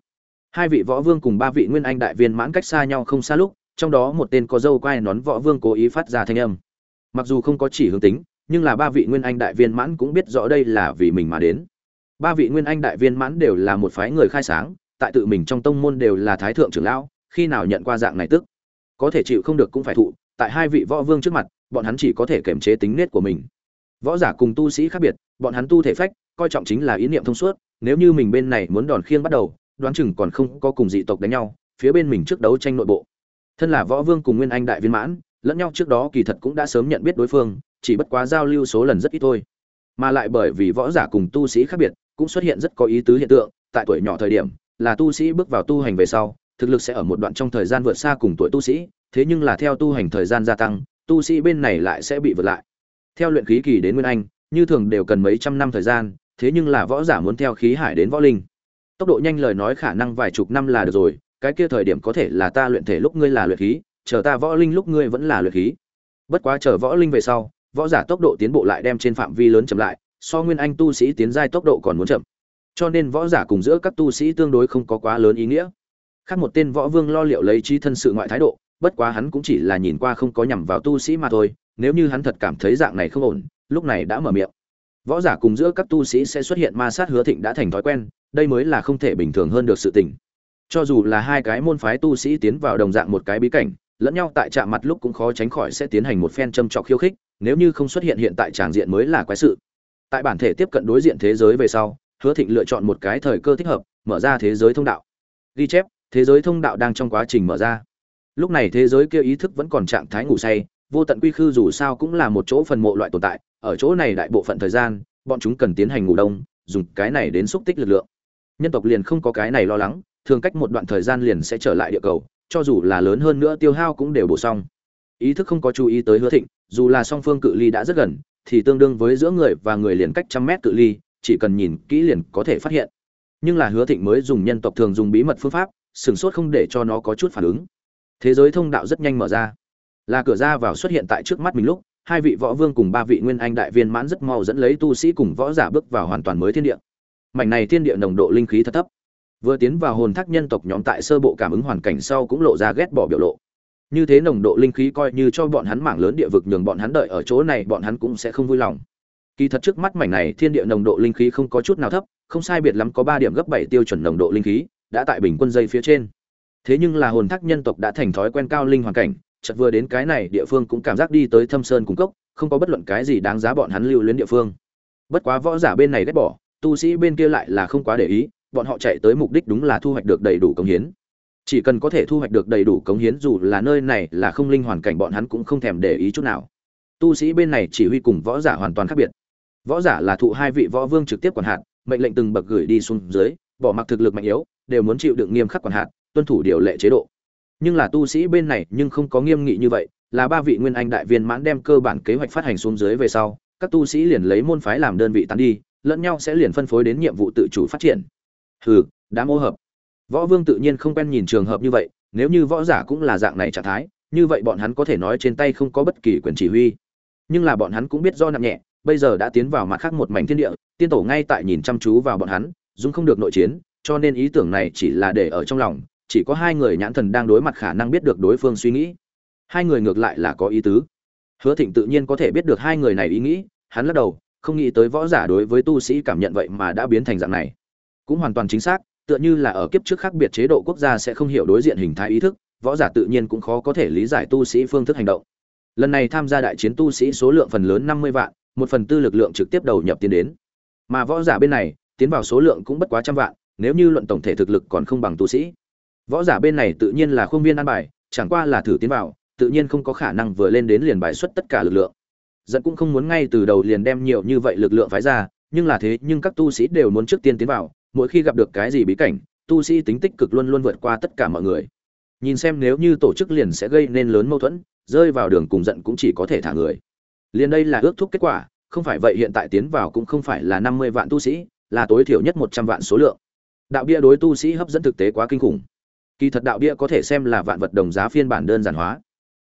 Hai vị võ vương cùng ba vị nguyên anh đại viên mãn cách xa nhau không xa lúc, trong đó một tên có dâu quai nón võ vương cố ý phát ra thanh âm. Mặc dù không có chỉ hướng tính, nhưng là ba vị nguyên anh đại viên mãn cũng biết rõ đây là vì mình mà đến. Ba vị nguyên anh đại viên mãn đều là một phái người khai sáng, tại tự mình trong tông môn đều là thái thượng trưởng lão, khi nào nhận qua dạng này tức, có thể chịu không được cũng phải thụ tại hai vị võ vương trước mặt, bọn hắn chỉ có thể kiềm chế tính nết của mình. Võ giả cùng tu sĩ khác biệt, bọn hắn tu thể phách, coi trọng chính là ý niệm thông suốt, nếu như mình bên này muốn đòn khiêng bắt đầu, đoán chừng còn không có cùng dị tộc đánh nhau, phía bên mình trước đấu tranh nội bộ. Thân là võ vương cùng nguyên anh đại viên mãn, lẫn nhau trước đó kỳ thật cũng đã sớm nhận biết đối phương, chỉ bất quá giao lưu số lần rất ít thôi. Mà lại bởi vì võ giả cùng tu sĩ khác biệt, cũng xuất hiện rất có ý tứ hiện tượng, tại tuổi nhỏ thời điểm, là tu sĩ bước vào tu hành về sau, thực lực sẽ ở một đoạn trong thời gian vượt xa cùng tuổi tu sĩ thế nhưng là theo tu hành thời gian gia tăng, tu sĩ bên này lại sẽ bị vượt lại. Theo luyện khí kỳ đến nguyên anh, như thường đều cần mấy trăm năm thời gian, thế nhưng là võ giả muốn theo khí hải đến võ linh. Tốc độ nhanh lời nói khả năng vài chục năm là được rồi, cái kia thời điểm có thể là ta luyện thể lúc ngươi là luyện khí, chờ ta võ linh lúc ngươi vẫn là luyện khí. Bất quá chờ võ linh về sau, võ giả tốc độ tiến bộ lại đem trên phạm vi lớn chậm lại, so nguyên anh tu sĩ tiến giai tốc độ còn muốn chậm. Cho nên võ giả cùng giữa các tu sĩ tương đối không có quá lớn ý nghĩa. Khác một tên võ vương lo liệu lấy trí thân sự ngoại thái độ bất quá hắn cũng chỉ là nhìn qua không có nhằm vào tu sĩ mà thôi, nếu như hắn thật cảm thấy dạng này không ổn, lúc này đã mở miệng. Võ giả cùng giữa các tu sĩ sẽ xuất hiện ma sát hứa thịnh đã thành thói quen, đây mới là không thể bình thường hơn được sự tình. Cho dù là hai cái môn phái tu sĩ tiến vào đồng dạng một cái bí cảnh, lẫn nhau tại chạm mặt lúc cũng khó tránh khỏi sẽ tiến hành một phen châm trọc khiêu khích, nếu như không xuất hiện hiện tại tràng diện mới là quái sự. Tại bản thể tiếp cận đối diện thế giới về sau, hứa thịnh lựa chọn một cái thời cơ thích hợp, mở ra thế giới thông đạo. Ghi chép, thế giới thông đạo đang trong quá trình mở ra lúc này thế giới kia ý thức vẫn còn trạng thái ngủ say, vô tận quy khư dù sao cũng là một chỗ phần mộ loại tồn tại, ở chỗ này đại bộ phận thời gian, bọn chúng cần tiến hành ngủ đông, dùng cái này đến xúc tích lực lượng. Nhân tộc liền không có cái này lo lắng, thường cách một đoạn thời gian liền sẽ trở lại địa cầu, cho dù là lớn hơn nữa tiêu hao cũng đều bổ xong. Ý thức không có chú ý tới hứa thịnh, dù là song phương cự ly đã rất gần, thì tương đương với giữa người và người liền cách trăm mét cự ly, chỉ cần nhìn kỹ liền có thể phát hiện. Nhưng là hứa thịnh mới dùng nhân tộc thường dùng bí mật phương pháp sửng sốt không để cho nó có chút phản ứng thế giới thông đạo rất nhanh mở ra. Là cửa ra vào xuất hiện tại trước mắt mình lúc, hai vị võ vương cùng ba vị nguyên anh đại viên mãn rất mau dẫn lấy tu sĩ cùng võ giả bước vào hoàn toàn mới thiên địa. Mảnh này thiên địa nồng độ linh khí thật thấp. Vừa tiến vào hồn thác nhân tộc nhóm tại sơ bộ cảm ứng hoàn cảnh sau cũng lộ ra ghét bỏ biểu lộ. Như thế nồng độ linh khí coi như cho bọn hắn mảng lớn địa vực nhường bọn hắn đợi ở chỗ này, bọn hắn cũng sẽ không vui lòng. Kỳ thật trước mắt mảnh này thiên địa nồng độ linh khí không có chút nào thấp, không sai biệt lắm có ba điểm gấp bảy tiêu chuẩn nồng độ linh khí đã tại bình quân dây phía trên thế nhưng là hồn thác nhân tộc đã thành thói quen cao linh hoàn cảnh, chợt vừa đến cái này địa phương cũng cảm giác đi tới thâm sơn cung cốc, không có bất luận cái gì đáng giá bọn hắn lưu luyến địa phương. Bất quá võ giả bên này ghét bỏ, tu sĩ bên kia lại là không quá để ý, bọn họ chạy tới mục đích đúng là thu hoạch được đầy đủ công hiến. Chỉ cần có thể thu hoạch được đầy đủ cống hiến dù là nơi này là không linh hoàn cảnh bọn hắn cũng không thèm để ý chút nào. Tu sĩ bên này chỉ huy cùng võ giả hoàn toàn khác biệt. Võ giả là thụ hai vị võ vương trực tiếp quản hạt, mệnh lệnh từng bậc gửi đi xuống dưới, bỏ mặc thực lực mạnh yếu, đều muốn chịu đựng nghiêm khắc quản hạt tuân thủ điều lệ chế độ. Nhưng là tu sĩ bên này nhưng không có nghiêm nghị như vậy, là ba vị nguyên anh đại viên mãn đem cơ bản kế hoạch phát hành xuống dưới về sau, các tu sĩ liền lấy môn phái làm đơn vị tán đi, lẫn nhau sẽ liền phân phối đến nhiệm vụ tự chủ phát triển. Hừ đã mô hợp. Võ vương tự nhiên không quen nhìn trường hợp như vậy, nếu như võ giả cũng là dạng này trạng thái, như vậy bọn hắn có thể nói trên tay không có bất kỳ quyền chỉ huy. Nhưng là bọn hắn cũng biết do nặng nhẹ, bây giờ đã tiến vào mặt khác một mảnh thiên địa, tiên tổ ngay tại nhìn chăm chú vào bọn hắn, dung không được nội chiến, cho nên ý tưởng này chỉ là để ở trong lòng chỉ có hai người nhãn thần đang đối mặt khả năng biết được đối phương suy nghĩ. Hai người ngược lại là có ý tứ. Hứa thịnh tự nhiên có thể biết được hai người này ý nghĩ, hắn lắc đầu, không nghĩ tới võ giả đối với tu sĩ cảm nhận vậy mà đã biến thành dạng này. Cũng hoàn toàn chính xác, tựa như là ở kiếp trước khác biệt chế độ quốc gia sẽ không hiểu đối diện hình thái ý thức, võ giả tự nhiên cũng khó có thể lý giải tu sĩ phương thức hành động. Lần này tham gia đại chiến tu sĩ số lượng phần lớn năm mươi vạn, một phần tư lực lượng trực tiếp đầu nhập tiến đến. Mà võ giả bên này, tiến vào số lượng cũng bất quá trăm vạn, nếu như luận tổng thể thực lực còn không bằng tu sĩ võ giả bên này tự nhiên là khuôn viên an bài, chẳng qua là thử tiến vào, tự nhiên không có khả năng vừa lên đến liền bài xuất tất cả lực lượng. Dẫn cũng không muốn ngay từ đầu liền đem nhiều như vậy lực lượng phái ra, nhưng là thế nhưng các tu sĩ đều muốn trước tiên tiến vào, mỗi khi gặp được cái gì bí cảnh, tu sĩ tính tích cực luôn luôn vượt qua tất cả mọi người. Nhìn xem nếu như tổ chức liền sẽ gây nên lớn mâu thuẫn, rơi vào đường cùng giận cũng chỉ có thể thả người. Liền đây là ước thúc kết quả, không phải vậy hiện tại tiến vào cũng không phải là năm mươi vạn tu sĩ, là tối thiểu nhất một trăm vạn số lượng. Đạo bia đối tu sĩ hấp dẫn thực tế quá kinh khủng kỳ thật đạo bia có thể xem là vạn vật đồng giá phiên bản đơn giản hóa.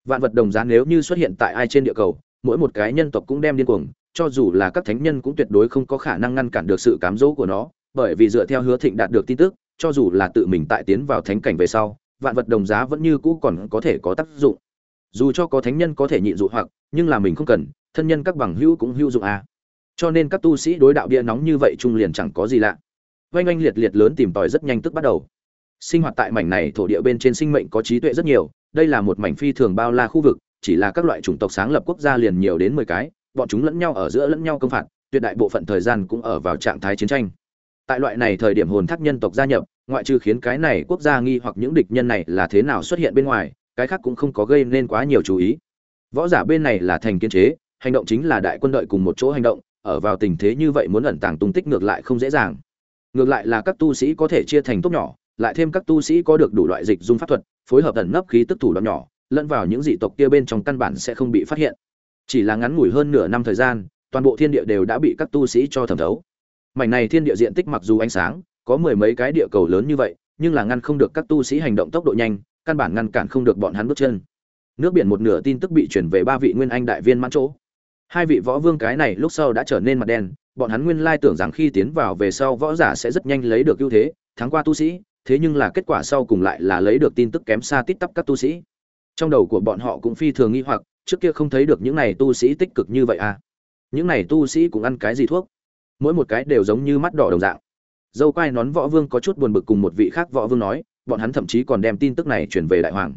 Vạn vật đồng giá nếu như xuất hiện tại ai trên địa cầu, mỗi một cái nhân tộc cũng đem điên cuồng, cho dù là các thánh nhân cũng tuyệt đối không có khả năng ngăn cản được sự cám dỗ của nó, bởi vì dựa theo hứa thịnh đạt được tin tức, cho dù là tự mình tại tiến vào thánh cảnh về sau, vạn vật đồng giá vẫn như cũ còn có thể có tác dụng. Dù cho có thánh nhân có thể nhịn dụ hoặc, nhưng là mình không cần, thân nhân các bằng hữu cũng hữu dụng à. cho nên các tu sĩ đối đạo bia nóng như vậy trung liền chẳng có gì lạ. Oanh oanh liệt liệt lớn tìm tòi rất nhanh tức bắt đầu sinh hoạt tại mảnh này thổ địa bên trên sinh mệnh có trí tuệ rất nhiều, đây là một mảnh phi thường bao la khu vực, chỉ là các loại chủng tộc sáng lập quốc gia liền nhiều đến mười cái, bọn chúng lẫn nhau ở giữa lẫn nhau công phạt, tuyệt đại bộ phận thời gian cũng ở vào trạng thái chiến tranh. Tại loại này thời điểm hồn thác nhân tộc gia nhập, ngoại trừ khiến cái này quốc gia nghi hoặc những địch nhân này là thế nào xuất hiện bên ngoài, cái khác cũng không có gây nên quá nhiều chú ý. Võ giả bên này là thành kiên chế, hành động chính là đại quân đội cùng một chỗ hành động, ở vào tình thế như vậy muốn ẩn tàng tung tích ngược lại không dễ dàng. Ngược lại là các tu sĩ có thể chia thành tốt nhỏ lại thêm các tu sĩ có được đủ loại dịch dung pháp thuật, phối hợp ẩn nấp khí tức thủ đoạn nhỏ, lẫn vào những dị tộc kia bên trong căn bản sẽ không bị phát hiện. Chỉ là ngắn ngủi hơn nửa năm thời gian, toàn bộ thiên địa đều đã bị các tu sĩ cho thẩm thấu. Mảnh này thiên địa diện tích mặc dù ánh sáng, có mười mấy cái địa cầu lớn như vậy, nhưng là ngăn không được các tu sĩ hành động tốc độ nhanh, căn bản ngăn cản không được bọn hắn bước chân. Nước biển một nửa tin tức bị chuyển về ba vị nguyên anh đại viên mãn chỗ. Hai vị võ vương cái này lúc sau đã trở nên mặt đen, bọn hắn nguyên lai tưởng rằng khi tiến vào về sau võ giả sẽ rất nhanh lấy được ưu thế, thắng qua tu sĩ thế nhưng là kết quả sau cùng lại là lấy được tin tức kém xa tít tắp các tu sĩ. Trong đầu của bọn họ cũng phi thường nghi hoặc, trước kia không thấy được những này tu sĩ tích cực như vậy à? Những này tu sĩ cũng ăn cái gì thuốc? Mỗi một cái đều giống như mắt đỏ đồng dạng. Dâu quai nón võ vương có chút buồn bực cùng một vị khác võ vương nói, bọn hắn thậm chí còn đem tin tức này chuyển về đại hoàng.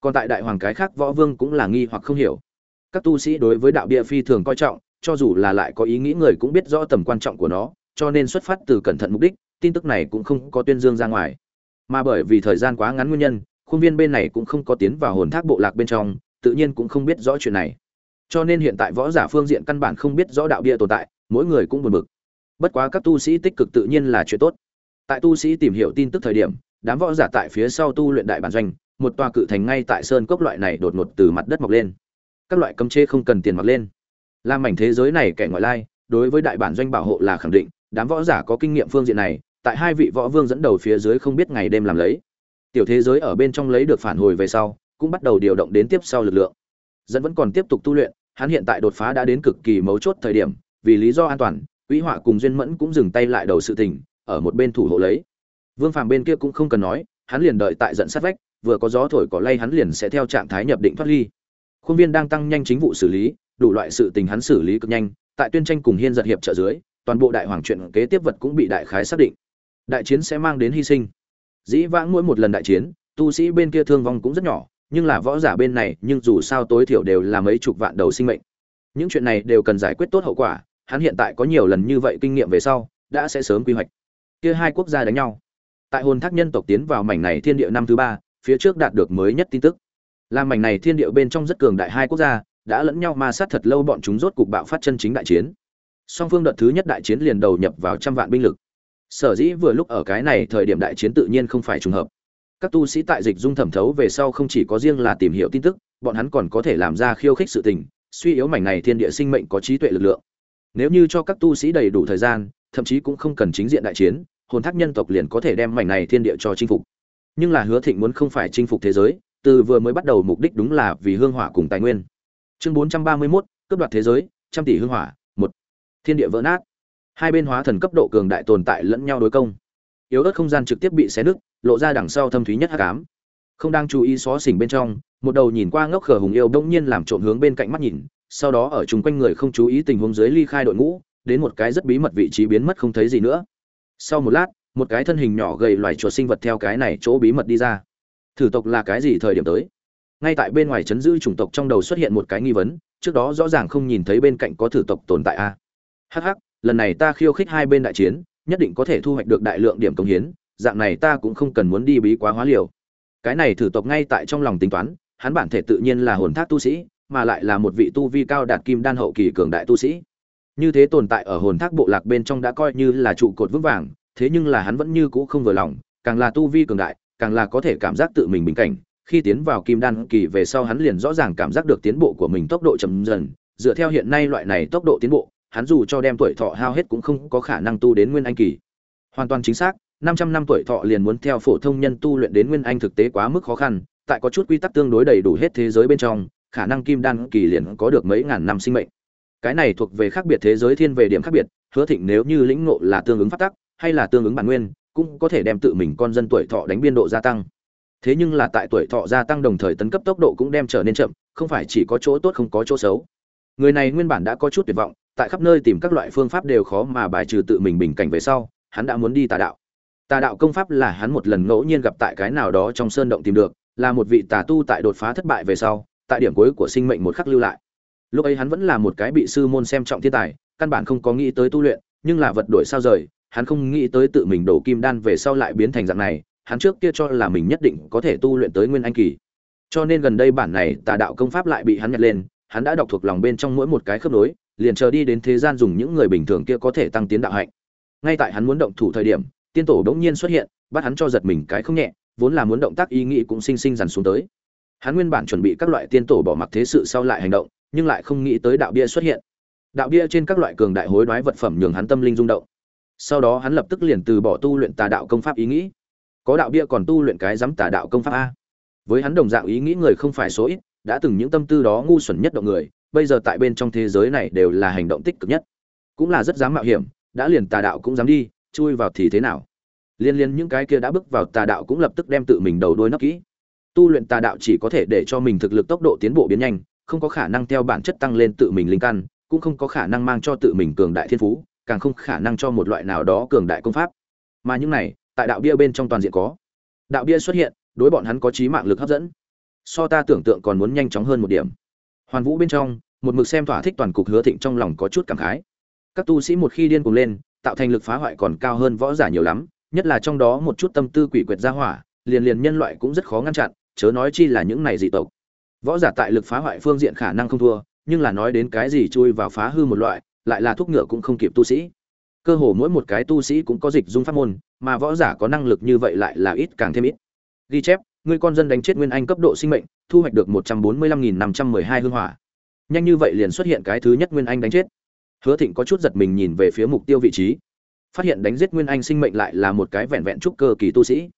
Còn tại đại hoàng cái khác võ vương cũng là nghi hoặc không hiểu. Các tu sĩ đối với đạo bia phi thường coi trọng, cho dù là lại có ý nghĩ người cũng biết rõ tầm quan trọng của nó, cho nên xuất phát từ cẩn thận mục đích, tin tức này cũng không có tuyên dương ra ngoài mà bởi vì thời gian quá ngắn nguyên nhân, khuôn viên bên này cũng không có tiến vào hồn thác bộ lạc bên trong, tự nhiên cũng không biết rõ chuyện này. Cho nên hiện tại võ giả phương diện căn bản không biết rõ đạo bia tồn tại, mỗi người cũng buồn bực. Bất quá các tu sĩ tích cực tự nhiên là chuyện tốt. Tại tu sĩ tìm hiểu tin tức thời điểm, đám võ giả tại phía sau tu luyện đại bản doanh, một tòa cự thành ngay tại sơn cốc loại này đột ngột từ mặt đất mọc lên. Các loại cấm chế không cần tiền mặc lên. Làm mảnh thế giới này kẻ ngoại lai, đối với đại bản doanh bảo hộ là khẳng định, đám võ giả có kinh nghiệm phương diện này tại hai vị võ vương dẫn đầu phía dưới không biết ngày đêm làm lấy. Tiểu thế giới ở bên trong lấy được phản hồi về sau, cũng bắt đầu điều động đến tiếp sau lực lượng. Dẫn vẫn còn tiếp tục tu luyện, hắn hiện tại đột phá đã đến cực kỳ mấu chốt thời điểm, vì lý do an toàn quỹ họa cùng duyên mẫn cũng dừng tay lại đầu sự tình, ở một bên thủ hộ lấy. Vương phàm bên kia cũng không cần nói, hắn liền đợi tại giận sát vách, vừa có gió thổi cỏ lay hắn liền sẽ theo trạng thái nhập định thoát ly. Khuôn viên đang tăng nhanh chính vụ xử lý, đủ loại sự tình hắn xử lý cực nhanh, tại tuyên tranh cùng hiên giật hiệp trợ dưới, toàn bộ đại hoàng chuyện kế tiếp vật cũng bị đại khái xác định đại chiến sẽ mang đến hy sinh. Dĩ vãng mỗi một lần đại chiến, tu sĩ bên kia thương vong cũng rất nhỏ, nhưng là võ giả bên này, nhưng dù sao tối thiểu đều là mấy chục vạn đầu sinh mệnh. Những chuyện này đều cần giải quyết tốt hậu quả, hắn hiện tại có nhiều lần như vậy kinh nghiệm về sau, đã sẽ sớm quy hoạch. Kia hai quốc gia đánh nhau. Tại hồn thác nhân tộc tiến vào mảnh này thiên địa năm thứ ba, phía trước đạt được mới nhất tin tức. Là mảnh này thiên địa bên trong rất cường đại hai quốc gia, đã lẫn nhau ma sát thật lâu bọn chúng rốt cục bạo phát chân chính đại chiến. Song phương đợt thứ nhất đại chiến liền đầu nhập vào trăm vạn binh lực sở dĩ vừa lúc ở cái này thời điểm đại chiến tự nhiên không phải trùng hợp. Các tu sĩ tại dịch dung thẩm thấu về sau không chỉ có riêng là tìm hiểu tin tức bọn hắn còn có thể làm ra khiêu khích sự tình suy yếu mảnh này thiên địa sinh mệnh có trí tuệ lực lượng. Nếu như cho các tu sĩ đầy đủ thời gian thậm chí cũng không cần chính diện đại chiến hồn thác nhân tộc liền có thể đem mảnh này thiên địa cho chinh phục. Nhưng là hứa thịnh muốn không phải chinh phục thế giới từ vừa mới bắt đầu mục đích đúng là vì hương hỏa cùng tài nguyên. Chương bốn trăm ba mươi 431, cướp đoạt thế giới trăm tỷ hương hỏa một. Thiên địa vỡ nát hai bên hóa thần cấp độ cường đại tồn tại lẫn nhau đối công. Yếu ớt không gian trực tiếp bị xé nứt, lộ ra đằng sau thâm thúy nhất hắc ám. Không đang chú ý xó xỉnh bên trong, một đầu nhìn qua ngốc khờ hùng yêu đông nhiên làm trộm hướng bên cạnh mắt nhìn, sau đó ở chung quanh người không chú ý tình huống dưới ly khai đội ngũ, đến một cái rất bí mật vị trí biến mất không thấy gì nữa. Sau một lát, một cái thân hình nhỏ gầy loài chuột sinh vật theo cái này chỗ bí mật đi ra. Thử tộc là cái gì thời điểm tới? Ngay tại bên ngoài chấn giữ chủng tộc trong đầu xuất hiện một cái nghi vấn, trước đó rõ ràng không nhìn thấy bên cạnh có thử tộc tồn tại a. Hh lần này ta khiêu khích hai bên đại chiến, nhất định có thể thu hoạch được đại lượng điểm công hiến, dạng này ta cũng không cần muốn đi bí quá hóa liều. Cái này thử tộc ngay tại trong lòng tính toán, hắn bản thể tự nhiên là hồn thác tu sĩ, mà lại là một vị tu vi cao đạt kim đan hậu kỳ cường đại tu sĩ. Như thế tồn tại ở hồn thác bộ lạc bên trong đã coi như là trụ cột vững vàng, thế nhưng là hắn vẫn như cũ không vừa lòng, càng là tu vi cường đại, càng là có thể cảm giác tự mình bình cảnh. Khi tiến vào kim đan kỳ về sau hắn liền rõ ràng cảm giác được tiến bộ của mình tốc độ chậm dần, dựa theo hiện nay loại này tốc độ tiến bộ hắn dù cho đem tuổi thọ hao hết cũng không có khả năng tu đến nguyên anh kỳ. Hoàn toàn chính xác 500 năm tuổi thọ liền muốn theo phổ thông nhân tu luyện đến nguyên anh thực tế quá mức khó khăn, tại có chút quy tắc tương đối đầy đủ hết thế giới bên trong, khả năng kim đan kỳ liền có được mấy ngàn năm sinh mệnh. Cái này thuộc về khác biệt thế giới thiên về điểm khác biệt, hứa thịnh nếu như lĩnh ngộ là tương ứng phát tắc, hay là tương ứng bản nguyên, cũng có thể đem tự mình con dân tuổi thọ đánh biên độ gia tăng. Thế nhưng là tại tuổi thọ gia tăng đồng thời tấn cấp tốc độ cũng đem trở nên chậm, không phải chỉ có chỗ tốt không có chỗ xấu. Người này nguyên bản đã có chút tuyệt vọng tại khắp nơi tìm các loại phương pháp đều khó mà bài trừ tự mình bình cảnh về sau, hắn đã muốn đi tà đạo. Tà đạo công pháp là hắn một lần ngẫu nhiên gặp tại cái nào đó trong sơn động tìm được, là một vị tà tu tại đột phá thất bại về sau, tại điểm cuối của sinh mệnh một khắc lưu lại. Lúc ấy hắn vẫn là một cái bị sư môn xem trọng thiên tài, căn bản không có nghĩ tới tu luyện, nhưng là vật đổi sao rời, hắn không nghĩ tới tự mình đổ kim đan về sau lại biến thành dạng này, hắn trước kia cho là mình nhất định có thể tu luyện tới nguyên anh kỳ. Cho nên gần đây bản này tà đạo công pháp lại bị hắn nhặt lên, hắn đã đọc thuộc lòng bên trong mỗi một cái khớp nối liền chờ đi đến thế gian dùng những người bình thường kia có thể tăng tiến đạo hạnh. Ngay tại hắn muốn động thủ thời điểm, tiên tổ đống nhiên xuất hiện, bắt hắn cho giật mình cái không nhẹ, vốn là muốn động tác ý nghĩ cũng sinh sinh dằn xuống tới. Hắn nguyên bản chuẩn bị các loại tiên tổ bỏ mặc thế sự sau lại hành động, nhưng lại không nghĩ tới đạo bia xuất hiện. Đạo bia trên các loại cường đại hối đoái vật phẩm nhường hắn tâm linh rung động. Sau đó hắn lập tức liền từ bỏ tu luyện tà đạo công pháp ý nghĩ. Có đạo bia còn tu luyện cái dám tà đạo công pháp a. Với hắn đồng dạng ý nghĩ người không phải số ít, đã từng những tâm tư đó ngu xuẩn nhất động người bây giờ tại bên trong thế giới này đều là hành động tích cực nhất. Cũng là rất dám mạo hiểm, đã liền tà đạo cũng dám đi, chui vào thì thế nào? Liên liên những cái kia đã bước vào tà đạo cũng lập tức đem tự mình đầu đuôi nấp kỹ. Tu luyện tà đạo chỉ có thể để cho mình thực lực tốc độ tiến bộ biến nhanh, không có khả năng theo bản chất tăng lên tự mình linh căn, cũng không có khả năng mang cho tự mình cường đại thiên phú, càng không khả năng cho một loại nào đó cường đại công pháp. Mà những này, tại đạo bia bên trong toàn diện có. Đạo bia xuất hiện, đối bọn hắn có trí mạng lực hấp dẫn. So ta tưởng tượng còn muốn nhanh chóng hơn một điểm hoàn vũ bên trong, một mực xem thỏa thích toàn cục hứa thịnh trong lòng có chút cảm khái. Các tu sĩ một khi điên cuồng lên, tạo thành lực phá hoại còn cao hơn võ giả nhiều lắm, nhất là trong đó một chút tâm tư quỷ quyệt ra hỏa, liền liền nhân loại cũng rất khó ngăn chặn, chớ nói chi là những này dị tộc. Võ giả tại lực phá hoại phương diện khả năng không thua, nhưng là nói đến cái gì chui vào phá hư một loại, lại là thuốc ngựa cũng không kịp tu sĩ. Cơ hồ mỗi một cái tu sĩ cũng có dịch dung pháp môn, mà võ giả có năng lực như vậy lại là ít càng thêm ít. Ghi chép người con dân đánh chết nguyên anh cấp độ sinh mệnh, thu hoạch được một trăm bốn mươi lăm nghìn năm trăm mười hai hương hỏa. Nhanh như vậy liền xuất hiện cái thứ nhất nguyên anh đánh chết. Hứa thịnh có chút giật mình nhìn về phía mục tiêu vị trí. Phát hiện đánh giết nguyên anh sinh mệnh lại là một cái vẹn vẹn trúc cơ kỳ tu sĩ.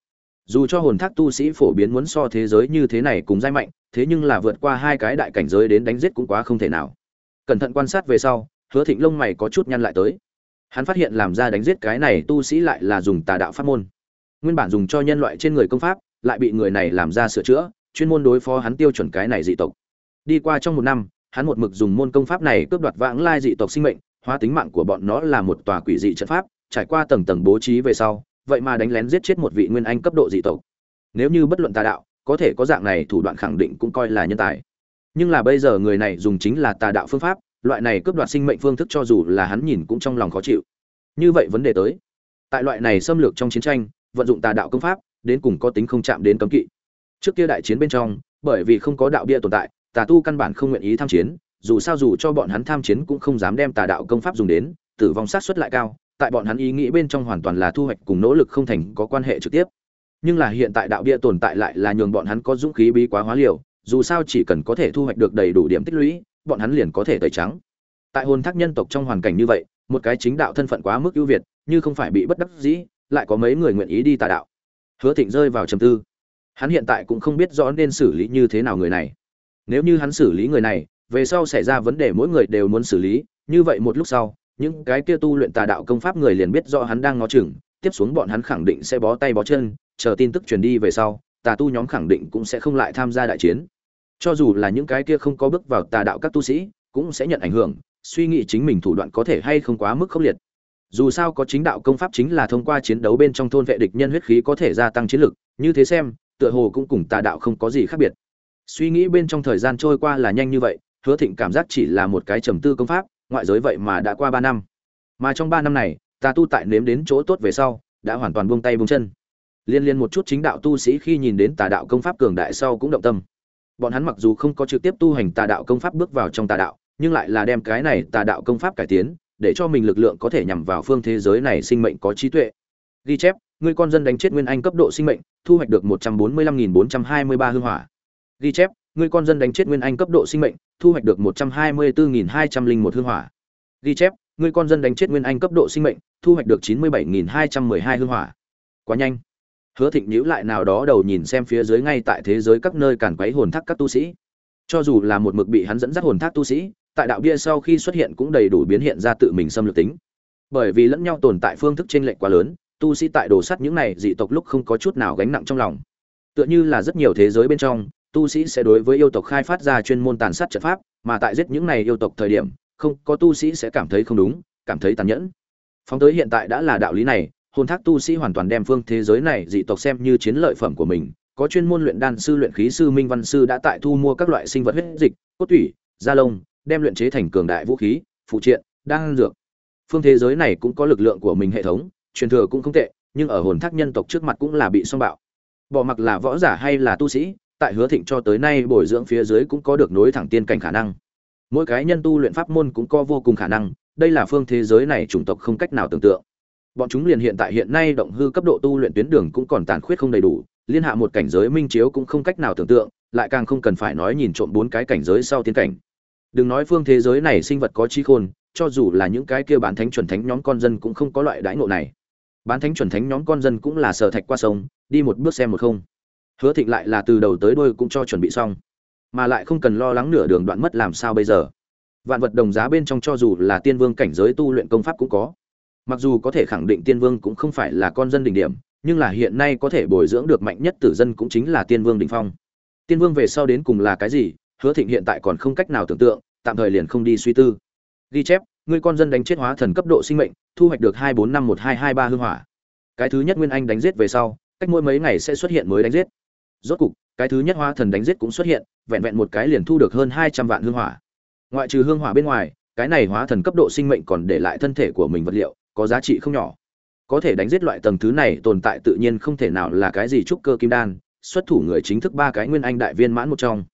Dù cho hồn thác tu sĩ phổ biến muốn so thế giới như thế này cùng giai mạnh, thế nhưng là vượt qua hai cái đại cảnh giới đến đánh giết cũng quá không thể nào. Cẩn thận quan sát về sau, hứa thịnh lông mày có chút nhăn lại tới. Hắn phát hiện làm ra đánh giết cái này tu sĩ lại là dùng tà đạo pháp môn. Nguyên bản dùng cho nhân loại trên người công pháp lại bị người này làm ra sửa chữa, chuyên môn đối phó hắn tiêu chuẩn cái này dị tộc. Đi qua trong một năm, hắn một mực dùng môn công pháp này cướp đoạt vãng lai dị tộc sinh mệnh, hóa tính mạng của bọn nó là một tòa quỷ dị trận pháp, trải qua tầng tầng bố trí về sau, vậy mà đánh lén giết chết một vị nguyên anh cấp độ dị tộc. Nếu như bất luận tà đạo, có thể có dạng này thủ đoạn khẳng định cũng coi là nhân tài. Nhưng là bây giờ người này dùng chính là tà đạo phương pháp, loại này cướp đoạt sinh mệnh phương thức cho dù là hắn nhìn cũng trong lòng khó chịu. Như vậy vấn đề tới. Tại loại này xâm lược trong chiến tranh, vận dụng tà đạo công pháp đến cùng có tính không chạm đến cấm kỵ. Trước kia đại chiến bên trong, bởi vì không có đạo bia tồn tại, tà tu căn bản không nguyện ý tham chiến, dù sao dù cho bọn hắn tham chiến cũng không dám đem tà đạo công pháp dùng đến, tử vong sát suất lại cao, tại bọn hắn ý nghĩ bên trong hoàn toàn là thu hoạch cùng nỗ lực không thành có quan hệ trực tiếp. Nhưng là hiện tại đạo bia tồn tại lại là nhường bọn hắn có dũng khí bí quá hóa liều, dù sao chỉ cần có thể thu hoạch được đầy đủ điểm tích lũy, bọn hắn liền có thể tẩy trắng. Tại hồn thác nhân tộc trong hoàn cảnh như vậy, một cái chính đạo thân phận quá mức ưu việt, như không phải bị bất đắc dĩ, lại có mấy người nguyện ý đi tà đạo hứa thịnh rơi vào trầm tư. Hắn hiện tại cũng không biết rõ nên xử lý như thế nào người này. Nếu như hắn xử lý người này, về sau xảy ra vấn đề mỗi người đều muốn xử lý, như vậy một lúc sau, những cái kia tu luyện tà đạo công pháp người liền biết rõ hắn đang ngó chừng, tiếp xuống bọn hắn khẳng định sẽ bó tay bó chân, chờ tin tức truyền đi về sau, tà tu nhóm khẳng định cũng sẽ không lại tham gia đại chiến. Cho dù là những cái kia không có bước vào tà đạo các tu sĩ, cũng sẽ nhận ảnh hưởng, suy nghĩ chính mình thủ đoạn có thể hay không quá mức khốc liệt dù sao có chính đạo công pháp chính là thông qua chiến đấu bên trong thôn vệ địch nhân huyết khí có thể gia tăng chiến lực, như thế xem, tựa hồ cũng cùng tà đạo không có gì khác biệt. Suy nghĩ bên trong thời gian trôi qua là nhanh như vậy, hứa thịnh cảm giác chỉ là một cái trầm tư công pháp, ngoại giới vậy mà đã qua ba năm. Mà trong ba năm này ta tu tại nếm đến chỗ tốt về sau, đã hoàn toàn buông tay buông chân. Liên liên một chút chính đạo tu sĩ khi nhìn đến tà đạo công pháp cường đại sau cũng động tâm. Bọn hắn mặc dù không có trực tiếp tu hành tà đạo công pháp bước vào trong tà đạo, nhưng lại là đem cái này tà đạo công pháp cải tiến để cho mình lực lượng có thể nhằm vào phương thế giới này sinh mệnh có trí tuệ. Ghi chép, người con dân đánh chết nguyên anh cấp độ sinh mệnh, thu hoạch được một trăm bốn mươi lăm nghìn bốn trăm hai mươi ba hương hỏa. Ghi chép, người con dân đánh chết nguyên anh cấp độ sinh mệnh, thu hoạch được một trăm hai mươi bốn nghìn hai trăm linh một hương hỏa. Ghi chép, người con dân đánh chết nguyên anh cấp độ sinh mệnh, thu hoạch được chín mươi bảy nghìn hai trăm mười hai hương hỏa. Quá nhanh. Hứa thịnh nhíu lại nào đó đầu nhìn xem phía dưới ngay tại thế giới các nơi càn quấy hồn thác các tu sĩ. Cho dù là một mực bị hắn dẫn dắt hồn thác tu sĩ tại đạo bia sau khi xuất hiện cũng đầy đủ biến hiện ra tự mình xâm lược tính. Bởi vì lẫn nhau tồn tại phương thức trên lệnh quá lớn tu sĩ tại đồ sắt những này dị tộc lúc không có chút nào gánh nặng trong lòng. Tựa như là rất nhiều thế giới bên trong tu sĩ sẽ đối với yêu tộc khai phát ra chuyên môn tàn sát trận pháp mà tại giết những này yêu tộc thời điểm không có tu sĩ sẽ cảm thấy không đúng cảm thấy tàn nhẫn. Phóng tới hiện tại đã là đạo lý này hồn thác tu sĩ hoàn toàn đem phương thế giới này dị tộc xem như chiến lợi phẩm của mình. Có chuyên môn luyện đan sư luyện khí sư minh văn sư đã tại thu mua các loại sinh vật huyết dịch cốt thủy, da lông đem luyện chế thành cường đại vũ khí, phụ triện, đan dược. Phương thế giới này cũng có lực lượng của mình hệ thống, truyền thừa cũng không tệ, nhưng ở hồn thác nhân tộc trước mặt cũng là bị song bạo. Bỏ mặc là võ giả hay là tu sĩ, tại hứa thịnh cho tới nay bồi dưỡng phía dưới cũng có được nối thẳng tiên cảnh khả năng. Mỗi cái nhân tu luyện pháp môn cũng có vô cùng khả năng, đây là phương thế giới này chủng tộc không cách nào tưởng tượng. Bọn chúng liền hiện tại hiện nay động hư cấp độ tu luyện tuyến đường cũng còn tàn khuyết không đầy đủ, liên hạ một cảnh giới minh chiếu cũng không cách nào tưởng tượng, lại càng không cần phải nói nhìn trộm bốn cái cảnh giới sau tiến cảnh đừng nói phương thế giới này sinh vật có trí khôn, cho dù là những cái kia bán thánh chuẩn thánh nhóm con dân cũng không có loại đãi ngộ này. Bán thánh chuẩn thánh nhóm con dân cũng là sở thạch qua sông, đi một bước xem một không. Hứa thịnh lại là từ đầu tới đôi cũng cho chuẩn bị xong, mà lại không cần lo lắng nửa đường đoạn mất làm sao bây giờ. Vạn vật đồng giá bên trong cho dù là tiên vương cảnh giới tu luyện công pháp cũng có. Mặc dù có thể khẳng định tiên vương cũng không phải là con dân đỉnh điểm, nhưng là hiện nay có thể bồi dưỡng được mạnh nhất tử dân cũng chính là tiên vương đỉnh phong. Tiên vương về sau đến cùng là cái gì, hứa thịnh hiện tại còn không cách nào tưởng tượng tạm thời liền không đi suy tư. Ghi chép ngươi con dân đánh chết hóa thần cấp độ sinh mệnh, thu hoạch được hai bốn năm một hai hai ba hương hỏa. Cái thứ nhất nguyên anh đánh giết về sau, cách mỗi mấy ngày sẽ xuất hiện mới đánh giết. Rốt cục, cái thứ nhất hóa thần đánh giết cũng xuất hiện, vẹn vẹn một cái liền thu được hơn hai trăm vạn hương hỏa. Ngoại trừ hương hỏa bên ngoài, cái này hóa thần cấp độ sinh mệnh còn để lại thân thể của mình vật liệu, có giá trị không nhỏ. Có thể đánh giết loại tầng thứ này tồn tại tự nhiên không thể nào là cái gì trúc cơ kim đan, xuất thủ người chính thức ba cái nguyên anh đại viên mãn một trong.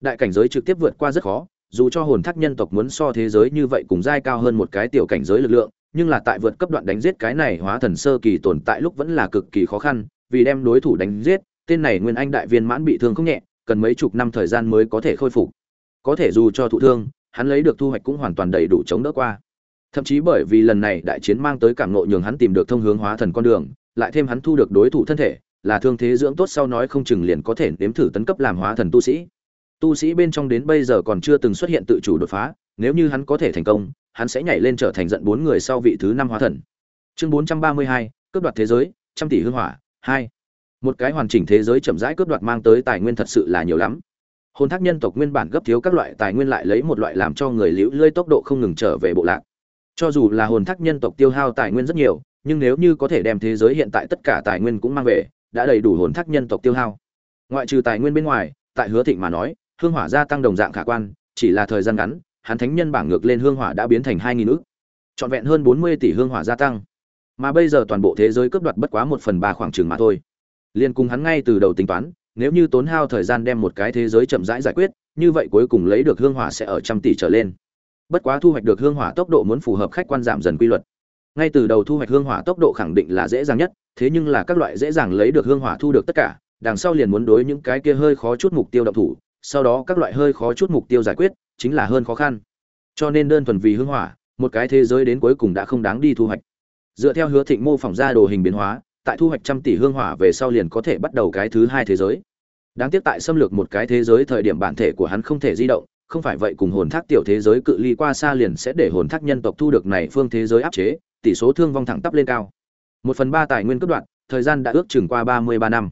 Đại cảnh giới trực tiếp vượt qua rất khó dù cho hồn thác nhân tộc muốn so thế giới như vậy cùng giai cao hơn một cái tiểu cảnh giới lực lượng, nhưng là tại vượt cấp đoạn đánh giết cái này hóa thần sơ kỳ tồn tại lúc vẫn là cực kỳ khó khăn, vì đem đối thủ đánh giết, tên này nguyên anh đại viên mãn bị thương không nhẹ, cần mấy chục năm thời gian mới có thể khôi phục. Có thể dù cho thụ thương, hắn lấy được thu hoạch cũng hoàn toàn đầy đủ chống đỡ qua. Thậm chí bởi vì lần này đại chiến mang tới cảm nộ nhường hắn tìm được thông hướng hóa thần con đường, lại thêm hắn thu được đối thủ thân thể, là thương thế dưỡng tốt sau nói không chừng liền có thể nếm thử tấn cấp làm hóa thần tu sĩ tu sĩ bên trong đến bây giờ còn chưa từng xuất hiện tự chủ đột phá, nếu như hắn có thể thành công, hắn sẽ nhảy lên trở thành giận bốn người sau vị thứ năm hóa thần. Chương bốn trăm ba mươi hai, cướp đoạt thế giới, trăm tỷ hư hỏa, hai. Một cái hoàn chỉnh thế giới chậm rãi cướp đoạt mang tới tài nguyên thật sự là nhiều lắm. Hồn thác nhân tộc nguyên bản gấp thiếu các loại tài nguyên lại lấy một loại làm cho người liễu lơi tốc độ không ngừng trở về bộ lạc. Cho dù là hồn thác nhân tộc tiêu hao tài nguyên rất nhiều, nhưng nếu như có thể đem thế giới hiện tại tất cả tài nguyên cũng mang về, đã đầy đủ hồn thác nhân tộc tiêu hao. Ngoại trừ tài nguyên bên ngoài, tại hứa thịnh mà nói hương hỏa gia tăng đồng dạng khả quan, chỉ là thời gian ngắn, hắn thánh nhân bảng ngược lên hương hỏa đã biến thành hai nghìn trọn vẹn hơn bốn mươi tỷ hương hỏa gia tăng. Mà bây giờ toàn bộ thế giới cướp đoạt bất quá một phần ba khoảng trường mà thôi. Liên cùng hắn ngay từ đầu tính toán, nếu như tốn hao thời gian đem một cái thế giới chậm rãi giải quyết, như vậy cuối cùng lấy được hương hỏa sẽ ở trăm tỷ trở lên. Bất quá thu hoạch được hương hỏa tốc độ muốn phù hợp khách quan giảm dần quy luật. Ngay từ đầu thu hoạch hương hỏa tốc độ khẳng định là dễ dàng nhất, thế nhưng là các loại dễ dàng lấy được hương hỏa thu được tất cả, đằng sau liền muốn đối những cái kia hơi khó chút mục tiêu động thủ sau đó các loại hơi khó chút mục tiêu giải quyết, chính là hơn khó khăn. Cho nên đơn thuần vì hương hỏa, một cái thế giới đến cuối cùng đã không đáng đi thu hoạch. Dựa theo hứa thịnh mô phỏng ra đồ hình biến hóa, tại thu hoạch trăm tỷ hương hỏa về sau liền có thể bắt đầu cái thứ hai thế giới. Đáng tiếc tại xâm lược một cái thế giới thời điểm bản thể của hắn không thể di động, không phải vậy cùng hồn thác tiểu thế giới cự ly qua xa liền sẽ để hồn thác nhân tộc thu được này phương thế giới áp chế, tỷ số thương vong thẳng tắp lên cao. Một phần ba tài nguyên cấp đoạn, thời gian đã ước chừng qua ba mươi ba năm.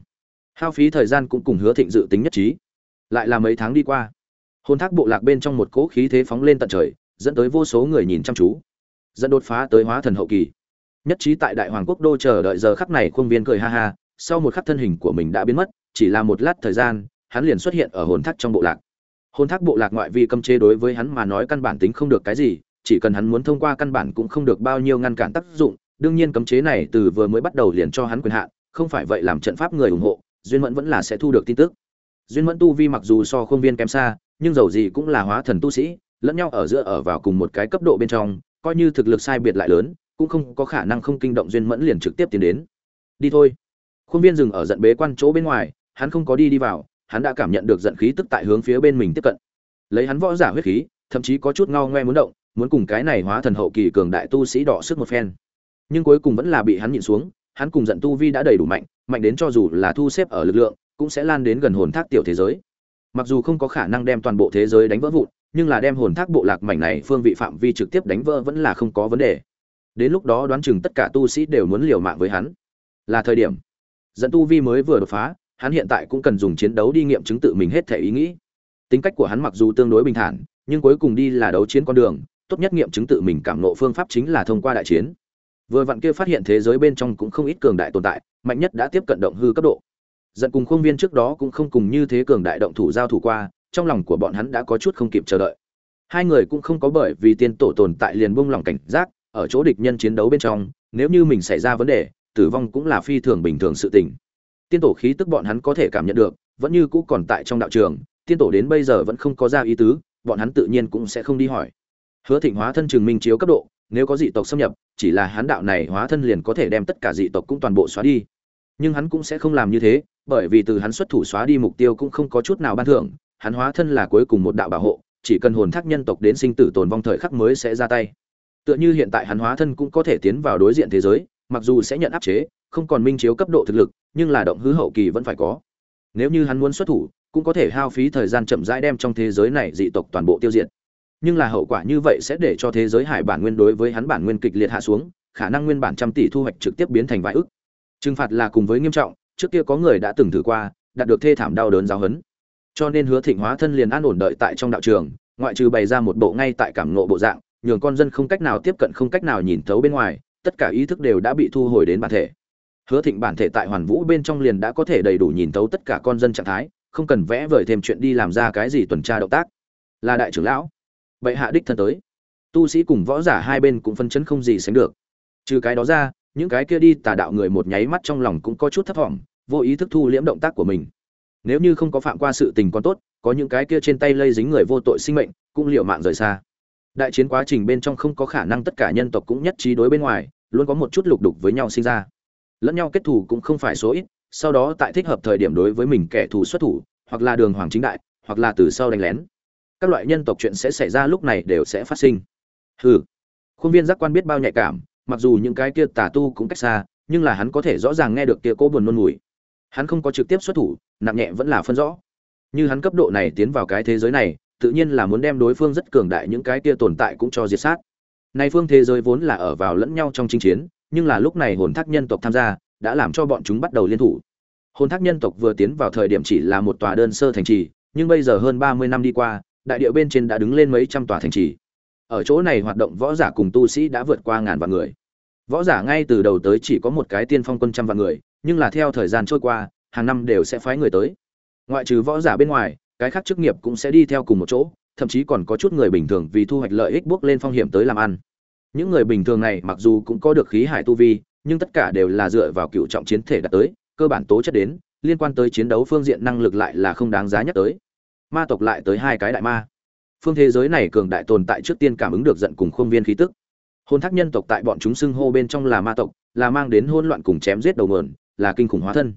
Hao phí thời gian cũng cùng hứa thịnh dự tính nhất trí lại là mấy tháng đi qua. Hồn thác bộ lạc bên trong một cỗ khí thế phóng lên tận trời, dẫn tới vô số người nhìn chăm chú. Dẫn đột phá tới hóa thần hậu kỳ. Nhất trí tại đại hoàng quốc đô chờ đợi giờ khắc này khuôn viên cười ha ha, sau một khắc thân hình của mình đã biến mất, chỉ là một lát thời gian, hắn liền xuất hiện ở hồn thác trong bộ lạc. Hồn thác bộ lạc ngoại vi cấm chế đối với hắn mà nói căn bản tính không được cái gì, chỉ cần hắn muốn thông qua căn bản cũng không được bao nhiêu ngăn cản tác dụng, đương nhiên cấm chế này từ vừa mới bắt đầu liền cho hắn quyền hạn, không phải vậy làm trận pháp người ủng hộ, duyên mẫn vẫn là sẽ thu được tin tức duyên mẫn tu vi mặc dù so không viên kém xa, nhưng dầu gì cũng là hóa thần tu sĩ, lẫn nhau ở giữa ở vào cùng một cái cấp độ bên trong, coi như thực lực sai biệt lại lớn, cũng không có khả năng không kinh động duyên mẫn liền trực tiếp tiến đến. Đi thôi. Khuôn viên dừng ở giận bế quan chỗ bên ngoài, hắn không có đi đi vào, hắn đã cảm nhận được giận khí tức tại hướng phía bên mình tiếp cận. Lấy hắn võ giả huyết khí, thậm chí có chút ngao ngoe muốn động, muốn cùng cái này hóa thần hậu kỳ cường đại tu sĩ đỏ sức một phen. Nhưng cuối cùng vẫn là bị hắn nhịn xuống, hắn cùng giận tu vi đã đầy đủ mạnh mạnh đến cho dù là thu xếp ở lực lượng cũng sẽ lan đến gần hồn thác tiểu thế giới. Mặc dù không có khả năng đem toàn bộ thế giới đánh vỡ vụn, nhưng là đem hồn thác bộ lạc mảnh này phương vị phạm vi trực tiếp đánh vỡ vẫn là không có vấn đề. Đến lúc đó đoán chừng tất cả tu sĩ đều muốn liều mạng với hắn. Là thời điểm. Dẫn tu vi mới vừa đột phá, hắn hiện tại cũng cần dùng chiến đấu đi nghiệm chứng tự mình hết thể ý nghĩ. Tính cách của hắn mặc dù tương đối bình thản, nhưng cuối cùng đi là đấu chiến con đường, tốt nhất nghiệm chứng tự mình cảm nộ phương pháp chính là thông qua đại chiến. Vừa vặn kia phát hiện thế giới bên trong cũng không ít cường đại tồn tại, mạnh nhất đã tiếp cận động hư cấp độ giận cùng khuôn viên trước đó cũng không cùng như thế cường đại động thủ giao thủ qua, trong lòng của bọn hắn đã có chút không kịp chờ đợi. Hai người cũng không có bởi vì tiên tổ tồn tại liền buông lòng cảnh giác, ở chỗ địch nhân chiến đấu bên trong, nếu như mình xảy ra vấn đề, tử vong cũng là phi thường bình thường sự tình. Tiên tổ khí tức bọn hắn có thể cảm nhận được, vẫn như cũ còn tại trong đạo trường, tiên tổ đến bây giờ vẫn không có ra ý tứ, bọn hắn tự nhiên cũng sẽ không đi hỏi. Hứa thịnh hóa thân trường minh chiếu cấp độ, nếu có dị tộc xâm nhập, chỉ là hắn đạo này hóa thân liền có thể đem tất cả dị tộc cũng toàn bộ xóa đi. Nhưng hắn cũng sẽ không làm như thế bởi vì từ hắn xuất thủ xóa đi mục tiêu cũng không có chút nào ban thưởng, hắn hóa thân là cuối cùng một đạo bảo hộ, chỉ cần hồn thác nhân tộc đến sinh tử tồn vong thời khắc mới sẽ ra tay. Tựa như hiện tại hắn hóa thân cũng có thể tiến vào đối diện thế giới, mặc dù sẽ nhận áp chế, không còn minh chiếu cấp độ thực lực, nhưng là động hư hậu kỳ vẫn phải có. Nếu như hắn muốn xuất thủ, cũng có thể hao phí thời gian chậm rãi đem trong thế giới này dị tộc toàn bộ tiêu diệt. Nhưng là hậu quả như vậy sẽ để cho thế giới hải bản nguyên đối với hắn bản nguyên kịch liệt hạ xuống, khả năng nguyên bản trăm tỷ thu hoạch trực tiếp biến thành vài ức. Trừng phạt là cùng với nghiêm trọng trước kia có người đã từng thử qua, đạt được thê thảm đau đớn giáo hấn cho nên hứa thịnh hóa thân liền an ổn đợi tại trong đạo trường, ngoại trừ bày ra một bộ ngay tại cảm ngộ bộ dạng, nhường con dân không cách nào tiếp cận không cách nào nhìn thấu bên ngoài, tất cả ý thức đều đã bị thu hồi đến bản thể. Hứa thịnh bản thể tại hoàn vũ bên trong liền đã có thể đầy đủ nhìn thấu tất cả con dân trạng thái, không cần vẽ vời thêm chuyện đi làm ra cái gì tuần tra động tác. Là đại trưởng lão. Bệ hạ đích thân tới. Tu sĩ cùng võ giả hai bên cũng phân chấn không gì sánh được. Trừ cái đó ra những cái kia đi tà đạo người một nháy mắt trong lòng cũng có chút thất vọng vô ý thức thu liễm động tác của mình. Nếu như không có phạm qua sự tình còn tốt, có những cái kia trên tay lây dính người vô tội sinh mệnh, cũng liệu mạng rời xa. Đại chiến quá trình bên trong không có khả năng tất cả nhân tộc cũng nhất trí đối bên ngoài, luôn có một chút lục đục với nhau sinh ra. Lẫn nhau kết thù cũng không phải số ít, sau đó tại thích hợp thời điểm đối với mình kẻ thù xuất thủ, hoặc là đường hoàng chính đại, hoặc là từ sau đánh lén. Các loại nhân tộc chuyện sẽ xảy ra lúc này đều sẽ phát sinh. Hừ. Khuôn viên giác quan biết bao nhạy cảm mặc dù những cái kia tà tu cũng cách xa, nhưng là hắn có thể rõ ràng nghe được kia cố buồn nôn mùi. Hắn không có trực tiếp xuất thủ, nặng nhẹ vẫn là phân rõ. Như hắn cấp độ này tiến vào cái thế giới này, tự nhiên là muốn đem đối phương rất cường đại những cái kia tồn tại cũng cho diệt sát. Này phương thế giới vốn là ở vào lẫn nhau trong chinh chiến, nhưng là lúc này hồn thác nhân tộc tham gia, đã làm cho bọn chúng bắt đầu liên thủ. Hồn thác nhân tộc vừa tiến vào thời điểm chỉ là một tòa đơn sơ thành trì, nhưng bây giờ hơn ba mươi năm đi qua, đại địa bên trên đã đứng lên mấy trăm tòa thành trì ở chỗ này hoạt động võ giả cùng tu sĩ đã vượt qua ngàn vạn người. Võ giả ngay từ đầu tới chỉ có một cái tiên phong quân trăm vạn người, nhưng là theo thời gian trôi qua, hàng năm đều sẽ phái người tới. Ngoại trừ võ giả bên ngoài, cái khác chức nghiệp cũng sẽ đi theo cùng một chỗ, thậm chí còn có chút người bình thường vì thu hoạch lợi ích bước lên phong hiểm tới làm ăn. Những người bình thường này mặc dù cũng có được khí hải tu vi, nhưng tất cả đều là dựa vào cựu trọng chiến thể đạt tới, cơ bản tố chất đến, liên quan tới chiến đấu phương diện năng lực lại là không đáng giá nhắc tới. Ma tộc lại tới hai cái đại ma phương thế giới này cường đại tồn tại trước tiên cảm ứng được giận cùng khuôn viên khí tức. Hôn thác nhân tộc tại bọn chúng xưng hô bên trong là ma tộc, là mang đến hỗn loạn cùng chém giết đầu mượn là kinh khủng hóa thân.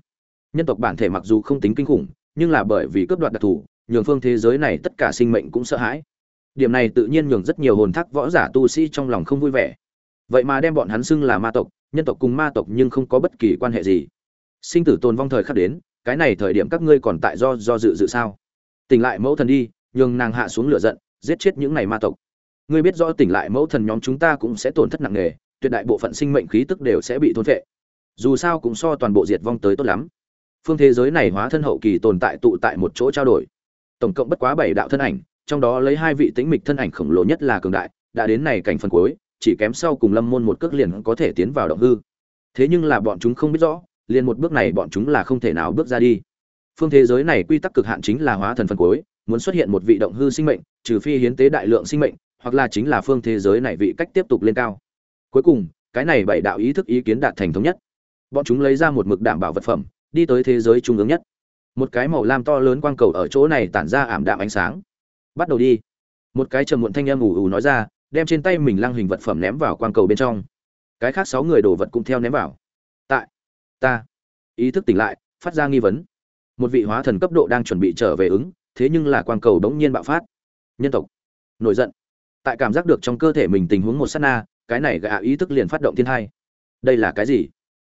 Nhân tộc bản thể mặc dù không tính kinh khủng, nhưng là bởi vì cướp đoạt đặc thù, nhường phương thế giới này tất cả sinh mệnh cũng sợ hãi. Điểm này tự nhiên nhường rất nhiều hồn thác võ giả tu sĩ trong lòng không vui vẻ. Vậy mà đem bọn hắn xưng là ma tộc, nhân tộc cùng ma tộc nhưng không có bất kỳ quan hệ gì. Sinh tử tồn vong thời khắc đến, cái này thời điểm các ngươi còn tại do do dự dự sao? Tỉnh lại mẫu thần đi nhường nàng hạ xuống lửa giận, giết chết những này ma tộc. Ngươi biết rõ tỉnh lại mẫu thần nhóm chúng ta cũng sẽ tổn thất nặng nề, tuyệt đại bộ phận sinh mệnh khí tức đều sẽ bị thôn phệ. Dù sao cũng so toàn bộ diệt vong tới tốt lắm. Phương thế giới này hóa thân hậu kỳ tồn tại tụ tại một chỗ trao đổi. Tổng cộng bất quá bảy đạo thân ảnh, trong đó lấy hai vị tĩnh mịch thân ảnh khổng lồ nhất là cường đại, đã đến này cảnh phần cuối, chỉ kém sau cùng lâm môn một cước liền có thể tiến vào động hư. Thế nhưng là bọn chúng không biết rõ, liền một bước này bọn chúng là không thể nào bước ra đi. Phương thế giới này quy tắc cực hạn chính là hóa thần phần cuối muốn xuất hiện một vị động hư sinh mệnh, trừ phi hiến tế đại lượng sinh mệnh, hoặc là chính là phương thế giới này vị cách tiếp tục lên cao. Cuối cùng, cái này bảy đạo ý thức ý kiến đạt thành thống nhất. Bọn chúng lấy ra một mực đảm bảo vật phẩm, đi tới thế giới trung ương nhất. Một cái màu lam to lớn quang cầu ở chỗ này tản ra ảm đạm ánh sáng. Bắt đầu đi. Một cái trầm muộn thanh âm ù ù nói ra, đem trên tay mình lăng hình vật phẩm ném vào quang cầu bên trong. Cái khác sáu người đổ vật cũng theo ném vào. Tại, ta, ý thức tỉnh lại, phát ra nghi vấn. Một vị hóa thần cấp độ đang chuẩn bị trở về ứng thế nhưng là quang cầu bỗng nhiên bạo phát. Nhân tộc. Nổi giận. Tại cảm giác được trong cơ thể mình tình huống một sát na, cái này gạ ý thức liền phát động thiên hai đây là cái gì?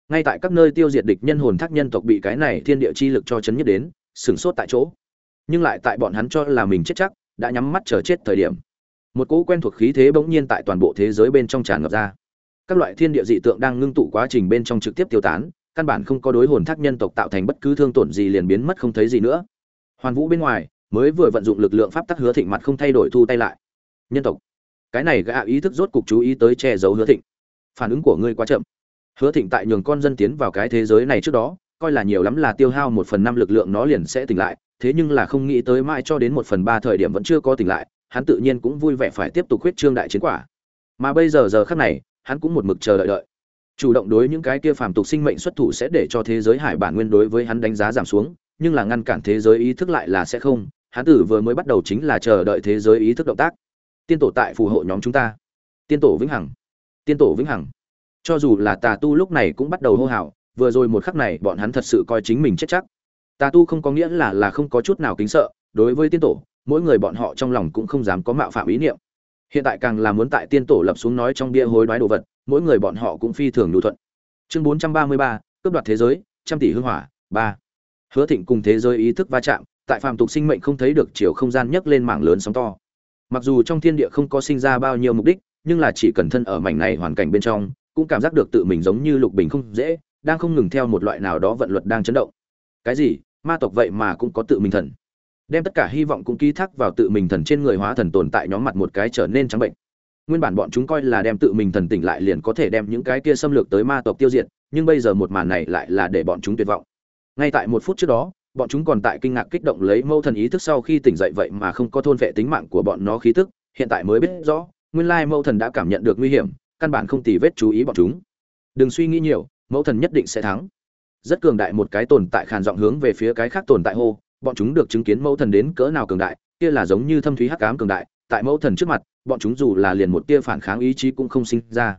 Ngay tại các nơi tiêu diệt địch nhân hồn thác nhân tộc bị cái này thiên địa chi lực cho chấn nhất đến, sửng sốt tại chỗ. Nhưng lại tại bọn hắn cho là mình chết chắc, đã nhắm mắt chờ chết thời điểm. Một cỗ quen thuộc khí thế bỗng nhiên tại toàn bộ thế giới bên trong tràn ngập ra. Các loại thiên địa dị tượng đang ngưng tụ quá trình bên trong trực tiếp tiêu tán, căn bản không có đối hồn thác nhân tộc tạo thành bất cứ thương tổn gì liền biến mất không thấy gì nữa. Hoàn vũ bên ngoài mới vừa vận dụng lực lượng pháp tắc hứa thịnh mặt không thay đổi thu tay lại. Nhân tộc, cái này gã ý thức rốt cục chú ý tới che giấu hứa thịnh. Phản ứng của ngươi quá chậm. Hứa thịnh tại nhường con dân tiến vào cái thế giới này trước đó, coi là nhiều lắm là tiêu hao một phần năm lực lượng nó liền sẽ tỉnh lại, thế nhưng là không nghĩ tới mãi cho đến một phần ba thời điểm vẫn chưa có tỉnh lại, hắn tự nhiên cũng vui vẻ phải tiếp tục huyết trương đại chiến quả. Mà bây giờ giờ khắc này, hắn cũng một mực chờ đợi đợi. Chủ động đối những cái kia phàm tục sinh mệnh xuất thủ sẽ để cho thế giới hải bản nguyên đối với hắn đánh giá giảm xuống, nhưng là ngăn cản thế giới ý thức lại là sẽ không hán tử vừa mới bắt đầu chính là chờ đợi thế giới ý thức động tác. Tiên tổ tại phù hộ nhóm chúng ta. Tiên tổ vĩnh hằng. Tiên tổ vĩnh hằng. Cho dù là tà tu lúc này cũng bắt đầu hô hào, vừa rồi một khắc này bọn hắn thật sự coi chính mình chết chắc. Tà tu không có nghĩa là là không có chút nào kính sợ, đối với tiên tổ, mỗi người bọn họ trong lòng cũng không dám có mạo phạm ý niệm. Hiện tại càng là muốn tại tiên tổ lập xuống nói trong bia hối đoái đồ vật, mỗi người bọn họ cũng phi thường nhu thuận. Chương bốn trăm ba mươi ba, cướp đoạt thế giới, trăm tỷ hưng hỏa, ba. Hứa thịnh cùng thế giới ý thức va chạm tại phàm tục sinh mệnh không thấy được chiều không gian nhấc lên mảng lớn sóng to. Mặc dù trong thiên địa không có sinh ra bao nhiêu mục đích, nhưng là chỉ cần thân ở mảnh này hoàn cảnh bên trong, cũng cảm giác được tự mình giống như lục bình không dễ, đang không ngừng theo một loại nào đó vận luật đang chấn động. Cái gì? Ma tộc vậy mà cũng có tự mình thần. Đem tất cả hy vọng cũng ký thác vào tự mình thần trên người hóa thần tồn tại nhóm mặt một cái trở nên trắng bệnh. Nguyên bản bọn chúng coi là đem tự mình thần tỉnh lại liền có thể đem những cái kia xâm lược tới ma tộc tiêu diệt, nhưng bây giờ một màn này lại là để bọn chúng tuyệt vọng. Ngay tại một phút trước đó bọn chúng còn tại kinh ngạc kích động lấy mâu thần ý thức sau khi tỉnh dậy vậy mà không có thôn vệ tính mạng của bọn nó khí tức, hiện tại mới biết rõ, nguyên lai mâu thần đã cảm nhận được nguy hiểm, căn bản không tì vết chú ý bọn chúng. Đừng suy nghĩ nhiều, mẫu thần nhất định sẽ thắng. Rất cường đại một cái tồn tại khàn giọng hướng về phía cái khác tồn tại hô, bọn chúng được chứng kiến mẫu thần đến cỡ nào cường đại, kia là giống như thâm thúy hắc ám cường đại, tại mẫu thần trước mặt, bọn chúng dù là liền một tia phản kháng ý chí cũng không sinh ra.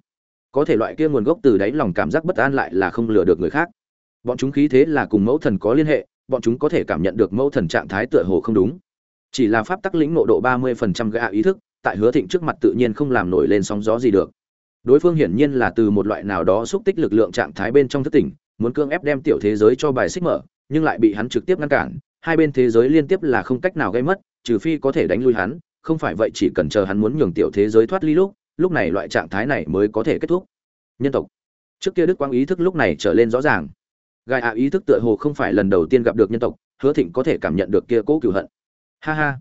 Có thể loại kia nguồn gốc từ đáy lòng cảm giác bất an lại là không lừa được người khác. Bọn chúng khí thế là cùng mẫu thần có liên hệ bọn chúng có thể cảm nhận được mẫu thần trạng thái tựa hồ không đúng. Chỉ là pháp tắc lĩnh nộ độ ba mươi phần trăm gạ ý thức, tại hứa thịnh trước mặt tự nhiên không làm nổi lên sóng gió gì được. Đối phương hiển nhiên là từ một loại nào đó xúc tích lực lượng trạng thái bên trong thức tỉnh, muốn cương ép đem tiểu thế giới cho bài xích mở, nhưng lại bị hắn trực tiếp ngăn cản, hai bên thế giới liên tiếp là không cách nào gây mất, trừ phi có thể đánh lui hắn, không phải vậy chỉ cần chờ hắn muốn nhường tiểu thế giới thoát ly lúc lúc này loại trạng thái này mới có thể kết thúc. Nhân tộc. Trước kia đức quang ý thức lúc này trở lên rõ ràng gai ạ ý thức tựa hồ không phải lần đầu tiên gặp được nhân tộc, hứa thịnh có thể cảm nhận được kia cố cửu hận. Ha ha.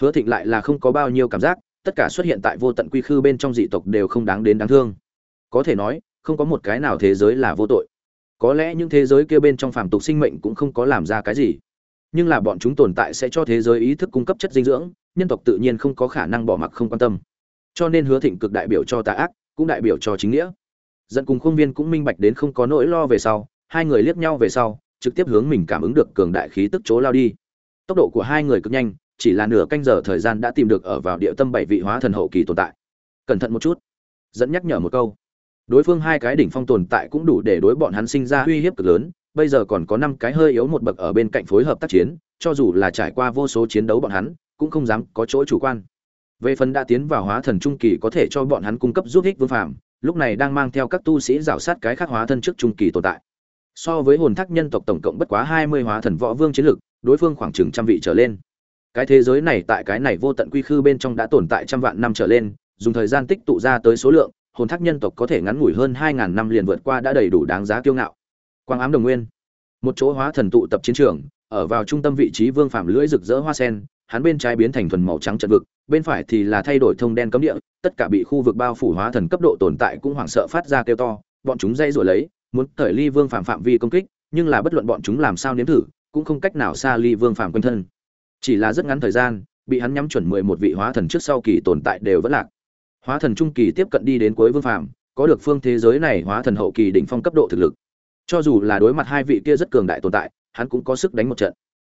Hứa thịnh lại là không có bao nhiêu cảm giác, tất cả xuất hiện tại vô tận quy khư bên trong dị tộc đều không đáng đến đáng thương. Có thể nói, không có một cái nào thế giới là vô tội. Có lẽ những thế giới kia bên trong phàm tục sinh mệnh cũng không có làm ra cái gì. Nhưng là bọn chúng tồn tại sẽ cho thế giới ý thức cung cấp chất dinh dưỡng, nhân tộc tự nhiên không có khả năng bỏ mặc không quan tâm. Cho nên hứa thịnh cực đại biểu cho tà ác, cũng đại biểu cho chính nghĩa. Dẫn cùng khuôn viên cũng minh bạch đến không có nỗi lo về sau hai người liếc nhau về sau, trực tiếp hướng mình cảm ứng được cường đại khí tức chỗ lao đi. Tốc độ của hai người cực nhanh, chỉ là nửa canh giờ thời gian đã tìm được ở vào địa tâm bảy vị hóa thần hậu kỳ tồn tại. Cẩn thận một chút. Dẫn nhắc nhở một câu. Đối phương hai cái đỉnh phong tồn tại cũng đủ để đối bọn hắn sinh ra uy hiếp cực lớn, bây giờ còn có năm cái hơi yếu một bậc ở bên cạnh phối hợp tác chiến, cho dù là trải qua vô số chiến đấu bọn hắn, cũng không dám có chỗ chủ quan. Về phần đã tiến vào hóa thần trung kỳ có thể cho bọn hắn cung cấp giúp ích vương phạm lúc này đang mang theo các tu sĩ rảo sát cái khác hóa thân trước trung kỳ tồn tại so với hồn thác nhân tộc tổng cộng bất quá hai mươi hóa thần võ vương chiến lực, đối phương khoảng chừng trăm vị trở lên. Cái thế giới này tại cái này vô tận quy khư bên trong đã tồn tại trăm vạn năm trở lên, dùng thời gian tích tụ ra tới số lượng, hồn thác nhân tộc có thể ngắn ngủi hơn hai ngàn năm liền vượt qua đã đầy đủ đáng giá kiêu ngạo. Quang ám đồng nguyên. Một chỗ hóa thần tụ tập chiến trường, ở vào trung tâm vị trí vương phạm lưỡi rực rỡ hoa sen, hắn bên trái biến thành thuần màu trắng trận vực, bên phải thì là thay đổi thông đen cấm địa, tất cả bị khu vực bao phủ hóa thần cấp độ tồn tại cũng hoảng sợ phát ra kêu to, bọn chúng dây rủa lấy muốn cởi ly vương phạm phạm vi công kích, nhưng là bất luận bọn chúng làm sao nếm thử, cũng không cách nào xa ly vương phạm quanh thân. Chỉ là rất ngắn thời gian, bị hắn nhắm chuẩn mười một vị hóa thần trước sau kỳ tồn tại đều vẫn lạc. Hóa thần trung kỳ tiếp cận đi đến cuối vương phạm có được phương thế giới này hóa thần hậu kỳ đỉnh phong cấp độ thực lực. Cho dù là đối mặt hai vị kia rất cường đại tồn tại, hắn cũng có sức đánh một trận.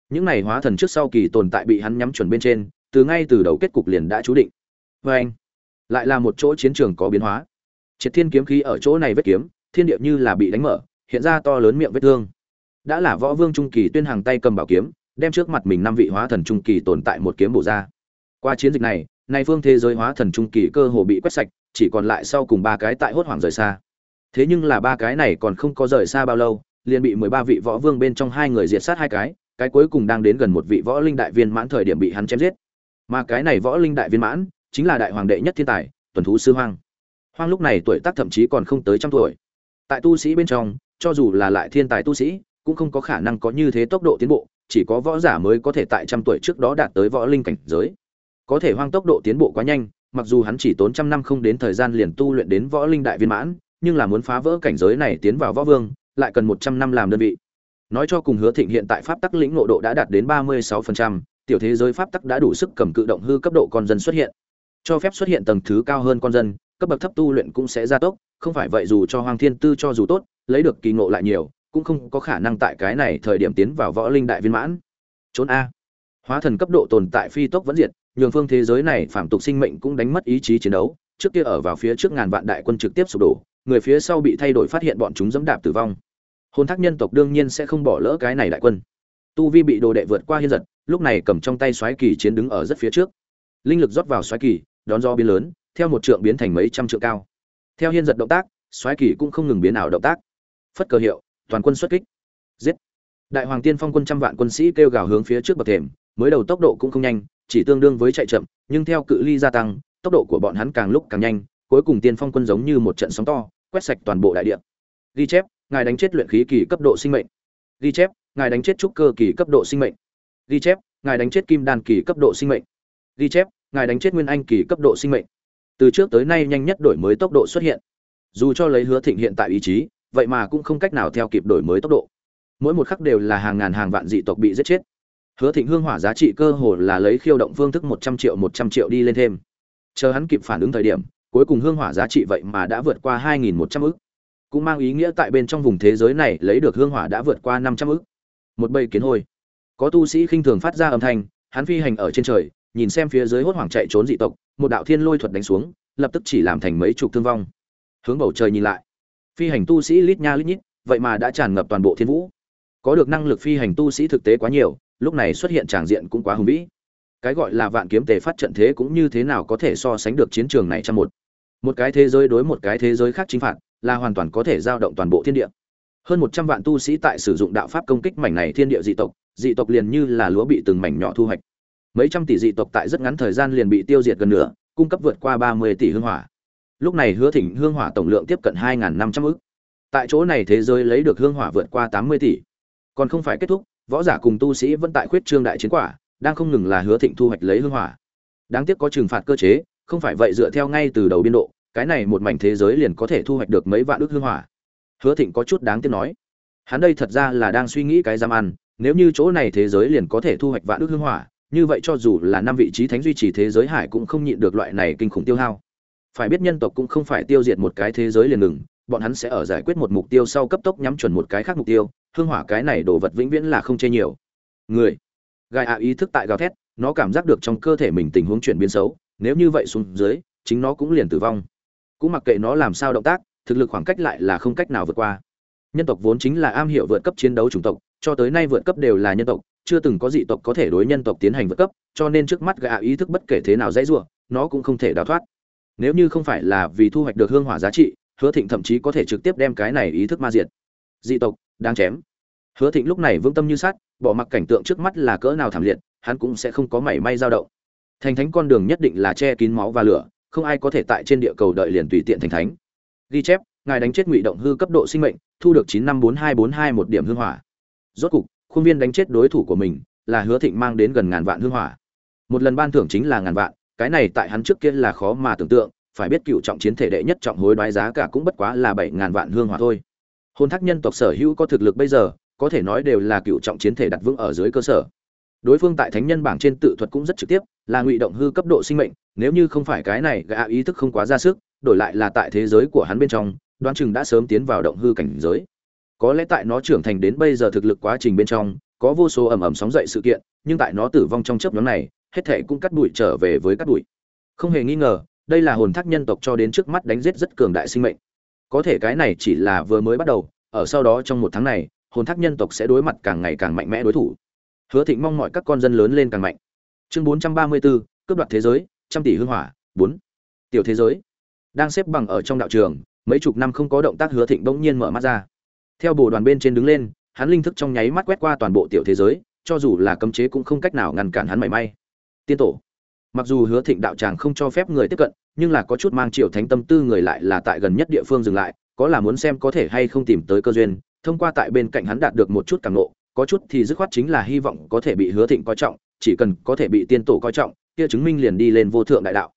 Những này hóa thần trước sau kỳ tồn tại bị hắn nhắm chuẩn bên trên, từ ngay từ đầu kết cục liền đã chú định. Vê anh lại là một chỗ chiến trường có biến hóa. Triệt thiên kiếm khí ở chỗ này vết kiếm thiên địa như là bị đánh mở, hiện ra to lớn miệng vết thương. Đã là võ vương trung kỳ tuyên hàng tay cầm bảo kiếm, đem trước mặt mình năm vị hóa thần trung kỳ tồn tại một kiếm bổ ra. Qua chiến dịch này, nay phương thế giới hóa thần trung kỳ cơ hồ bị quét sạch, chỉ còn lại sau cùng ba cái tại hốt hoảng rời xa. Thế nhưng là ba cái này còn không có rời xa bao lâu, liền bị mười ba vị võ vương bên trong hai người diệt sát hai cái cái cuối cùng đang đến gần một vị võ linh đại viên mãn thời điểm bị hắn chém giết. Mà cái này võ linh đại viên mãn, chính là đại hoàng đệ nhất thiên tài, tuần thú sư hoang. Hoang lúc này tuổi tác thậm chí còn không tới trăm tuổi tại tu sĩ bên trong, cho dù là lại thiên tài tu sĩ, cũng không có khả năng có như thế tốc độ tiến bộ, chỉ có võ giả mới có thể tại trăm tuổi trước đó đạt tới võ linh cảnh giới. Có thể hoang tốc độ tiến bộ quá nhanh, mặc dù hắn chỉ tốn trăm năm không đến thời gian liền tu luyện đến võ linh đại viên mãn, nhưng là muốn phá vỡ cảnh giới này tiến vào võ vương, lại cần một trăm năm làm đơn vị. Nói cho cùng hứa thịnh hiện tại pháp tắc lĩnh ngộ độ đã đạt đến ba mươi sáu phần trăm, tiểu thế giới pháp tắc đã đủ sức cầm cự động hư cấp độ con dân xuất hiện. Cho phép xuất hiện tầng thứ cao hơn con dân cấp bậc thấp tu luyện cũng sẽ gia tốc, không phải vậy dù cho hoàng thiên tư cho dù tốt, lấy được kỳ ngộ lại nhiều, cũng không có khả năng tại cái này thời điểm tiến vào võ linh đại viên mãn. Trốn a. Hóa thần cấp độ tồn tại phi tốc vẫn diệt, nhường phương thế giới này phạm tục sinh mệnh cũng đánh mất ý chí chiến đấu, trước kia ở vào phía trước ngàn vạn đại quân trực tiếp sụp đổ, người phía sau bị thay đổi phát hiện bọn chúng dẫm đạp tử vong. Hôn thác nhân tộc đương nhiên sẽ không bỏ lỡ cái này đại quân. Tu vi bị đồ đệ vượt qua hiên giật, lúc này cầm trong tay xoáy kỳ chiến đứng ở rất phía trước. Linh lực rót vào xoáy kỳ, đón do biến lớn theo một trượng biến thành mấy trăm trượng cao. Theo hiên giật động tác, xoáy kỳ cũng không ngừng biến ảo động tác. Phất cờ hiệu, toàn quân xuất kích. Giết. Đại hoàng tiên phong quân trăm vạn quân sĩ kêu gào hướng phía trước bậc thềm, mới đầu tốc độ cũng không nhanh, chỉ tương đương với chạy chậm, nhưng theo cự ly gia tăng, tốc độ của bọn hắn càng lúc càng nhanh, cuối cùng tiên phong quân giống như một trận sóng to, quét sạch toàn bộ đại địa. Ghi chép, ngài đánh chết luyện khí kỳ cấp độ sinh mệnh. Ghi chép, ngài đánh chết trúc cơ kỳ cấp độ sinh mệnh. Ghi chép, ngài đánh chết kim đan kỳ cấp độ sinh mệnh. Ghi chép, ngài đánh chết nguyên anh kỳ cấp độ sinh mệnh từ trước tới nay nhanh nhất đổi mới tốc độ xuất hiện. Dù cho lấy hứa thịnh hiện tại ý chí, vậy mà cũng không cách nào theo kịp đổi mới tốc độ. Mỗi một khắc đều là hàng ngàn hàng vạn dị tộc bị giết chết. Hứa thịnh hương hỏa giá trị cơ hồ là lấy khiêu động phương thức một trăm triệu, một trăm triệu đi lên thêm. Chờ hắn kịp phản ứng thời điểm, cuối cùng hương hỏa giá trị vậy mà đã vượt qua hai nghìn một trăm ức. Cũng mang ý nghĩa tại bên trong vùng thế giới này lấy được hương hỏa đã vượt qua năm trăm ức. Một bầy kiến hôi có tu sĩ khinh thường phát ra âm thanh, hắn phi hành ở trên trời nhìn xem phía dưới hốt hoảng chạy trốn dị tộc, một đạo thiên lôi thuật đánh xuống, lập tức chỉ làm thành mấy chục thương vong. Hướng bầu trời nhìn lại. Phi hành tu sĩ lít nha lít nhít, vậy mà đã tràn ngập toàn bộ thiên vũ. Có được năng lực phi hành tu sĩ thực tế quá nhiều, lúc này xuất hiện tràng diện cũng quá hùng vĩ. Cái gọi là vạn kiếm tề phát trận thế cũng như thế nào có thể so sánh được chiến trường này trong một. Một cái thế giới đối một cái thế giới khác chính phạt, là hoàn toàn có thể giao động toàn bộ thiên địa. Hơn một trăm vạn tu sĩ tại sử dụng đạo pháp công kích mảnh này thiên địa dị tộc dị tộc liền như là lúa bị từng mảnh nhỏ thu hoạch mấy trăm tỷ dị tộc tại rất ngắn thời gian liền bị tiêu diệt gần nửa, cung cấp vượt qua ba mươi tỷ hương hỏa. Lúc này hứa thịnh hương hỏa tổng lượng tiếp cận hai năm trăm ức. Tại chỗ này thế giới lấy được hương hỏa vượt qua tám mươi tỷ. Còn không phải kết thúc, võ giả cùng tu sĩ vẫn tại khuyết trương đại chiến quả, đang không ngừng là hứa thịnh thu hoạch lấy hương hỏa. Đáng tiếc có trừng phạt cơ chế, không phải vậy dựa theo ngay từ đầu biên độ, cái này một mảnh thế giới liền có thể thu hoạch được mấy vạn ước hương hỏa. Hứa thịnh có chút đáng tiếc nói, hắn đây thật ra là đang suy nghĩ cái giam ăn, nếu như chỗ này thế giới liền có thể thu hoạch vạn ước hương hỏa như vậy cho dù là năm vị trí thánh duy trì thế giới hải cũng không nhịn được loại này kinh khủng tiêu hao. Phải biết nhân tộc cũng không phải tiêu diệt một cái thế giới liền ngừng, bọn hắn sẽ ở giải quyết một mục tiêu sau cấp tốc nhắm chuẩn một cái khác mục tiêu, hương hỏa cái này đồ vật vĩnh viễn là không chê nhiều. Người, gai ạ ý thức tại gào thét, nó cảm giác được trong cơ thể mình tình huống chuyển biến xấu, nếu như vậy xuống dưới, chính nó cũng liền tử vong. Cũng mặc kệ nó làm sao động tác, thực lực khoảng cách lại là không cách nào vượt qua. Nhân tộc vốn chính là am hiểu vượt cấp chiến đấu chủng tộc, cho tới nay vượt cấp đều là nhân tộc chưa từng có dị tộc có thể đối nhân tộc tiến hành vượt cấp cho nên trước mắt gã ý thức bất kể thế nào dãy rủa, nó cũng không thể đào thoát. Nếu như không phải là vì thu hoạch được hương hỏa giá trị hứa thịnh thậm chí có thể trực tiếp đem cái này ý thức ma diệt. Dị tộc đang chém. Hứa thịnh lúc này vững tâm như sát bỏ mặc cảnh tượng trước mắt là cỡ nào thảm liệt hắn cũng sẽ không có mảy may dao động. Thành thánh con đường nhất định là che kín máu và lửa không ai có thể tại trên địa cầu đợi liền tùy tiện thành thánh. Ghi chép ngài đánh chết ngụy động hư cấp độ sinh mệnh thu được chín năm bốn hai bốn hai một điểm hương hỏa. Rốt cục khuôn viên đánh chết đối thủ của mình là hứa thịnh mang đến gần ngàn vạn hương hỏa. Một lần ban thưởng chính là ngàn vạn, cái này tại hắn trước kia là khó mà tưởng tượng, phải biết cựu trọng chiến thể đệ nhất trọng hối đoái giá cả cũng bất quá là bảy ngàn vạn hương hỏa thôi. Hôn thác nhân tộc sở hữu có thực lực bây giờ, có thể nói đều là cựu trọng chiến thể đặt vững ở dưới cơ sở. Đối phương tại thánh nhân bảng trên tự thuật cũng rất trực tiếp, là ngụy động hư cấp độ sinh mệnh, nếu như không phải cái này, gã ý thức không quá ra sức, đổi lại là tại thế giới của hắn bên trong, đoán chừng đã sớm tiến vào động hư cảnh giới có lẽ tại nó trưởng thành đến bây giờ thực lực quá trình bên trong có vô số ầm ầm sóng dậy sự kiện nhưng tại nó tử vong trong chớp nhóm này hết thể cũng cắt đuổi trở về với cắt đuổi. Không hề nghi ngờ đây là hồn thác nhân tộc cho đến trước mắt đánh giết rất cường đại sinh mệnh. Có thể cái này chỉ là vừa mới bắt đầu ở sau đó trong một tháng này hồn thác nhân tộc sẽ đối mặt càng ngày càng mạnh mẽ đối thủ. Hứa thịnh mong mọi các con dân lớn lên càng mạnh. Chương 434, cướp đoạt thế giới trăm tỷ hương hỏa bốn. Tiểu thế giới. Đang xếp bằng ở trong đạo trường mấy chục năm không có động tác hứa thịnh bỗng nhiên mở mắt ra theo bồ đoàn bên trên đứng lên hắn linh thức trong nháy mắt quét qua toàn bộ tiểu thế giới cho dù là cấm chế cũng không cách nào ngăn cản hắn mảy may. Tiên tổ mặc dù hứa thịnh đạo tràng không cho phép người tiếp cận nhưng là có chút mang triệu thánh tâm tư người lại là tại gần nhất địa phương dừng lại có là muốn xem có thể hay không tìm tới cơ duyên thông qua tại bên cạnh hắn đạt được một chút càng ngộ, có chút thì dứt khoát chính là hy vọng có thể bị hứa thịnh coi trọng chỉ cần có thể bị tiên tổ coi trọng kia chứng minh liền đi lên vô thượng đại đạo.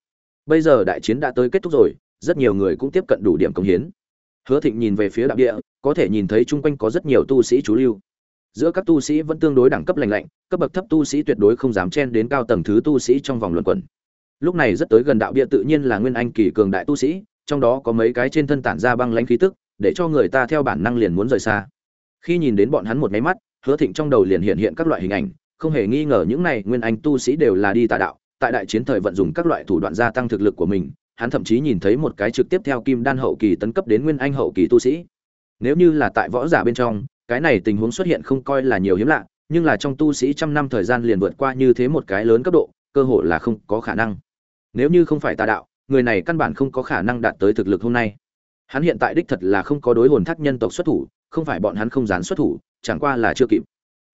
Bây giờ đại chiến đã tới kết thúc rồi rất nhiều người cũng tiếp cận đủ điểm công hiến. Hứa thịnh nhìn về phía đạo địa có thể nhìn thấy chung quanh có rất nhiều tu sĩ chú lưu. Giữa các tu sĩ vẫn tương đối đẳng cấp lành lạnh, cấp bậc thấp tu sĩ tuyệt đối không dám chen đến cao tầng thứ tu sĩ trong vòng luận quẩn. Lúc này rất tới gần đạo bia tự nhiên là nguyên anh kỳ cường đại tu sĩ, trong đó có mấy cái trên thân tản ra băng lãnh khí tức, để cho người ta theo bản năng liền muốn rời xa. Khi nhìn đến bọn hắn một máy mắt, hứa thịnh trong đầu liền hiện hiện các loại hình ảnh, không hề nghi ngờ những này nguyên anh tu sĩ đều là đi tà đạo, tại đại chiến thời vận dụng các loại thủ đoạn gia tăng thực lực của mình, hắn thậm chí nhìn thấy một cái trực tiếp theo kim đan hậu kỳ tấn cấp đến nguyên anh hậu kỳ tu sĩ nếu như là tại võ giả bên trong, cái này tình huống xuất hiện không coi là nhiều hiếm lạ, nhưng là trong tu sĩ trăm năm thời gian liền vượt qua như thế một cái lớn cấp độ, cơ hội là không có khả năng. Nếu như không phải tà đạo, người này căn bản không có khả năng đạt tới thực lực hôm nay. Hắn hiện tại đích thật là không có đối hồn thác nhân tộc xuất thủ, không phải bọn hắn không dán xuất thủ, chẳng qua là chưa kịp.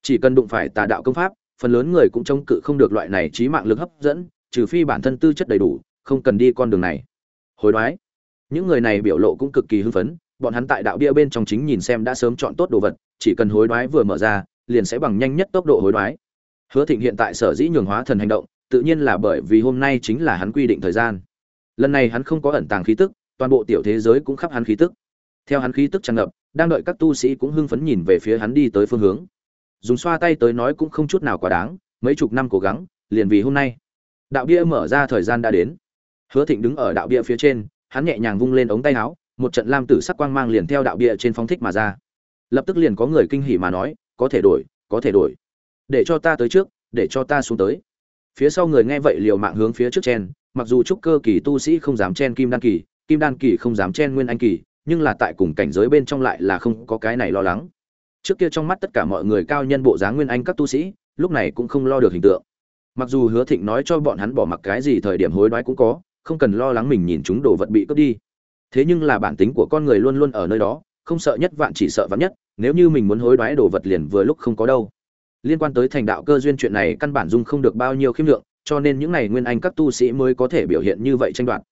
Chỉ cần đụng phải tà đạo công pháp, phần lớn người cũng chống cự không được loại này trí mạng lực hấp dẫn, trừ phi bản thân tư chất đầy đủ, không cần đi con đường này. Hối đoái. Những người này biểu lộ cũng cực kỳ hưng phấn bọn hắn tại đạo bia bên trong chính nhìn xem đã sớm chọn tốt đồ vật, chỉ cần hối đoái vừa mở ra, liền sẽ bằng nhanh nhất tốc độ hối đoái. Hứa thịnh hiện tại sở dĩ nhường hóa thần hành động, tự nhiên là bởi vì hôm nay chính là hắn quy định thời gian. Lần này hắn không có ẩn tàng khí tức, toàn bộ tiểu thế giới cũng khắp hắn khí tức. Theo hắn khí tức tràn ngập, đang đợi các tu sĩ cũng hưng phấn nhìn về phía hắn đi tới phương hướng. Dùng xoa tay tới nói cũng không chút nào quá đáng, mấy chục năm cố gắng, liền vì hôm nay. Đạo bia mở ra thời gian đã đến. Hứa thịnh đứng ở đạo bia phía trên, hắn nhẹ nhàng vung lên ống tay áo một trận lam tử sắc quang mang liền theo đạo bia trên phóng thích mà ra. Lập tức liền có người kinh hỉ mà nói, có thể đổi, có thể đổi. Để cho ta tới trước, để cho ta xuống tới. Phía sau người nghe vậy liều mạng hướng phía trước chen, mặc dù trúc cơ kỳ tu sĩ không dám chen kim đan kỳ, kim đan kỳ không dám chen nguyên anh kỳ, nhưng là tại cùng cảnh giới bên trong lại là không có cái này lo lắng. Trước kia trong mắt tất cả mọi người cao nhân bộ dáng nguyên anh các tu sĩ, lúc này cũng không lo được hình tượng. Mặc dù hứa thịnh nói cho bọn hắn bỏ mặc cái gì thời điểm hối đoái cũng có, không cần lo lắng mình nhìn chúng đồ vật bị cướp đi thế nhưng là bản tính của con người luôn luôn ở nơi đó, không sợ nhất vạn chỉ sợ vạn nhất, nếu như mình muốn hối đoái đồ vật liền vừa lúc không có đâu. Liên quan tới thành đạo cơ duyên chuyện này căn bản dung không được bao nhiêu khiêm lượng, cho nên những này nguyên anh các tu sĩ mới có thể biểu hiện như vậy tranh đoạt.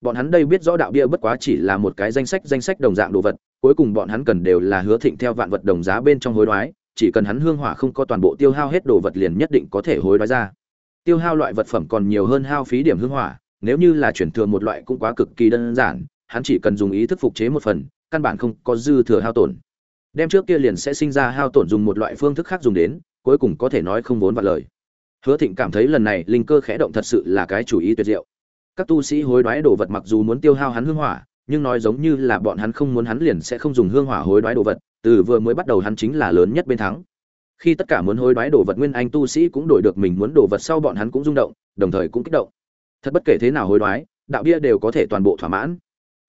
Bọn hắn đây biết rõ đạo bia bất quá chỉ là một cái danh sách danh sách đồng dạng đồ vật, cuối cùng bọn hắn cần đều là hứa thịnh theo vạn vật đồng giá bên trong hối đoái, chỉ cần hắn hương hỏa không có toàn bộ tiêu hao hết đồ vật liền nhất định có thể hối đoái ra. Tiêu hao loại vật phẩm còn nhiều hơn hao phí điểm hương hỏa, nếu như là chuyển thừa một loại cũng quá cực kỳ đơn giản hắn chỉ cần dùng ý thức phục chế một phần, căn bản không có dư thừa hao tổn. Đem trước kia liền sẽ sinh ra hao tổn dùng một loại phương thức khác dùng đến, cuối cùng có thể nói không vốn vặt lời. Hứa thịnh cảm thấy lần này linh cơ khẽ động thật sự là cái chủ ý tuyệt diệu. Các tu sĩ hối đoái đồ vật mặc dù muốn tiêu hao hắn hương hỏa, nhưng nói giống như là bọn hắn không muốn hắn liền sẽ không dùng hương hỏa hối đoái đồ vật, từ vừa mới bắt đầu hắn chính là lớn nhất bên thắng. Khi tất cả muốn hối đoái đồ vật nguyên anh tu sĩ cũng đổi được mình muốn đồ vật sau bọn hắn cũng rung động, đồng thời cũng kích động. Thật bất kể thế nào hối đoái, đạo bia đều có thể toàn bộ thỏa mãn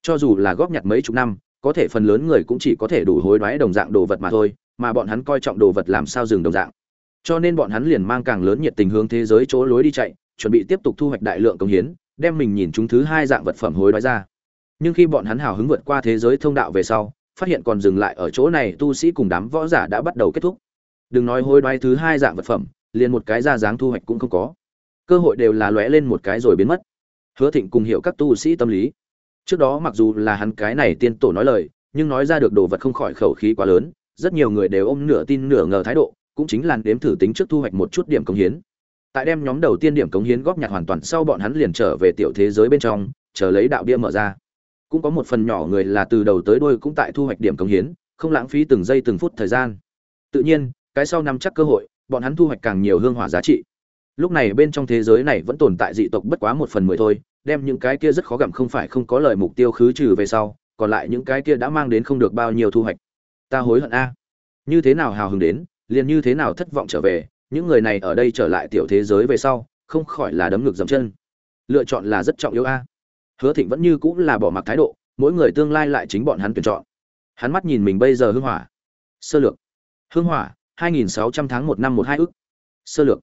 cho dù là góp nhặt mấy chục năm, có thể phần lớn người cũng chỉ có thể đủ hối đoái đồng dạng đồ vật mà thôi, mà bọn hắn coi trọng đồ vật làm sao dừng đồng dạng. Cho nên bọn hắn liền mang càng lớn nhiệt tình hướng thế giới chỗ lối đi chạy, chuẩn bị tiếp tục thu hoạch đại lượng công hiến, đem mình nhìn chúng thứ hai dạng vật phẩm hối đoái ra. Nhưng khi bọn hắn hào hứng vượt qua thế giới thông đạo về sau, phát hiện còn dừng lại ở chỗ này, tu sĩ cùng đám võ giả đã bắt đầu kết thúc. Đừng nói hối đoái thứ hai dạng vật phẩm, liền một cái ra dáng thu hoạch cũng không có. Cơ hội đều là lóe lên một cái rồi biến mất. Hứa thịnh cùng hiểu các tu sĩ tâm lý trước đó mặc dù là hắn cái này tiên tổ nói lời, nhưng nói ra được đồ vật không khỏi khẩu khí quá lớn, rất nhiều người đều ôm nửa tin nửa ngờ thái độ, cũng chính là đếm thử tính trước thu hoạch một chút điểm công hiến. Tại đem nhóm đầu tiên điểm cống hiến góp nhặt hoàn toàn sau bọn hắn liền trở về tiểu thế giới bên trong, chờ lấy đạo bia mở ra. Cũng có một phần nhỏ người là từ đầu tới đuôi cũng tại thu hoạch điểm cống hiến, không lãng phí từng giây từng phút thời gian. Tự nhiên, cái sau nắm chắc cơ hội, bọn hắn thu hoạch càng nhiều hương hỏa giá trị lúc này bên trong thế giới này vẫn tồn tại dị tộc bất quá một phần mười thôi, đem những cái kia rất khó gặm không phải không có lời mục tiêu khứ trừ về sau, còn lại những cái kia đã mang đến không được bao nhiêu thu hoạch. Ta hối hận a. Như thế nào hào hứng đến, liền như thế nào thất vọng trở về, những người này ở đây trở lại tiểu thế giới về sau, không khỏi là đấm ngực dầm chân. Lựa chọn là rất trọng yếu a. Hứa thịnh vẫn như cũng là bỏ mặc thái độ, mỗi người tương lai lại chính bọn hắn tuyển chọn. Hắn mắt nhìn mình bây giờ hương hỏa. Sơ lược. Hương hỏa 2.600 tháng một năm một hai ức. Sơ lược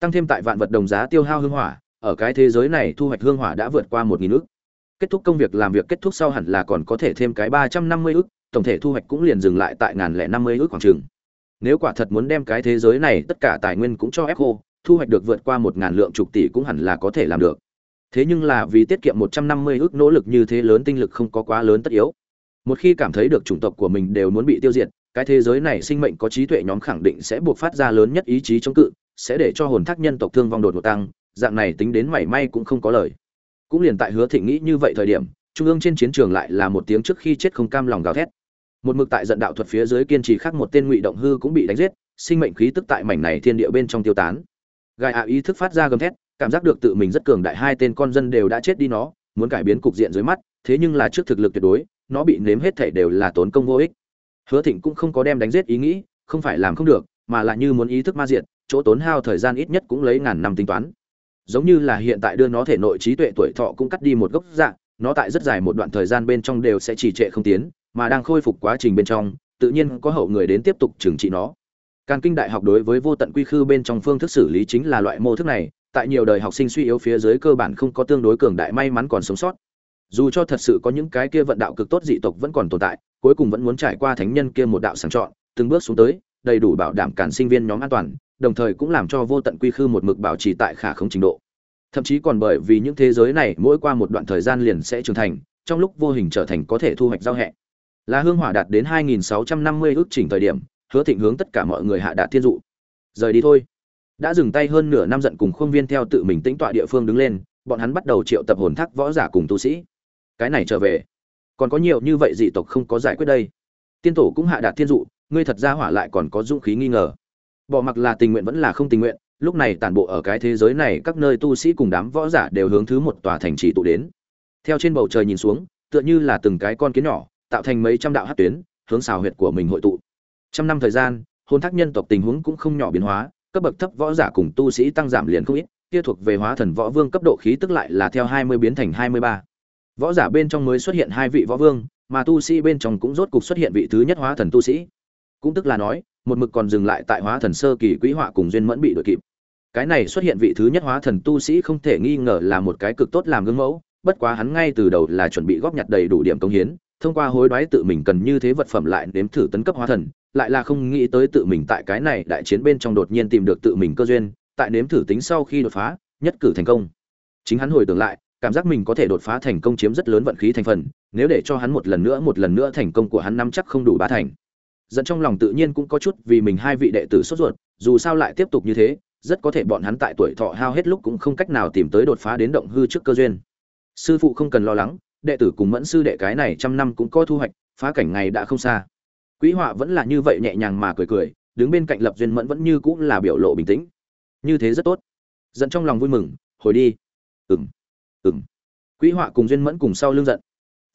tăng thêm tại vạn vật đồng giá tiêu hao hương hỏa, ở cái thế giới này thu hoạch hương hỏa đã vượt qua một nghìn ước kết thúc công việc làm việc kết thúc sau hẳn là còn có thể thêm cái ba trăm năm mươi ước tổng thể thu hoạch cũng liền dừng lại tại ngàn lẻ năm mươi ước khoảng trường nếu quả thật muốn đem cái thế giới này tất cả tài nguyên cũng cho ép khô, thu hoạch được vượt qua một ngàn lượng chục tỷ cũng hẳn là có thể làm được. Thế nhưng là vì tiết kiệm một trăm năm mươi ước nỗ lực như thế lớn tinh lực không có quá lớn tất yếu. Một khi cảm thấy được chủng tộc của mình đều muốn bị tiêu diệt, cái thế giới này sinh mệnh có trí tuệ nhóm khẳng định sẽ buộc phát ra lớn nhất ý chí chống cự sẽ để cho hồn thác nhân tộc thương vong đột ngột tăng, dạng này tính đến mảy may cũng không có lời. Cũng liền tại hứa thịnh nghĩ như vậy thời điểm, trung ương trên chiến trường lại là một tiếng trước khi chết không cam lòng gào thét. Một mực tại giận đạo thuật phía dưới kiên trì khác một tên ngụy động hư cũng bị đánh giết, sinh mệnh khí tức tại mảnh này thiên địa bên trong tiêu tán. Gai ạ ý thức phát ra gầm thét, cảm giác được tự mình rất cường đại hai tên con dân đều đã chết đi nó, muốn cải biến cục diện dưới mắt, thế nhưng là trước thực lực tuyệt đối, nó bị nếm hết thể đều là tốn công vô ích. Hứa thịnh cũng không có đem đánh giết ý nghĩ, không phải làm không được, mà là như muốn ý thức ma diện chỗ tốn hao thời gian ít nhất cũng lấy ngàn năm tính toán giống như là hiện tại đưa nó thể nội trí tuệ tuổi thọ cũng cắt đi một gốc dạng nó tại rất dài một đoạn thời gian bên trong đều sẽ trì trệ không tiến mà đang khôi phục quá trình bên trong tự nhiên có hậu người đến tiếp tục trừng trị nó càng Kinh Đại học đối với vô tận quy khư bên trong phương thức xử lý chính là loại mô thức này, tại nhiều đời học sinh suy yếu phía dưới cơ bản không có tương đối cường đại may mắn còn sống sót. Dù cho thật sự có những cái kia vận đạo cực tốt dị tộc vẫn còn tồn tại, cuối cùng vẫn muốn trải qua thánh nhân kia một đạo sàng chọn, từng bước xuống tới, đầy đủ bảo đảm cản sinh viên nhóm an toàn, đồng thời cũng làm cho vô tận quy khư một mực bảo trì tại khả không trình độ. Thậm chí còn bởi vì những thế giới này mỗi qua một đoạn thời gian liền sẽ trưởng thành, trong lúc vô hình trở thành có thể thu hoạch giao hẹn Là hương hỏa đạt đến 2650 ước chỉnh thời điểm, hứa thịnh hướng tất cả mọi người hạ đạt thiên dụ. Rời đi thôi. Đã dừng tay hơn nửa năm giận cùng khuôn viên theo tự mình tĩnh tọa địa phương đứng lên bọn hắn bắt đầu triệu tập hồn thác võ giả cùng tu sĩ. Cái này trở về. Còn có nhiều như vậy dị tộc không có giải quyết đây. Tiên tổ cũng hạ đạt thiên dụ ngươi thật ra hỏa lại còn có dũng khí nghi ngờ bỏ mặc là tình nguyện vẫn là không tình nguyện, lúc này tản bộ ở cái thế giới này, các nơi tu sĩ cùng đám võ giả đều hướng thứ một tòa thành trì tụ đến. Theo trên bầu trời nhìn xuống, tựa như là từng cái con kiến nhỏ, tạo thành mấy trăm đạo hát tuyến, hướng xào huyệt của mình hội tụ. Trăm năm thời gian hôn thác nhân tộc tình huống cũng không nhỏ biến hóa, cấp bậc thấp võ giả cùng tu sĩ tăng giảm liền không ít, kia thuộc về hóa thần võ vương cấp độ khí tức lại là theo hai mươi biến thành hai mươi ba. Võ giả bên trong mới xuất hiện hai vị võ vương, mà tu sĩ bên trong cũng rốt cục xuất hiện vị thứ nhất hóa thần tu sĩ. Cũng tức là nói một mực còn dừng lại tại hóa thần sơ kỳ quỹ họa cùng duyên mẫn bị đội kịp. Cái này xuất hiện vị thứ nhất hóa thần tu sĩ không thể nghi ngờ là một cái cực tốt làm gương mẫu, bất quá hắn ngay từ đầu là chuẩn bị góp nhặt đầy đủ điểm công hiến, thông qua hối đoái tự mình cần như thế vật phẩm lại nếm thử tấn cấp hóa thần, lại là không nghĩ tới tự mình tại cái này đại chiến bên trong đột nhiên tìm được tự mình cơ duyên, tại nếm thử tính sau khi đột phá, nhất cử thành công. Chính hắn hồi tưởng lại, cảm giác mình có thể đột phá thành công chiếm rất lớn vận khí thành phần, nếu để cho hắn một lần nữa, một lần nữa thành công của hắn năm chắc không đủ ba thành dẫn trong lòng tự nhiên cũng có chút vì mình hai vị đệ tử sốt ruột, dù sao lại tiếp tục như thế, rất có thể bọn hắn tại tuổi thọ hao hết lúc cũng không cách nào tìm tới đột phá đến động hư trước cơ duyên. Sư phụ không cần lo lắng, đệ tử cùng mẫn sư đệ cái này trăm năm cũng có thu hoạch, phá cảnh ngày đã không xa. Quý họa vẫn là như vậy nhẹ nhàng mà cười cười, đứng bên cạnh lập duyên mẫn vẫn như cũng là biểu lộ bình tĩnh. Như thế rất tốt. Dẫn trong lòng vui mừng, hồi đi. Ừng ừng quý họa cùng duyên mẫn cùng sau lưng giận.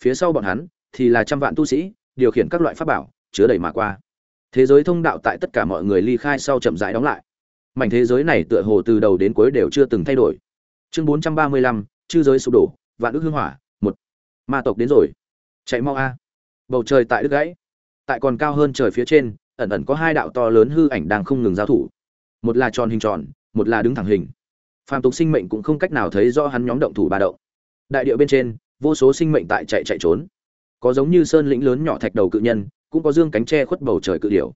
Phía sau bọn hắn thì là trăm vạn tu sĩ, điều khiển các loại pháp bảo chứa đầy mà qua. Thế giới thông đạo tại tất cả mọi người ly khai sau chậm rãi đóng lại. Mảnh thế giới này tựa hồ từ đầu đến cuối đều chưa từng thay đổi. Chương bốn trăm ba mươi lăm, chư giới sụp đổ, vạn đức hương hỏa, một. Ma tộc đến rồi. Chạy mau a. Bầu trời tại đứt gãy. Tại còn cao hơn trời phía trên, ẩn ẩn có hai đạo to lớn hư ảnh đang không ngừng giao thủ. Một là tròn hình tròn, một là đứng thẳng hình. Phàm tục sinh mệnh cũng không cách nào thấy rõ hắn nhóm động thủ ba động. Đại điệu bên trên, vô số sinh mệnh tại chạy chạy trốn. Có giống như sơn lĩnh lớn nhỏ thạch đầu cự nhân cũng có dương cánh tre khuất bầu trời cự điểu.